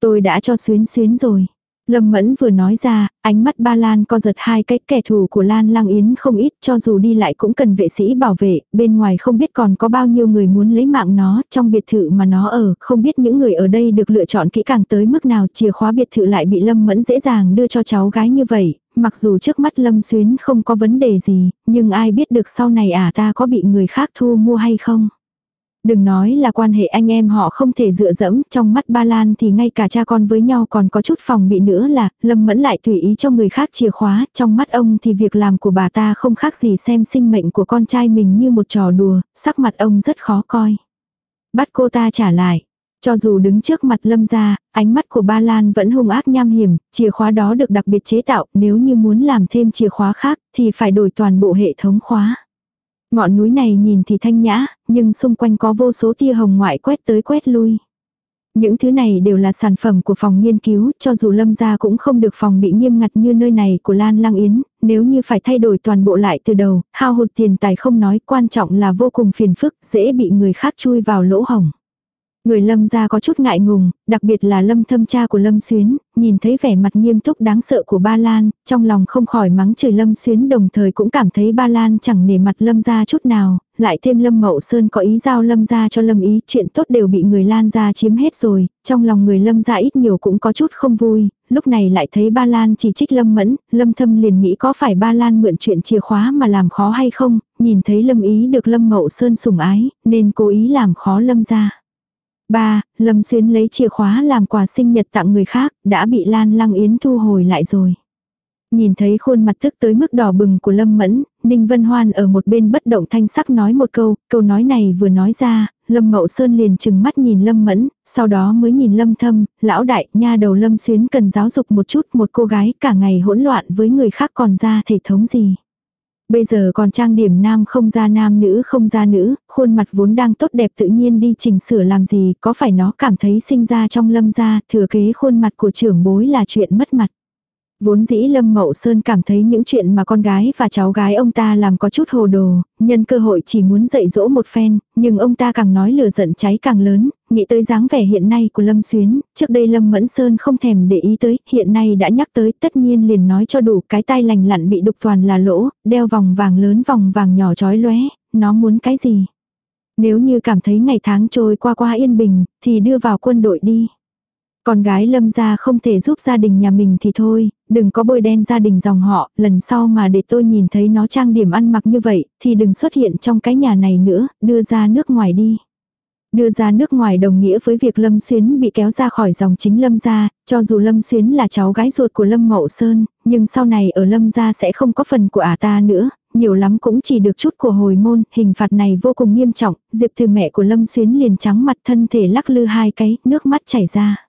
Tôi đã cho xuyến xuyến rồi. Lâm Mẫn vừa nói ra, ánh mắt ba Lan co giật hai cái kẻ thù của Lan Lang Yến không ít cho dù đi lại cũng cần vệ sĩ bảo vệ, bên ngoài không biết còn có bao nhiêu người muốn lấy mạng nó, trong biệt thự mà nó ở, không biết những người ở đây được lựa chọn kỹ càng tới mức nào chìa khóa biệt thự lại bị Lâm Mẫn dễ dàng đưa cho cháu gái như vậy, mặc dù trước mắt Lâm Xuyến không có vấn đề gì, nhưng ai biết được sau này à ta có bị người khác thu mua hay không. Đừng nói là quan hệ anh em họ không thể dựa dẫm, trong mắt ba Lan thì ngay cả cha con với nhau còn có chút phòng bị nữa là, Lâm Mẫn lại tùy ý cho người khác chìa khóa, trong mắt ông thì việc làm của bà ta không khác gì xem sinh mệnh của con trai mình như một trò đùa, sắc mặt ông rất khó coi. Bắt cô ta trả lại. Cho dù đứng trước mặt lâm gia, ánh mắt của ba Lan vẫn hung ác nham hiểm, chìa khóa đó được đặc biệt chế tạo, nếu như muốn làm thêm chìa khóa khác thì phải đổi toàn bộ hệ thống khóa. Ngọn núi này nhìn thì thanh nhã, nhưng xung quanh có vô số tia hồng ngoại quét tới quét lui. Những thứ này đều là sản phẩm của phòng nghiên cứu, cho dù lâm gia cũng không được phòng bị nghiêm ngặt như nơi này của Lan Lang Yến, nếu như phải thay đổi toàn bộ lại từ đầu, hao hụt tiền tài không nói, quan trọng là vô cùng phiền phức, dễ bị người khác chui vào lỗ hổng. Người lâm gia có chút ngại ngùng, đặc biệt là lâm thâm cha của lâm xuyến, nhìn thấy vẻ mặt nghiêm túc đáng sợ của ba Lan, trong lòng không khỏi mắng chửi lâm xuyến đồng thời cũng cảm thấy ba Lan chẳng nể mặt lâm gia chút nào, lại thêm lâm mậu sơn có ý giao lâm gia cho lâm ý, chuyện tốt đều bị người lan gia chiếm hết rồi, trong lòng người lâm gia ít nhiều cũng có chút không vui, lúc này lại thấy ba Lan chỉ trích lâm mẫn, lâm thâm liền nghĩ có phải ba Lan mượn chuyện chìa khóa mà làm khó hay không, nhìn thấy lâm ý được lâm mậu sơn sủng ái, nên cố ý làm khó lâm gia. Ba, Lâm Xuyến lấy chìa khóa làm quà sinh nhật tặng người khác, đã bị Lan Lăng Yến thu hồi lại rồi. Nhìn thấy khuôn mặt tức tới mức đỏ bừng của Lâm Mẫn, Ninh Vân Hoan ở một bên bất động thanh sắc nói một câu, câu nói này vừa nói ra, Lâm Mậu Sơn liền chừng mắt nhìn Lâm Mẫn, sau đó mới nhìn Lâm Thâm, lão đại, nha đầu Lâm Xuyến cần giáo dục một chút một cô gái cả ngày hỗn loạn với người khác còn ra thể thống gì. Bây giờ còn trang điểm nam không ra nam nữ không ra nữ, khuôn mặt vốn đang tốt đẹp tự nhiên đi chỉnh sửa làm gì, có phải nó cảm thấy sinh ra trong lâm gia, thừa kế khuôn mặt của trưởng bối là chuyện mất mặt. Vốn dĩ Lâm Mậu Sơn cảm thấy những chuyện mà con gái và cháu gái ông ta làm có chút hồ đồ, nhân cơ hội chỉ muốn dạy dỗ một phen, nhưng ông ta càng nói lửa giận cháy càng lớn, nghĩ tới dáng vẻ hiện nay của Lâm Xuyến, trước đây Lâm Mẫn Sơn không thèm để ý tới, hiện nay đã nhắc tới, tất nhiên liền nói cho đủ cái tai lành lặn bị đục toàn là lỗ, đeo vòng vàng lớn vòng vàng nhỏ chói lóe, nó muốn cái gì? Nếu như cảm thấy ngày tháng trôi qua qua yên bình, thì đưa vào quân đội đi. Con gái lâm gia không thể giúp gia đình nhà mình thì thôi, đừng có bôi đen gia đình dòng họ, lần sau mà để tôi nhìn thấy nó trang điểm ăn mặc như vậy, thì đừng xuất hiện trong cái nhà này nữa, đưa ra nước ngoài đi. Đưa ra nước ngoài đồng nghĩa với việc Lâm Xuyến bị kéo ra khỏi dòng chính Lâm gia, cho dù Lâm Xuyến là cháu gái ruột của Lâm Mậu Sơn, nhưng sau này ở Lâm gia sẽ không có phần của ả ta nữa, nhiều lắm cũng chỉ được chút của hồi môn, hình phạt này vô cùng nghiêm trọng, Diệp từ mẹ của Lâm Xuyến liền trắng mặt thân thể lắc lư hai cái, nước mắt chảy ra.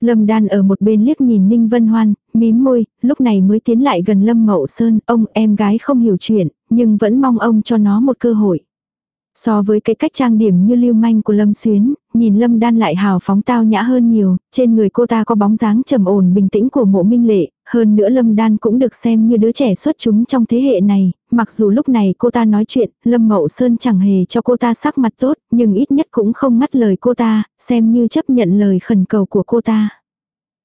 Lâm Đan ở một bên liếc nhìn Ninh Vân Hoan, mím môi, lúc này mới tiến lại gần Lâm Mậu Sơn, ông em gái không hiểu chuyện, nhưng vẫn mong ông cho nó một cơ hội. So với cái cách trang điểm như lưu manh của Lâm Xuyến, nhìn Lâm Đan lại hào phóng tao nhã hơn nhiều, trên người cô ta có bóng dáng trầm ổn bình tĩnh của mộ minh lệ, hơn nữa Lâm Đan cũng được xem như đứa trẻ xuất chúng trong thế hệ này, mặc dù lúc này cô ta nói chuyện, Lâm Mậu Sơn chẳng hề cho cô ta sắc mặt tốt, nhưng ít nhất cũng không ngắt lời cô ta, xem như chấp nhận lời khẩn cầu của cô ta.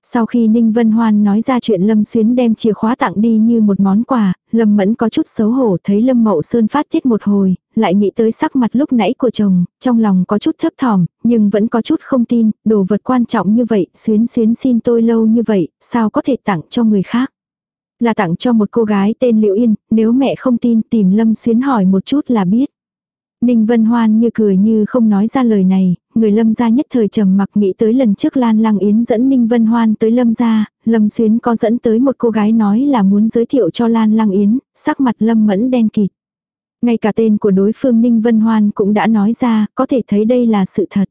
Sau khi Ninh Vân Hoan nói ra chuyện Lâm Xuyến đem chìa khóa tặng đi như một món quà, Lâm Mẫn có chút xấu hổ thấy Lâm Mậu Sơn phát tiết một hồi, lại nghĩ tới sắc mặt lúc nãy của chồng, trong lòng có chút thấp thỏm, nhưng vẫn có chút không tin, đồ vật quan trọng như vậy, Xuyến Xuyến xin tôi lâu như vậy, sao có thể tặng cho người khác. Là tặng cho một cô gái tên Liễu Yên, nếu mẹ không tin tìm Lâm Xuyến hỏi một chút là biết. Ninh Vân Hoan như cười như không nói ra lời này, người Lâm gia nhất thời trầm mặc nghĩ tới lần trước Lan Lăng Yến dẫn Ninh Vân Hoan tới Lâm gia, Lâm Xuyến có dẫn tới một cô gái nói là muốn giới thiệu cho Lan Lăng Yến, sắc mặt Lâm mẫn đen kịt. Ngay cả tên của đối phương Ninh Vân Hoan cũng đã nói ra, có thể thấy đây là sự thật.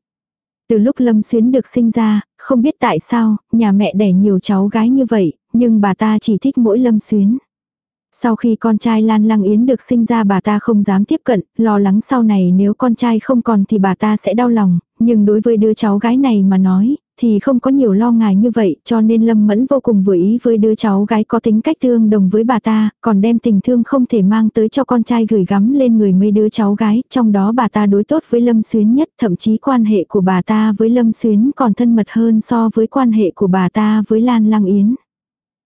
Từ lúc Lâm Xuyến được sinh ra, không biết tại sao, nhà mẹ đẻ nhiều cháu gái như vậy, nhưng bà ta chỉ thích mỗi Lâm Xuyến. Sau khi con trai Lan Lăng Yến được sinh ra bà ta không dám tiếp cận, lo lắng sau này nếu con trai không còn thì bà ta sẽ đau lòng, nhưng đối với đứa cháu gái này mà nói, thì không có nhiều lo ngại như vậy, cho nên Lâm Mẫn vô cùng vừa ý với đứa cháu gái có tính cách thương đồng với bà ta, còn đem tình thương không thể mang tới cho con trai gửi gắm lên người mấy đứa cháu gái, trong đó bà ta đối tốt với Lâm Xuyến nhất, thậm chí quan hệ của bà ta với Lâm Xuyến còn thân mật hơn so với quan hệ của bà ta với Lan Lăng Yến.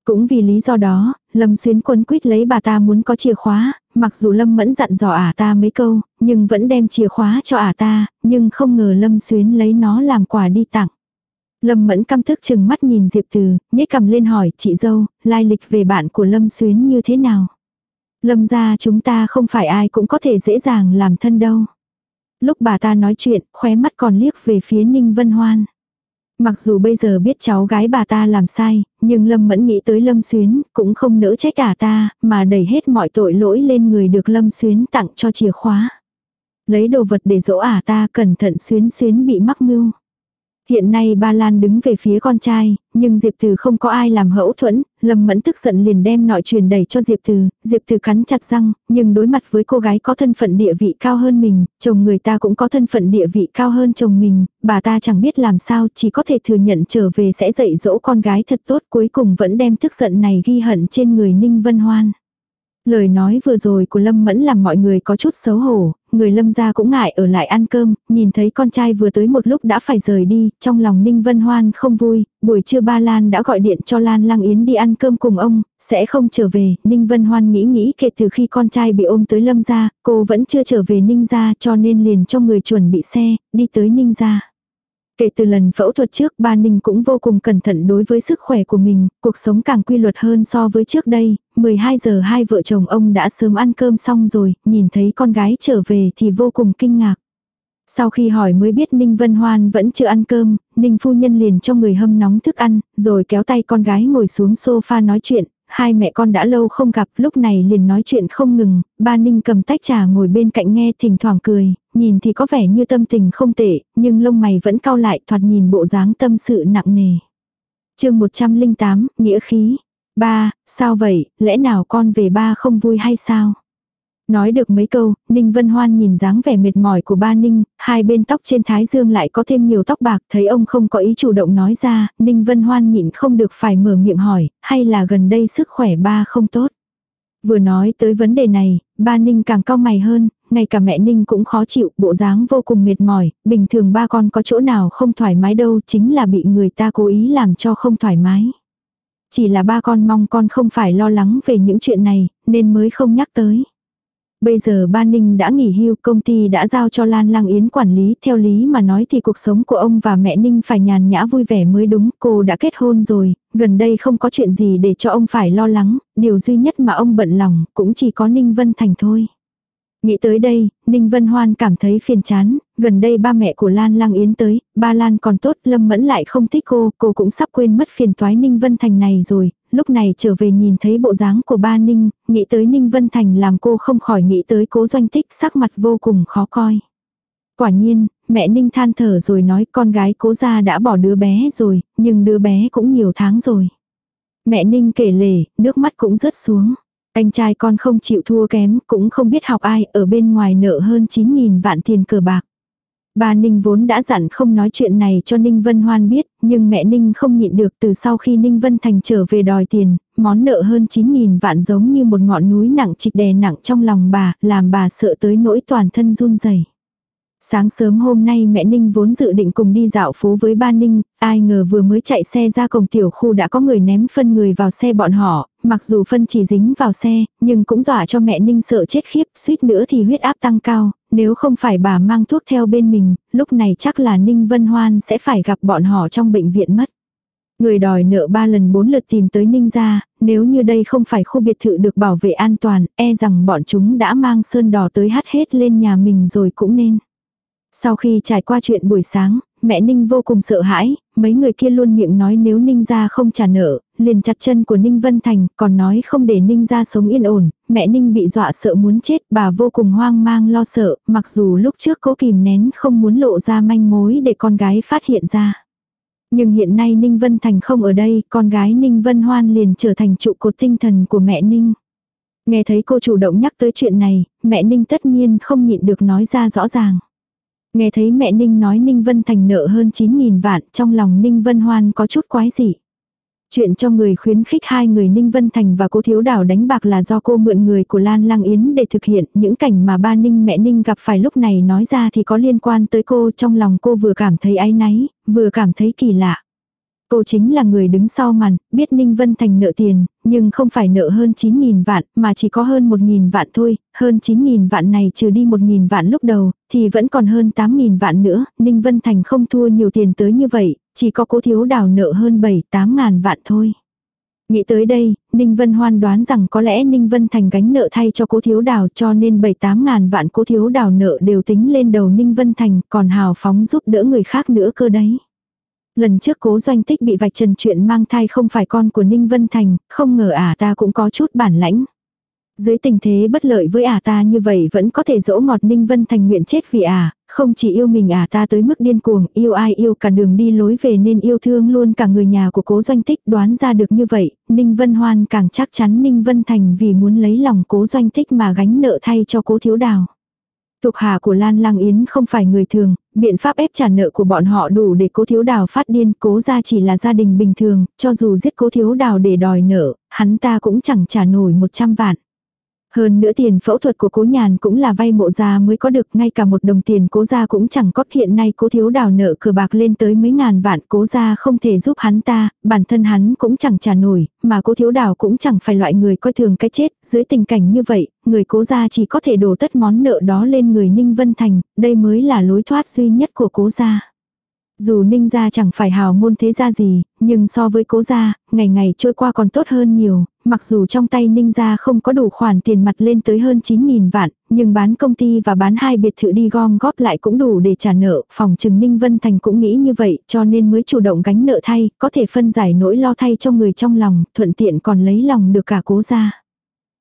Cũng vì lý do đó, Lâm Xuyến quân quyết lấy bà ta muốn có chìa khóa, mặc dù Lâm Mẫn dặn dò ả ta mấy câu, nhưng vẫn đem chìa khóa cho ả ta, nhưng không ngờ Lâm Xuyến lấy nó làm quà đi tặng. Lâm Mẫn căm thức chừng mắt nhìn Diệp Từ, nhếch cầm lên hỏi chị dâu, lai lịch về bạn của Lâm Xuyến như thế nào. Lâm ra chúng ta không phải ai cũng có thể dễ dàng làm thân đâu. Lúc bà ta nói chuyện, khóe mắt còn liếc về phía Ninh Vân Hoan. Mặc dù bây giờ biết cháu gái bà ta làm sai, nhưng Lâm Mẫn nghĩ tới Lâm Xuyến, cũng không nỡ trách cả ta, mà đẩy hết mọi tội lỗi lên người được Lâm Xuyến tặng cho chìa khóa. Lấy đồ vật để dỗ ả ta cẩn thận Xuyến Xuyến bị mắc mưu. Hiện nay ba Lan đứng về phía con trai, nhưng Diệp Từ không có ai làm hậu thuẫn, Lâm Mẫn tức giận liền đem nội truyền đẩy cho Diệp Từ, Diệp Từ cắn chặt răng, nhưng đối mặt với cô gái có thân phận địa vị cao hơn mình, chồng người ta cũng có thân phận địa vị cao hơn chồng mình, bà ta chẳng biết làm sao, chỉ có thể thừa nhận trở về sẽ dạy dỗ con gái thật tốt, cuối cùng vẫn đem tức giận này ghi hận trên người Ninh Vân Hoan. Lời nói vừa rồi của Lâm Mẫn làm mọi người có chút xấu hổ, người Lâm gia cũng ngại ở lại ăn cơm, nhìn thấy con trai vừa tới một lúc đã phải rời đi, trong lòng Ninh Vân Hoan không vui, buổi trưa ba Lan đã gọi điện cho Lan Lăng Yến đi ăn cơm cùng ông, sẽ không trở về, Ninh Vân Hoan nghĩ nghĩ kể từ khi con trai bị ôm tới Lâm gia, cô vẫn chưa trở về Ninh gia cho nên liền cho người chuẩn bị xe, đi tới Ninh gia. Kể từ lần phẫu thuật trước ba Ninh cũng vô cùng cẩn thận đối với sức khỏe của mình, cuộc sống càng quy luật hơn so với trước đây, 12 giờ hai vợ chồng ông đã sớm ăn cơm xong rồi, nhìn thấy con gái trở về thì vô cùng kinh ngạc. Sau khi hỏi mới biết Ninh Vân Hoan vẫn chưa ăn cơm, Ninh phu nhân liền cho người hâm nóng thức ăn, rồi kéo tay con gái ngồi xuống sofa nói chuyện, hai mẹ con đã lâu không gặp, lúc này liền nói chuyện không ngừng, ba Ninh cầm tách trà ngồi bên cạnh nghe thỉnh thoảng cười, nhìn thì có vẻ như tâm tình không tệ, nhưng lông mày vẫn cau lại thoạt nhìn bộ dáng tâm sự nặng nề. chương 108, Nghĩa khí. Ba, sao vậy, lẽ nào con về ba không vui hay sao? Nói được mấy câu, Ninh Vân Hoan nhìn dáng vẻ mệt mỏi của ba Ninh, hai bên tóc trên thái dương lại có thêm nhiều tóc bạc, thấy ông không có ý chủ động nói ra, Ninh Vân Hoan nhịn không được phải mở miệng hỏi, hay là gần đây sức khỏe ba không tốt. Vừa nói tới vấn đề này, ba Ninh càng cao mày hơn, ngay cả mẹ Ninh cũng khó chịu, bộ dáng vô cùng mệt mỏi, bình thường ba con có chỗ nào không thoải mái đâu, chính là bị người ta cố ý làm cho không thoải mái. Chỉ là ba con mong con không phải lo lắng về những chuyện này, nên mới không nhắc tới. Bây giờ Ba Ninh đã nghỉ hưu, công ty đã giao cho Lan Lang Yến quản lý, theo lý mà nói thì cuộc sống của ông và mẹ Ninh phải nhàn nhã vui vẻ mới đúng, cô đã kết hôn rồi, gần đây không có chuyện gì để cho ông phải lo lắng, điều duy nhất mà ông bận lòng cũng chỉ có Ninh Vân Thành thôi. Nghĩ tới đây, Ninh Vân Hoan cảm thấy phiền chán, gần đây ba mẹ của Lan Lang Yến tới, ba Lan còn tốt, Lâm Mẫn lại không thích cô, cô cũng sắp quên mất phiền toái Ninh Vân Thành này rồi, lúc này trở về nhìn thấy bộ dáng của ba Ninh, nghĩ tới Ninh Vân Thành làm cô không khỏi nghĩ tới cố doanh tích sắc mặt vô cùng khó coi. Quả nhiên, mẹ Ninh than thở rồi nói con gái cố gia đã bỏ đứa bé rồi, nhưng đứa bé cũng nhiều tháng rồi. Mẹ Ninh kể lể, nước mắt cũng rớt xuống. Anh trai con không chịu thua kém, cũng không biết học ai, ở bên ngoài nợ hơn 9.000 vạn tiền cờ bạc. Bà Ninh vốn đã dặn không nói chuyện này cho Ninh Vân Hoan biết, nhưng mẹ Ninh không nhịn được từ sau khi Ninh Vân Thành trở về đòi tiền, món nợ hơn 9.000 vạn giống như một ngọn núi nặng trịch đè nặng trong lòng bà, làm bà sợ tới nỗi toàn thân run rẩy. Sáng sớm hôm nay mẹ Ninh vốn dự định cùng đi dạo phố với ba Ninh, ai ngờ vừa mới chạy xe ra cổng tiểu khu đã có người ném phân người vào xe bọn họ, mặc dù phân chỉ dính vào xe, nhưng cũng dọa cho mẹ Ninh sợ chết khiếp, suýt nữa thì huyết áp tăng cao, nếu không phải bà mang thuốc theo bên mình, lúc này chắc là Ninh Vân Hoan sẽ phải gặp bọn họ trong bệnh viện mất. Người đòi nợ ba lần bốn lượt tìm tới Ninh gia, nếu như đây không phải khu biệt thự được bảo vệ an toàn, e rằng bọn chúng đã mang sơn đỏ tới hát hết lên nhà mình rồi cũng nên. Sau khi trải qua chuyện buổi sáng, mẹ Ninh vô cùng sợ hãi, mấy người kia luôn miệng nói nếu Ninh gia không trả nợ, liền chặt chân của Ninh Vân Thành, còn nói không để Ninh gia sống yên ổn, mẹ Ninh bị dọa sợ muốn chết, bà vô cùng hoang mang lo sợ, mặc dù lúc trước cố kìm nén không muốn lộ ra manh mối để con gái phát hiện ra. Nhưng hiện nay Ninh Vân Thành không ở đây, con gái Ninh Vân Hoan liền trở thành trụ cột tinh thần của mẹ Ninh. Nghe thấy cô chủ động nhắc tới chuyện này, mẹ Ninh tất nhiên không nhịn được nói ra rõ ràng. Nghe thấy mẹ Ninh nói Ninh Vân Thành nợ hơn 9.000 vạn, trong lòng Ninh Vân Hoan có chút quái dị. Chuyện cho người khuyến khích hai người Ninh Vân Thành và cô thiếu đảo đánh bạc là do cô mượn người của Lan Lăng Yến để thực hiện những cảnh mà ba Ninh mẹ Ninh gặp phải lúc này nói ra thì có liên quan tới cô trong lòng cô vừa cảm thấy áy náy, vừa cảm thấy kỳ lạ. Cô chính là người đứng sau màn, biết Ninh Vân Thành nợ tiền, nhưng không phải nợ hơn 9.000 vạn, mà chỉ có hơn 1.000 vạn thôi, hơn 9.000 vạn này trừ đi 1.000 vạn lúc đầu, thì vẫn còn hơn 8.000 vạn nữa, Ninh Vân Thành không thua nhiều tiền tới như vậy, chỉ có cố thiếu đào nợ hơn 7-8 ngàn vạn thôi. Nghĩ tới đây, Ninh Vân Hoan đoán rằng có lẽ Ninh Vân Thành gánh nợ thay cho cố thiếu đào cho nên 7-8 ngàn vạn cố thiếu đào nợ đều tính lên đầu Ninh Vân Thành còn hào phóng giúp đỡ người khác nữa cơ đấy. Lần trước cố doanh tích bị vạch trần chuyện mang thai không phải con của Ninh Vân Thành, không ngờ à ta cũng có chút bản lãnh. Dưới tình thế bất lợi với ả ta như vậy vẫn có thể dỗ ngọt Ninh Vân Thành nguyện chết vì ả, không chỉ yêu mình ả ta tới mức điên cuồng, yêu ai yêu cả đường đi lối về nên yêu thương luôn cả người nhà của cố doanh tích đoán ra được như vậy, Ninh Vân Hoan càng chắc chắn Ninh Vân Thành vì muốn lấy lòng cố doanh tích mà gánh nợ thay cho cố thiếu đào. Thuộc hạ của Lan Lang Yến không phải người thường, biện pháp ép trả nợ của bọn họ đủ để cố thiếu đào phát điên, cố ra chỉ là gia đình bình thường, cho dù giết cố thiếu đào để đòi nợ, hắn ta cũng chẳng trả nổi 100 vạn. Hơn nữa tiền phẫu thuật của cố nhàn cũng là vay mộ gia mới có được, ngay cả một đồng tiền cố gia cũng chẳng có. Hiện nay cố thiếu đào nợ cờ bạc lên tới mấy ngàn vạn cố gia không thể giúp hắn ta, bản thân hắn cũng chẳng trả nổi, mà cố thiếu đào cũng chẳng phải loại người coi thường cái chết, dưới tình cảnh như vậy, người cố gia chỉ có thể đổ tất món nợ đó lên người Ninh Vân Thành, đây mới là lối thoát duy nhất của cố gia. Dù ninh gia chẳng phải hào môn thế gia gì, nhưng so với cố gia, ngày ngày trôi qua còn tốt hơn nhiều, mặc dù trong tay ninh gia không có đủ khoản tiền mặt lên tới hơn 9.000 vạn, nhưng bán công ty và bán hai biệt thự đi gom góp lại cũng đủ để trả nợ, phòng trừng ninh vân thành cũng nghĩ như vậy cho nên mới chủ động gánh nợ thay, có thể phân giải nỗi lo thay cho người trong lòng, thuận tiện còn lấy lòng được cả cố gia.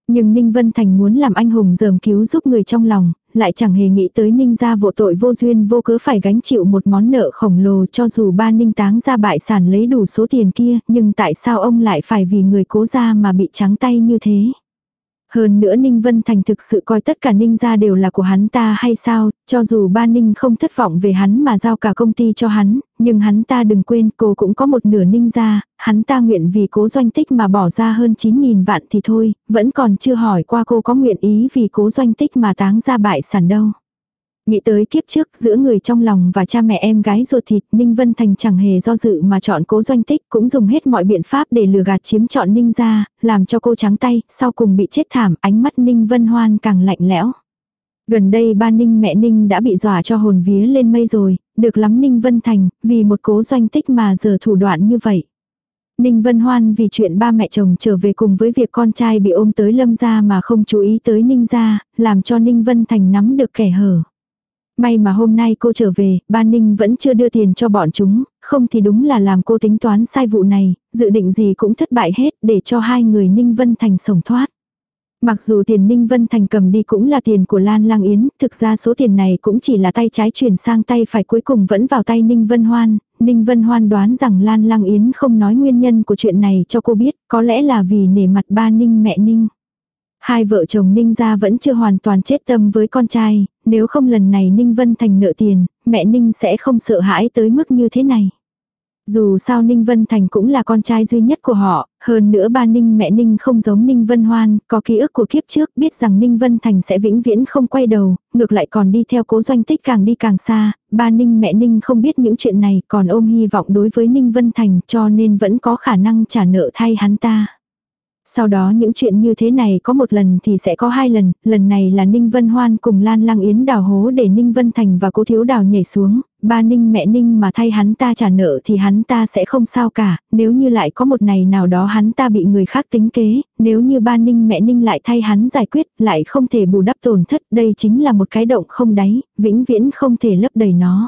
Nhưng Ninh Vân Thành muốn làm anh hùng dờm cứu giúp người trong lòng, lại chẳng hề nghĩ tới Ninh gia vô tội vô duyên vô cớ phải gánh chịu một món nợ khổng lồ cho dù ba Ninh táng ra bại sản lấy đủ số tiền kia, nhưng tại sao ông lại phải vì người cố gia mà bị trắng tay như thế? Hơn nữa Ninh Vân Thành thực sự coi tất cả Ninh gia đều là của hắn ta hay sao, cho dù ba Ninh không thất vọng về hắn mà giao cả công ty cho hắn, nhưng hắn ta đừng quên cô cũng có một nửa Ninh gia, hắn ta nguyện vì cố doanh tích mà bỏ ra hơn 9.000 vạn thì thôi, vẫn còn chưa hỏi qua cô có nguyện ý vì cố doanh tích mà táng ra bại sản đâu. Nghĩ tới kiếp trước giữa người trong lòng và cha mẹ em gái ruột thịt, Ninh Vân Thành chẳng hề do dự mà chọn cố doanh tích, cũng dùng hết mọi biện pháp để lừa gạt chiếm chọn Ninh ra, làm cho cô trắng tay, sau cùng bị chết thảm, ánh mắt Ninh Vân Hoan càng lạnh lẽo. Gần đây ba Ninh mẹ Ninh đã bị dọa cho hồn vía lên mây rồi, được lắm Ninh Vân Thành, vì một cố doanh tích mà giờ thủ đoạn như vậy. Ninh Vân Hoan vì chuyện ba mẹ chồng trở về cùng với việc con trai bị ôm tới lâm gia mà không chú ý tới Ninh gia, làm cho Ninh Vân Thành nắm được kẻ hở. May mà hôm nay cô trở về, ba Ninh vẫn chưa đưa tiền cho bọn chúng, không thì đúng là làm cô tính toán sai vụ này, dự định gì cũng thất bại hết để cho hai người Ninh Vân Thành sống thoát. Mặc dù tiền Ninh Vân Thành cầm đi cũng là tiền của Lan Lang Yến, thực ra số tiền này cũng chỉ là tay trái chuyển sang tay phải cuối cùng vẫn vào tay Ninh Vân Hoan. Ninh Vân Hoan đoán rằng Lan Lang Yến không nói nguyên nhân của chuyện này cho cô biết, có lẽ là vì nể mặt ba Ninh mẹ Ninh. Hai vợ chồng Ninh gia vẫn chưa hoàn toàn chết tâm với con trai, nếu không lần này Ninh Vân Thành nợ tiền, mẹ Ninh sẽ không sợ hãi tới mức như thế này. Dù sao Ninh Vân Thành cũng là con trai duy nhất của họ, hơn nữa ba Ninh mẹ Ninh không giống Ninh Vân Hoan, có ký ức của kiếp trước biết rằng Ninh Vân Thành sẽ vĩnh viễn không quay đầu, ngược lại còn đi theo cố doanh tích càng đi càng xa, ba Ninh mẹ Ninh không biết những chuyện này còn ôm hy vọng đối với Ninh Vân Thành cho nên vẫn có khả năng trả nợ thay hắn ta. Sau đó những chuyện như thế này có một lần thì sẽ có hai lần, lần này là Ninh Vân Hoan cùng Lan Lăng Yến đào hố để Ninh Vân Thành và cố thiếu đào nhảy xuống, ba Ninh mẹ Ninh mà thay hắn ta trả nợ thì hắn ta sẽ không sao cả, nếu như lại có một ngày nào đó hắn ta bị người khác tính kế, nếu như ba Ninh mẹ Ninh lại thay hắn giải quyết, lại không thể bù đắp tổn thất, đây chính là một cái động không đáy, vĩnh viễn không thể lấp đầy nó.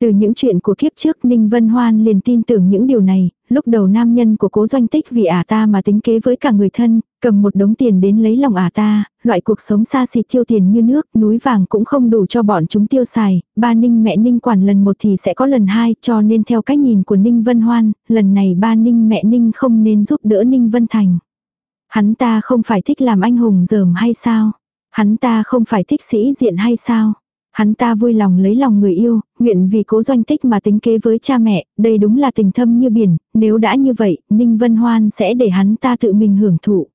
Từ những chuyện của kiếp trước Ninh Vân Hoan liền tin tưởng những điều này, lúc đầu nam nhân của cố doanh tích vì ả ta mà tính kế với cả người thân, cầm một đống tiền đến lấy lòng ả ta, loại cuộc sống xa xịt tiêu tiền như nước, núi vàng cũng không đủ cho bọn chúng tiêu xài, ba Ninh mẹ Ninh quản lần một thì sẽ có lần hai, cho nên theo cách nhìn của Ninh Vân Hoan, lần này ba Ninh mẹ Ninh không nên giúp đỡ Ninh Vân Thành. Hắn ta không phải thích làm anh hùng dởm hay sao? Hắn ta không phải thích sĩ diện hay sao? Hắn ta vui lòng lấy lòng người yêu, nguyện vì cố doanh tích mà tính kế với cha mẹ, đây đúng là tình thâm như biển, nếu đã như vậy, Ninh Vân Hoan sẽ để hắn ta tự mình hưởng thụ.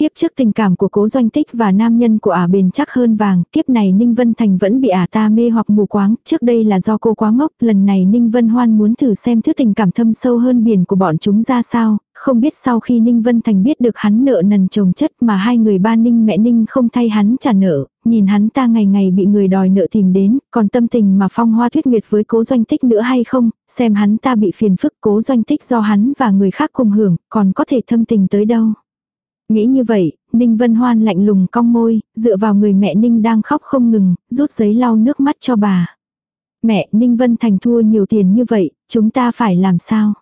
Tiếp trước tình cảm của cố doanh tích và nam nhân của ả bền chắc hơn vàng, kiếp này Ninh Vân Thành vẫn bị ả ta mê hoặc mù quáng, trước đây là do cô quá ngốc, lần này Ninh Vân Hoan muốn thử xem thứ tình cảm thâm sâu hơn biển của bọn chúng ra sao, không biết sau khi Ninh Vân Thành biết được hắn nợ nần chồng chất mà hai người ba Ninh mẹ Ninh không thay hắn trả nợ, nhìn hắn ta ngày ngày bị người đòi nợ tìm đến, còn tâm tình mà phong hoa thuyết nguyệt với cố doanh tích nữa hay không, xem hắn ta bị phiền phức cố doanh tích do hắn và người khác cùng hưởng, còn có thể thâm tình tới đâu. Nghĩ như vậy, Ninh Vân Hoan lạnh lùng cong môi, dựa vào người mẹ Ninh đang khóc không ngừng, rút giấy lau nước mắt cho bà. Mẹ, Ninh Vân Thành thua nhiều tiền như vậy, chúng ta phải làm sao?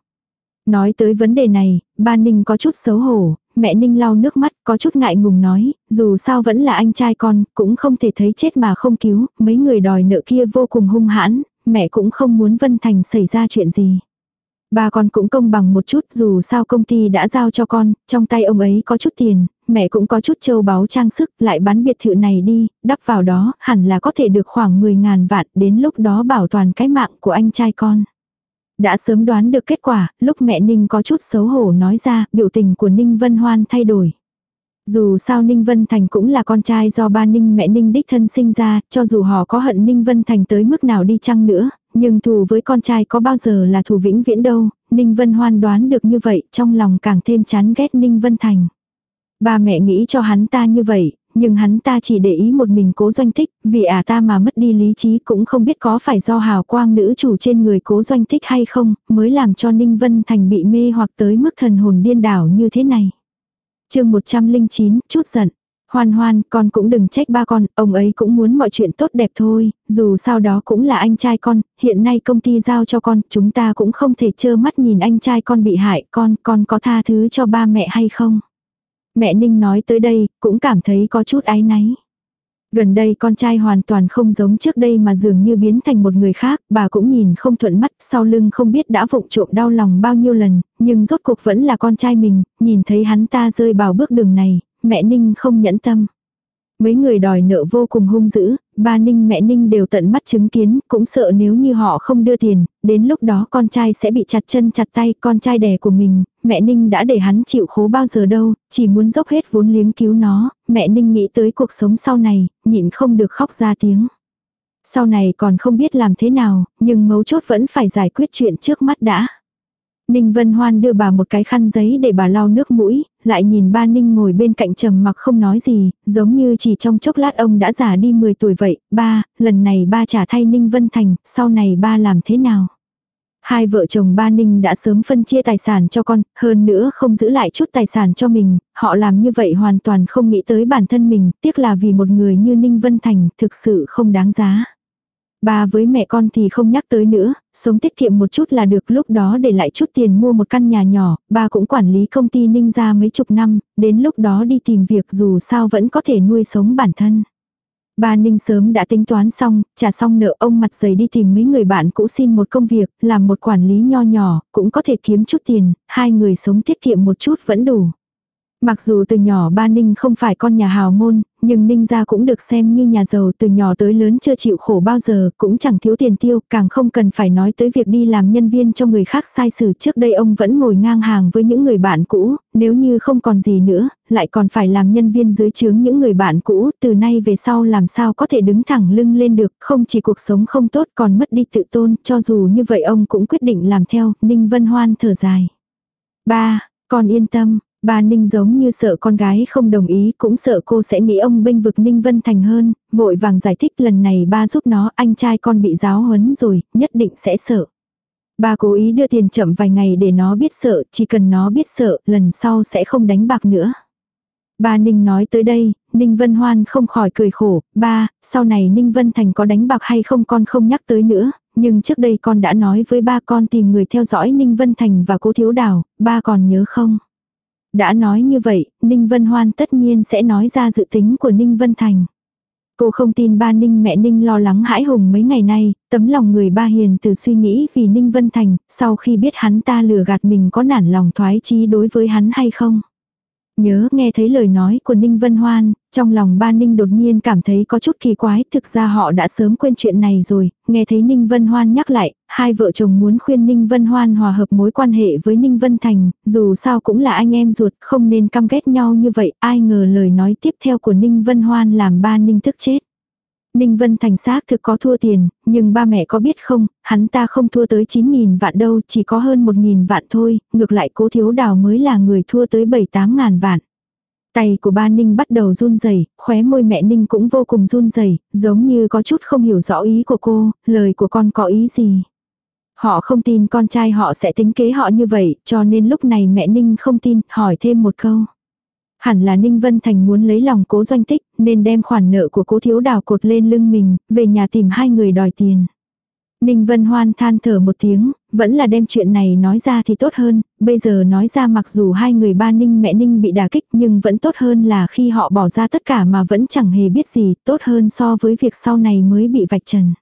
Nói tới vấn đề này, ba Ninh có chút xấu hổ, mẹ Ninh lau nước mắt, có chút ngại ngùng nói, dù sao vẫn là anh trai con, cũng không thể thấy chết mà không cứu, mấy người đòi nợ kia vô cùng hung hãn, mẹ cũng không muốn Vân Thành xảy ra chuyện gì. Ba con cũng công bằng một chút dù sao công ty đã giao cho con, trong tay ông ấy có chút tiền, mẹ cũng có chút châu báu trang sức, lại bán biệt thự này đi, đắp vào đó, hẳn là có thể được khoảng 10.000 vạn, đến lúc đó bảo toàn cái mạng của anh trai con. Đã sớm đoán được kết quả, lúc mẹ Ninh có chút xấu hổ nói ra, biểu tình của Ninh Vân Hoan thay đổi. Dù sao Ninh Vân Thành cũng là con trai do ba Ninh mẹ Ninh đích thân sinh ra, cho dù họ có hận Ninh Vân Thành tới mức nào đi chăng nữa, nhưng thù với con trai có bao giờ là thù vĩnh viễn đâu, Ninh Vân Hoan đoán được như vậy, trong lòng càng thêm chán ghét Ninh Vân Thành. Ba mẹ nghĩ cho hắn ta như vậy, nhưng hắn ta chỉ để ý một mình cố doanh thích, vì ả à ta mà mất đi lý trí cũng không biết có phải do hào quang nữ chủ trên người cố doanh thích hay không, mới làm cho Ninh Vân Thành bị mê hoặc tới mức thần hồn điên đảo như thế này chương 109, chút giận. Hoan hoan, con cũng đừng trách ba con, ông ấy cũng muốn mọi chuyện tốt đẹp thôi, dù sao đó cũng là anh trai con, hiện nay công ty giao cho con, chúng ta cũng không thể trơ mắt nhìn anh trai con bị hại, con, con có tha thứ cho ba mẹ hay không? Mẹ Ninh nói tới đây, cũng cảm thấy có chút áy náy. Gần đây con trai hoàn toàn không giống trước đây mà dường như biến thành một người khác, bà cũng nhìn không thuận mắt, sau lưng không biết đã vụng trộm đau lòng bao nhiêu lần, nhưng rốt cuộc vẫn là con trai mình, nhìn thấy hắn ta rơi vào bước đường này, mẹ Ninh không nhẫn tâm. Mấy người đòi nợ vô cùng hung dữ, ba Ninh mẹ Ninh đều tận mắt chứng kiến, cũng sợ nếu như họ không đưa tiền, đến lúc đó con trai sẽ bị chặt chân chặt tay, con trai đẻ của mình, mẹ Ninh đã để hắn chịu khố bao giờ đâu, chỉ muốn dốc hết vốn liếng cứu nó, mẹ Ninh nghĩ tới cuộc sống sau này, nhịn không được khóc ra tiếng. Sau này còn không biết làm thế nào, nhưng mấu chốt vẫn phải giải quyết chuyện trước mắt đã. Ninh Vân Hoan đưa bà một cái khăn giấy để bà lau nước mũi, lại nhìn ba Ninh ngồi bên cạnh trầm mặc không nói gì, giống như chỉ trong chốc lát ông đã già đi 10 tuổi vậy. Ba, lần này ba trả thay Ninh Vân Thành, sau này ba làm thế nào? Hai vợ chồng ba Ninh đã sớm phân chia tài sản cho con, hơn nữa không giữ lại chút tài sản cho mình, họ làm như vậy hoàn toàn không nghĩ tới bản thân mình, tiếc là vì một người như Ninh Vân Thành thực sự không đáng giá. Ba với mẹ con thì không nhắc tới nữa, sống tiết kiệm một chút là được lúc đó để lại chút tiền mua một căn nhà nhỏ, ba cũng quản lý công ty ninh ra mấy chục năm, đến lúc đó đi tìm việc dù sao vẫn có thể nuôi sống bản thân. Ba Ninh sớm đã tính toán xong, trả xong nợ ông mặt dày đi tìm mấy người bạn cũ xin một công việc, làm một quản lý nho nhỏ, cũng có thể kiếm chút tiền, hai người sống tiết kiệm một chút vẫn đủ. Mặc dù từ nhỏ ba Ninh không phải con nhà hào môn, nhưng Ninh gia cũng được xem như nhà giàu từ nhỏ tới lớn chưa chịu khổ bao giờ, cũng chẳng thiếu tiền tiêu, càng không cần phải nói tới việc đi làm nhân viên cho người khác sai xử. Trước đây ông vẫn ngồi ngang hàng với những người bạn cũ, nếu như không còn gì nữa, lại còn phải làm nhân viên dưới chướng những người bạn cũ, từ nay về sau làm sao có thể đứng thẳng lưng lên được, không chỉ cuộc sống không tốt còn mất đi tự tôn, cho dù như vậy ông cũng quyết định làm theo, Ninh Vân Hoan thở dài. ba Con yên tâm, Bà Ninh giống như sợ con gái không đồng ý cũng sợ cô sẽ nghĩ ông bênh vực Ninh Vân Thành hơn, vội vàng giải thích lần này ba giúp nó anh trai con bị giáo huấn rồi, nhất định sẽ sợ. Bà cố ý đưa tiền chậm vài ngày để nó biết sợ, chỉ cần nó biết sợ, lần sau sẽ không đánh bạc nữa. Ba Ninh nói tới đây, Ninh Vân Hoan không khỏi cười khổ, ba, sau này Ninh Vân Thành có đánh bạc hay không con không nhắc tới nữa, nhưng trước đây con đã nói với ba con tìm người theo dõi Ninh Vân Thành và cố thiếu đào, ba còn nhớ không? Đã nói như vậy, Ninh Vân Hoan tất nhiên sẽ nói ra dự tính của Ninh Vân Thành. Cô không tin ba Ninh mẹ Ninh lo lắng hãi hùng mấy ngày nay, tấm lòng người ba hiền từ suy nghĩ vì Ninh Vân Thành, sau khi biết hắn ta lừa gạt mình có nản lòng thoái chí đối với hắn hay không. Nhớ nghe thấy lời nói của Ninh Vân Hoan, trong lòng ba Ninh đột nhiên cảm thấy có chút kỳ quái, thực ra họ đã sớm quên chuyện này rồi, nghe thấy Ninh Vân Hoan nhắc lại, hai vợ chồng muốn khuyên Ninh Vân Hoan hòa hợp mối quan hệ với Ninh Vân Thành, dù sao cũng là anh em ruột, không nên căm ghét nhau như vậy, ai ngờ lời nói tiếp theo của Ninh Vân Hoan làm ba Ninh tức chết. Ninh Vân Thành xác thực có thua tiền, nhưng ba mẹ có biết không, hắn ta không thua tới 9.000 vạn đâu, chỉ có hơn 1.000 vạn thôi, ngược lại cố thiếu đào mới là người thua tới 7-8 ngàn vạn. Tay của ba Ninh bắt đầu run rẩy, khóe môi mẹ Ninh cũng vô cùng run rẩy, giống như có chút không hiểu rõ ý của cô, lời của con có ý gì. Họ không tin con trai họ sẽ tính kế họ như vậy, cho nên lúc này mẹ Ninh không tin, hỏi thêm một câu. Hẳn là Ninh Vân Thành muốn lấy lòng cố doanh tích, nên đem khoản nợ của cố thiếu đào cột lên lưng mình, về nhà tìm hai người đòi tiền. Ninh Vân Hoan than thở một tiếng, vẫn là đem chuyện này nói ra thì tốt hơn, bây giờ nói ra mặc dù hai người ba Ninh mẹ Ninh bị đả kích nhưng vẫn tốt hơn là khi họ bỏ ra tất cả mà vẫn chẳng hề biết gì, tốt hơn so với việc sau này mới bị vạch trần.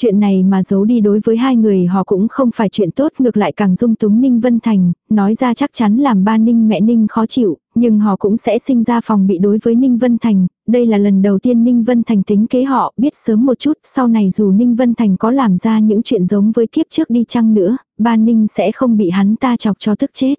Chuyện này mà giấu đi đối với hai người họ cũng không phải chuyện tốt ngược lại càng dung túng Ninh Vân Thành, nói ra chắc chắn làm ba Ninh mẹ Ninh khó chịu, nhưng họ cũng sẽ sinh ra phòng bị đối với Ninh Vân Thành, đây là lần đầu tiên Ninh Vân Thành tính kế họ biết sớm một chút, sau này dù Ninh Vân Thành có làm ra những chuyện giống với kiếp trước đi chăng nữa, ba Ninh sẽ không bị hắn ta chọc cho tức chết.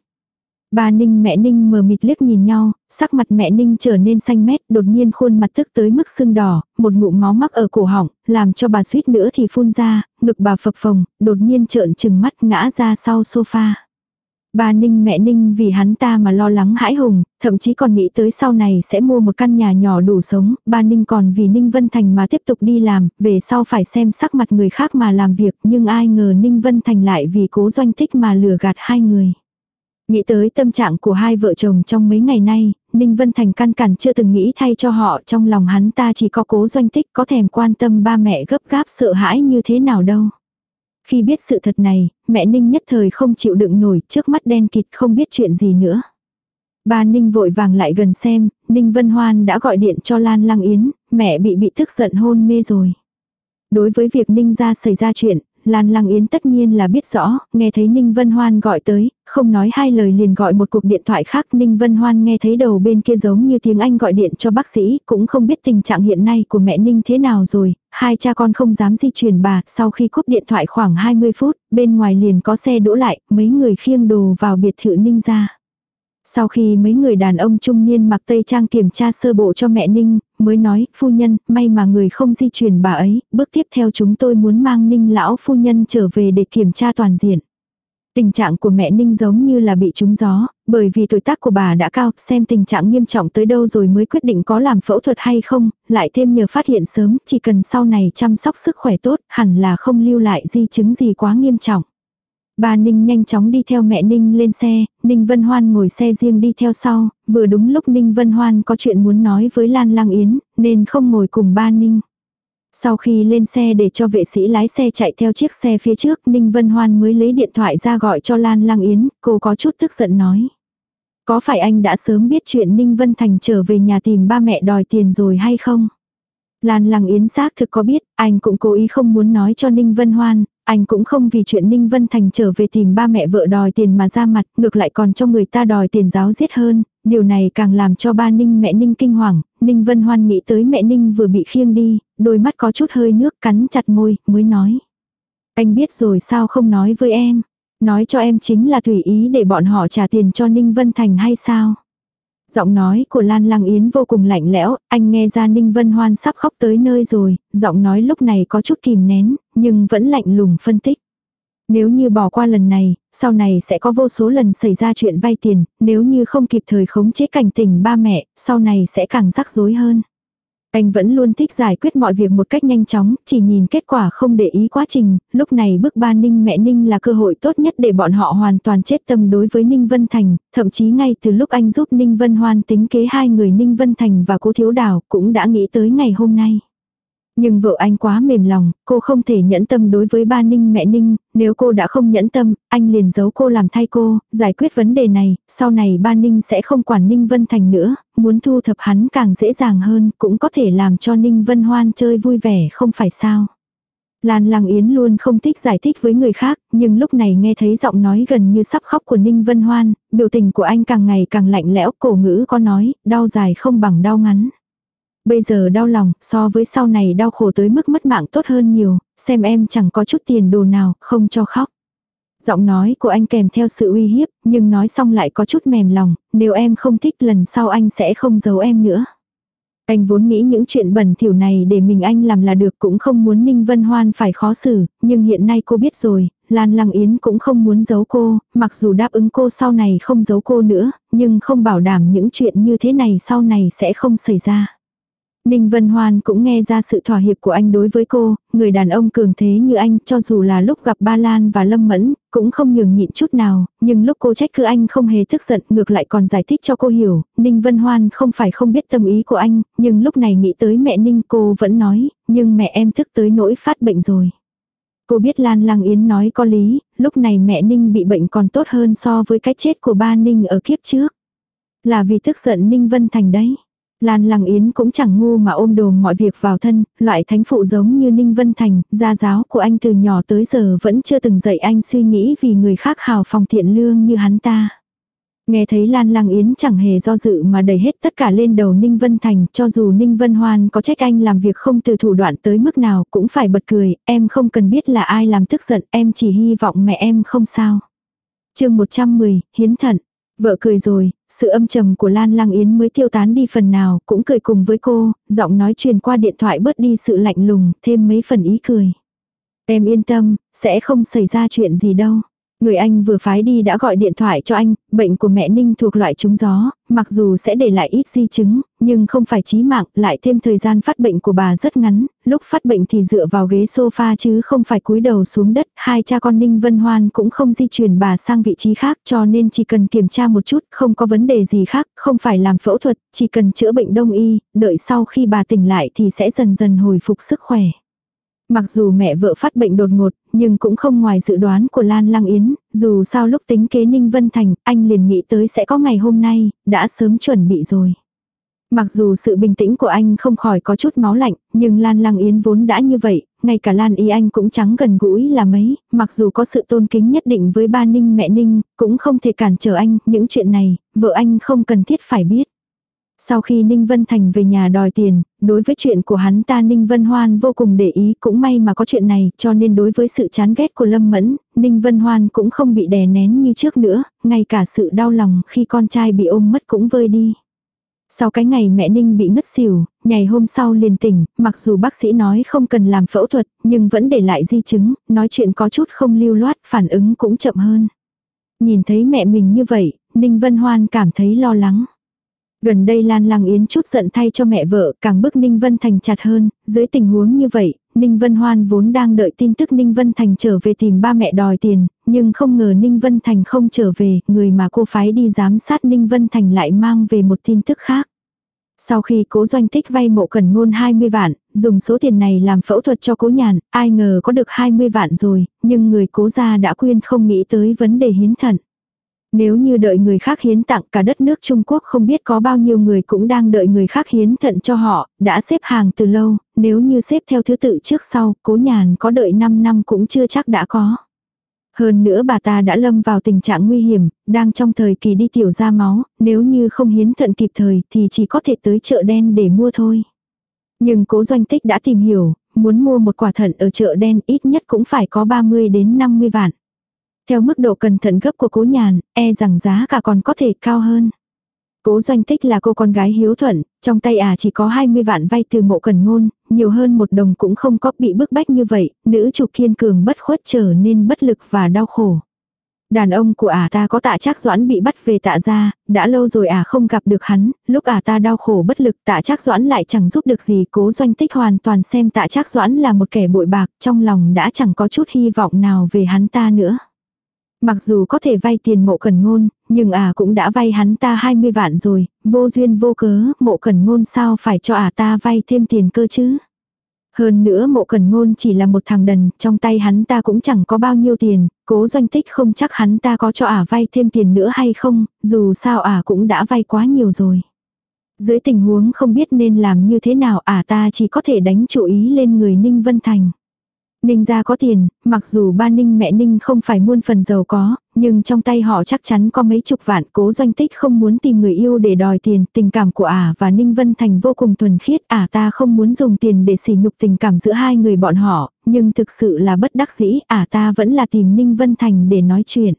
bà Ninh mẹ Ninh mờ mịt liếc nhìn nhau, sắc mặt mẹ Ninh trở nên xanh mét, đột nhiên khuôn mặt tức tới mức sưng đỏ, một ngụm máu mắc ở cổ họng, làm cho bà suýt nữa thì phun ra, ngực bà phập phồng, đột nhiên trợn trừng mắt ngã ra sau sofa. Ba Ninh mẹ Ninh vì hắn ta mà lo lắng hãi hùng, thậm chí còn nghĩ tới sau này sẽ mua một căn nhà nhỏ đủ sống, ba Ninh còn vì Ninh Vân Thành mà tiếp tục đi làm, về sau phải xem sắc mặt người khác mà làm việc, nhưng ai ngờ Ninh Vân Thành lại vì cố doanh tích mà lừa gạt hai người. Nghĩ tới tâm trạng của hai vợ chồng trong mấy ngày nay, Ninh Vân Thành căn cản chưa từng nghĩ thay cho họ trong lòng hắn ta chỉ có cố doanh tích có thèm quan tâm ba mẹ gấp gáp sợ hãi như thế nào đâu. Khi biết sự thật này, mẹ Ninh nhất thời không chịu đựng nổi trước mắt đen kịt không biết chuyện gì nữa. Ba Ninh vội vàng lại gần xem, Ninh Vân Hoan đã gọi điện cho Lan Lăng Yến, mẹ bị bị tức giận hôn mê rồi. Đối với việc Ninh ra xảy ra chuyện, Lan Lăng Yến tất nhiên là biết rõ, nghe thấy Ninh Vân Hoan gọi tới, không nói hai lời liền gọi một cuộc điện thoại khác. Ninh Vân Hoan nghe thấy đầu bên kia giống như tiếng Anh gọi điện cho bác sĩ, cũng không biết tình trạng hiện nay của mẹ Ninh thế nào rồi. Hai cha con không dám di chuyển bà, sau khi cúp điện thoại khoảng 20 phút, bên ngoài liền có xe đỗ lại, mấy người khiêng đồ vào biệt thự Ninh ra. Sau khi mấy người đàn ông trung niên mặc tây trang kiểm tra sơ bộ cho mẹ Ninh, mới nói, phu nhân, may mà người không di chuyển bà ấy, bước tiếp theo chúng tôi muốn mang Ninh lão phu nhân trở về để kiểm tra toàn diện. Tình trạng của mẹ Ninh giống như là bị trúng gió, bởi vì tuổi tác của bà đã cao, xem tình trạng nghiêm trọng tới đâu rồi mới quyết định có làm phẫu thuật hay không, lại thêm nhờ phát hiện sớm, chỉ cần sau này chăm sóc sức khỏe tốt, hẳn là không lưu lại di chứng gì quá nghiêm trọng. Bà Ninh nhanh chóng đi theo mẹ Ninh lên xe, Ninh Vân Hoan ngồi xe riêng đi theo sau, vừa đúng lúc Ninh Vân Hoan có chuyện muốn nói với Lan Lang Yến, nên không ngồi cùng ba Ninh. Sau khi lên xe để cho vệ sĩ lái xe chạy theo chiếc xe phía trước, Ninh Vân Hoan mới lấy điện thoại ra gọi cho Lan Lang Yến, cô có chút tức giận nói. Có phải anh đã sớm biết chuyện Ninh Vân Thành trở về nhà tìm ba mẹ đòi tiền rồi hay không? Lan Lăng Yến xác thực có biết, anh cũng cố ý không muốn nói cho Ninh Vân Hoan, anh cũng không vì chuyện Ninh Vân Thành trở về tìm ba mẹ vợ đòi tiền mà ra mặt, ngược lại còn cho người ta đòi tiền giáo giết hơn, điều này càng làm cho ba Ninh mẹ Ninh kinh hoàng, Ninh Vân Hoan nghĩ tới mẹ Ninh vừa bị khiêng đi, đôi mắt có chút hơi nước cắn chặt môi, mới nói. Anh biết rồi sao không nói với em, nói cho em chính là tùy ý để bọn họ trả tiền cho Ninh Vân Thành hay sao. Giọng nói của Lan Lăng Yến vô cùng lạnh lẽo, anh nghe ra Ninh Vân Hoan sắp khóc tới nơi rồi, giọng nói lúc này có chút kìm nén, nhưng vẫn lạnh lùng phân tích. Nếu như bỏ qua lần này, sau này sẽ có vô số lần xảy ra chuyện vay tiền, nếu như không kịp thời khống chế cảnh tình ba mẹ, sau này sẽ càng rắc rối hơn. Anh vẫn luôn thích giải quyết mọi việc một cách nhanh chóng, chỉ nhìn kết quả không để ý quá trình, lúc này bức ba Ninh mẹ Ninh là cơ hội tốt nhất để bọn họ hoàn toàn chết tâm đối với Ninh Vân Thành, thậm chí ngay từ lúc anh giúp Ninh Vân Hoan tính kế hai người Ninh Vân Thành và cô Thiếu Đào cũng đã nghĩ tới ngày hôm nay. Nhưng vợ anh quá mềm lòng, cô không thể nhẫn tâm đối với ba Ninh mẹ Ninh, nếu cô đã không nhẫn tâm, anh liền giấu cô làm thay cô, giải quyết vấn đề này, sau này ba Ninh sẽ không quản Ninh Vân Thành nữa, muốn thu thập hắn càng dễ dàng hơn, cũng có thể làm cho Ninh Vân Hoan chơi vui vẻ không phải sao. Lan Lăng Yến luôn không thích giải thích với người khác, nhưng lúc này nghe thấy giọng nói gần như sắp khóc của Ninh Vân Hoan, biểu tình của anh càng ngày càng lạnh lẽo, cổ ngữ có nói, đau dài không bằng đau ngắn. Bây giờ đau lòng, so với sau này đau khổ tới mức mất mạng tốt hơn nhiều, xem em chẳng có chút tiền đồ nào, không cho khóc. Giọng nói của anh kèm theo sự uy hiếp, nhưng nói xong lại có chút mềm lòng, nếu em không thích lần sau anh sẽ không giấu em nữa. Anh vốn nghĩ những chuyện bẩn thỉu này để mình anh làm là được cũng không muốn Ninh Vân Hoan phải khó xử, nhưng hiện nay cô biết rồi, Lan Lăng Yến cũng không muốn giấu cô, mặc dù đáp ứng cô sau này không giấu cô nữa, nhưng không bảo đảm những chuyện như thế này sau này sẽ không xảy ra. Ninh Vân Hoan cũng nghe ra sự thỏa hiệp của anh đối với cô, người đàn ông cường thế như anh cho dù là lúc gặp Ba Lan và Lâm Mẫn, cũng không nhường nhịn chút nào, nhưng lúc cô trách cứ anh không hề tức giận ngược lại còn giải thích cho cô hiểu, Ninh Vân Hoan không phải không biết tâm ý của anh, nhưng lúc này nghĩ tới mẹ Ninh cô vẫn nói, nhưng mẹ em thức tới nỗi phát bệnh rồi. Cô biết Lan Lăng Yến nói có lý, lúc này mẹ Ninh bị bệnh còn tốt hơn so với cái chết của ba Ninh ở kiếp trước. Là vì tức giận Ninh Vân Thành đấy. Lan Lăng Yến cũng chẳng ngu mà ôm đồm mọi việc vào thân, loại thánh phụ giống như Ninh Vân Thành, gia giáo của anh từ nhỏ tới giờ vẫn chưa từng dạy anh suy nghĩ vì người khác hào phòng thiện lương như hắn ta. Nghe thấy Lan Lăng Yến chẳng hề do dự mà đẩy hết tất cả lên đầu Ninh Vân Thành, cho dù Ninh Vân Hoan có trách anh làm việc không từ thủ đoạn tới mức nào cũng phải bật cười, em không cần biết là ai làm tức giận, em chỉ hy vọng mẹ em không sao. chương 110, Hiến Thận. Vợ cười rồi, sự âm trầm của Lan Lăng Yến mới tiêu tán đi phần nào, cũng cười cùng với cô, giọng nói truyền qua điện thoại bớt đi sự lạnh lùng, thêm mấy phần ý cười. Em yên tâm, sẽ không xảy ra chuyện gì đâu. Người anh vừa phái đi đã gọi điện thoại cho anh, bệnh của mẹ Ninh thuộc loại trúng gió, mặc dù sẽ để lại ít di chứng, nhưng không phải chí mạng, lại thêm thời gian phát bệnh của bà rất ngắn, lúc phát bệnh thì dựa vào ghế sofa chứ không phải cúi đầu xuống đất, hai cha con Ninh Vân Hoan cũng không di chuyển bà sang vị trí khác cho nên chỉ cần kiểm tra một chút, không có vấn đề gì khác, không phải làm phẫu thuật, chỉ cần chữa bệnh đông y, đợi sau khi bà tỉnh lại thì sẽ dần dần hồi phục sức khỏe. Mặc dù mẹ vợ phát bệnh đột ngột, nhưng cũng không ngoài dự đoán của Lan Lăng Yến, dù sao lúc tính kế Ninh Vân Thành, anh liền nghĩ tới sẽ có ngày hôm nay, đã sớm chuẩn bị rồi. Mặc dù sự bình tĩnh của anh không khỏi có chút máu lạnh, nhưng Lan Lăng Yến vốn đã như vậy, ngay cả Lan Y Anh cũng chẳng gần gũi là mấy, mặc dù có sự tôn kính nhất định với ba Ninh mẹ Ninh, cũng không thể cản trở anh, những chuyện này, vợ anh không cần thiết phải biết. Sau khi Ninh Vân Thành về nhà đòi tiền, đối với chuyện của hắn ta Ninh Vân Hoan vô cùng để ý cũng may mà có chuyện này cho nên đối với sự chán ghét của Lâm Mẫn, Ninh Vân Hoan cũng không bị đè nén như trước nữa, ngay cả sự đau lòng khi con trai bị ôm mất cũng vơi đi. Sau cái ngày mẹ Ninh bị ngất xỉu, ngày hôm sau liền tỉnh, mặc dù bác sĩ nói không cần làm phẫu thuật, nhưng vẫn để lại di chứng, nói chuyện có chút không lưu loát, phản ứng cũng chậm hơn. Nhìn thấy mẹ mình như vậy, Ninh Vân Hoan cảm thấy lo lắng. Gần đây Lan Lăng Yến chút giận thay cho mẹ vợ, càng bức Ninh Vân Thành chặt hơn, dưới tình huống như vậy, Ninh Vân Hoan vốn đang đợi tin tức Ninh Vân Thành trở về tìm ba mẹ đòi tiền, nhưng không ngờ Ninh Vân Thành không trở về, người mà cô phái đi giám sát Ninh Vân Thành lại mang về một tin tức khác. Sau khi cố doanh tích vay mộ cần ngôn 20 vạn, dùng số tiền này làm phẫu thuật cho cố nhàn, ai ngờ có được 20 vạn rồi, nhưng người cố gia đã quyên không nghĩ tới vấn đề hiến thận. Nếu như đợi người khác hiến tặng cả đất nước Trung Quốc không biết có bao nhiêu người cũng đang đợi người khác hiến thận cho họ, đã xếp hàng từ lâu, nếu như xếp theo thứ tự trước sau, cố nhàn có đợi 5 năm cũng chưa chắc đã có. Hơn nữa bà ta đã lâm vào tình trạng nguy hiểm, đang trong thời kỳ đi tiểu ra máu, nếu như không hiến thận kịp thời thì chỉ có thể tới chợ đen để mua thôi. Nhưng cố doanh tích đã tìm hiểu, muốn mua một quả thận ở chợ đen ít nhất cũng phải có 30 đến 50 vạn. Theo mức độ cẩn thận gấp của cố nhàn, e rằng giá cả còn có thể cao hơn. Cố doanh tích là cô con gái hiếu thuận, trong tay à chỉ có 20 vạn vay từ mộ cần ngôn, nhiều hơn một đồng cũng không có bị bức bách như vậy, nữ chủ kiên cường bất khuất trở nên bất lực và đau khổ. Đàn ông của ả à ta có tạ trác doãn bị bắt về tạ ra, đã lâu rồi ả à không gặp được hắn, lúc ả à ta đau khổ bất lực tạ trác doãn lại chẳng giúp được gì cố doanh tích hoàn toàn xem tạ trác doãn là một kẻ bội bạc, trong lòng đã chẳng có chút hy vọng nào về hắn ta nữa. Mặc dù có thể vay tiền mộ cần ngôn, nhưng à cũng đã vay hắn ta 20 vạn rồi, vô duyên vô cớ, mộ cần ngôn sao phải cho à ta vay thêm tiền cơ chứ. Hơn nữa mộ cần ngôn chỉ là một thằng đần, trong tay hắn ta cũng chẳng có bao nhiêu tiền, cố doanh tích không chắc hắn ta có cho ả à vay thêm tiền nữa hay không, dù sao ả à cũng đã vay quá nhiều rồi. Dưới tình huống không biết nên làm như thế nào ả à ta chỉ có thể đánh chủ ý lên người Ninh Vân Thành. Ninh gia có tiền, mặc dù ba Ninh mẹ Ninh không phải muôn phần giàu có, nhưng trong tay họ chắc chắn có mấy chục vạn cố doanh tích không muốn tìm người yêu để đòi tiền. Tình cảm của ả và Ninh Vân Thành vô cùng thuần khiết. Ả ta không muốn dùng tiền để sỉ nhục tình cảm giữa hai người bọn họ, nhưng thực sự là bất đắc dĩ. Ả ta vẫn là tìm Ninh Vân Thành để nói chuyện.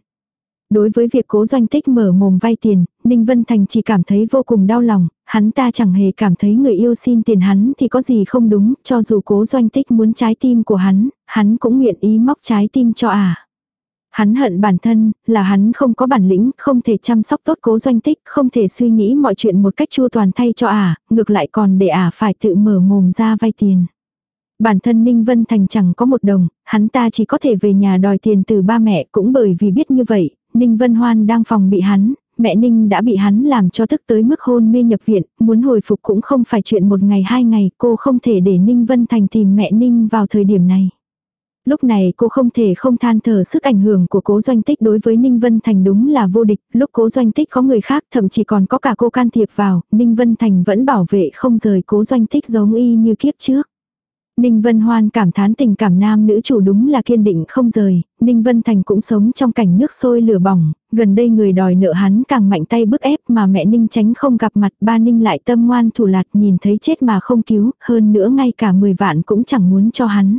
Đối với việc cố doanh tích mở mồm vay tiền, Ninh Vân Thành chỉ cảm thấy vô cùng đau lòng, hắn ta chẳng hề cảm thấy người yêu xin tiền hắn thì có gì không đúng, cho dù cố doanh tích muốn trái tim của hắn, hắn cũng nguyện ý móc trái tim cho à. Hắn hận bản thân, là hắn không có bản lĩnh, không thể chăm sóc tốt cố doanh tích, không thể suy nghĩ mọi chuyện một cách chua toàn thay cho à, ngược lại còn để à phải tự mở mồm ra vay tiền. Bản thân Ninh Vân Thành chẳng có một đồng, hắn ta chỉ có thể về nhà đòi tiền từ ba mẹ cũng bởi vì biết như vậy, Ninh Vân Hoan đang phòng bị hắn, mẹ Ninh đã bị hắn làm cho tức tới mức hôn mê nhập viện, muốn hồi phục cũng không phải chuyện một ngày hai ngày, cô không thể để Ninh Vân Thành tìm mẹ Ninh vào thời điểm này. Lúc này cô không thể không than thở sức ảnh hưởng của cố doanh tích đối với Ninh Vân Thành đúng là vô địch, lúc cố doanh tích có người khác thậm chí còn có cả cô can thiệp vào, Ninh Vân Thành vẫn bảo vệ không rời cố doanh tích giống y như kiếp trước. Ninh Vân Hoan cảm thán tình cảm nam nữ chủ đúng là kiên định không rời, Ninh Vân Thành cũng sống trong cảnh nước sôi lửa bỏng, gần đây người đòi nợ hắn càng mạnh tay bức ép mà mẹ Ninh tránh không gặp mặt. Ba Ninh lại tâm ngoan thủ lạt nhìn thấy chết mà không cứu, hơn nữa ngay cả 10 vạn cũng chẳng muốn cho hắn.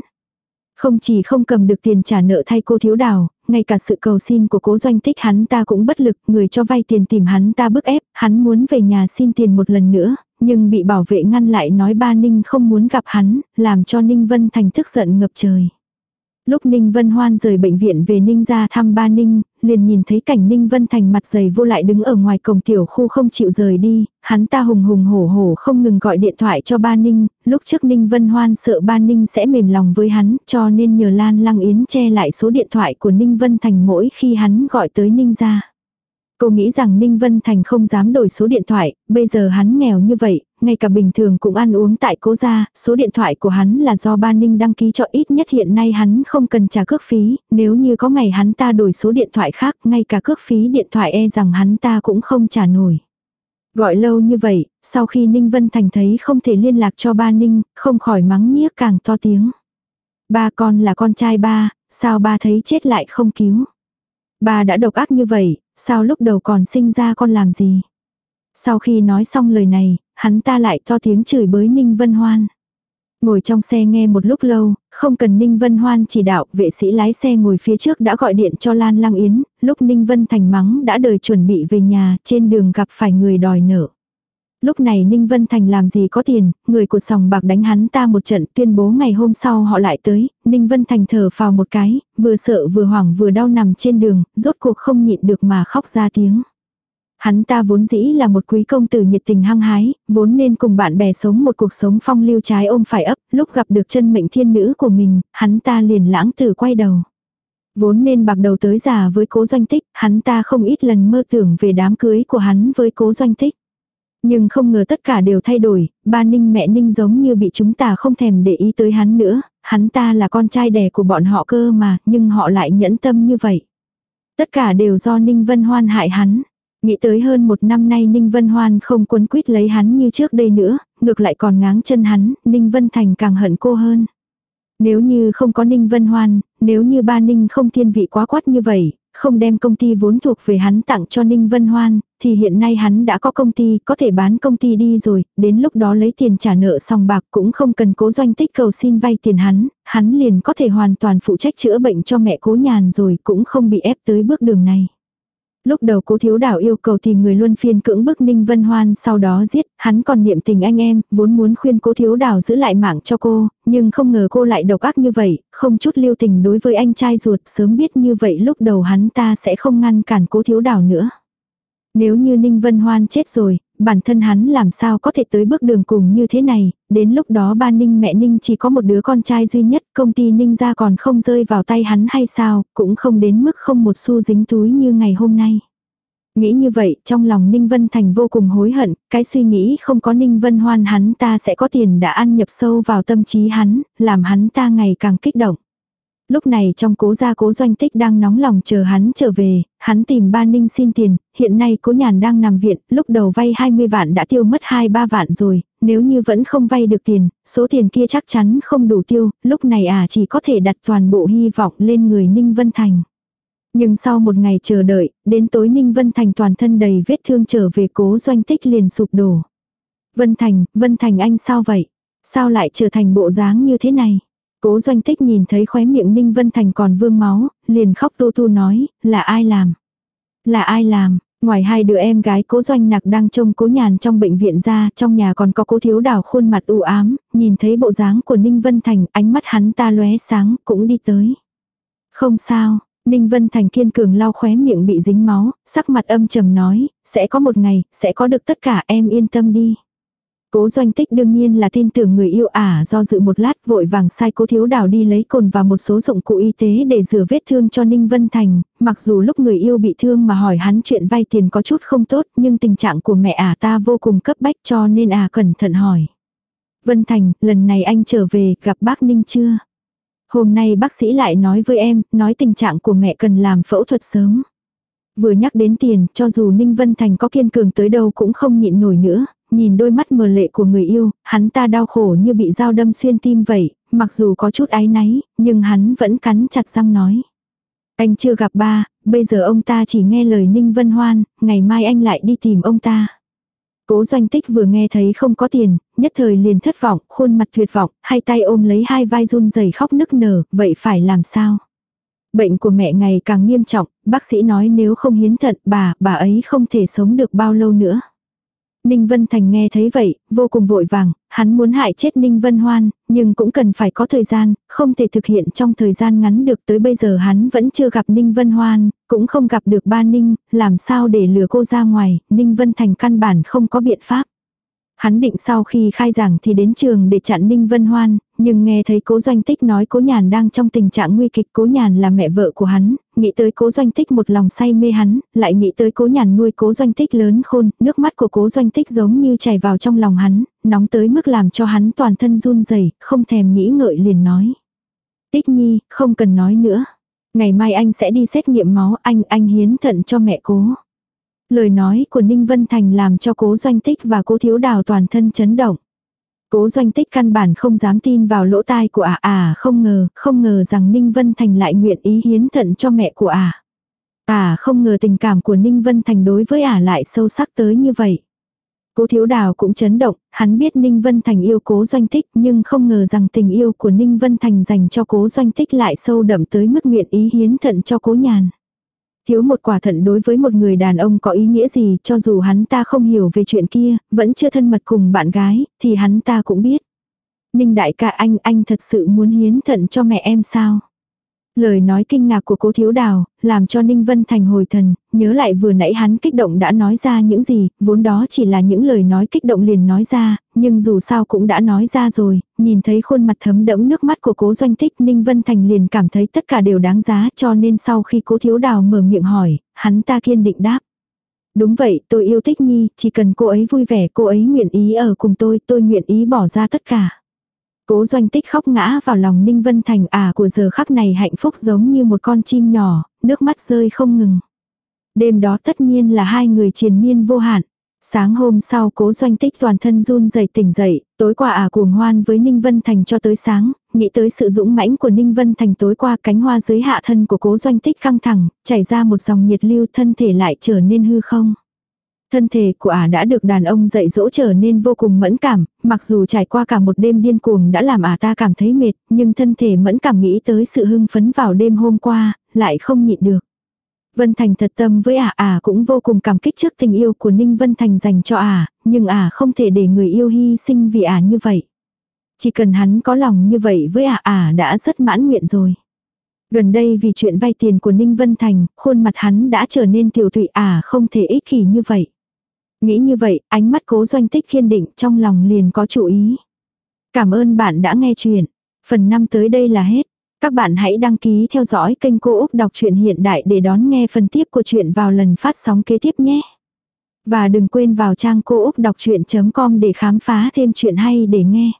Không chỉ không cầm được tiền trả nợ thay cô thiếu đào, ngay cả sự cầu xin của cố doanh tích hắn ta cũng bất lực, người cho vay tiền tìm hắn ta bức ép, hắn muốn về nhà xin tiền một lần nữa, nhưng bị bảo vệ ngăn lại nói ba Ninh không muốn gặp hắn, làm cho Ninh Vân Thành tức giận ngập trời. Lúc Ninh Vân Hoan rời bệnh viện về Ninh ra thăm ba Ninh, liền nhìn thấy cảnh Ninh Vân Thành mặt dày vô lại đứng ở ngoài cổng tiểu khu không chịu rời đi, hắn ta hùng hùng hổ hổ không ngừng gọi điện thoại cho ba Ninh, lúc trước Ninh Vân Hoan sợ ba Ninh sẽ mềm lòng với hắn, cho nên nhờ Lan Lăng Yến che lại số điện thoại của Ninh Vân Thành mỗi khi hắn gọi tới Ninh ra. Cô nghĩ rằng Ninh Vân Thành không dám đổi số điện thoại, bây giờ hắn nghèo như vậy, ngay cả bình thường cũng ăn uống tại cố gia, số điện thoại của hắn là do ba Ninh đăng ký cho ít nhất hiện nay hắn không cần trả cước phí, nếu như có ngày hắn ta đổi số điện thoại khác, ngay cả cước phí điện thoại e rằng hắn ta cũng không trả nổi. Gọi lâu như vậy, sau khi Ninh Vân Thành thấy không thể liên lạc cho ba Ninh, không khỏi mắng nhiếc càng to tiếng. Ba con là con trai ba, sao ba thấy chết lại không cứu. Ba đã độc ác như vậy, sao lúc đầu còn sinh ra con làm gì? Sau khi nói xong lời này, hắn ta lại to tiếng chửi bới Ninh Vân Hoan. Ngồi trong xe nghe một lúc lâu, không cần Ninh Vân Hoan chỉ đạo, vệ sĩ lái xe ngồi phía trước đã gọi điện cho Lan Lăng Yến, lúc Ninh Vân Thành mắng đã đời chuẩn bị về nhà, trên đường gặp phải người đòi nợ. Lúc này Ninh Vân Thành làm gì có tiền, người của sòng bạc đánh hắn ta một trận tuyên bố ngày hôm sau họ lại tới, Ninh Vân Thành thở phào một cái, vừa sợ vừa hoảng vừa đau nằm trên đường, rốt cuộc không nhịn được mà khóc ra tiếng. Hắn ta vốn dĩ là một quý công tử nhiệt tình hăng hái, vốn nên cùng bạn bè sống một cuộc sống phong lưu trái ôm phải ấp, lúc gặp được chân mệnh thiên nữ của mình, hắn ta liền lãng tử quay đầu. Vốn nên bạc đầu tới già với cố doanh tích, hắn ta không ít lần mơ tưởng về đám cưới của hắn với cố doanh tích. Nhưng không ngờ tất cả đều thay đổi, ba ninh mẹ ninh giống như bị chúng ta không thèm để ý tới hắn nữa, hắn ta là con trai đẻ của bọn họ cơ mà, nhưng họ lại nhẫn tâm như vậy. Tất cả đều do Ninh Vân Hoan hại hắn. Nghĩ tới hơn một năm nay Ninh Vân Hoan không cuốn quýt lấy hắn như trước đây nữa, ngược lại còn ngáng chân hắn, Ninh Vân Thành càng hận cô hơn. Nếu như không có Ninh Vân Hoan, nếu như ba Ninh không thiên vị quá quát như vậy, không đem công ty vốn thuộc về hắn tặng cho Ninh Vân Hoan, thì hiện nay hắn đã có công ty, có thể bán công ty đi rồi, đến lúc đó lấy tiền trả nợ xong bạc cũng không cần cố doanh tích cầu xin vay tiền hắn, hắn liền có thể hoàn toàn phụ trách chữa bệnh cho mẹ cố nhàn rồi cũng không bị ép tới bước đường này. Lúc đầu cố thiếu đảo yêu cầu tìm người luân phiên cưỡng bức Ninh Vân Hoan sau đó giết, hắn còn niệm tình anh em, vốn muốn khuyên cố thiếu đảo giữ lại mạng cho cô, nhưng không ngờ cô lại độc ác như vậy, không chút lưu tình đối với anh trai ruột, sớm biết như vậy lúc đầu hắn ta sẽ không ngăn cản cố thiếu đảo nữa. Nếu như Ninh Vân Hoan chết rồi, bản thân hắn làm sao có thể tới bước đường cùng như thế này, đến lúc đó ba Ninh mẹ Ninh chỉ có một đứa con trai duy nhất, công ty Ninh ra còn không rơi vào tay hắn hay sao, cũng không đến mức không một xu dính túi như ngày hôm nay. Nghĩ như vậy, trong lòng Ninh Vân Thành vô cùng hối hận, cái suy nghĩ không có Ninh Vân Hoan hắn ta sẽ có tiền đã ăn nhập sâu vào tâm trí hắn, làm hắn ta ngày càng kích động. Lúc này trong cố gia cố doanh tích đang nóng lòng chờ hắn trở về, hắn tìm ba ninh xin tiền, hiện nay cố nhàn đang nằm viện, lúc đầu vay 20 vạn đã tiêu mất 2-3 vạn rồi, nếu như vẫn không vay được tiền, số tiền kia chắc chắn không đủ tiêu, lúc này à chỉ có thể đặt toàn bộ hy vọng lên người Ninh Vân Thành. Nhưng sau một ngày chờ đợi, đến tối Ninh Vân Thành toàn thân đầy vết thương trở về cố doanh tích liền sụp đổ. Vân Thành, Vân Thành anh sao vậy? Sao lại trở thành bộ dáng như thế này? Cố doanh tích nhìn thấy khóe miệng Ninh Vân Thành còn vương máu, liền khóc tu tu nói, là ai làm? Là ai làm? Ngoài hai đứa em gái cố doanh nặc đang trông cố nhàn trong bệnh viện ra, trong nhà còn có cố thiếu đảo khuôn mặt u ám, nhìn thấy bộ dáng của Ninh Vân Thành, ánh mắt hắn ta lóe sáng, cũng đi tới. Không sao, Ninh Vân Thành kiên cường lau khóe miệng bị dính máu, sắc mặt âm trầm nói, sẽ có một ngày, sẽ có được tất cả em yên tâm đi. Cố doanh tích đương nhiên là tin tưởng người yêu ả do dự một lát vội vàng sai cố thiếu đào đi lấy cồn và một số dụng cụ y tế để rửa vết thương cho Ninh Vân Thành, mặc dù lúc người yêu bị thương mà hỏi hắn chuyện vay tiền có chút không tốt nhưng tình trạng của mẹ ả ta vô cùng cấp bách cho nên ả cẩn thận hỏi. Vân Thành, lần này anh trở về gặp bác Ninh chưa? Hôm nay bác sĩ lại nói với em, nói tình trạng của mẹ cần làm phẫu thuật sớm. Vừa nhắc đến tiền, cho dù Ninh Vân Thành có kiên cường tới đâu cũng không nhịn nổi nữa, nhìn đôi mắt mờ lệ của người yêu, hắn ta đau khổ như bị dao đâm xuyên tim vậy, mặc dù có chút áy náy, nhưng hắn vẫn cắn chặt răng nói. Anh chưa gặp ba, bây giờ ông ta chỉ nghe lời Ninh Vân Hoan, ngày mai anh lại đi tìm ông ta. Cố doanh tích vừa nghe thấy không có tiền, nhất thời liền thất vọng, khuôn mặt tuyệt vọng, hai tay ôm lấy hai vai run rẩy khóc nức nở, vậy phải làm sao? Bệnh của mẹ ngày càng nghiêm trọng, bác sĩ nói nếu không hiến thận bà, bà ấy không thể sống được bao lâu nữa. Ninh Vân Thành nghe thấy vậy, vô cùng vội vàng, hắn muốn hại chết Ninh Vân Hoan, nhưng cũng cần phải có thời gian, không thể thực hiện trong thời gian ngắn được tới bây giờ hắn vẫn chưa gặp Ninh Vân Hoan, cũng không gặp được ba Ninh, làm sao để lừa cô ra ngoài, Ninh Vân Thành căn bản không có biện pháp. Hắn định sau khi khai giảng thì đến trường để chặn Ninh Vân Hoan, nhưng nghe thấy cố doanh tích nói cố nhàn đang trong tình trạng nguy kịch cố nhàn là mẹ vợ của hắn, nghĩ tới cố doanh tích một lòng say mê hắn, lại nghĩ tới cố nhàn nuôi cố doanh tích lớn khôn, nước mắt của cố doanh tích giống như chảy vào trong lòng hắn, nóng tới mức làm cho hắn toàn thân run rẩy không thèm nghĩ ngợi liền nói. Tích nhi, không cần nói nữa. Ngày mai anh sẽ đi xét nghiệm máu anh, anh hiến thận cho mẹ cố. Lời nói của Ninh Vân Thành làm cho cố doanh tích và cố thiếu đào toàn thân chấn động. Cố doanh tích căn bản không dám tin vào lỗ tai của ả à, à không ngờ, không ngờ rằng Ninh Vân Thành lại nguyện ý hiến thận cho mẹ của ả. À. À không ngờ tình cảm của Ninh Vân Thành đối với ả à lại sâu sắc tới như vậy. Cố thiếu đào cũng chấn động, hắn biết Ninh Vân Thành yêu cố doanh tích nhưng không ngờ rằng tình yêu của Ninh Vân Thành dành cho cố doanh tích lại sâu đậm tới mức nguyện ý hiến thận cho cố nhàn. Thiếu một quả thận đối với một người đàn ông có ý nghĩa gì cho dù hắn ta không hiểu về chuyện kia, vẫn chưa thân mật cùng bạn gái, thì hắn ta cũng biết. Ninh đại ca anh, anh thật sự muốn hiến thận cho mẹ em sao? Lời nói kinh ngạc của cố thiếu đào, làm cho Ninh Vân Thành hồi thần, nhớ lại vừa nãy hắn kích động đã nói ra những gì, vốn đó chỉ là những lời nói kích động liền nói ra, nhưng dù sao cũng đã nói ra rồi, nhìn thấy khuôn mặt thấm đẫm nước mắt của cố doanh tích Ninh Vân Thành liền cảm thấy tất cả đều đáng giá cho nên sau khi cố thiếu đào mở miệng hỏi, hắn ta kiên định đáp. Đúng vậy, tôi yêu Tích Nhi, chỉ cần cô ấy vui vẻ, cô ấy nguyện ý ở cùng tôi, tôi nguyện ý bỏ ra tất cả. Cố doanh tích khóc ngã vào lòng Ninh Vân Thành à của giờ khắc này hạnh phúc giống như một con chim nhỏ, nước mắt rơi không ngừng. Đêm đó tất nhiên là hai người triền miên vô hạn. Sáng hôm sau cố doanh tích toàn thân run rẩy tỉnh dậy, tối qua à cuồng hoan với Ninh Vân Thành cho tới sáng, nghĩ tới sự dũng mãnh của Ninh Vân Thành tối qua cánh hoa dưới hạ thân của cố doanh tích căng thẳng, chảy ra một dòng nhiệt lưu thân thể lại trở nên hư không. Thân thể của ả đã được đàn ông dạy dỗ trở nên vô cùng mẫn cảm, mặc dù trải qua cả một đêm điên cuồng đã làm ả ta cảm thấy mệt, nhưng thân thể mẫn cảm nghĩ tới sự hưng phấn vào đêm hôm qua, lại không nhịn được. Vân Thành thật tâm với ả ả cũng vô cùng cảm kích trước tình yêu của Ninh Vân Thành dành cho ả, nhưng ả không thể để người yêu hy sinh vì ả như vậy. Chỉ cần hắn có lòng như vậy với ả ả đã rất mãn nguyện rồi. Gần đây vì chuyện vay tiền của Ninh Vân Thành, khuôn mặt hắn đã trở nên tiểu tụy ả không thể ích kỷ như vậy. Nghĩ như vậy, ánh mắt cố doanh tích kiên định trong lòng liền có chủ ý. Cảm ơn bạn đã nghe chuyện. Phần 5 tới đây là hết. Các bạn hãy đăng ký theo dõi kênh Cô Úc Đọc truyện Hiện Đại để đón nghe phần tiếp của chuyện vào lần phát sóng kế tiếp nhé. Và đừng quên vào trang cô úc đọc chuyện.com để khám phá thêm chuyện hay để nghe.